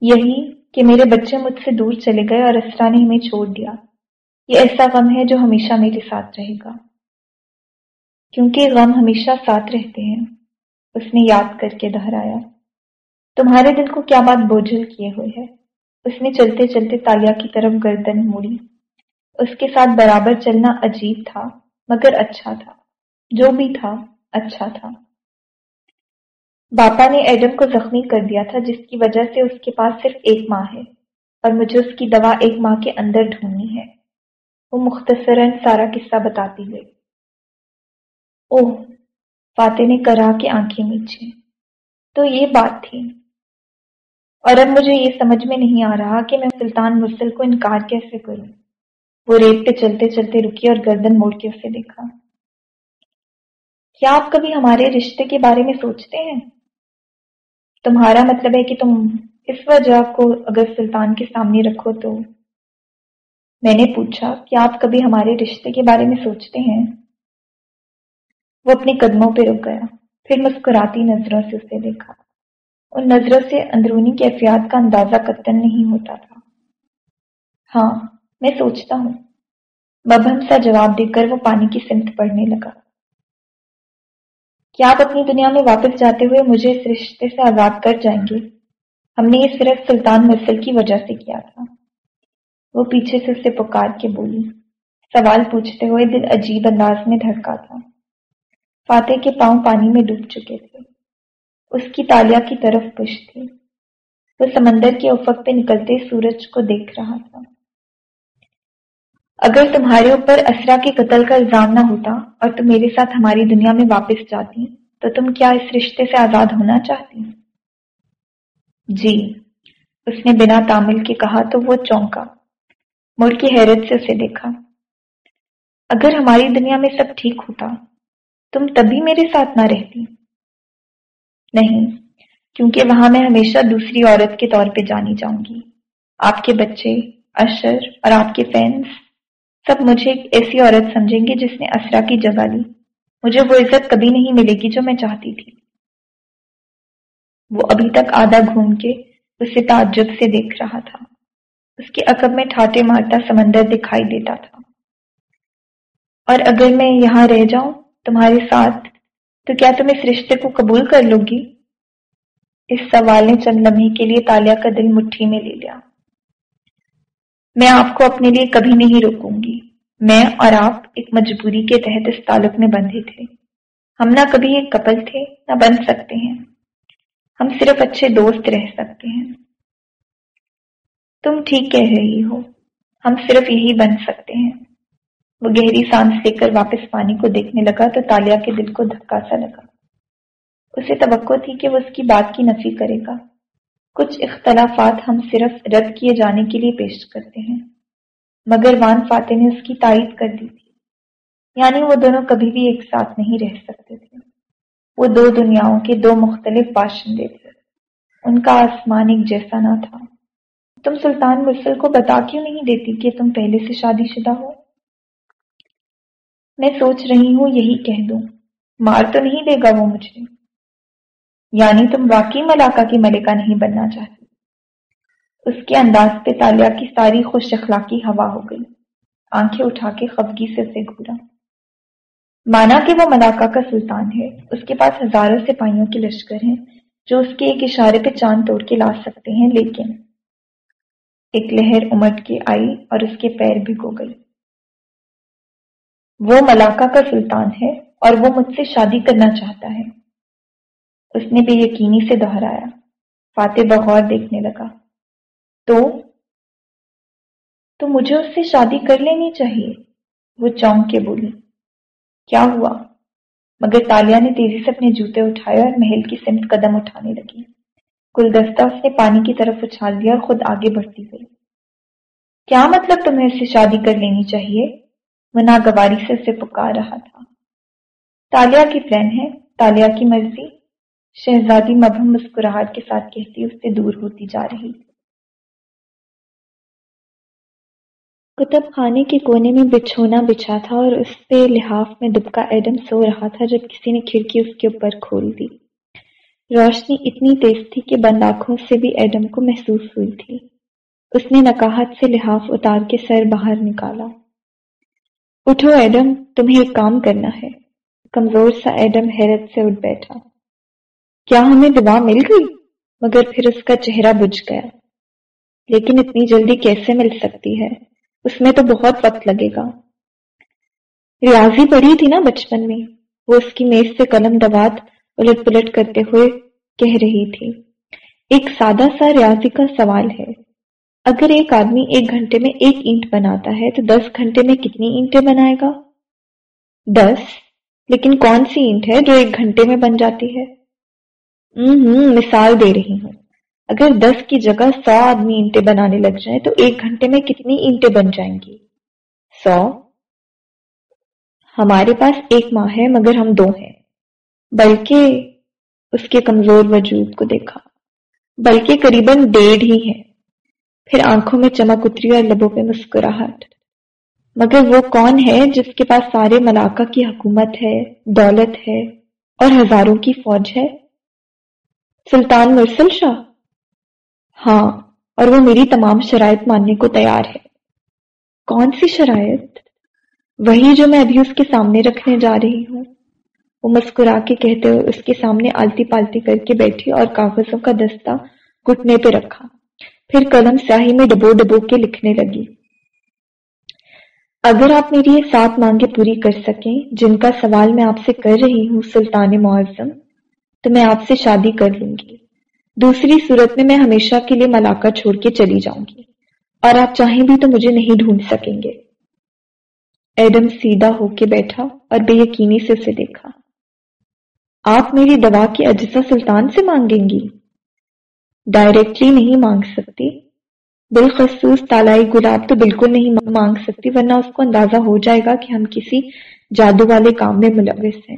یہی کہ میرے بچے مجھ سے دور چلے گئے اور اسرا نے ہمیں چھوڑ دیا۔ یہ ایسا غم ہے جو ہمیشہ میرے ساتھ رہے گا۔ کیونکہ غم ہمیشہ ساتھ رہتے ہیں۔ اس نے یاد کر کے دہرایا۔ تمہارے دل کو کیا بات بوجھل کیے ہوئے ہے؟ اس نے چلتے چلتے تالیا کی طرف گردن موڑی۔ اس کے ساتھ برابر چلنا عجیب تھا، مگر اچھا تھا۔ جو بھی تھا اچھا تھا۔ باپا نے ایڈم کو زخمی کر دیا تھا، جس کی وجہ سے اس کے پاس صرف ایک ماں ہے، اور مجھے اس کی دوا ایک ماں کے اندر ڈھونڈنی ہے۔ وہ مختصراً سارا قصہ بتاتی گئی۔ اوہ، فاتح نے کرا کے آنکھیں میچے تو یہ بات تھی۔ اور اب مجھے یہ سمجھ میں نہیں آ رہا کہ میں سلطان مرسل کو انکار کیسے کروں۔ وہ ریت پہ چلتے چلتے رکی اور گردن موڑ کے اسے دیکھا۔ کیا آپ کبھی ہمارے رشتے کے بارے میں سوچتے ہیں؟ تمہارا مطلب ہے کہ تم اس وجہ کو اگر سلطان کے سامنے رکھو تو۔ میں نے پوچھا کہ آپ کبھی ہمارے رشتے کے بارے میں سوچتے ہیں؟ وہ اپنے قدموں پہ رک گیا، پھر مسکراتی نظروں سے اسے دیکھا۔ ان نظروں سے اندرونی کیفیات کا اندازہ قطن نہیں ہوتا تھا۔ ہاں میں سوچتا ہوں۔ مبہم سا جواب دے کر وہ پانی کی سمت پڑھنے لگا۔ کیا آپ اپنی دنیا میں واپس جاتے ہوئے مجھے اس رشتے سے آزاد کر جائیں گے؟ ہم نے یہ صرف سلطان مرسل کی وجہ سے کیا تھا۔ وہ پیچھے سے اسے پکار کے بولی۔ سوال پوچھتے ہوئے دل عجیب انداز میں دھڑکا تھا۔ فاتح کے پاؤں پانی میں ڈوب چکے تھے۔ اس کی تالیا کی طرف پش تھی وہ سمندر کے افق پہ نکلتے سورج کو دیکھ رہا تھا۔ اگر تمہارے اوپر اسرا کے قتل کا الزام نہ ہوتا اور تم میرے ساتھ ہماری دنیا میں واپس جاتی، تو تم کیا اس رشتے سے آزاد ہونا چاہتی؟ جی اس نے بنا تامل کے کہا تو وہ چونکا، مڑ کی حیرت سے اسے دیکھا۔ اگر ہماری دنیا میں سب ٹھیک ہوتا، تم تبھی میرے ساتھ نہ رہتی۔ نہیں، کیونکہ وہاں میں ہمیشہ دوسری عورت کے طور پہ جانی جاؤں گی۔ آپ کے بچے، اشر اور آپ کے فینس سب مجھے ایک ایسی عورت سمجھیں گے جس نے اسرا کی جگہ لی۔ مجھے وہ عزت کبھی نہیں ملے گی جو میں چاہتی تھی۔ وہ ابھی تک آدھا گھوم کے اسے تعجب سے دیکھ رہا تھا۔ اس کے عقب میں ٹھاٹے مارتا سمندر دکھائی دیتا تھا۔ اور اگر میں یہاں رہ جاؤں، تمہارے ساتھ تو کیا تم اس رشتے کو قبول کر لو گی؟ اس سوال نے چند لمحے کے لیے تالیا کا دل مٹھی میں لے لیا۔ میں آپ کو اپنے لیے کبھی نہیں روکوں گی۔ میں اور آپ ایک مجبوری کے تحت اس تعلق میں بندھے تھے۔ ہم نہ کبھی ایک کپل تھے، نہ بن سکتے ہیں۔ ہم صرف اچھے دوست رہ سکتے ہیں۔ تم ٹھیک کہہ رہی ہو۔ ہم صرف یہی بن سکتے ہیں۔ وہ گہری سانس لے کر واپس پانی کو دیکھنے لگا تو تالیا کے دل کو دھکا سا لگا۔ اسے توقع تھی کہ وہ اس کی بات کی نفی کرے گا۔ کچھ اختلافات ہم صرف رد کیے جانے کے لیے پیش کرتے ہیں، مگر وان فاتح نے اس کی تائید کر دی تھی۔ یعنی وہ دونوں کبھی بھی ایک ساتھ نہیں رہ سکتے تھے۔ وہ دو دنیاؤں کے دو مختلف باشندے تھے۔ ان کا آسمان ایک جیسا نہ تھا۔ تم سلطان مرسل کو بتا کیوں نہیں دیتی کہ تم پہلے سے شادی شدہ ہو؟ میں سوچ رہی ہوں یہی کہہ دوں۔ مار تو نہیں دے گا وہ مجھے یعنی تم واقعی ملاقہ کی ملکہ نہیں بننا چاہتی۔ اس کے انداز پہ تالیا کی ساری خوش اخلاقی ہوا ہو گئی۔ آنکھیں اٹھا کے خفگی سے اسے گھورا۔ مانا کہ وہ ملاقہ کا سلطان ہے۔ اس کے پاس ہزاروں سپاہیوں کے لشکر ہیں جو اس کے ایک اشارے پہ چاند توڑ کے لا سکتے ہیں، لیکن ایک لہر امٹ کے آئی اور اس کے پیر بھگو گئی وہ ملاقہ کا سلطان ہے اور وہ مجھ سے شادی کرنا چاہتا ہے۔ اس نے بے یقینی سے دہرایا۔ فاتح بغور دیکھنے لگا۔ تو؟ تو مجھے اس سے شادی کر لینی چاہیے؟ وہ چونک کے بولی۔ کیا ہوا؟ مگر تالیا نے تیزی سے اپنے جوتے اٹھائے اور محل کی سمت قدم اٹھانے لگی۔ گلدستہ اس نے پانی کی طرف اچھال دیا اور خود آگے بڑھتی گئی۔ کیا مطلب تمہیں اس سے شادی کر لینی چاہیے؟ وہ ناگواری سے اسے پکار رہا تھا۔ تالیا کی پلان ہے، تالیا کی مرضی۔ شہزادی مبہم مسکراہٹ کے ساتھ کہتی اس سے دور ہوتی جا رہی۔ کتب خانے کے کونے میں بچھونا بچھا تھا اور اس پہ لحاف میں دبکا ایڈم سو رہا تھا جب کسی نے کھڑکی اس کے اوپر کھول دی۔ روشنی اتنی تیز تھی کہ بند آنکھوں سے بھی ایڈم کو محسوس ہوئی تھی۔ اس نے نکاہت سے لحاف اتار کے سر باہر نکالا۔ اٹھو ایڈم، تمہیں ایک کام کرنا ہے۔ کمزور سا ایڈم حیرت سے اٹھ بیٹھا۔ کیا ہمیں دبا مل گئی؟ مگر پھر اس کا چہرہ بجھ گیا۔ لیکن اتنی جلدی کیسے مل سکتی ہے؟ اس میں تو بہت وقت لگے گا۔ ریاضی پڑھی تھی نا بچپن میں۔ وہ اس کی میز سے قلم دوات الٹ پلٹ کرتے ہوئے کہہ رہی تھی۔ ایک سادہ سا ریاضی کا سوال ہے۔ اگر ایک آدمی ایک گھنٹے میں ایک اینٹ بناتا ہے تو دس گھنٹے میں کتنی اینٹیں بنائے گا؟ دس، لیکن کون سی اینٹ ہے جو ایک گھنٹے میں بن جاتی ہے؟ ہوں مثال دے رہی ہوں۔ اگر دس کی جگہ سو آدمی اینٹیں بنانے لگ جائیں تو ایک گھنٹے میں کتنی اینٹیں بن جائیں گی؟ سو۔ ہمارے پاس ایک ماہ ہے، مگر ہم دو ہیں۔ بلکہ اس کے کمزور وجود کو دیکھا۔ بلکہ قریب ڈیڑھ ہی ہے پھر آنکھوں میں چمک اتری اور لبوں پہ مسکراہٹ۔ مگر وہ کون ہے جس کے پاس سارے ملاقہ کی حکومت ہے، دولت ہے اور ہزاروں کی فوج ہے؟ سلطان مرسل شاہ۔ ہاں اور وہ میری تمام شرائط ماننے کو تیار ہے۔ کون سی شرائط؟ وہی جو میں ابھی اس کے سامنے رکھنے جا رہی ہوں۔ وہ مسکرا کے کہتے ہوئے اس کے سامنے آلتی پالتی کر کے بیٹھی اور کاغذوں کا دستہ گٹنے پہ رکھا۔ پھر قلم سیاہی میں ڈبو ڈبو کے لکھنے لگی۔ اگر آپ میری یہ سات مانگیں پوری کر سکیں، جن کا سوال میں آپ سے کر رہی ہوں، سلطان معظم، تو میں آپ سے شادی کر لوں گی۔ دوسری صورت میں میں ہمیشہ کے لیے ملاقہ چھوڑ کے چلی جاؤں گی۔ اور آپ چاہیں بھی تو مجھے نہیں ڈھونڈ سکیں گے۔ ایڈم سیدھا ہو کے بیٹھا اور بے یقینی سے اسے دیکھا۔ آپ میری دوا کی اجزا سلطان سے مانگیں گی؟ ڈائریکٹلی نہیں مانگ سکتی۔ بالخصوص تالائی گلاب تو بالکل نہیں مانگ سکتی، ورنہ اس کو اندازہ ہو جائے گا کہ ہم کسی جادو والے کام میں ملوث ہیں۔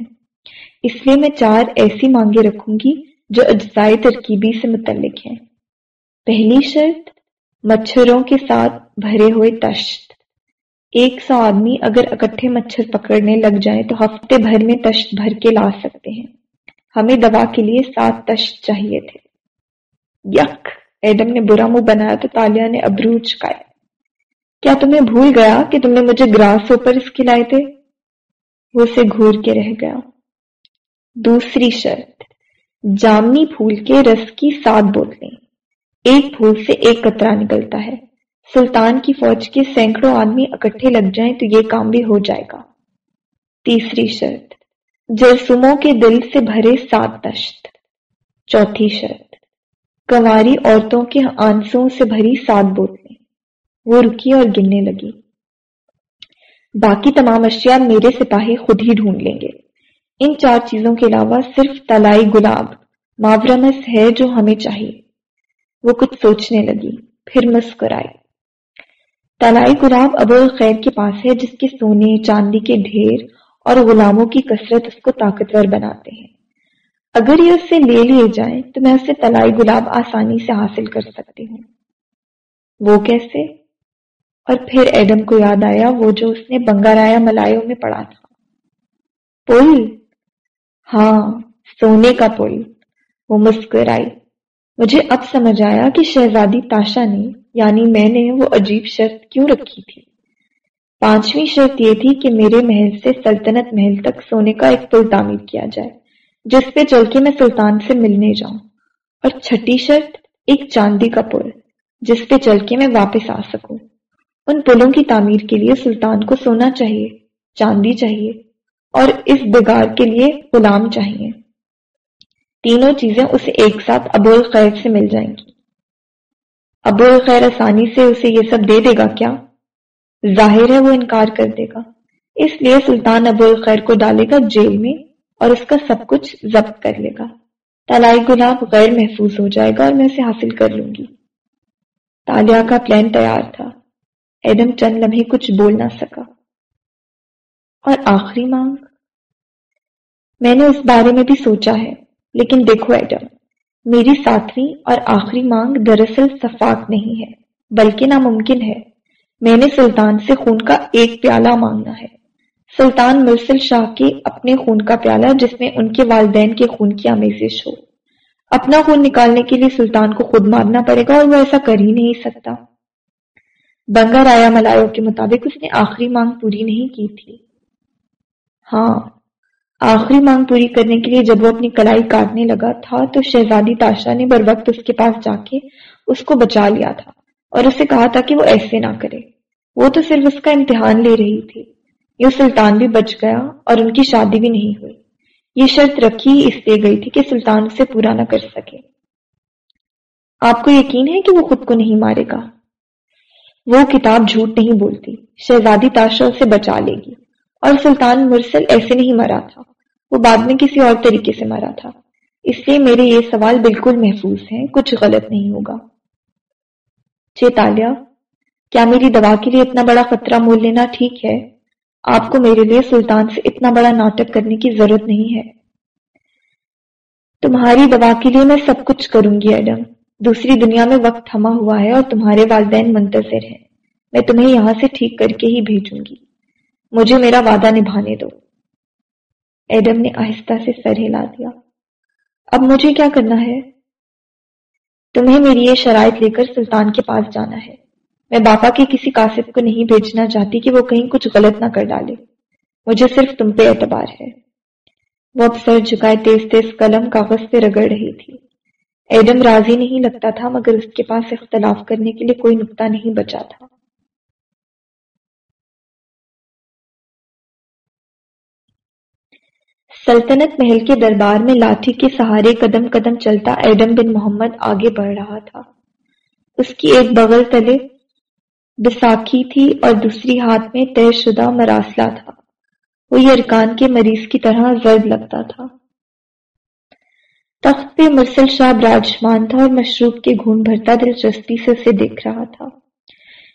اس لیے میں چار ایسی مانگیں رکھوں گی جو اجزائے ترکیبی سے متعلق ہیں۔ پہلی شرط، مچھروں کے ساتھ بھرے ہوئے تشت۔ ایک سو آدمی اگر اکٹھے مچھر پکڑنے لگ جائیں تو ہفتے بھر میں تشت بھر کے لا سکتے ہیں۔ ہمیں دوا کے لیے سات تشت چاہیے تھے۔ یک۔ ایڈم نے برا منہ بنایا تو تالیا نے ابرو چکائے کیا تمہیں بھول گیا کہ تم نے مجھے گراس اوپر کھلائے تھے؟ وہ اسے گھور کے رہ گیا۔ دوسری شرط، جامنی پھول کے رس کی سات بوتلیں۔ ایک پھول سے ایک قطرہ نکلتا ہے۔ سلطان کی فوج کے سینکڑوں آدمی اکٹھے لگ جائیں تو یہ کام بھی ہو جائے گا۔ تیسری شرط، جرسموں کے دل سے بھرے سات تشت چوتھی شرط کنواری عورتوں کے آنسوں سے بھری سات بوتلیں۔ وہ رکی اور گننے لگی۔ باقی تمام اشیاء میرے سپاہی خود ہی ڈھونڈ لیں گے۔ ان چار چیزوں کے علاوہ صرف تلائی گلاب ماورمس ہے جو ہمیں چاہیے۔ وہ کچھ سوچنے لگی، پھر مسکرائی تلائی گلاب ابو الخیر کے پاس ہے، جس کے سونے، چاندی کے ڈھیر اور غلاموں کی کثرت اس کو طاقتور بناتے ہیں۔ اگر یہ اس سے لے لیے جائیں تو میں اسے تلائی گلاب آسانی سے حاصل کر سکتی ہوں۔ وہ کیسے؟ اور پھر ایڈم کو یاد آیا وہ جو اس نے بنگارایا ملایوں میں پڑا تھا۔ پل؟ ہاں سونے کا پل۔ وہ مسکرائی۔ مجھے اب سمجھ آیا کہ شہزادی تاشا نے یعنی میں نے وہ عجیب شرط کیوں رکھی تھی۔ پانچویں شرط یہ تھی کہ میرے محل سے سلطنت محل تک سونے کا ایک پل تعمیر کیا جائے۔ جس پہ چل کے میں سلطان سے ملنے جاؤں۔ اور چھٹی شرط، ایک چاندی کا پل، جس پہ چل کے میں واپس آ سکوں۔ ان پلوں کی تعمیر کے لیے سلطان کو سونا چاہیے، چاندی چاہیے، اور اس بگاڑ کے لیے غلام چاہیے۔ تینوں چیزیں اسے ایک ساتھ ابو الخیر سے مل جائیں گی۔ ابو الخیر آسانی سے اسے یہ سب دے دے گا کیا؟ ظاہر ہے وہ انکار کر دے گا۔ اس لیے سلطان ابو الخیر کو ڈالے گا جیل میں۔ اور اس کا سب کچھ ضبط کر لے گا۔ تالائی گلاب غیر محفوظ ہو جائے گا اور میں اسے حاصل کر لوں گی۔ تالیا کا پلان تیار تھا۔ ایڈم چند لمحے کچھ بول نہ سکا۔ اور آخری مانگ۔ میں نے اس بارے میں بھی سوچا ہے، لیکن دیکھو ایڈم، میری ساتویں اور آخری مانگ دراصل صفاق نہیں ہے، بلکہ ناممکن ہے۔ میں نے سلطان سے خون کا ایک پیالہ مانگنا ہے۔ سلطان مرسل شاہ کے اپنے خون کا پیالہ جس میں ان کے والدین کے خون کی آمیزش ہو اپنا خون نکالنے کے لیے سلطان کو خود مارنا پڑے گا اور وہ ایسا کر ہی نہیں سکتا۔ بنگا رایا ملایو کے مطابق اس نے آخری مانگ پوری نہیں کی تھی۔ ہاں آخری مانگ پوری کرنے کے لیے جب وہ اپنی کلائی کاٹنے لگا تھا تو شہزادی تاشا نے بر وقت اس کے پاس جا کے اس کو بچا لیا تھا اور اسے کہا تھا کہ وہ ایسے نہ کرے۔ وہ تو صرف اس کا امتحان لے رہی تھی۔ یہ سلطان بھی بچ گیا اور ان کی شادی بھی نہیں ہوئی۔ یہ شرط رکھی اس لیے گئی تھی کہ سلطان اسے پورا نہ کر سکے۔ آپ کو یقین ہے کہ وہ خود کو نہیں مارے گا؟ وہ کتاب جھوٹ نہیں بولتی، شہزادی تاشا اسے بچا لے گی۔ اور سلطان مرسل ایسے نہیں مرا تھا، وہ بعد میں کسی اور طریقے سے مرا تھا۔ اس لیے میرے یہ سوال بالکل محفوظ ہیں، کچھ غلط نہیں ہوگا۔ چیتالیہ، کیا میری دوا کے لیے اتنا بڑا خطرہ مول لینا ٹھیک ہے؟ آپ کو میرے لیے سلطان سے اتنا بڑا ناٹک کرنے کی ضرورت نہیں ہے۔ تمہاری دوا کے لیے میں سب کچھ کروں گی، ایڈم۔ دوسری دنیا میں وقت تھما ہوا ہے اور تمہارے والدین منتظر ہیں۔ میں تمہیں یہاں سے ٹھیک کر کے ہی بھیجوں گی۔ مجھے میرا وعدہ نبھانے دو۔ ایڈم نے آہستہ سے سر ہلا دیا۔ اب مجھے کیا کرنا ہے؟ تمہیں میری یہ شرائط لے کر سلطان کے پاس جانا ہے۔ میں باپا کے کسی کاسب کو نہیں بھیجنا چاہتی کہ وہ کہیں کچھ غلط نہ کر ڈالے۔ مجھے صرف تم پہ اعتبار ہے۔ وہ اب سر جھکائے تیز تیز قلم کاغذ پہ رگڑ رہی تھی۔ ایڈم راضی نہیں لگتا تھا، مگر اس کے پاس اختلاف کرنے کے لیے کوئی نقطہ نہیں بچا تھا۔ سلطنت محل کے دربار میں لاٹھی کے سہارے قدم قدم چلتا ایڈم بن محمد آگے بڑھ رہا تھا۔ اس کی ایک بغل تلے بساکھی تھی اور دوسری ہاتھ میں طے شدہ مراسلہ تھا۔ وہ ارکان کے مریض کی طرح زرد لگتا تھا۔ تخت پہ مرسل شاہ براجمان تھا اور مشروب کے گھون بھرتا دلچسپی سے اسے دیکھ رہا تھا۔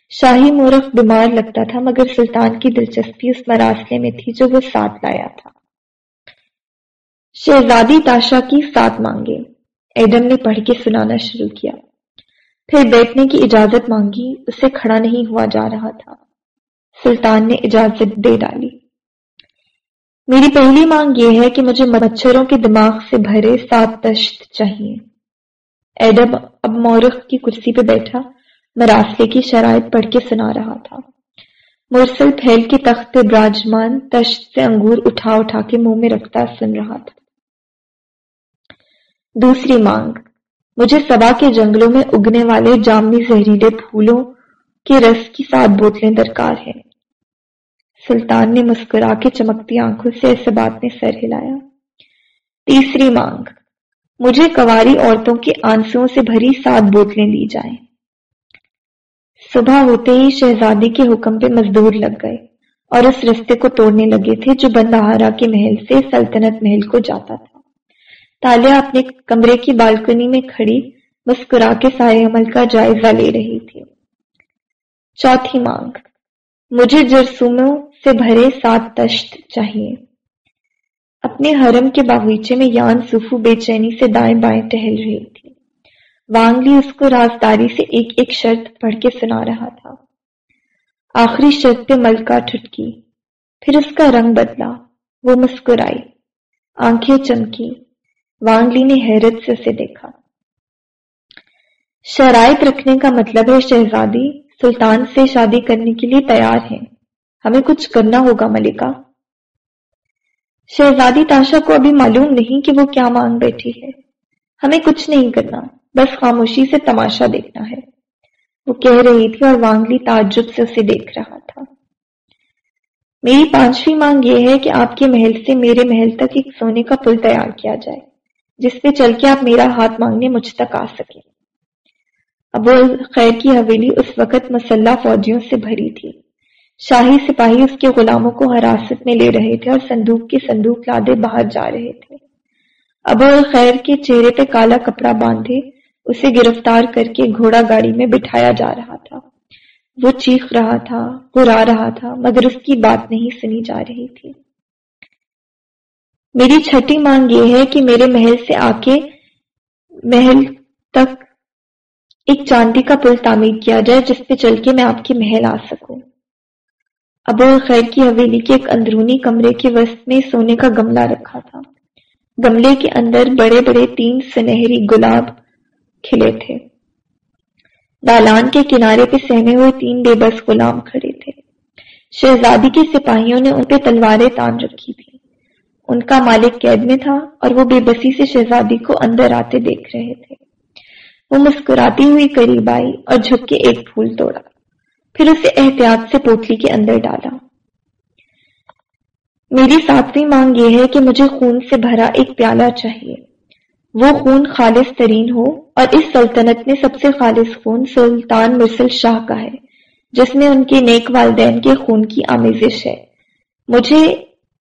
شاہی مورخ بیمار لگتا تھا، مگر سلطان کی دلچسپی اس مراسلے میں تھی جو وہ ساتھ لایا تھا۔ شہزادی تاشا کی سات مانگے۔ ایڈم نے پڑھ کے سنانا شروع کیا۔ پھر بیٹھنے کی اجازت مانگی، اسے کھڑا نہیں ہوا جا رہا تھا۔ سلطان نے اجازت دے ڈالی۔ میری پہلی مانگ یہ ہے کہ مجھے مچھروں کے دماغ سے بھرے سات تشت چاہیے۔ ایڈم اب مورخ کی کرسی پہ بیٹھا، مراسلے کی شرائط پڑھ کے سنا رہا تھا۔ مرسل پھیل کے تخت براجمان تشت سے انگور اٹھا اٹھا کے منہ میں رکھتا سن رہا تھا۔ دوسری مانگ۔ مجھے سبا کے جنگلوں میں اگنے والے جامنی زہریلے پھولوں کے رس کی سات بوتلیں درکار ہیں۔ سلطان نے مسکرا کے چمکتی آنکھوں سے ایسے بات نے سر ہلایا۔ تیسری مانگ، مجھے کواری عورتوں کے آنسوں سے بھری سات بوتلیں لی جائیں۔ صبح ہوتے ہی شہزادی کے حکم پہ مزدور لگ گئے اور اس رستے کو توڑنے لگے تھے جو بندہارا کے محل سے سلطنت محل کو جاتا تھا۔ تالیا اپنے کمرے کی بالکنی میں کھڑی مسکرا کے سارے عمل کا جائزہ لے رہی تھی۔ چوتھی مانگ، مجھے جرسوموں سے بھرے سات تشت چاہیے۔ اپنے حرم کے باغیچے میں یان سفو بے چینی سے دائیں بائیں ٹہل رہی تھی۔ وانگلی اس کو رازداری سے ایک ایک شرط پڑھ کے سنا رہا تھا۔ آخری شرط پہ ملکہ ٹھٹکی، پھر اس کا رنگ بدلا، وہ مسکرائی، آنکھیں چمکی وانگلی نے حیرت سے اسے دیکھا۔ شرائط رکھنے کا مطلب ہے شہزادی، سلطان سے شادی کرنے کے لیے تیار ہیں۔ ہمیں کچھ کرنا ہوگا ملکہ۔ شہزادی تاشا کو ابھی معلوم نہیں کہ وہ کیا مانگ بیٹھی ہے۔ ہمیں کچھ نہیں کرنا، بس خاموشی سے تماشا دیکھنا ہے۔ وہ کہہ رہی تھی اور وانگلی تعجب سے اسے دیکھ رہا تھا۔ میری پانچویں مانگ یہ ہے کہ آپ کے محل سے میرے محل تک ایک سونے کا پل تیار کیا جائے۔ جس پہ چل کے آپ میرا ہاتھ مانگنے مجھ تک آ سکے۔ ابو خیر کی حویلی اس وقت مسلح فوجیوں سے بھری تھی۔ شاہی سپاہی اس کے غلاموں کو حراست میں لے رہے تھے اور صندوق کے صندوق لادے باہر جا رہے تھے۔ ابو خیر کے چہرے پہ کالا کپڑا باندھے، اسے گرفتار کر کے گھوڑا گاڑی میں بٹھایا جا رہا تھا۔ وہ چیخ رہا تھا گرا رہا تھا، مگر اس کی بات نہیں سنی جا رہی تھی۔ میری چھٹی مانگ یہ ہے کہ میرے محل سے آ کے محل تک ایک چاندی کا پل تعمیر کیا جائے، جس پہ چل کے میں آپ کے محل آ سکوں۔ ابو خیر کی حویلی کے ایک اندرونی کمرے کے وسط میں سونے کا گملہ رکھا تھا۔ گملے کے اندر بڑے بڑے تین سنہری گلاب کھلے تھے۔ دالان کے کنارے پہ سہنے ہوئے تین بے بس غلام کھڑے تھے۔ شہزادی کے سپاہیوں نے ان پہ تلواریں تان رکھی تھی ان کا مالک قید میں تھا اور وہ بے بسی سے شہزادی کو اندر آتے دیکھ رہے تھے۔ وہ مسکراتی ہوئی قریب آئی اور جھک کے ایک پھول توڑا۔ پھر اسے احتیاط سے پوتلی کے اندر ڈالا۔ میری ساتویں مانگ یہ ہے کہ مجھے خون سے بھرا ایک پیالہ چاہیے۔ وہ خون خالص ترین ہو اور اس سلطنت میں سب سے خالص خون سلطان مرسل شاہ کا ہے، جس میں ان کے نیک والدین کے خون کی آمیزش ہے۔ مجھے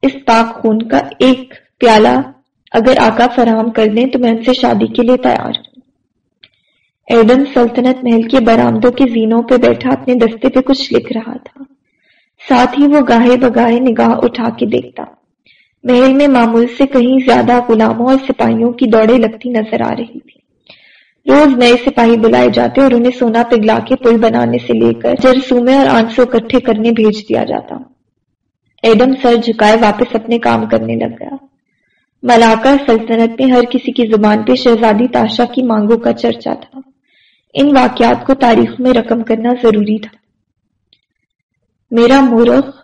اس پاک خون کا ایک پیالہ اگر آقا فراہم کر دیں تو میں ان سے شادی کے لیے تیار ہوں۔ ایڈم سلطنت محل کے برامدوں کے زینوں پہ بیٹھا، اپنے دستے پہ کچھ لکھ رہا تھا۔ ساتھ ہی وہ گاہے بگاہے نگاہ اٹھا کے دیکھتا۔ محل میں معمول سے کہیں زیادہ غلاموں اور سپاہیوں کی دوڑیں لگتی نظر آ رہی تھی روز نئے سپاہی بلائے جاتے اور انہیں سونا پگلا کے پل بنانے سے لے کر جرسومے اور آنسو اکٹھے کرنے بھیج دیا جاتا۔ ایڈم سر جھکائے واپس اپنے کام کرنے لگ گیا۔ ملاقہ سلطنت میں ہر کسی کی زبان پہ شہزادی تاشا کی مانگوں کا چرچا تھا۔ ان واقعات کو تاریخ میں رقم کرنا ضروری تھا۔ میرا مورخ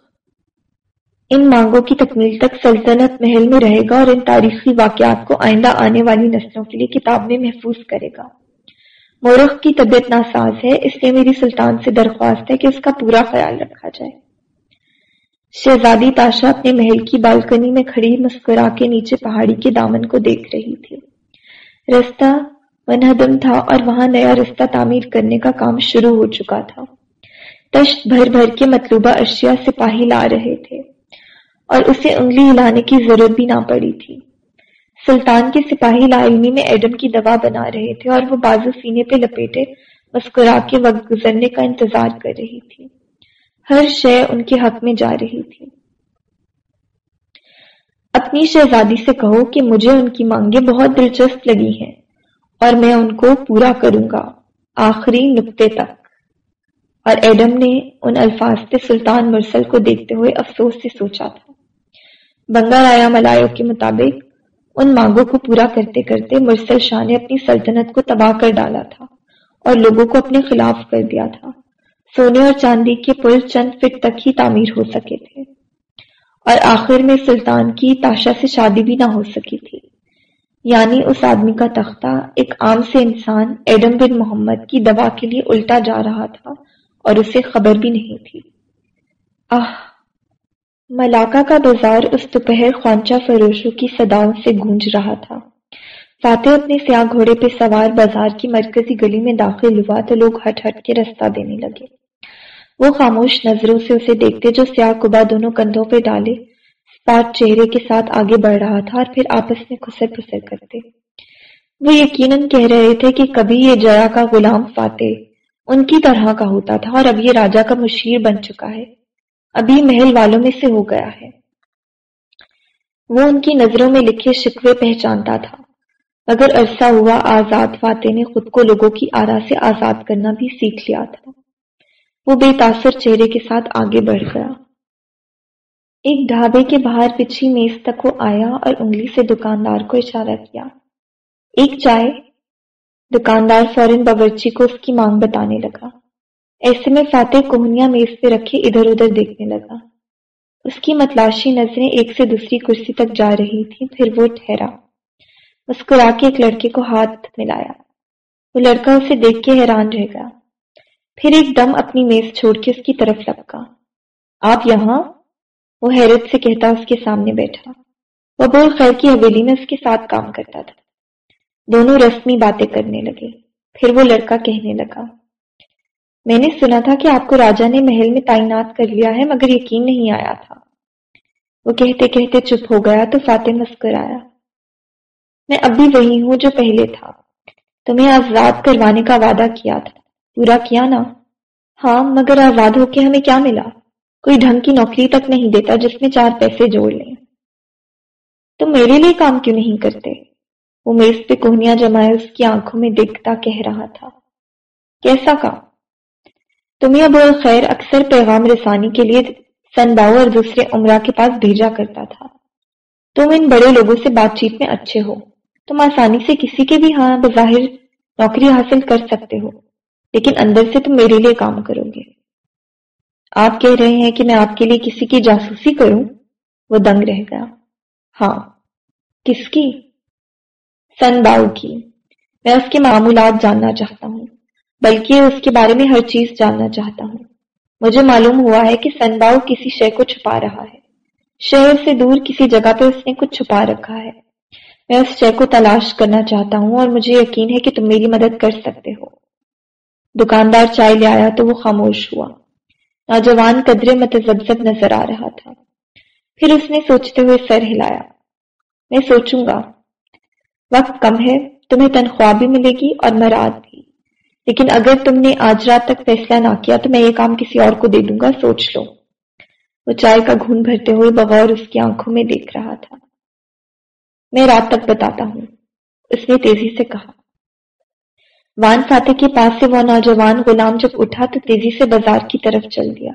ان مانگوں کی تکمیل تک سلطنت محل میں رہے گا اور ان تاریخی واقعات کو آئندہ آنے والی نسلوں کے لیے کتاب میں محفوظ کرے گا۔ مورخ کی طبیعت ناساز ہے، اس لیے میری سلطان سے درخواست ہے کہ اس کا پورا خیال رکھا جائے۔ شہزادی تاشا اپنے محل کی بالکنی میں کھڑی مسکرا کے نیچے پہاڑی کے دامن کو دیکھ رہی تھی۔ رستہ منہدم تھا اور وہاں نیا رستہ تعمیر کرنے کا کام شروع ہو چکا تھا۔ تشت بھر بھر کے مطلوبہ اشیاء سپاہی لا رہے تھے اور اسے انگلی ہلانے کی ضرورت بھی نہ پڑی تھی۔ سلطان کے سپاہی لا علمی میں ایڈم کی دوا بنا رہے تھے اور وہ بازو سینے پہ لپیٹے مسکرا کے وقت گزرنے کا انتظار کر رہی تھی۔ ہر شے ان کے حق میں جا رہی تھی۔ اپنی شہزادی سے کہو کہ مجھے ان کی مانگیں بہت دلچسپ لگی ہیں اور میں ان کو پورا کروں گا آخری نقطے تک۔ اور ایڈم نے ان الفاظ پہ سلطان مرسل کو دیکھتے ہوئے افسوس سے سوچا تھا۔ بنگا رایا ملایو کے مطابق ان مانگوں کو پورا کرتے کرتے مرسل شاہ نے اپنی سلطنت کو تباہ کر ڈالا تھا اور لوگوں کو اپنے خلاف کر دیا تھا۔ سونے اور چاندی کے پل چند فٹ تک ہی تعمیر ہو سکے تھے۔ اور آخر میں سلطان کی تاشا سے شادی بھی نہ ہو سکی تھی۔ یعنی اس آدمی کا تختہ ایک عام سے انسان ایڈم بن محمد کی دوا کے لیے الٹا جا رہا تھا اور اسے خبر بھی نہیں تھی۔ آہ ملاقہ کا بازار اس دوپہر خوانچہ فروشوں کی صداؤں سے گونج رہا تھا۔ فاتح اپنے سیاہ گھوڑے پہ سوار بازار کی مرکزی گلی میں داخل ہوا تو لوگ ہٹ ہٹ کے رستہ دینے لگے۔ وہ خاموش نظروں سے اسے دیکھتے جو سیاہ کبا دونوں کندھوں پہ ڈالے۔ پاٹ چہرے کے ساتھ آگے بڑھ رہا تھا اور پھر آپس میں خسر پھسر کرتے۔ وہ یقیناً کہہ رہے تھے کہ کبھی یہ جیا کا غلام فاتح ان کی طرح کا ہوتا تھا اور اب یہ راجا کا مشیر بن چکا ہے۔ ابھی محل والوں میں سے ہو گیا ہے۔ وہ ان کی نظروں میں لکھے شکوے پہچانتا تھا۔ اگر عرصہ ہوا آزاد فاتح نے خود کو لوگوں کی آرا سے آزاد کرنا بھی سیکھ لیا تھا۔ وہ بے تاثر چہرے کے ساتھ آگے بڑھ گیا۔ ایک ڈھابے کے باہر پچھی میز تک وہ آیا اور انگلی سے دکاندار کو اشارہ کیا۔ ایک چائے۔ دکاندار فوراً باورچی کو اس کی مانگ بتانے لگا۔ ایسے میں فاتح کوہنیاں میز پہ رکھے ادھر ادھر دیکھنے لگا۔ اس کی متلاشی نظریں ایک سے دوسری کرسی تک جا رہی تھی پھر وہ ٹھہرا۔ مسکرا کے ایک لڑکے کو ہاتھ ملایا۔ وہ لڑکا اسے دیکھ کے حیران رہ گیا۔ پھر ایک دم اپنی میز چھوڑ کے اس کی طرف لپکا۔ آپ یہاں؟ وہ حیرت سے کہتا اس کے سامنے بیٹھا۔ وہ بول خیر کی حویلی میں اس کے ساتھ کام کرتا تھا۔ دونوں رسمی باتیں کرنے لگے۔ پھر وہ لڑکا کہنے لگا۔ میں نے سنا تھا کہ آپ کو راجا نے محل میں تعینات کر لیا ہے، مگر یقین نہیں آیا تھا۔ وہ کہتے کہتے چپ ہو گیا تو فاتح مسکر آیا۔ میں اب بھی وہی ہوں جو پہلے تھا۔ تمہیں آزاد کروانے کا وعدہ کیا تھا۔ پورا کیا نا؟ ہاں مگر آزاد ہو کے ہمیں کیا ملا؟ کوئی ڈھنگ کی نوکری تک نہیں دیتا جس میں چار پیسے جوڑ لیں۔ تم میرے لیے کام کیوں نہیں کرتے؟ وہ میز پہ کوہنیاں جمائے اس کی آنکھوں میں دیکھتا کہہ رہا تھا۔ کیسا کام؟ تمہیں ابو الخیر اکثر پیغام رسانی کے لیے سن باؤ اور دوسرے عمرہ کے پاس بھیجا کرتا تھا۔ تم ان بڑے لوگوں سے بات چیت میں اچھے ہو۔ تم آسانی سے کسی کے بھی ہاں بظاہر نوکری حاصل کر سکتے ہو۔ لیکن اندر سے تم میرے لیے کام کرو گے۔ آپ کہہ رہے ہیں کہ میں آپ کے لیے کسی کی جاسوسی کروں؟ وہ دنگ رہ گیا۔ ہاں۔ کس کی؟ سن باؤ کی۔ میں اس کے معمولات جاننا چاہتا ہوں، بلکہ اس کے بارے میں ہر چیز جاننا چاہتا ہوں۔ مجھے معلوم ہوا ہے کہ سن باؤ کسی شے کو چھپا رہا ہے۔ شہر سے دور کسی جگہ پہ اس نے کچھ چھپا رکھا ہے۔ میں اس شے کو تلاش کرنا چاہتا ہوں اور مجھے یقین ہے کہ تم میری مدد کر سکتے ہو۔ دکاندار چائے لے آیا تو وہ خاموش ہوا۔ نوجوان قدرے متزبزب نظر آ رہا تھا۔ پھر اس نے سوچتے ہوئے سر ہلایا۔ میں سوچوں گا، وقت کم ہے، تمہیں تنخواہ بھی ملے گی اور مراد بھی۔ لیکن اگر تم نے آج رات تک فیصلہ نہ کیا تو میں یہ کام کسی اور کو دے دوں گا، سوچ لو۔ وہ چائے کا گھون بھرتے ہوئے بغور اس کی آنکھوں میں دیکھ رہا تھا۔ میں رات تک بتاتا ہوں، اس نے تیزی سے کہا۔ وان فاتح کے پاس سے وہ نوجوان غلام جب اٹھا تو تیزی سے بازار کی طرف چل دیا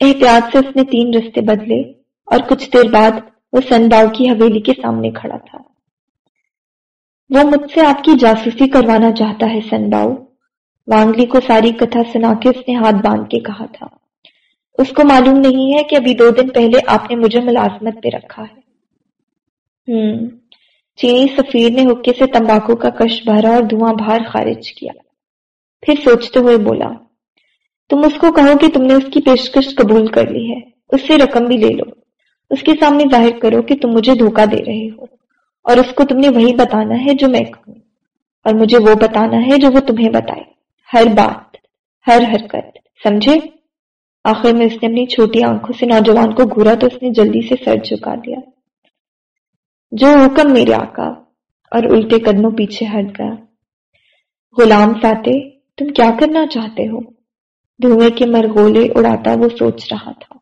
احتیاط سے اس نے تین رستے بدلے اور کچھ دیر بعد وہ سنباؤ کی حویلی کے سامنے کھڑا تھا۔ وہ مجھ سے آپ کی جاسوسی کروانا چاہتا ہے، سن باؤ۔ وانگلی کو ساری کتھا سنا کے اس نے ہاتھ باندھ کے کہا تھا۔ اس کو معلوم نہیں ہے کہ ابھی دو دن پہلے آپ نے مجھے ملازمت پہ رکھا ہے۔ ہم چینی سفیر نے حکے سے تمباکو کا کش بھرا اور دھواں بھار خارج کیا۔ پھر سوچتے ہوئے بولا، تم اس کو کہو کہ تم نے اس کی پیشکش قبول کر لی ہے، اس سے رقم بھی لے لو۔ اس کے سامنے ظاہر کرو کہ تم مجھے دھوکہ دے رہے ہو، اور اس کو تم نے وہی بتانا ہے جو میں کہوں۔ اور مجھے وہ بتانا ہے جو وہ تمہیں بتائے۔ ہر بات، ہر حرکت، سمجھے؟ آخر میں اس نے اپنی چھوٹی آنکھوں سے نوجوان کو گورا تو اس نے جلدی سے سر جھکا دیا۔ جو حکم میرے آقا اور الٹے قدموں پیچھے ہٹ گیا۔ غلام فاتح، تم کیا کرنا چاہتے ہو؟ دھوئے کے مرغولے اڑاتا وہ سوچ رہا تھا۔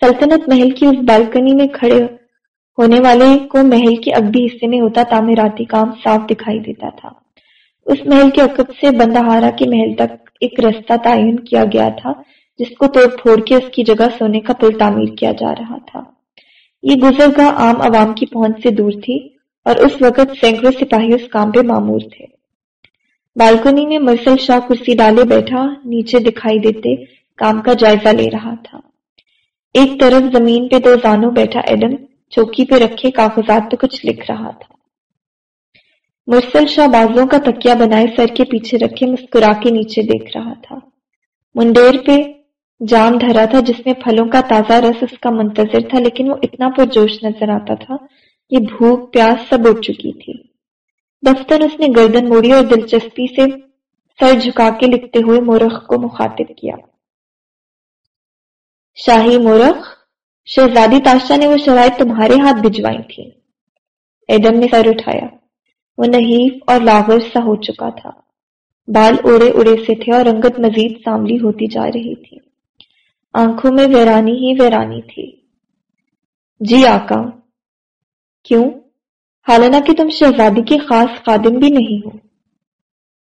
سلطنت محل کی اس بالکنی میں کھڑے ہونے والے کو محل کے اگبی حصے میں ہوتا تعمیراتی کام صاف دکھائی دیتا تھا۔ اس محل کے عقب سے بندہارا کے محل تک ایک رستہ تعین کیا گیا تھا۔ جس کو توڑ پھوڑ کے اس کی جگہ سونے کا پل تعمیر کیا جا رہا تھا۔ یہ گزرگاہ عام عوام کی پہنچ سے دور تھی اور اس وقت سینکڑوں سپاہی اس کام پہ معمور تھے۔ بالکنی میں مرسل شاہ کرسی ڈالے بیٹھا، نیچے دکھائی دیتے کام کا جائزہ لے رہا تھا۔ ایک طرف زمین پہ دو زانو بیٹھا ایڈم، چوکی پہ رکھے کاغذات پہ کچھ لکھ رہا تھا۔ مرسل شاہ بازوں کا تکیا بنائے سر کے پیچھے رکھے مسکرا کے نیچے دیکھ رہا تھا۔ منڈیر پہ جام دھرا تھا جس میں پھلوں کا تازہ رس اس کا منتظر تھا، لیکن وہ اتنا پرجوش نظر آتا تھا کہ بھوک، پیاس سب اٹھ چکی تھی۔ دفتر اس نے گردن موڑی اور دلچسپی سے سر جھکا کے لکھتے ہوئے مورخ کو مخاطب کیا۔ شاہی مورخ، شہزادی تاشا نے وہ شرائط تمہارے ہاتھ بھجوائی تھی۔ ایڈم نے سر اٹھایا۔ وہ نحیف اور لاغر سا ہو چکا تھا۔ بال اڑے اڑے سے تھے اور رنگت مزید ساملی ہوتی جا رہی تھی۔ آنکھوں میں ویرانی ہی ویرانی تھی۔ جی آقا، کیوں؟ حالانہ کہ تم شہزادی کی خاص خادم بھی نہیں ہو۔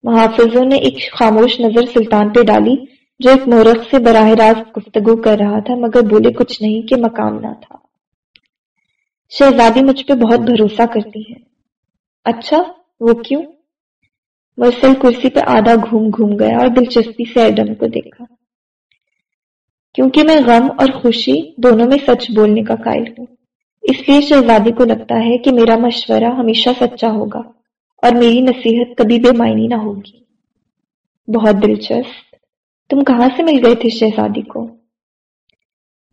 محافظوں نے ایک خاموش نظر سلطان پہ ڈالی، جو ایک مورخ سے براہ راست گفتگو کر رہا تھا، مگر بولے کچھ نہیں کہ مقام نہ تھا۔ شہزادی مجھ پہ بہت بھروسہ کرتی ہے اچھا وہ کیوں؟ مرسل کرسی پہ آدھا گھوم گھوم گیا اور دلچسپی سے ایڈم کو دیکھا۔ کیونکہ میں غم اور خوشی دونوں میں سچ بولنے کا قائل ہوں۔ اس لیے شہزادی کو لگتا ہے کہ میرا مشورہ ہمیشہ سچا ہوگا اور میری نصیحت کبھی بے معنی نہ ہوگی۔ بہت دلچسپ۔ تم کہاں سے مل گئے تھے شہزادی کو؟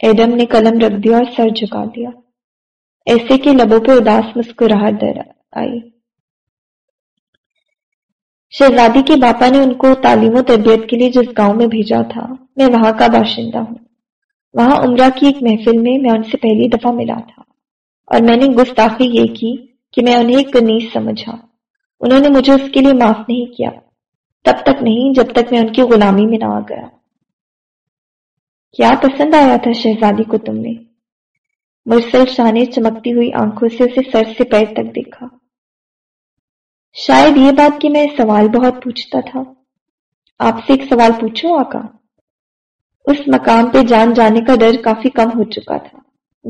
ایڈم نے قلم رکھ دیا اور سر جھکا دیا۔ ایسے کہ لبوں پہ اداس مسکراہٹ در آئی۔ شہزادی کے باپا نے ان کو تعلیم و تربیت کے لیے جس گاؤں میں بھیجا تھا، میں وہاں کا باشندہ ہوں۔ وہاں عمرہ کی ایک محفل میں میں ان سے پہلی دفعہ ملا تھا اور میں نے گستاخی یہ کی کہ میں انہیں ایک کنیز سمجھا۔ انہوں نے مجھے اس کے لیے معاف نہیں کیا، تب تک نہیں، جب تک میں ان کی غلامی میں نہ آ گیا۔ کیا پسند آیا تھا شہزادی کو تم نے؟ مرسل شاہ نے چمکتی ہوئی آنکھوں سے اسے سر سے پیر تک دیکھا۔ شاید یہ بات کہ میں سوال بہت پوچھتا تھا۔ آپ سے ایک سوال پوچھو آقا؟ اس مقام پہ جان جانے کا ڈر کافی کم ہو چکا تھا۔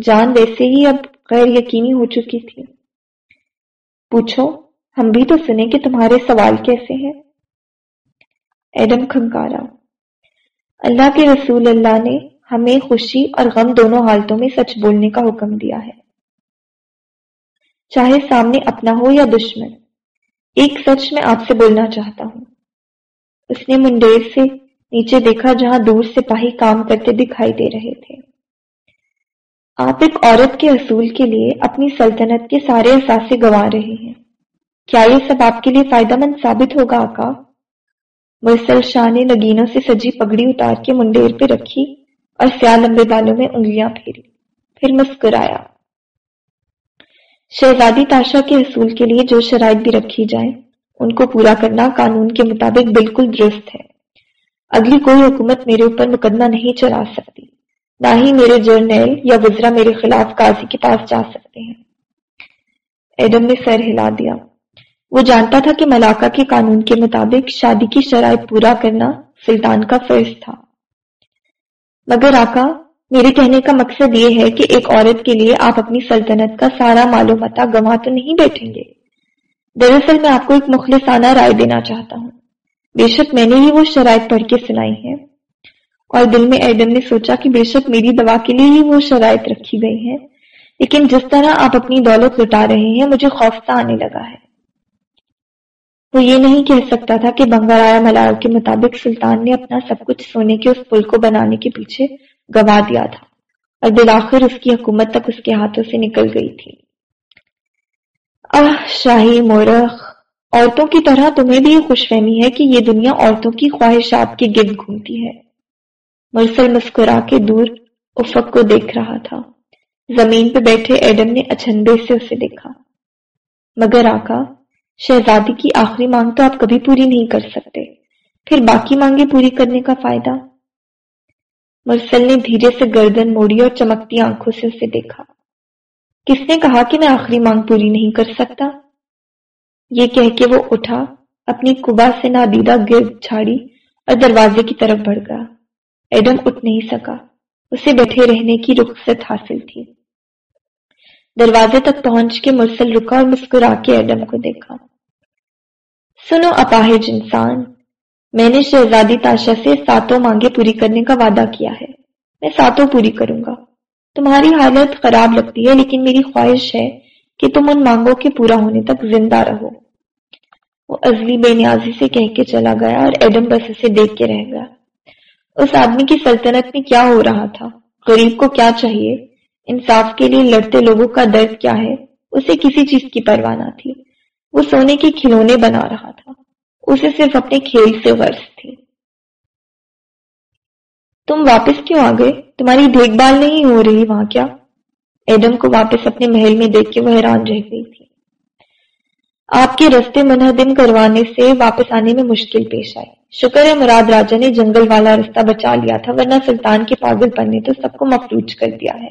جان ویسے ہی اب غیر یقینی ہو چکی تھی۔ پوچھو، ہم بھی تو سنیں کہ تمہارے سوال کیسے ہیں۔ ایڈم کھنکارا۔ اللہ کے رسول اللہ نے ہمیں خوشی اور غم دونوں حالتوں میں سچ بولنے کا حکم دیا ہے۔ چاہے سامنے اپنا ہو یا دشمن ایک سچ میں آپ سے بولنا چاہتا ہوں۔ اس نے منڈیر سے نیچے دیکھا جہاں دور سپاہی کام کرتے دکھائی دے رہے تھے۔ آپ ایک عورت کے اصول کے لیے اپنی سلطنت کے سارے اثاثے گوا رہے ہیں۔ کیا یہ سب آپ کے لیے فائدہ مند ثابت ہوگا آقا؟ مرسل شاہ نے نگینوں سے سجی پگڑی اتار کے منڈیر پہ رکھی اور سیاہ لمبے بالوں میں انگلیاں پھیری۔ پھر مسکرایا۔ شہزادی تاشا کے اصول کے لیے جو شرائط بھی رکھی جائیں، ان کو پورا کرنا قانون کے مطابق بالکل درست ہے۔ اگلی کوئی حکومت میرے اوپر مقدمہ نہیں چلا سکتی۔ نہ ہی میرے جرنیل یا وزرا میرے خلاف قاضی کے پاس جا سکتے ہیں۔ ایڈم نے سر ہلا دیا۔ وہ جانتا تھا کہ ملاقہ کے قانون کے مطابق شادی کی شرائط پورا کرنا سلطان کا فرض تھا۔ مگر آقا میرے کہنے کا مقصد یہ ہے کہ ایک عورت کے لیے آپ اپنی سلطنت کا سارا معلومات گنوا تو نہیں بیٹھیں گے۔ دراصل میں آپ کو ایک مخلصانہ رائے دینا چاہتا ہوں۔ بے شک میں نے ہی وہ شرائط پڑھ کے سنائی ہے اور دل میں ایڈم نے سوچا کہ بے شک میری دوا کے لیے ہی وہ شرائط رکھی گئی ہیں۔ لیکن جس طرح آپ اپنی دولت لٹا رہے ہیں، مجھے خوفتا آنے لگا ہے۔ وہ یہ نہیں کہہ سکتا تھا کہ بنگارایا ملاؤ کے مطابق سلطان نے اپنا سب کچھ سونے کے اس پل کو بنانے کے پیچھے گوا دیا تھا۔ اور بالآخر اس کی حکومت تک اس کے ہاتھوں سے نکل گئی تھی۔ آہ، شاہی، مورخ، عورتوں کی طرح تمہیں بھی یہ خوش فہمی ہے کہ یہ دنیا عورتوں کی خواہشات کے گرد گھومتی ہے۔ مرسل مسکرا کے دور افق کو دیکھ رہا تھا۔ زمین پہ بیٹھے ایڈم نے اچھندے سے اسے دیکھا۔ مگر آقا، شہزادی کی آخری مانگ تو آپ کبھی پوری نہیں کر سکتے۔ پھر باقی مانگیں پوری کرنے کا فائدہ؟ مرسل نے دھیرے سے گردن موڑی اور چمکتی آنکھوں سے اسے دیکھا۔ کس نے کہا کہ میں آخری مانگ پوری نہیں کر سکتا؟ یہ کہہ کے وہ اٹھا، اپنی کبا سے نادیدہ گرد چھاڑی اور دروازے کی طرف بڑھ گیا۔ ایڈم اٹھ نہیں سکا۔ اسے بیٹھے رہنے کی رخصت حاصل تھی۔ دروازے تک پہنچ کے مرسل رکا اور مسکرا کے ایڈم کو دیکھا۔ سنو اپاہج انسان میں نے شہزادی تاشا سے ساتوں مانگے پوری کرنے کا وعدہ کیا ہے۔ میں ساتوں پوری کروں گا۔ تمہاری حالت خراب لگتی ہے، لیکن میری خواہش ہے کہ تم ان مانگوں کے پورا ہونے تک زندہ رہو۔ وہ ازلی بے نیازی سے کہہ کے چلا گیا اور ایڈم بس اسے دیکھ کے رہ گیا۔ اس آدمی کی سلطنت میں کیا ہو رہا تھا؟ غریب کو کیا چاہیے؟ انصاف کے لیے لڑتے لوگوں کا درد کیا ہے؟ اسے کسی چیز کی پرواہ نہ تھی۔ وہ سونے کے کھلونے بنا رہا تھا۔ اسے صرف اپنے کھیل سے غرض تھی۔ تم واپس کیوں آ گئے؟ تمہاری دیکھ بھال نہیں ہو رہی وہاں کیا؟ ایڈم کو واپس اپنے محل میں دیکھ کے وہ حیران رہ گئی تھی۔ آپ کے رستے منہدم کروانے سے واپس آنے میں مشکل پیش آئی۔ شکر ہے مراد راجا نے جنگل والا رستہ بچا لیا تھا، ورنہ سلطان کے پاگل پن تو سب کو مفلوج کر دیا ہے۔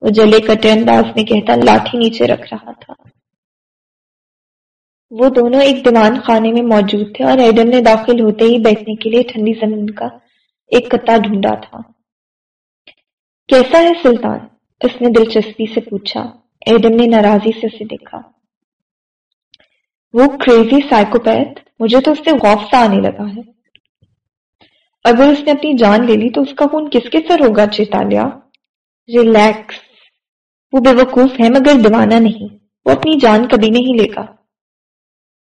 وہ جلے کٹے انداز میں کہتا، لاٹھی نیچے رکھ رہا تھا۔ وہ دونوں ایک دیوان خانے میں موجود تھے اور ایڈم نے داخل ہوتے ہی بیٹھنے کے لیے ٹھنڈی زمین کا ایک کتا ڈھونڈا تھا۔ کیسا ہے سلطان؟ اس نے دلچسپی سے پوچھا۔ ایڈم نے ناراضی سے اسے دیکھا۔ وہ کریزی سائیکوپیتھ مجھے تو اس سے غوف سا آنے لگا ہے۔ اگر اس نے اپنی جان لے لی تو اس کا خون کس کے سر ہوگا، چیتالیا؟ ریلیکس وہ بے وقوف ہے مگر دیوانہ نہیں۔ وہ اپنی جان کبھی نہیں لے گا۔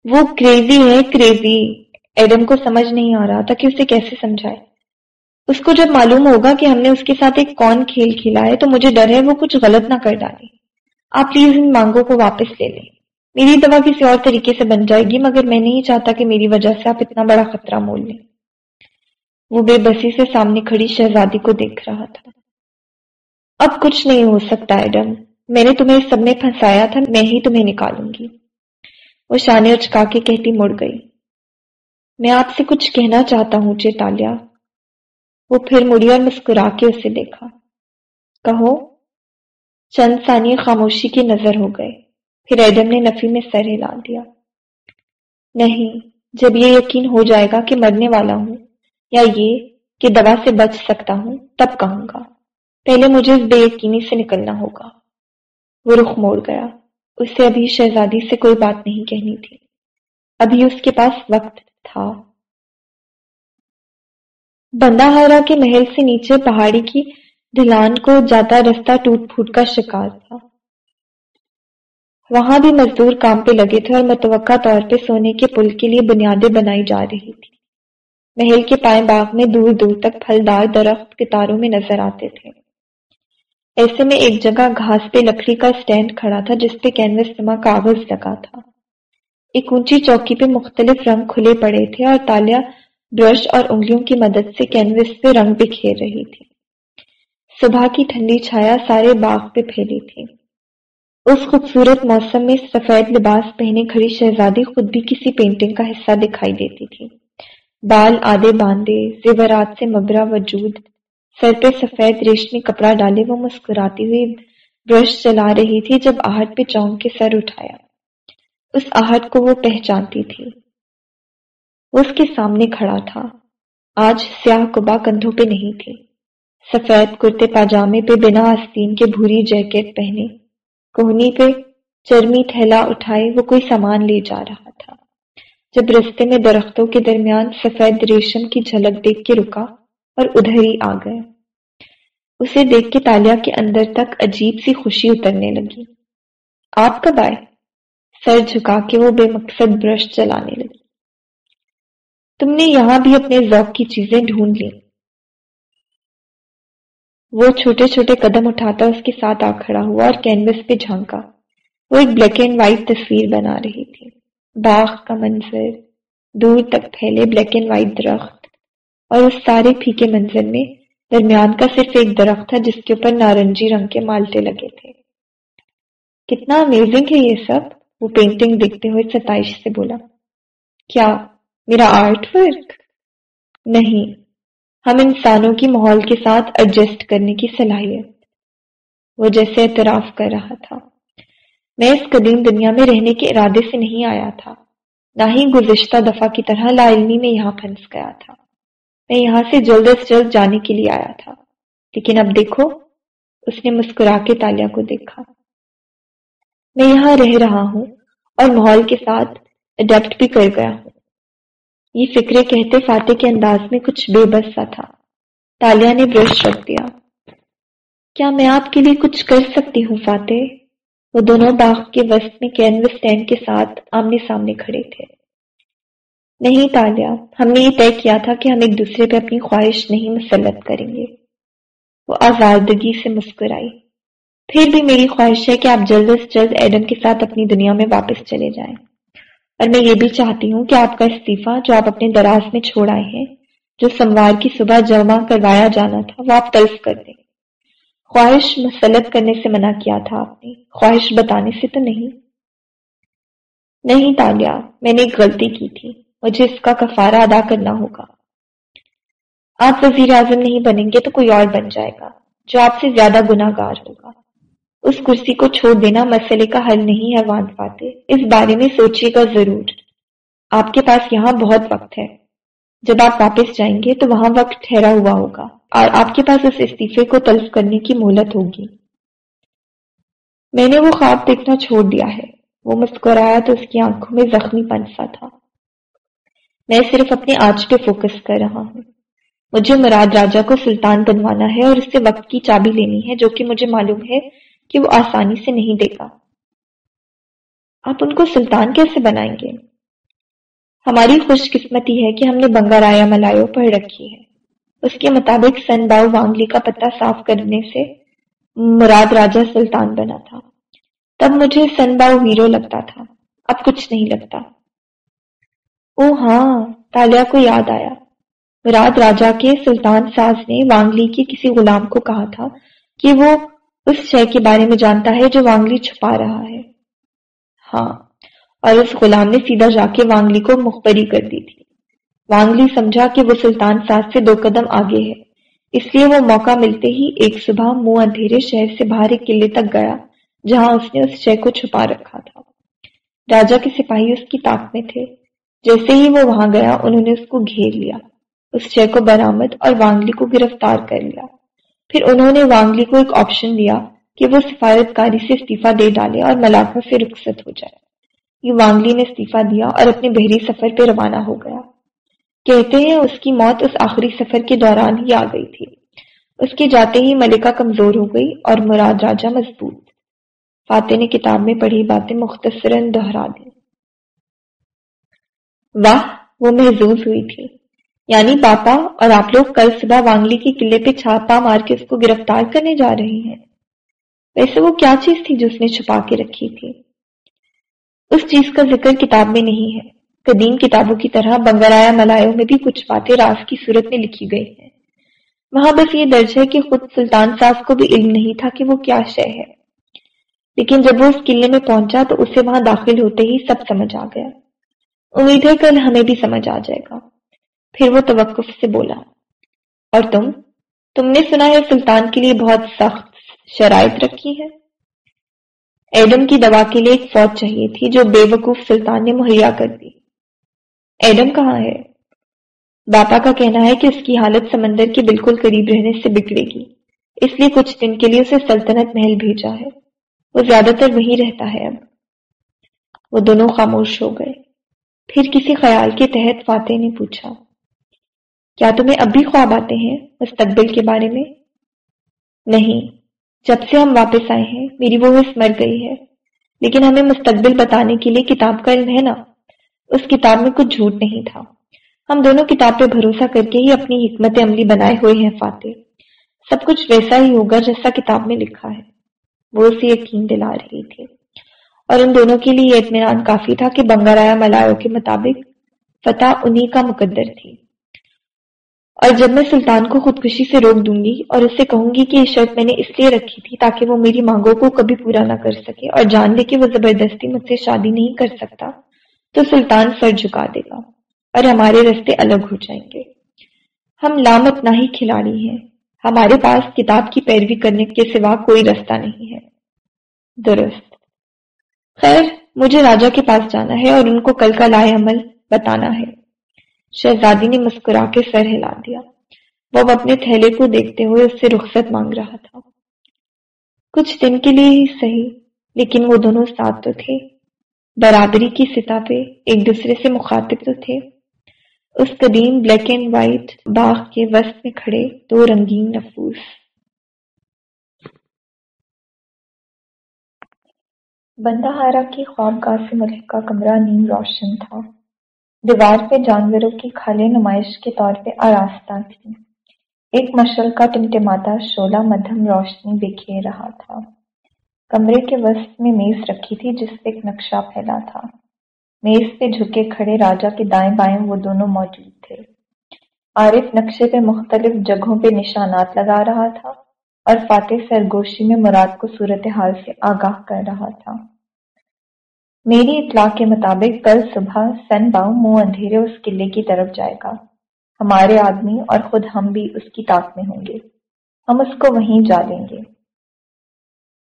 وہ کریزی ہے کریزی ایڈم کو سمجھ نہیں آ رہا تھا کہ اسے کیسے سمجھائے۔ اس کو جب معلوم ہوگا کہ ہم نے اس کے ساتھ ایک کون کھیل کھیلا ہے تو مجھے ڈر ہے وہ کچھ غلط نہ کر ڈالے۔ آپ پلیز ان مانگوں کو واپس لے لیں۔ میری دوا کسی اور طریقے سے بن جائے گی، مگر میں نہیں چاہتا کہ میری وجہ سے آپ اتنا بڑا خطرہ مول لیں۔ وہ بے بسی سے سامنے کھڑی شہزادی کو دیکھ رہا تھا۔ اب کچھ نہیں ہو سکتا، ایڈم۔ میں نے تمہیں اس سب میں پھنسایا تھا، میں ہی تمہیں نکالوں گی۔ وہ شانے اچکا کے کہتی مڑ گئی۔ میں آپ سے کچھ کہنا چاہتا ہوں چیتالیہ وہ پھر مڑی اور مسکرا کے اسے دیکھا۔ کہو، چند ثانیے خاموشی کی نظر ہو گئے۔ پھر ایڈم نے نفی میں سر ہلا دیا۔ نہیں، جب یہ یقین ہو جائے گا کہ مرنے والا ہوں یا یہ کہ دوا سے بچ سکتا ہوں، تب کہوں گا۔ پہلے مجھے اس بے یقینی سے نکلنا ہوگا۔ وہ رخ موڑ گیا۔ اس سے ابھی شہزادی سے کوئی بات نہیں کہنی تھی۔ ابھی اس کے پاس وقت تھا۔ بندہ ہارا کے محل سے نیچے پہاڑی کی دھلان کو جاتا رستہ ٹوٹ پھوٹ کا شکار تھا۔ وہاں بھی مزدور کام پہ لگے تھے اور متوقع طور پہ سونے کے پل کے لیے بنیادیں بنائی جا رہی تھی۔ محل کے پائے باغ میں دور دور تک پھلدار درخت کتاروں میں نظر آتے تھے۔ ایسے میں ایک جگہ گھاس پہ لکڑی کا سٹینڈ کھڑا تھا جس پہ کینوس نما کاغذ لگا تھا۔ ایک اونچی چوکی پہ مختلف رنگ کھلے پڑے تھے اور تالیا برش اور انگلیوں کی مدد سے کینوس پہ رنگ بکھیر رہی تھی۔ صبح کی ٹھنڈی چھایا سارے باغ پہ پھیلی تھی۔ اس خوبصورت موسم میں سفید لباس پہنے کھڑی شہزادی خود بھی کسی پینٹنگ کا حصہ دکھائی دیتی تھی۔ بال آدھے باندھے، زیورات سے مبرا وجود سر پہ سفید ریشمی کپڑا ڈالے وہ مسکراتی ہوئی برش چلا رہی تھی جب آہٹ پہ چونک کے سر اٹھایا۔ اس آہٹ کو وہ پہچانتی تھی۔ اس کے سامنے کھڑا تھا۔ آج سیاہ کبا کندھوں پہ نہیں تھی۔ سفید کرتے پاجامے پہ بنا آستین کے بھوری جیکٹ پہنے۔ کوہنی پہ چرمی تھیلا اٹھائے وہ کوئی سامان لے جا رہا تھا۔ جب رستے میں درختوں کے درمیان سفید ریشم کی جھلک دیکھ کے رکا اور ادھر ہی آ گیا اسے دیکھ کے تالیا کے اندر تک عجیب سی خوشی اترنے لگی۔ آپ کب آئے؟ سر جھکا کے وہ بے مقصد برش چلانے لگی۔ تم نے یہاں بھی اپنے ذوق کی چیزیں ڈھونڈ لی وہ چھوٹے چھوٹے قدم اٹھاتا اس کے ساتھ آ کھڑا ہوا اور کینوس پہ جھانکا۔ وہ ایک بلیک اینڈ وائٹ تصویر بنا رہی تھی۔ باغ کا منظر، دور تک پھیلے بلیک اینڈ وائٹ درخت۔ اور اس سارے پھیکے منظر میں درمیان کا صرف ایک درخت تھا جس کے اوپر نارنجی رنگ کے مالٹے لگے تھے۔ کتنا امیزنگ ہے یہ سب۔ وہ پینٹنگ دیکھتے ہوئے ستائش سے بولا، کیا میرا آرٹ ورک نہیں، ہم انسانوں کی ماحول کے ساتھ ایڈجسٹ کرنے کی صلاحیت، وہ جیسے اعتراف کر رہا تھا۔ میں اس قدیم دنیا میں رہنے کے ارادے سے نہیں آیا تھا، نہ ہی گزشتہ دفعہ کی طرح لا علمی میں یہاں پھنس گیا تھا۔ میں یہاں سے جلد از جلد جانے کے لیے آیا تھا۔ لیکن اب دیکھو، اس نے مسکرا کے تالیا کو دیکھا۔ میں یہاں رہ رہا ہوں اور ماحول کے ساتھ اڈیپٹ بھی کر گیا ہوں۔ یہ فکرے کہتے فاتح کے انداز میں کچھ بے بس سا تھا۔ تالیا نے برش رکھ دیا۔ کیا میں آپ کے لیے کچھ کر سکتی ہوں فاتح؟ وہ دونوں باغ کے وسط میں کینوس اسٹینڈ کے ساتھ آمنے سامنے کھڑے تھے۔ نہیں تالیا ہم نے یہ طے کیا تھا کہ ہم ایک دوسرے پہ اپنی خواہش نہیں مسلط کریں گے۔ وہ آزادگی سے مسکرائی۔ پھر بھی میری خواہش ہے کہ آپ جلد از جلد ایڈم کے ساتھ اپنی دنیا میں واپس چلے جائیں۔ اور میں یہ بھی چاہتی ہوں کہ آپ کا استعفی جو آپ اپنے دراز میں چھوڑ آئے ہیں، جو سموار کی صبح جمع کروایا جانا تھا، وہ آپ طلف کر دیں۔ خواہش مسلط کرنے سے منع کیا تھا آپ نے۔ خواہش بتانے سے تو نہیں۔ نہیں تالیا میں نے ایک غلطی کی تھی۔ مجھے اس کا کفارہ ادا کرنا ہوگا۔ آپ وزیر اعظم نہیں بنیں گے تو کوئی اور بن جائے گا جو آپ سے زیادہ گناہ گار ہوگا۔ اس کرسی کو چھوڑ دینا مسئلے کا حل نہیں ہے وان پاتے اس بارے میں سوچیے گا ضرور۔ آپ کے پاس یہاں بہت وقت ہے۔ جب آپ واپس جائیں گے تو وہاں وقت ٹھہرا ہوا ہوگا اور آپ کے پاس اس استعفے کو تلف کرنے کی مہلت ہوگی۔ میں نے وہ خواب دیکھنا چھوڑ دیا ہے۔ وہ مسکرایا تو اس کی آنکھوں میں زخمی پنسا تھا۔ میں صرف اپنے آج پہ فوکس کر رہا ہوں۔ مجھے مراد راجا کو سلطان بنوانا ہے اور اس سے وقت کی چابی لینی ہے جو کہ مجھے معلوم ہے کہ وہ آسانی سے نہیں دے گا۔ آپ ان کو سلطان کیسے بنائیں گے؟ ہماری خوش قسمتی ہے کہ ہم نے بنگا رایا ملایو پڑھ رکھی ہے۔ اس کے مطابق سن باؤ وانگلی کا پتہ صاف کرنے سے مراد راجا سلطان بنا تھا۔ تب مجھے سن باؤ ہیرو لگتا تھا۔ اب کچھ نہیں لگتا۔ او ہاں تالیا کو یاد آیا۔ مراد راجا کے سلطان ساز نے وانگلی کے کسی غلام کو کہا تھا کہ وہ اس شے کے بارے میں جانتا ہے جو وانگلی چھپا رہا ہے۔ ہاں اور اس غلام نے سیدھا جا کے وانگلی کو مخبری کر دی تھی۔ وانگلی سمجھا کہ وہ سلطان ساز سے دو قدم آگے ہے۔ اس لیے وہ موقع ملتے ہی ایک صبح منہ اندھیرے شہر سے باہر ایک قلعے تک گیا، جہاں اس نے اس شے کو چھپا رکھا تھا۔ راجا کے سپاہی اس کی طاق میں تھے۔ جیسے ہی وہ وہاں گیا، انہوں نے اس کو گھیر لیا، اس شے کو برآمد اور وانگلی کو گرفتار کر لیا۔ پھر انہوں نے وانگلی کو ایک آپشن دیا کہ وہ سفارت کاری سے استعفی دے ڈالے اور ملاقہ سے رخصت ہو جائے۔ یہ وانگلی نے استعفی دیا اور اپنے بحری سفر پہ روانہ ہو گیا۔ کہتے ہیں اس کی موت اس آخری سفر کے دوران ہی آ گئی تھی۔ اس کے جاتے ہی ملکہ کمزور ہو گئی اور مراد راجہ مضبوط۔ فاتح نے کتاب میں پڑھی باتیں مختصراً دہرا دی واہ، وہ محظوظ ہوئی تھی۔ یعنی پاپا اور آپ لوگ کل صبح وانگلی کے قلعے پہ چھاپا مار کے اس کو گرفتار کرنے جا رہے ہیں۔ ویسے وہ کیا چیز تھی جو اس نے چھپا کے رکھی تھی؟ اس چیز کا ذکر کتاب میں نہیں ہے۔ قدیم کتابوں کی طرح بنگرایا ملایوں میں بھی کچھ باتیں راز کی صورت میں لکھی گئی ہیں۔ وہاں بس یہ درج ہے کہ خود سلطان صاحب کو بھی علم نہیں تھا کہ وہ کیا شے ہے۔ لیکن جب وہ اس قلعے میں پہنچا تو اسے وہاں داخل ہوتے ہی سب سمجھ آ گیا۔ امید ہے کل ہمیں بھی سمجھ آ جائے گا۔ پھر وہ توقف سے بولا، اور تم؟ تم نے سنا ہے سلطان کے لیے بہت سخت شرائط رکھی ہے ایڈم کی دوا کے لیے ایک فوج چاہیے تھی جو بے وقوف سلطان نے مہیا کر دی۔ ایڈم کہاں ہے؟ باپا کا کہنا ہے کہ اس کی حالت سمندر کے بالکل قریب رہنے سے بگڑے گی۔ اس لیے کچھ دن کے لیے اسے سلطنت محل بھیجا ہے۔ وہ زیادہ تر وہی رہتا ہے اب۔ وہ دونوں خاموش ہو گئے۔ پھر کسی خیال کے تحت فاتح نے پوچھا، کیا تمہیں اب بھی خواب آتے ہیں مستقبل کے بارے میں؟ نہیں، جب سے ہم واپس آئے ہیں، میری وہ حص مر گئی ہے۔ لیکن ہمیں مستقبل بتانے کے لیے کتاب کا علم ہے نا۔ اس کتاب میں کچھ جھوٹ نہیں تھا۔ ہم دونوں کتاب پہ بھروسہ کر کے ہی اپنی حکمت عملی بنائے ہوئے ہیں فاتح۔ سب کچھ ویسا ہی ہوگا جیسا کتاب میں لکھا ہے۔ وہ اسے یقین دلا رہی تھی۔ اور ان دونوں کے لیے یہ اطمینان کافی تھا کہ بنگارایا ملایو کے مطابق فتح انہی کا مقدر تھی۔ اور جب میں سلطان کو خودکشی سے روک دوں گی اور اس سے کہوں گی کہ یہ شرط میں نے اس لیے رکھی تھی تاکہ وہ میری مانگوں کو کبھی پورا نہ کر سکے اور جان لے کہ وہ زبردستی مجھ سے شادی نہیں کر سکتا، تو سلطان سر جھکا دے گا اور ہمارے رستے الگ ہو جائیں گے۔ ہم لامت نہ ہی کھلاڑی ہیں۔ ہمارے پاس کتاب کی پیروی کرنے کے سوا کوئی رستہ نہیں ہے۔ درست۔ خیر، مجھے راجا کے پاس جانا ہے اور ان کو کل کا لائے عمل بتانا ہے۔ شہزادی نے مسکرا کے سر ہلا دیا۔ وہ اپنے تھیلے کو دیکھتے ہوئے اس سے رخصت مانگ رہا تھا۔ کچھ دن کے لیے ہی صحیح، لیکن وہ دونوں ساتھ تو تھے۔ برابری کی سطح پہ ایک دوسرے سے مخاطب تو تھے۔ اس قدیم بلیک اینڈ وائٹ باغ کے وسط میں کھڑے دو رنگین نفوس۔ بندہ ہارا کی خواب گاہ سے ملک کا کمرہ نیم روشن تھا۔ دیوار پہ جانوروں کی کھالیں نمائش کے طور پہ آراستہ تھی۔ ایک مشل کا ٹمٹماتا شولہ مدھم روشنی بکھیر رہا تھا۔ کمرے کے وسط میں میز رکھی تھی جس پہ ایک نقشہ پھیلا تھا۔ میز پہ جھکے کھڑے راجا کے دائیں بائیں وہ دونوں موجود تھے۔ عارف نقشے پہ مختلف جگہوں پہ نشانات لگا رہا تھا اور فاتح سرگوشی میں مراد کو صورتحال سے آگاہ کر رہا تھا۔ میری اطلاع کے مطابق کل صبح سن باؤ منہ اندھیرے اس قلعے کی طرف جائے گا۔ ہمارے آدمی اور خود ہم بھی اس کی طاق میں ہوں گے۔ ہم اس کو وہیں جا لیں گے۔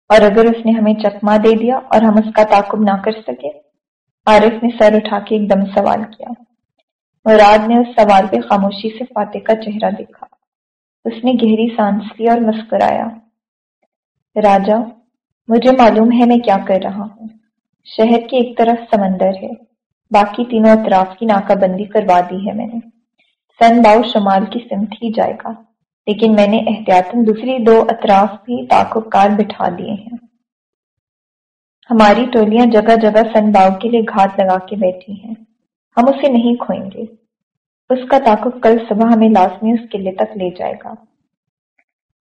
اور اگر اس نے ہمیں چکما دے دیا اور ہم اس کا تعقب نہ کر سکے، عارف نے سر اٹھا کے ایک دم سوال کیا۔ مراد نے اس سوال پہ خاموشی سے فاتح کا چہرہ دیکھا۔ اس نے گہری سانس لی اور مسکرایا۔ راجا، مجھے معلوم ہے میں کیا کر رہا ہوں۔ شہر کی ایک طرف سمندر ہے۔ باقی تینوں اطراف کی ناکہ بندی کروا دی ہے میں نے۔ سن باؤ شمال کی سمت ہی جائے گا۔ لیکن میں نے احتیاطن دوسری دو اطراف بھی تعقب کار بٹھا دیے ہیں۔ ہماری ٹولیاں جگہ جگہ سن باؤ کے لیے گھات لگا کے بیٹھی ہیں۔ ہم اسے نہیں کھوئیں گے۔ اس کا تعقب کل صبح ہمیں لازمی اس قلعے تک لے جائے گا۔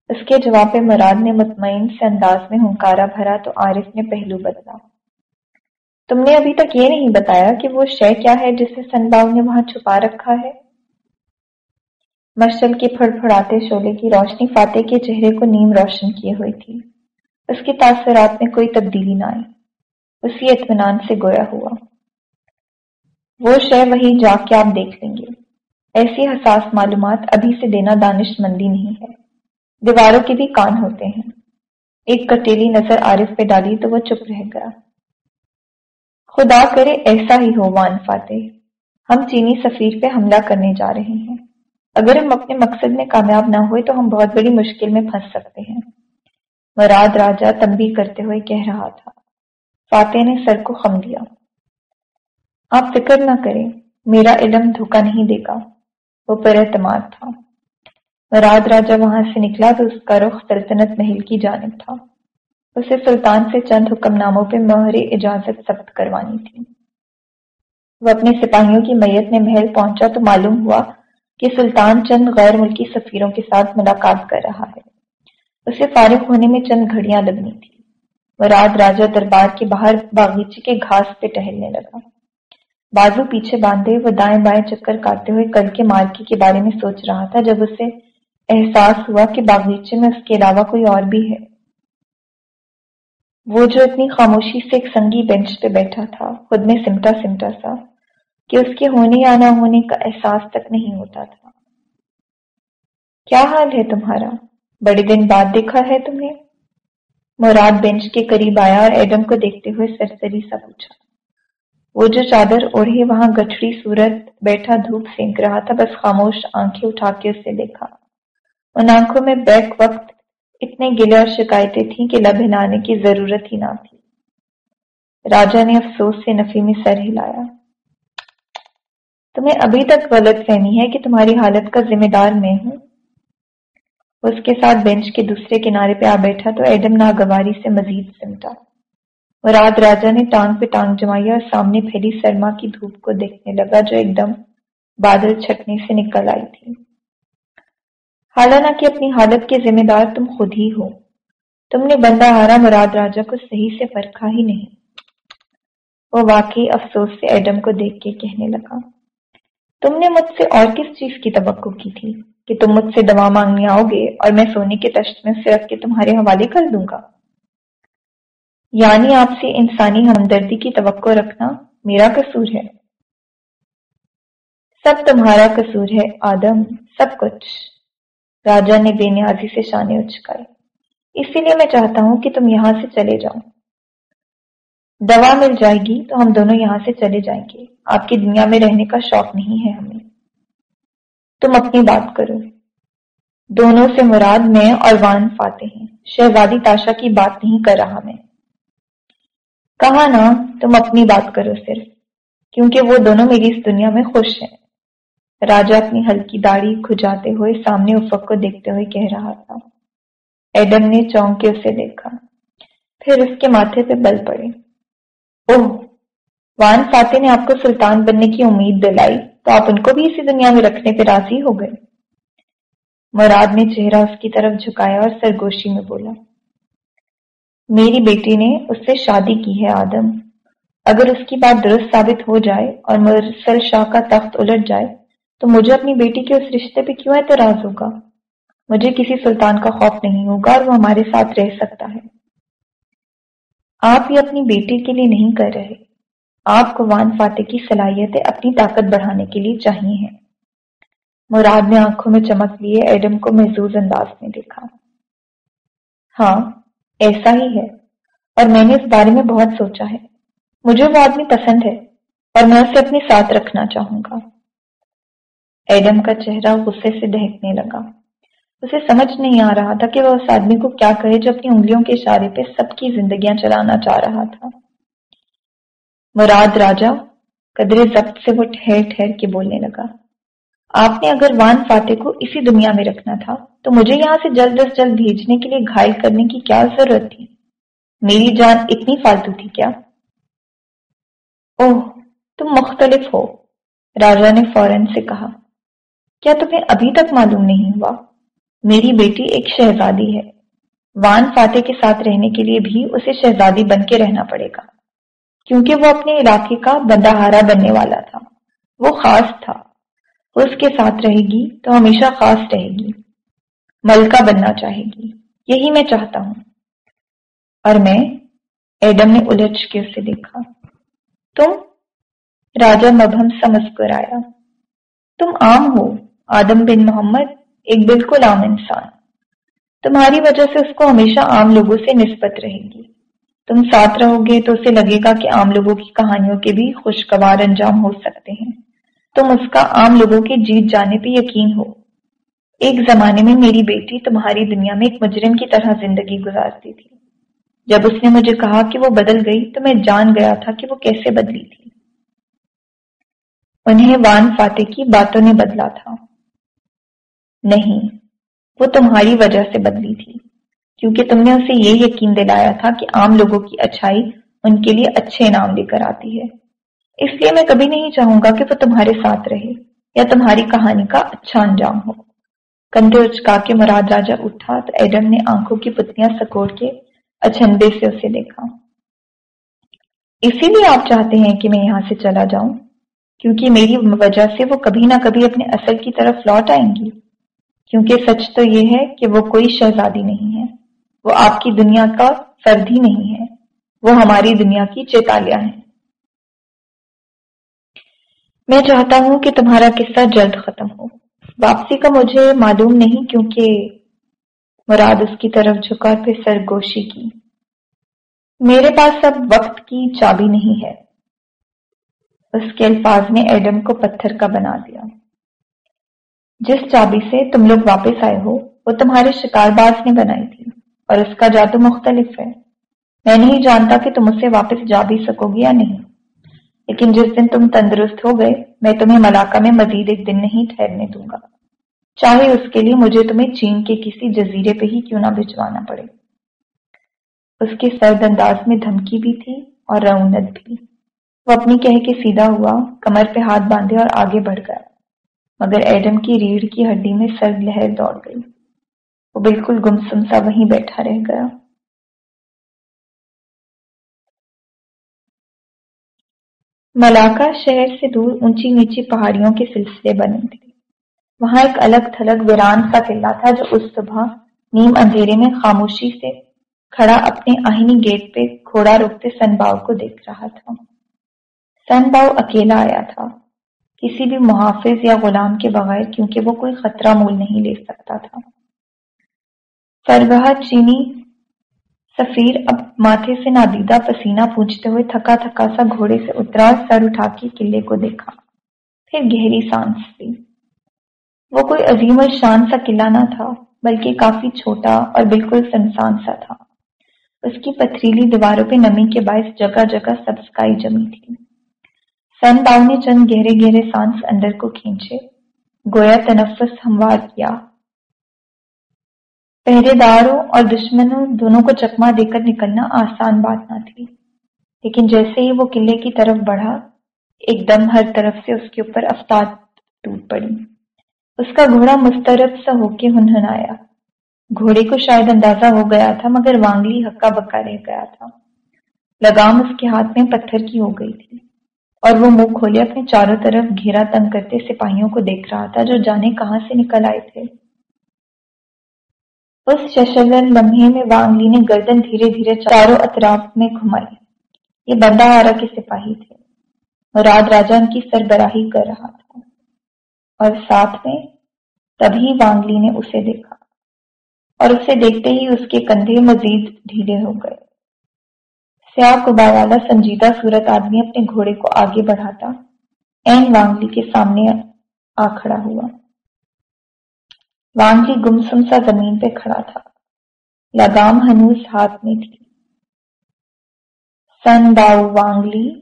اس کے جواب پہ مراد نے مطمئن سے انداز میں ہنکارا بھرا تو عارف نے پہلو بدلا۔ تم نے ابھی تک یہ نہیں بتایا کہ وہ شے کیا ہے جسے سن باؤ نے وہاں چھپا رکھا ہے؟ مشل کی پھڑ پھڑاتے شولے کی روشنی فاتح کے چہرے کو نیم روشن کیے ہوئی تھی۔ اس کے تاثرات میں کوئی تبدیلی نہ آئی۔ اسی اطمینان سے گویا ہوا۔ وہ شے وہی جا کے آپ دیکھ لیں گے۔ ایسی حساس معلومات ابھی سے دینا دانش مندی نہیں ہے۔ دیواروں کے بھی کان ہوتے ہیں۔ ایک کٹیلی نظر عارف پہ ڈالی تو وہ چپ رہ گیا۔ خدا کرے ایسا ہی ہو، وان فاتح۔ ہم چینی سفیر پہ حملہ کرنے جا رہے ہیں۔ اگر ہم اپنے مقصد میں کامیاب نہ ہوئے تو ہم بہت بڑی مشکل میں پھنس سکتے ہیں۔ مراد راجا تنبی کرتے ہوئے کہہ رہا تھا۔ فاتح نے سر کو خم دیا۔ آپ فکر نہ کریں، میرا علم دھوکا نہیں دے گا۔ وہ پر اعتماد تھا۔ مراد راجا وہاں سے نکلا تو اس کا رخ سلطنت محل کی جانب تھا۔ اسے سلطان سے چند حکم ناموں پہ مہر اجازت ثبت کروانی تھی۔ وہ اپنے سپاہیوں کی میت میں محل پہنچا تو معلوم ہوا کہ سلطان چند غیر ملکی سفیروں کے ساتھ ملاقات کر رہا ہے۔ اسے فارغ ہونے میں چند گھڑیاں لگنی تھی مراد راجا دربار کے باہر باغیچے کے گھاس پہ ٹہلنے لگا۔ بازو پیچھے باندھے وہ دائیں بائیں چکر کاٹتے ہوئے کل کے مارکی کے بارے میں سوچ رہا تھا، جب اسے احساس ہوا کہ باغیچے میں اس کے علاوہ کوئی اور بھی ہے۔ وہ جو اتنی خاموشی سے ایک سنگی بینچ پہ بیٹھا تھا، خود میں سمٹا سمٹا سا، کہ اس کے ہونے یا نہ ہونے کا احساس تک نہیں ہوتا تھا۔ کیا حال ہے تمہارا؟ بڑے دن بعد دیکھا ہے تمہیں؟ مراد بینچ کے قریب آیا اور ایڈم کو دیکھتے ہوئے سرسری سا پوچھا۔ وہ جو چادر اوڑھے، وہاں گٹھڑی صورت بیٹھا دھوپ سینک رہا تھا، بس خاموش آنکھیں اٹھا کے اسے دیکھا۔ ان آنکھوں میں بیک وقت اتنے گلے اور شکایتیں تھیں کہ لب ہلانے کی ضرورت ہی نہ تھی۔ راجا نے افسوس سے نفی میں سر ہلایا۔ تمہیں ابھی تک غلط فہمی ہے کہ تمہاری حالت کا ذمہ دار میں ہوں۔ اس کے ساتھ بینچ کے دوسرے کنارے پہ آ بیٹھا تو ایڈم ناگواری سے مزید سمٹا۔ مراد راجا نے ٹانگ پہ ٹانگ جمائی اور سامنے پھیلی سرما کی دھوپ کو دیکھنے لگا جو ایک دم بادل چھٹنے سے نکل آئی تھی۔ حالانہ کہ اپنی حالت کے ذمہ دار تم خود ہی ہو۔ تم نے بندہ ہارا، مراد راجا کو صحیح سے پرکھا ہی نہیں۔ وہ واقعی افسوس سے ایڈم کو دیکھ کے کہنے لگا۔ تم نے مجھ سے اور کس چیز کی توقع کی تھی کہ تم مجھ سے دوا مانگنے آؤ گے اور میں سونے کے تشت میں رکھ کے تمہارے حوالے کر دوں گا؟ یعنی آپ سے انسانی ہمدردی کی توقع رکھنا میرا قصور ہے۔ سب تمہارا قصور ہے، آدم، سب کچھ۔ راجا نے بے نیازی سے شانے اچکائے اسی لیے میں چاہتا ہوں کہ تم یہاں سے چلے جاؤ۔ دوا مل جائے گی تو ہم دونوں یہاں سے چلے جائیں گے۔ آپ کی دنیا میں رہنے کا شوق نہیں ہے ہمیں۔ تم اپنی بات کرو۔ دونوں سے مراد میں اور وان فاتح ہیں۔ شہزادی تاشا کی بات نہیں کر رہا میں۔ کہا نا، تم اپنی بات کرو صرف، کیونکہ وہ دونوں میری اس دنیا میں خوش ہیں۔ راجا اپنی ہلکی داڑھی کھجاتے ہوئے سامنے افق کو دیکھتے ہوئے کہہ رہا تھا۔ ایڈم نے چونک کے اسے دیکھا، پھر اس کے ماتھے پہ بل پڑے۔ اوہ، وان فاتح نے آپ کو سلطان بننے کی امید دلائی، تو آپ ان کو بھی اسی دنیا میں رکھنے پہ راضی ہو گئے۔ مراد نے چہرہ اس کی طرف جھکایا اور سرگوشی میں بولا، میری بیٹی نے اس سے شادی کی ہے آدم۔ اگر اس کی بات درست ثابت ہو جائے اور مرسل شاہ کا تخت الٹ جائے تو مجھے اپنی بیٹی کے اس رشتے پہ کیوں اعتراض ہوگا؟ مجھے کسی سلطان کا خوف نہیں ہوگا اور وہ ہمارے ساتھ رہ سکتا ہے۔ آپ یہ اپنی بیٹی کے لیے نہیں کر رہے۔ آپ کو وان فاتح کی صلاحیتیں اپنی طاقت بڑھانے کے لیے چاہیے ہیں۔ مراد نے آنکھوں میں چمک لیے ایڈم کو محظوظ انداز میں دیکھا۔ ہاں ایسا ہی ہے۔ اور میں نے اس بارے میں بہت سوچا ہے۔ مجھے وہ آدمی پسند ہے اور میں اسے اپنے ساتھ رکھنا چاہوں گا۔ ایڈم کا چہرہ غصے سے دہکنے لگا۔ اسے سمجھ نہیں آ رہا تھا کہ وہ اس آدمی کو کیا کہے جو اپنی انگلیوں کے اشارے پہ سب کی زندگیاں چلانا چاہ رہا تھا۔ مراد راجا قدرے ضبط سے وہ ٹھہر ٹھہر کے بولنے لگا۔ آپ نے اگر وان فاتح کو اسی دنیا میں رکھنا تھا تو مجھے یہاں سے جلد از جلد بھیجنے کے لیے گھائل کرنے کی کیا ضرورت تھی؟ میری جان اتنی فالتو تھی کیا؟ اوہ، تم مختلف ہو، راجا نے فوراً سے کہا۔ کیا تمہیں ابھی تک معلوم نہیں ہوا؟ میری بیٹی ایک شہزادی ہے۔ وان فاتح کے ساتھ رہنے کے لیے بھی اسے شہزادی بن کے رہنا پڑے گا۔ کیونکہ وہ اپنے علاقے کا بندہارا بننے والا تھا۔ وہ خاص تھا۔ اس کے ساتھ رہے گی تو ہمیشہ خاص رہے گی۔ ملکہ بننا چاہے گی۔ یہی میں چاہتا ہوں۔ اور میں ایڈم نے الجھ کے اسے دیکھا۔ تم راجا مبہم سا مسکرایا تم عام ہو۔ آدم بن محمد ایک بالکل عام انسان۔ تمہاری وجہ سے اس کو ہمیشہ عام لوگوں سے نسبت رہے گی۔ تم ساتھ رہو گے تو اسے لگے گا کہ عام لوگوں کی کہانیوں کے بھی خوشگوار انجام ہو سکتے ہیں۔ تم اس کا عام لوگوں کے جیت جانے پہ یقین ہو۔ ایک زمانے میں میری بیٹی تمہاری دنیا میں ایک مجرم کی طرح زندگی گزارتی تھی۔ جب اس نے مجھے کہا کہ وہ بدل گئی تو میں جان گیا تھا کہ وہ کیسے بدلی تھی۔ انہیں وان فاتح کی باتوں نے بدلا تھا۔ نہیں۔ وہ تمہاری وجہ سے بدلی تھی۔ کیونکہ تم نے اسے یہ یقین دلایا تھا کہ عام لوگوں کی اچھائی ان کے لیے اچھے نام لے کر آتی ہے۔ اس لیے میں کبھی نہیں چاہوں گا کہ وہ تمہارے ساتھ رہے یا تمہاری کہانی کا اچھا انجام ہو۔ کندھے اچکا کے مراد راجا اٹھا تو ایڈم نے آنکھوں کی پتیاں سکوڑ کے اچھندے سے اسے دیکھا۔ اسی لیے آپ چاہتے ہیں کہ میں یہاں سے چلا جاؤں، کیونکہ میری وجہ سے وہ کبھی نہ کبھی اپنے اصل کی طرف لوٹ آئیں گی۔ کیونکہ سچ تو یہ ہے کہ وہ کوئی شہزادی نہیں ہے۔ وہ آپ کی دنیا کا فرد ہی نہیں ہے۔ وہ ہماری دنیا کی چیتالیاں ہیں۔ میں چاہتا ہوں کہ تمہارا قصہ جلد ختم ہو۔ واپسی کا مجھے معلوم نہیں کیونکہ مراد اس کی طرف جھکا پھر سرگوشی کی۔ میرے پاس اب وقت کی چابی نہیں ہے۔ اس کے الفاظ نے ایڈم کو پتھر کا بنا دیا۔ جس چابی سے تم لوگ واپس آئے ہو، وہ تمہارے شکار باز نے بنائی تھی، اور اس کا جادو مختلف ہے۔ میں نہیں جانتا کہ تم اسے واپس جا بھی سکو گی یا نہیں۔ لیکن جس دن تم تندرست ہو گئے، میں تمہیں ملاقہ میں مزید ایک دن نہیں ٹھہرنے دوں گا۔ چاہے اس کے لیے مجھے تمہیں چین کے کسی جزیرے پہ ہی کیوں نہ بھجوانا پڑے۔ اس کے سرد انداز میں دھمکی بھی تھی اور رونت بھی۔ وہ اپنی کہہ کے سیدھا ہوا، کمر پہ ہاتھ باندھے اور آگے بڑھ گیا۔ مگر ایڈم کی ریڑھ کی ہڈی میں سرد لہر دوڑ گئی۔ وہ بالکل گمسم سا وہیں بیٹھا رہ گیا۔ ملاقہ شہر سے دور اونچی نیچی پہاڑیوں کے سلسلے بنے۔ تھے وہاں ایک الگ تھلگ ویران کا قلعہ تھا جو اس صبح نیم اندھیرے میں خاموشی سے کھڑا اپنے آہنی گیٹ پہ کھوڑا روکتے سن باؤ کو دیکھ رہا تھا۔ سن باؤ اکیلا آیا تھا۔ کسی بھی محافظ یا غلام کے بغیر کیونکہ وہ کوئی خطرہ مول نہیں لے سکتا تھا۔ سرگاہ چینی سفیر اب ماتھے سے نادیدہ پسینہ پوچھتے ہوئے تھکا تھکا سا گھوڑے سے اترا سر اٹھا کے قلعے کو دیکھا۔ پھر گہری سانس لی۔ وہ کوئی عظیم الشان سا قلعہ نہ تھا، بلکہ کافی چھوٹا اور بالکل سنسان سا تھا۔ اس کی پتھریلی دیواروں پہ نمی کے باعث جگہ جگہ سبسکائی جمی تھی۔ سن باؤ نے چند گہرے گہرے سانس اندر کو کھینچے۔ گویا تنفس، ہموار کیا پہرے داروں اور دشمنوں دونوں کو چکما دے کر نکلنا آسان بات نہ تھی۔ لیکن جیسے ہی وہ قلعے کی طرف بڑھا، ایک دم ہر طرف سے اس کے اوپر افطاد ٹوٹ پڑی۔ اس کا گھوڑا مسترد سا ہو کے ہنہن آیا۔ گھوڑے کو شاید اندازہ ہو گیا تھا، مگر وانگلی ہکا بکا رہ گیا تھا۔ لگام اس کے ہاتھ میں پتھر کی ہو گئی تھی۔ اور وہ منہ کھولے اپنے چاروں طرف گھیرا تنگ کرتے سپاہیوں کو دیکھ رہا تھا جو جانے کہاں سے نکل آئے تھے۔ اس ششلر لمحے میں وانگلی نے گردن دھیرے دھیرے چاروں اطراف میں گھمائی۔ یہ بندہ آرا کے سپاہی تھے۔ مراد راجا ان کی سربراہی کر رہا تھا۔ اور ساتھ میں تبھی وانگلی نے اسے دیکھا۔ اور اسے دیکھتے ہی اس کے کندھے مزید ڈھیلے ہو گئے۔ سیاہ کبا والا سنجیدہ صورت آدمی اپنے گھوڑے کو آگے بڑھاتا، این وانگلی کے سامنے آ کھڑا ہوا۔ وانگلی گمسم سا زمین پہ کھڑا تھا۔ لگام ہنوز ہاتھ میں تھی۔ سن باؤ وانگلی،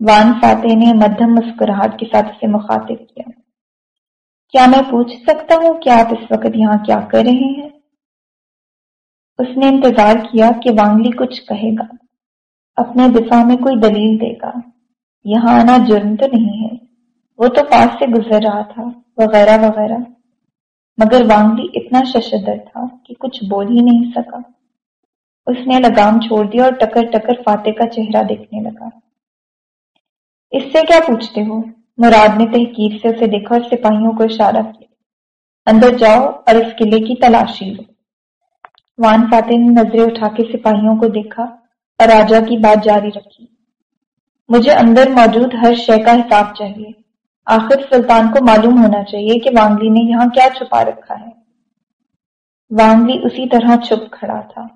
وان فاتح نے مدھم مسکراہٹ کے ساتھ اسے مخاطب کیا۔ کیا میں پوچھ سکتا ہوں کہ آپ اس وقت یہاں کیا کر رہے ہیں؟ اس نے انتظار کیا کہ وانگلی کچھ کہے گا۔ اپنے دفاع میں کوئی دلیل دے گا۔ یہاں آنا جرم تو نہیں ہے۔ وہ تو پاس سے گزر رہا تھا، وغیرہ وغیرہ۔ مگر وانگلی اتنا ششدر تھا کہ کچھ بول ہی نہیں سکا۔ اس نے لگام چھوڑ دیا اور ٹکر ٹکر فاتح کا چہرہ دیکھنے لگا۔ اس سے کیا پوچھتے ہو؟ مراد نے تحقیق سے اسے دیکھا اور سپاہیوں کو اشارہ کیا۔ اندر جاؤ اور اس قلعے کی تلاشی لو۔ وان فاتح نے نظریں اٹھا کے سپاہیوں کو دیکھا۔ اور راجا کی بات جاری رکھی۔ مجھے اندر موجود ہر شے کا حساب چاہیے۔ آخر سلطان کو معلوم ہونا چاہیے کہ وانگلی نے یہاں کیا چھپا رکھا ہے۔ وانگلی اسی طرح چھپ کھڑا تھا۔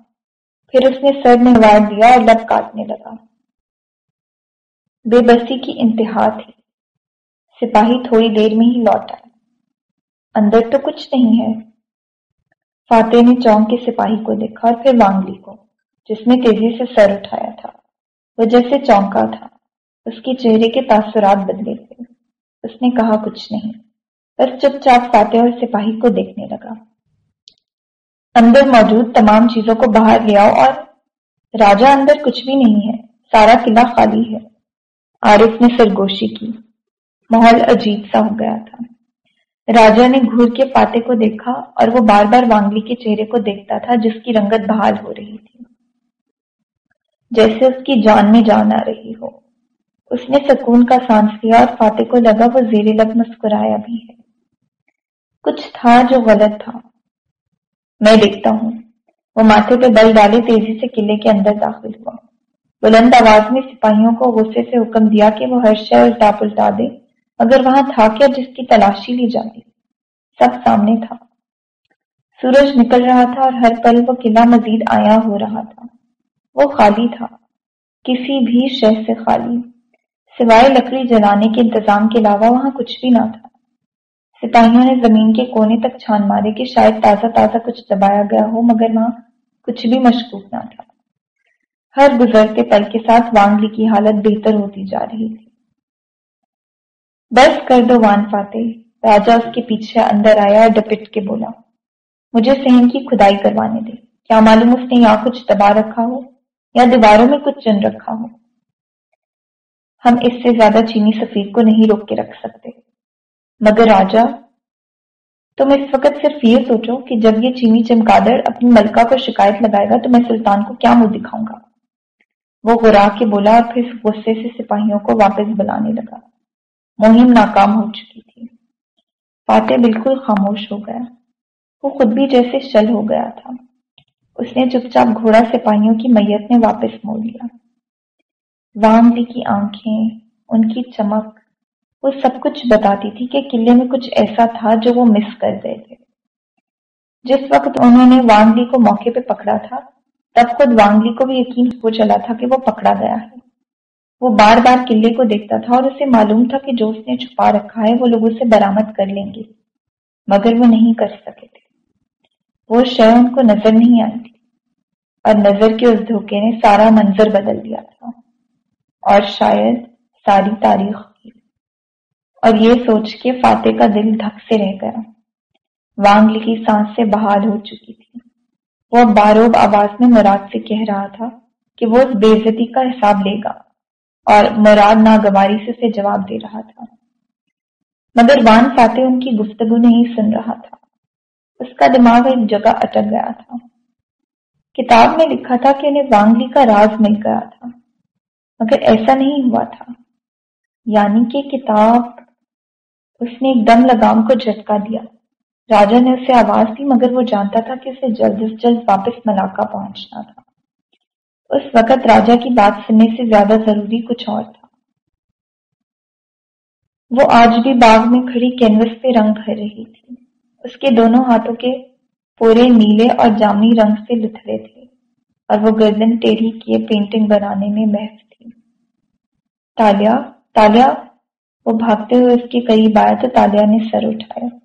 پھر اس نے سر میں وار دیا اور لب کاٹنے لگا۔ بے بسی کی انتہا تھی۔ سپاہی تھوڑی دیر میں ہی لوٹ آئے۔ اندر تو کچھ نہیں ہے۔ فاتح نے چونک کے سپاہی کو دیکھا اور پھر وانگلی کو۔ جس نے تیزی سے سر اٹھایا تھا۔ وہ جیسے چونکا تھا۔ اس کے چہرے کے تاثرات بدلے تھے۔ اس نے کہا، کچھ نہیں۔ بس چپ چاپ فاتح اور سپاہی کو دیکھنے لگا۔ اندر موجود تمام چیزوں کو باہر لے آؤ اور راجا اندر کچھ بھی نہیں ہے۔ سارا قلعہ خالی ہے۔ عارف نے سرگوشی کی۔ ماحول عجیب سا ہو گیا تھا۔ راجا نے گھور کے فاتح کو دیکھا اور وہ بار بار وانگلی کے چہرے کو دیکھتا تھا جس کی رنگت بحال ہو رہی تھی۔ جیسے اس کی جان میں جان آ رہی ہو۔ اس نے سکون کا سانس لیا اور فاتح کو لگا وہ زیر لگ مسکرایا بھی ہے۔ کچھ تھا جو غلط تھا۔ میں دیکھتا ہوں۔ وہ ماتھے پہ بل ڈالے تیزی سے قلعے کے اندر داخل ہوا۔ بلند آواز میں سپاہیوں کو غصے سے حکم دیا کہ وہ ہر شے الٹا پلٹا دے، مگر وہاں تھا کیا جس کی تلاشی لی جاتی۔ سب سامنے تھا۔ سورج نکل رہا تھا اور ہر پل وہ قلعہ مزید آیا ہو رہا تھا۔ وہ خالی تھا، کسی بھی شہ سے خالی۔ سوائے لکڑی جلانے کے انتظام کے علاوہ وہاں کچھ بھی نہ تھا۔ سپاہیوں نے زمین کے کونے تک چھان مارے کہ شاید تازہ تازہ کچھ دبایا گیا ہو، مگر وہاں کچھ بھی مشکوک نہ تھا۔ ہر گزرتے پل کے ساتھ وانگلی کی حالت بہتر ہوتی جا رہی تھی۔ بس کر دو وان فاتح۔ راجا اس کے پیچھے اندر آیا اور ڈپٹ کے بولا، مجھے سہن کی کھدائی کروانے دے۔ کیا معلوم اس نے یہاں کچھ دبا رکھا ہو؟ یا دیواروں میں کچھ چن رکھا ہو۔ ہم اس سے زیادہ چینی سفیر کو نہیں روک کے رکھ سکتے۔ مگر راجا، تم اس وقت صرف یہ سوچو کہ جب یہ چینی چمکادڑ اپنی ملکہ پر شکایت لگائے گا تو میں سلطان کو کیا منہ دکھاؤں گا؟ وہ گرا کے بولا اور پھر غصے سے سپاہیوں کو واپس بلانے لگا۔ مہم ناکام ہو چکی تھی۔ فاتح بالکل خاموش ہو گیا۔ وہ خود بھی جیسے شل ہو گیا تھا۔ اس نے چپ چاپ گھوڑا سپاہیوں کی میت میں واپس موڑ لیا۔ وانگلی کی آنکھیں، ان کی چمک، وہ سب کچھ بتاتی تھی کہ قلعے میں کچھ ایسا تھا جو وہ مس کر گئے تھے۔ جس وقت انہوں نے وانگلی کو موقع پہ پکڑا تھا، تب خود وانگلی کو بھی یقین ہو چلا تھا کہ وہ پکڑا گیا ہے۔ وہ بار بار قلعے کو دیکھتا تھا اور اسے معلوم تھا کہ جو اس نے چھپا رکھا ہے، وہ لوگ اسے برامد کر لیں گے۔ مگر وہ نہیں کر سکے تھے۔ وہ شہ ان کو نظر نہیں آئی تھی اور نظر کے اس دھوکے نے سارا منظر بدل دیا تھا اور شاید ساری تاریخ کی۔ اور یہ سوچ کے فاتح کا دل دھک سے رہ گیا۔ وانگلی کی سانس سے بحال ہو چکی تھی۔ وہ باروب آواز میں مراد سے کہہ رہا تھا کہ وہ اس بےزتی کا حساب لے گا اور مراد ناگواری سے اسے جواب دے رہا تھا۔ مگر وان فاتح ان کی گفتگو نہیں سن رہا تھا۔ اس کا دماغ ایک جگہ اٹک گیا تھا۔ کتاب میں لکھا تھا کہ انہیں وانگلی کا راز مل گیا تھا، مگر ایسا نہیں ہوا تھا۔ یعنی کہ کتاب اس نے ایک دم لگام کو جھٹکا دیا۔ راجا نے اسے آواز دی، مگر وہ جانتا تھا کہ اسے جلد از جلد واپس ملاقہ پہنچنا تھا۔ اس وقت راجا کی بات سننے سے زیادہ ضروری کچھ اور تھا۔ وہ آج بھی باغ میں کھڑی کینوس پہ رنگ بھر رہی تھی۔ اس کے دونوں ہاتھوں کے پورے نیلے اور جامنی رنگ سے لتھڑے تھے اور وہ گردن ٹیڑھی کیے پینٹنگ بنانے میں محف تھی۔ تالیا تالیا، وہ بھاگتے ہوئے اس کے قریب آیا تو تالیا نے سر اٹھایا۔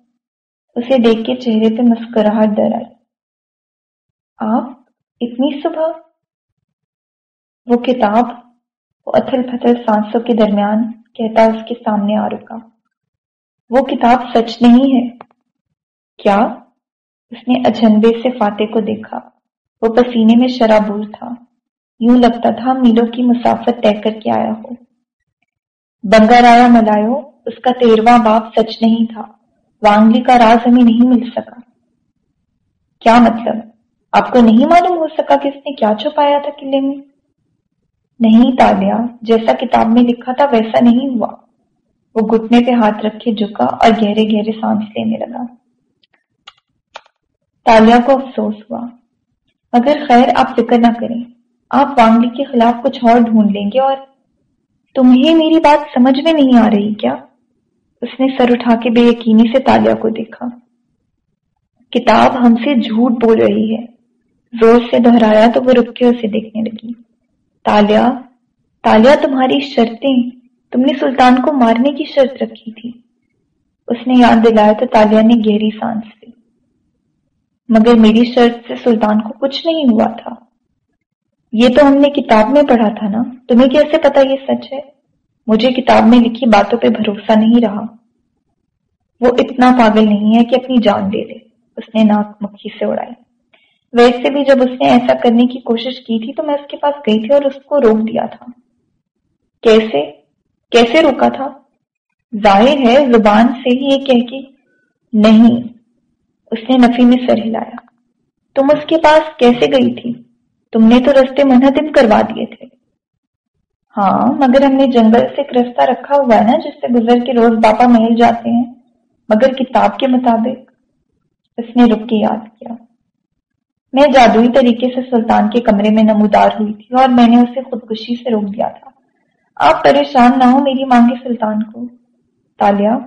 اسے دیکھ کے چہرے پہ مسکراہٹ در آئی۔ آپ اتنی صبح؟ وہ کتاب، وہ اتھل پتھل سانسوں کے درمیان کہتا اس کے سامنے آ رکا۔ وہ کتاب سچ نہیں ہے۔ کیا؟ اس نے اجنبے سے فاتح کو دیکھا۔ وہ پسینے میں شرابور تھا۔ یوں لگتا تھا میلوں کی مسافت طے کر کے آیا ہو۔ بنگا رایا ملایو، اس کا تیرواں باپ سچ نہیں تھا۔ وانگلی کا راز ہمیں نہیں مل سکا۔ کیا مطلب؟ آپ کو نہیں معلوم ہو سکا کہ اس نے کیا چھپایا تھا قلعے میں؟ نہیں تالیا جیسا کتاب میں لکھا تھا ویسا نہیں ہوا۔ وہ گھٹنے پہ ہاتھ رکھے جھکا اور گہرے گہرے سانس لینے لگا۔ تالیا کو افسوس ہوا۔ مگر خیر، آپ فکر نہ کریں۔ آپ وانگلی کے خلاف کچھ اور ڈھونڈ لیں گے اور تمہیں میری بات سمجھ میں نہیں آ رہی کیا؟ اس نے سر اٹھا کے بے یقینی سے تالیا کو دیکھا۔ کتاب ہم سے جھوٹ بول رہی ہے۔ زور سے دہرایا تو وہ رک کے اسے دیکھنے لگی۔ تالیا تالیا تمہاری شرطیں۔ تم نے سلطان کو مارنے کی شرط رکھی تھی۔ اس نے یاد دلایا تو تالیا نے گہری سانس لی۔ مگر میری شرط سے سلطان کو کچھ نہیں ہوا تھا۔ یہ تو ہم نے کتاب میں پڑھا تھا نا۔ تمہیں کیسے پتا یہ سچ ہے؟ مجھے کتاب میں لکھی باتوں پہ بھروسہ نہیں رہا۔ وہ اتنا پاگل نہیں ہے کہ اپنی جان دے دے۔ اس نے ناک مکھی سے اڑائی۔ ویسے بھی جب اس نے ایسا کرنے کی کوشش کی تھی تو میں اس کے پاس گئی تھی اور اس کو روک دیا تھا۔ کیسے؟ کیسے روکا تھا؟ ظاہر ہے زبان سے ہی یہ کہہ کہ نہیں اس نے نفی میں سر ہلایا۔ تم اس کے پاس کیسے گئی تھی؟ تم نے تو رستے منہدم کروا دیے تھے۔ ہاں مگر ہم نے جنگل سے ایک رستہ رکھا ہوا ہے نا جس سے گزر کے روز باپا محل جاتے ہیں، مگر کتاب کے مطابق۔ اس نے رک کے یاد کیا۔ میں جادوئی طریقے سے سلطان کے کمرے میں نمودار ہوئی تھی اور میں نے اسے خودکشی سے روک دیا تھا۔ آپ پریشان نہ ہو میری مانگے سلطان کو۔ تالیا،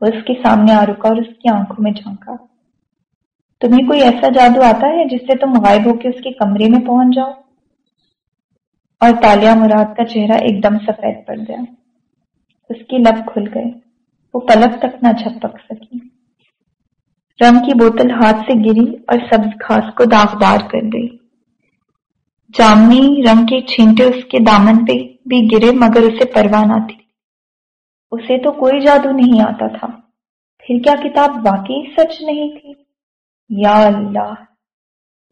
وہ اس کے سامنے آ رکا اور اس کی آنکھوں میں جھانکا۔ تمہیں کوئی ایسا جادو آتا ہے جس سے تم غائب ہو کے اس کے کمرے میں پہنچ جاؤ؟ اور تالیا مراد کا چہرہ ایک دم سفید پڑ گیا۔ اس کی لب کھل گئے وہ پلک تک نہ چھپک سکی۔ رنگ کی بوتل ہاتھ سے گری اور سبز گھاس کو داغدار کر گئی۔ جامنی رنگ کے چھینٹے اس کے دامن پہ بھی گرے مگر اسے پروانہ تھی۔ اسے تو کوئی جادو نہیں آتا تھا۔ پھر کیا کتاب واقعی سچ نہیں تھی؟ یا اللہ۔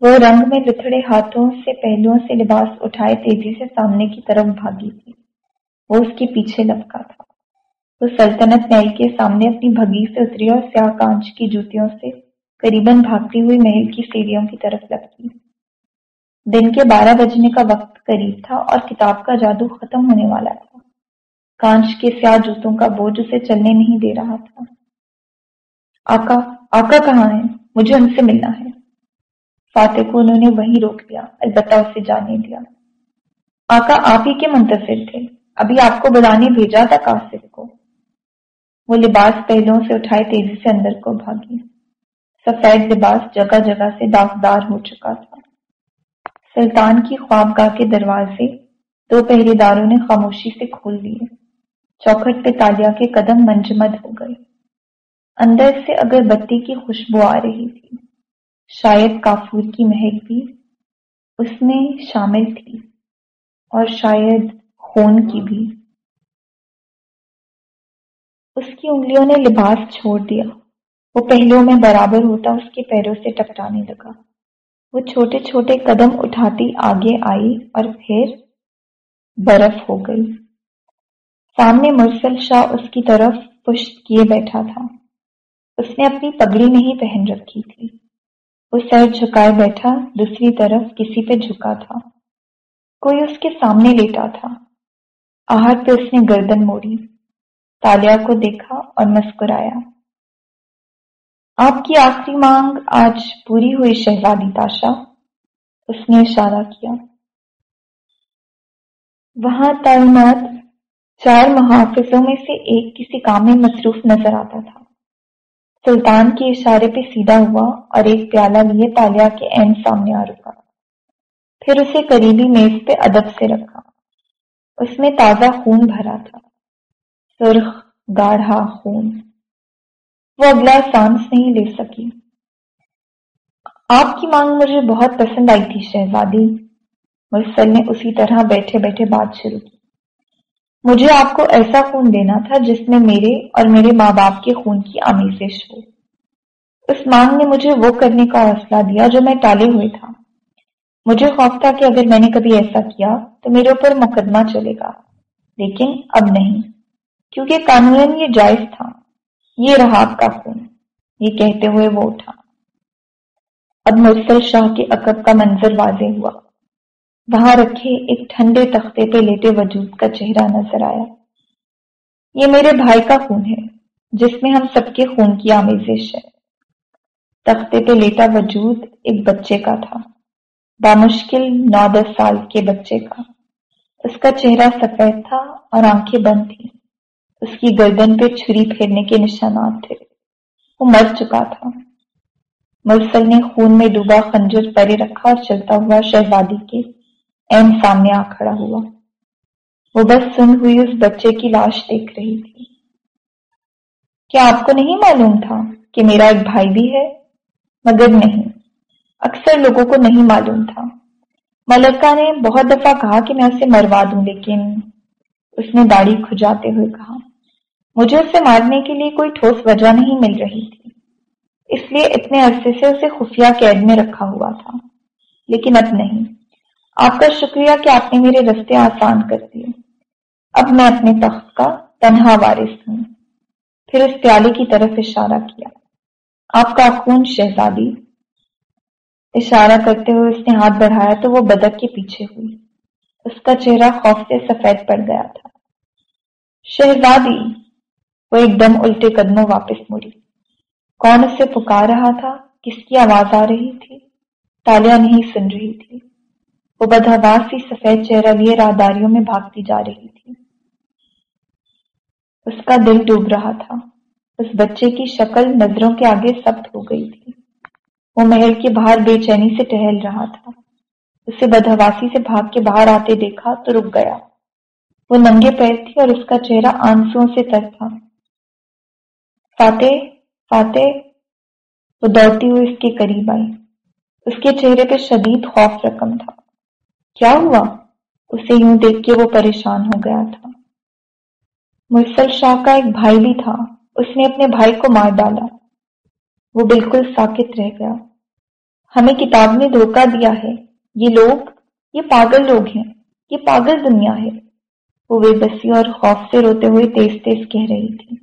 وہ رنگ میں لتھڑے ہاتھوں سے پہلوؤں سے لباس اٹھائے تیزی سے سامنے کی طرف بھاگی تھی۔ وہ اس کے پیچھے لپکا تھا۔ وہ سلطنت محل کے سامنے اپنی بھگی سے اتری اور سیاہ کانچ کی جوتیوں سے قریباً بھاگتی ہوئی محل کی سیڑھیوں کی طرف لپکی۔ دن کے بارہ بجنے کا وقت قریب تھا اور کتاب کا جادو ختم ہونے والا تھا۔ کانچ کے سیاہ جوتوں کا بوجھ اسے چلنے نہیں دے رہا تھا۔ آقا آقا کہاں ہے مجھے ان سے ملنا ہے۔ فاتح کو انہوں نے وہیں روک دیا، البتہ اسے جانے دیا۔ آقا آپ ہی کے منتظر تھے۔ ابھی آپ کو بلانے بھیجا تھا کاسف کو۔ وہ لباس پہلوں سے اٹھائے تیزی سے اندر کو بھاگی۔ سفید لباس جگہ جگہ سے داغدار ہو چکا تھا۔ سلطان کی خوابگاہ کے دروازے دو پہرے داروں نے خاموشی سے کھول دیے۔ چوکھٹ پہ تالیا کے قدم منجمد ہو گئے۔ اندر سے اگر بتی کی خوشبو آ رہی تھی، شاید کافور کی مہک بھی اس میں شامل تھی اور شاید خون کی بھی۔ اس کی انگلیوں نے لباس چھوڑ دیا۔ وہ پہلوں میں برابر ہوتا اس کے پیروں سے ٹکرانے لگا۔ وہ چھوٹے چھوٹے قدم اٹھاتی آگے آئی اور پھر برف ہو گئی۔ سامنے مرسل شاہ اس کی طرف پشت کیے بیٹھا تھا۔ اس نے اپنی پگڑی نہیں پہن رکھی تھی۔ وہ سر جھکائے بیٹھا، دوسری طرف کسی پہ جھکا تھا۔ کوئی اس کے سامنے لیٹا تھا۔ آہٹ پہ اس نے گردن موڑی۔ تالیا کو دیکھا اور مسکرایا۔ آپ کی آخری مانگ آج پوری ہوئی شہزادی تاشا۔ اس نے اشارہ کیا۔ وہاں تعینات چار محافظوں میں سے ایک کسی کام میں مصروف نظر آتا تھا۔ سلطان کے اشارے پہ سیدھا ہوا اور ایک پیالہ لیے تالیا کے این سامنے آ رکا۔ پھر اسے قریبی میز پہ ادب سے رکھا۔ اس میں تازہ خون بھرا تھا۔ سرخ، گاڑھا خون۔ وہ اگلا سانس نہیں لے سکی۔ آپ کی مانگ مجھے بہت پسند آئی تھی، شہزادی۔ مرسل نے اسی طرح بیٹھے بیٹھے بات شروع کی۔ مجھے آپ کو ایسا خون دینا تھا جس میں میرے اور میرے ماں باپ کے خون کی آمیزش ہو اس مانگ نے مجھے وہ کرنے کا حوصلہ دیا جو میں ٹالے ہوئے تھا۔ مجھے خوف تھا کہ اگر میں نے کبھی ایسا کیا تو میرے اوپر مقدمہ چلے گا۔ لیکن اب نہیں، کیونکہ قانون یہ جائز تھا۔ یہ رہا آپ کا خون۔ یہ کہتے ہوئے وہ اٹھا۔ اب مرسل شاہ کے عقب کا منظر واضح ہوا۔ وہاں رکھے ایک ٹھنڈے تختے پہ لیٹے وجود کا چہرہ نظر آیا۔ یہ میرے بھائی کا خون ہے، جس میں ہم سب کے خون کی آمیزش ہے۔ تختے پہ لیٹا وجود ایک بچے کا تھا، بامشکل نو دس سال کے بچے کا۔ اس کا چہرہ سفید تھا اور آنکھیں بند تھیں۔ اس کی گردن پہ چھری پھیرنے کے نشانات تھے۔ وہ مر چکا تھا۔ مرسل نے خون میں ڈوبا خنجر پرے رکھا اور چلتا ہوا شہزادی کے این سامنے آ کھڑا ہوا۔ وہ بس سن ہوئی اس بچے کی لاش دیکھ رہی تھی۔ کیا آپ کو نہیں معلوم تھا کہ میرا ایک بھائی بھی ہے؟ مگر نہیں۔ اکثر لوگوں کو نہیں معلوم تھا۔ ملکہ نے بہت دفعہ کہا کہ میں اسے مروا دوں، لیکن اس نے داڑھی کھجاتے ہوئے کہا، مجھے اسے مارنے کے لیے کوئی ٹھوس وجہ نہیں مل رہی تھی۔ اس لیے اتنے عرصے سے اسے خفیہ قید میں رکھا ہوا تھا، لیکن اب نہیں۔ آپ کا شکریہ کہ آپ نے میرے رستے آسان کر دیے۔ اب میں اپنے تخت کا تنہا وارث ہوں۔ پھر اس پیالے کی طرف اشارہ کیا۔ آپ کا خون شہزادی۔ اشارہ کرتے ہوئے اس نے ہاتھ بڑھایا تو وہ بدک کے پیچھے ہوئی۔ اس کا چہرہ خوف سے سفید پڑ گیا تھا۔ شہزادی، وہ ایک دم الٹے قدموں واپس مڑی۔ کون اسے پکار رہا تھا؟ کس کی آواز آ رہی تھی؟ تالیاں نہیں سن رہی تھی۔ وہ بدہواس سی سفید چہرہ لیے راہداریوں میں بھاگتی جا رہی تھی۔ اس کا دل ڈوب رہا تھا۔ اس بچے کی شکل نظروں کے آگے سخت ہو گئی تھی۔ وہ محل کے باہر بے چینی سے ٹہل رہا تھا۔ اسے بدہواسی سے بھاگ کے باہر آتے دیکھا تو رک گیا۔ وہ ننگے پیر تھی اور اس کا چہرہ آنسو سے تر تھا۔ فاتح فاتح۔ وہ دوڑتی ہوئی اس کے قریب آئی۔ اس کے چہرے پہ شدید خوف رقم تھا۔ کیا ہوا؟ اسے یوں دیکھ کے وہ پریشان ہو گیا تھا۔ مرسل شاہ کا ایک بھائی بھی تھا۔ اس نے اپنے بھائی کو مار ڈالا۔ وہ بالکل ساکت رہ گیا۔ ہمیں کتاب نے دھوکہ دیا ہے۔ یہ لوگ، یہ پاگل لوگ ہیں۔ یہ پاگل دنیا ہے۔ وہ بے بسی اور خوف سے روتے ہوئے تیز تیز کہہ رہی تھی۔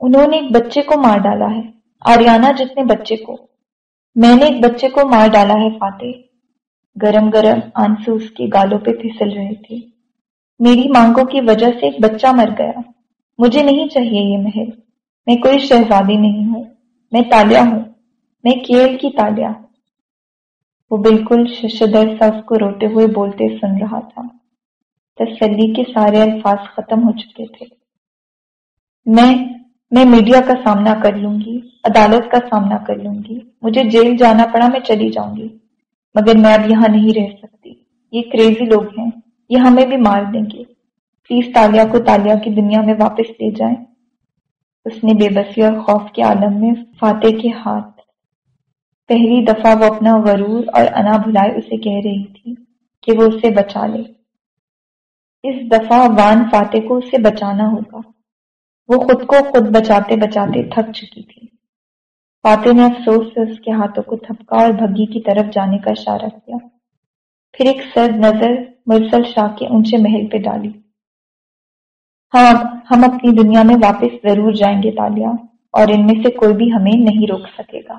انہوں نے ایک بچے کو مار ڈالا ہے۔ آریانہ جتنے بچے کو۔ میں نے ایک بچے کو مار ڈالا ہے، فاتح۔ گرم گرم آنسو اس کی گالوں پہ پھسل رہے تھے میری مانگوں کی وجہ سے ایک بچہ مر گیا۔ مجھے نہیں چاہیے یہ محل میں کوئی شہزادی نہیں ہوں۔ میں تالیا ہوں۔ میں کیل کی تالیا۔ وہ بالکل ششدر سب کو روتے ہوئے بولتے سن رہا تھا۔ تسلی کے سارے الفاظ ختم ہو چکے تھے۔ میں میں میڈیا کا سامنا کر لوں گی، عدالت کا سامنا کر لوں گی۔ مجھے جیل جانا پڑا، میں چلی جاؤں گی۔ مگر میں اب یہاں نہیں رہ سکتی۔ یہ کریزی لوگ ہیں۔ یہ ہمیں بھی مار دیں گے۔ پلیز تالیا کو تالیا کی دنیا میں واپس لے جائیں۔ اس نے بے بسی اور خوف کے عالم میں فاتح کے ہاتھ۔ پہلی دفعہ وہ اپنا غرور اور انا بھلائے اسے کہہ رہی تھی کہ وہ اسے بچا لے۔ اس دفعہ وان فاتح کو اسے بچانا ہوگا۔ وہ خود کو خود بچاتے بچاتے تھک چکی تھی۔ فاتح نے افسوس سے اس کے ہاتھوں کو تھپکا اور بھگی کی طرف جانے کا اشارہ کیا۔ پھر ایک سرد نظر مرسل شاہ کے اونچے محل پہ ڈالی۔ ہاں ہم اپنی دنیا میں واپس ضرور جائیں گے تالیا اور ان میں سے کوئی بھی ہمیں نہیں روک سکے گا۔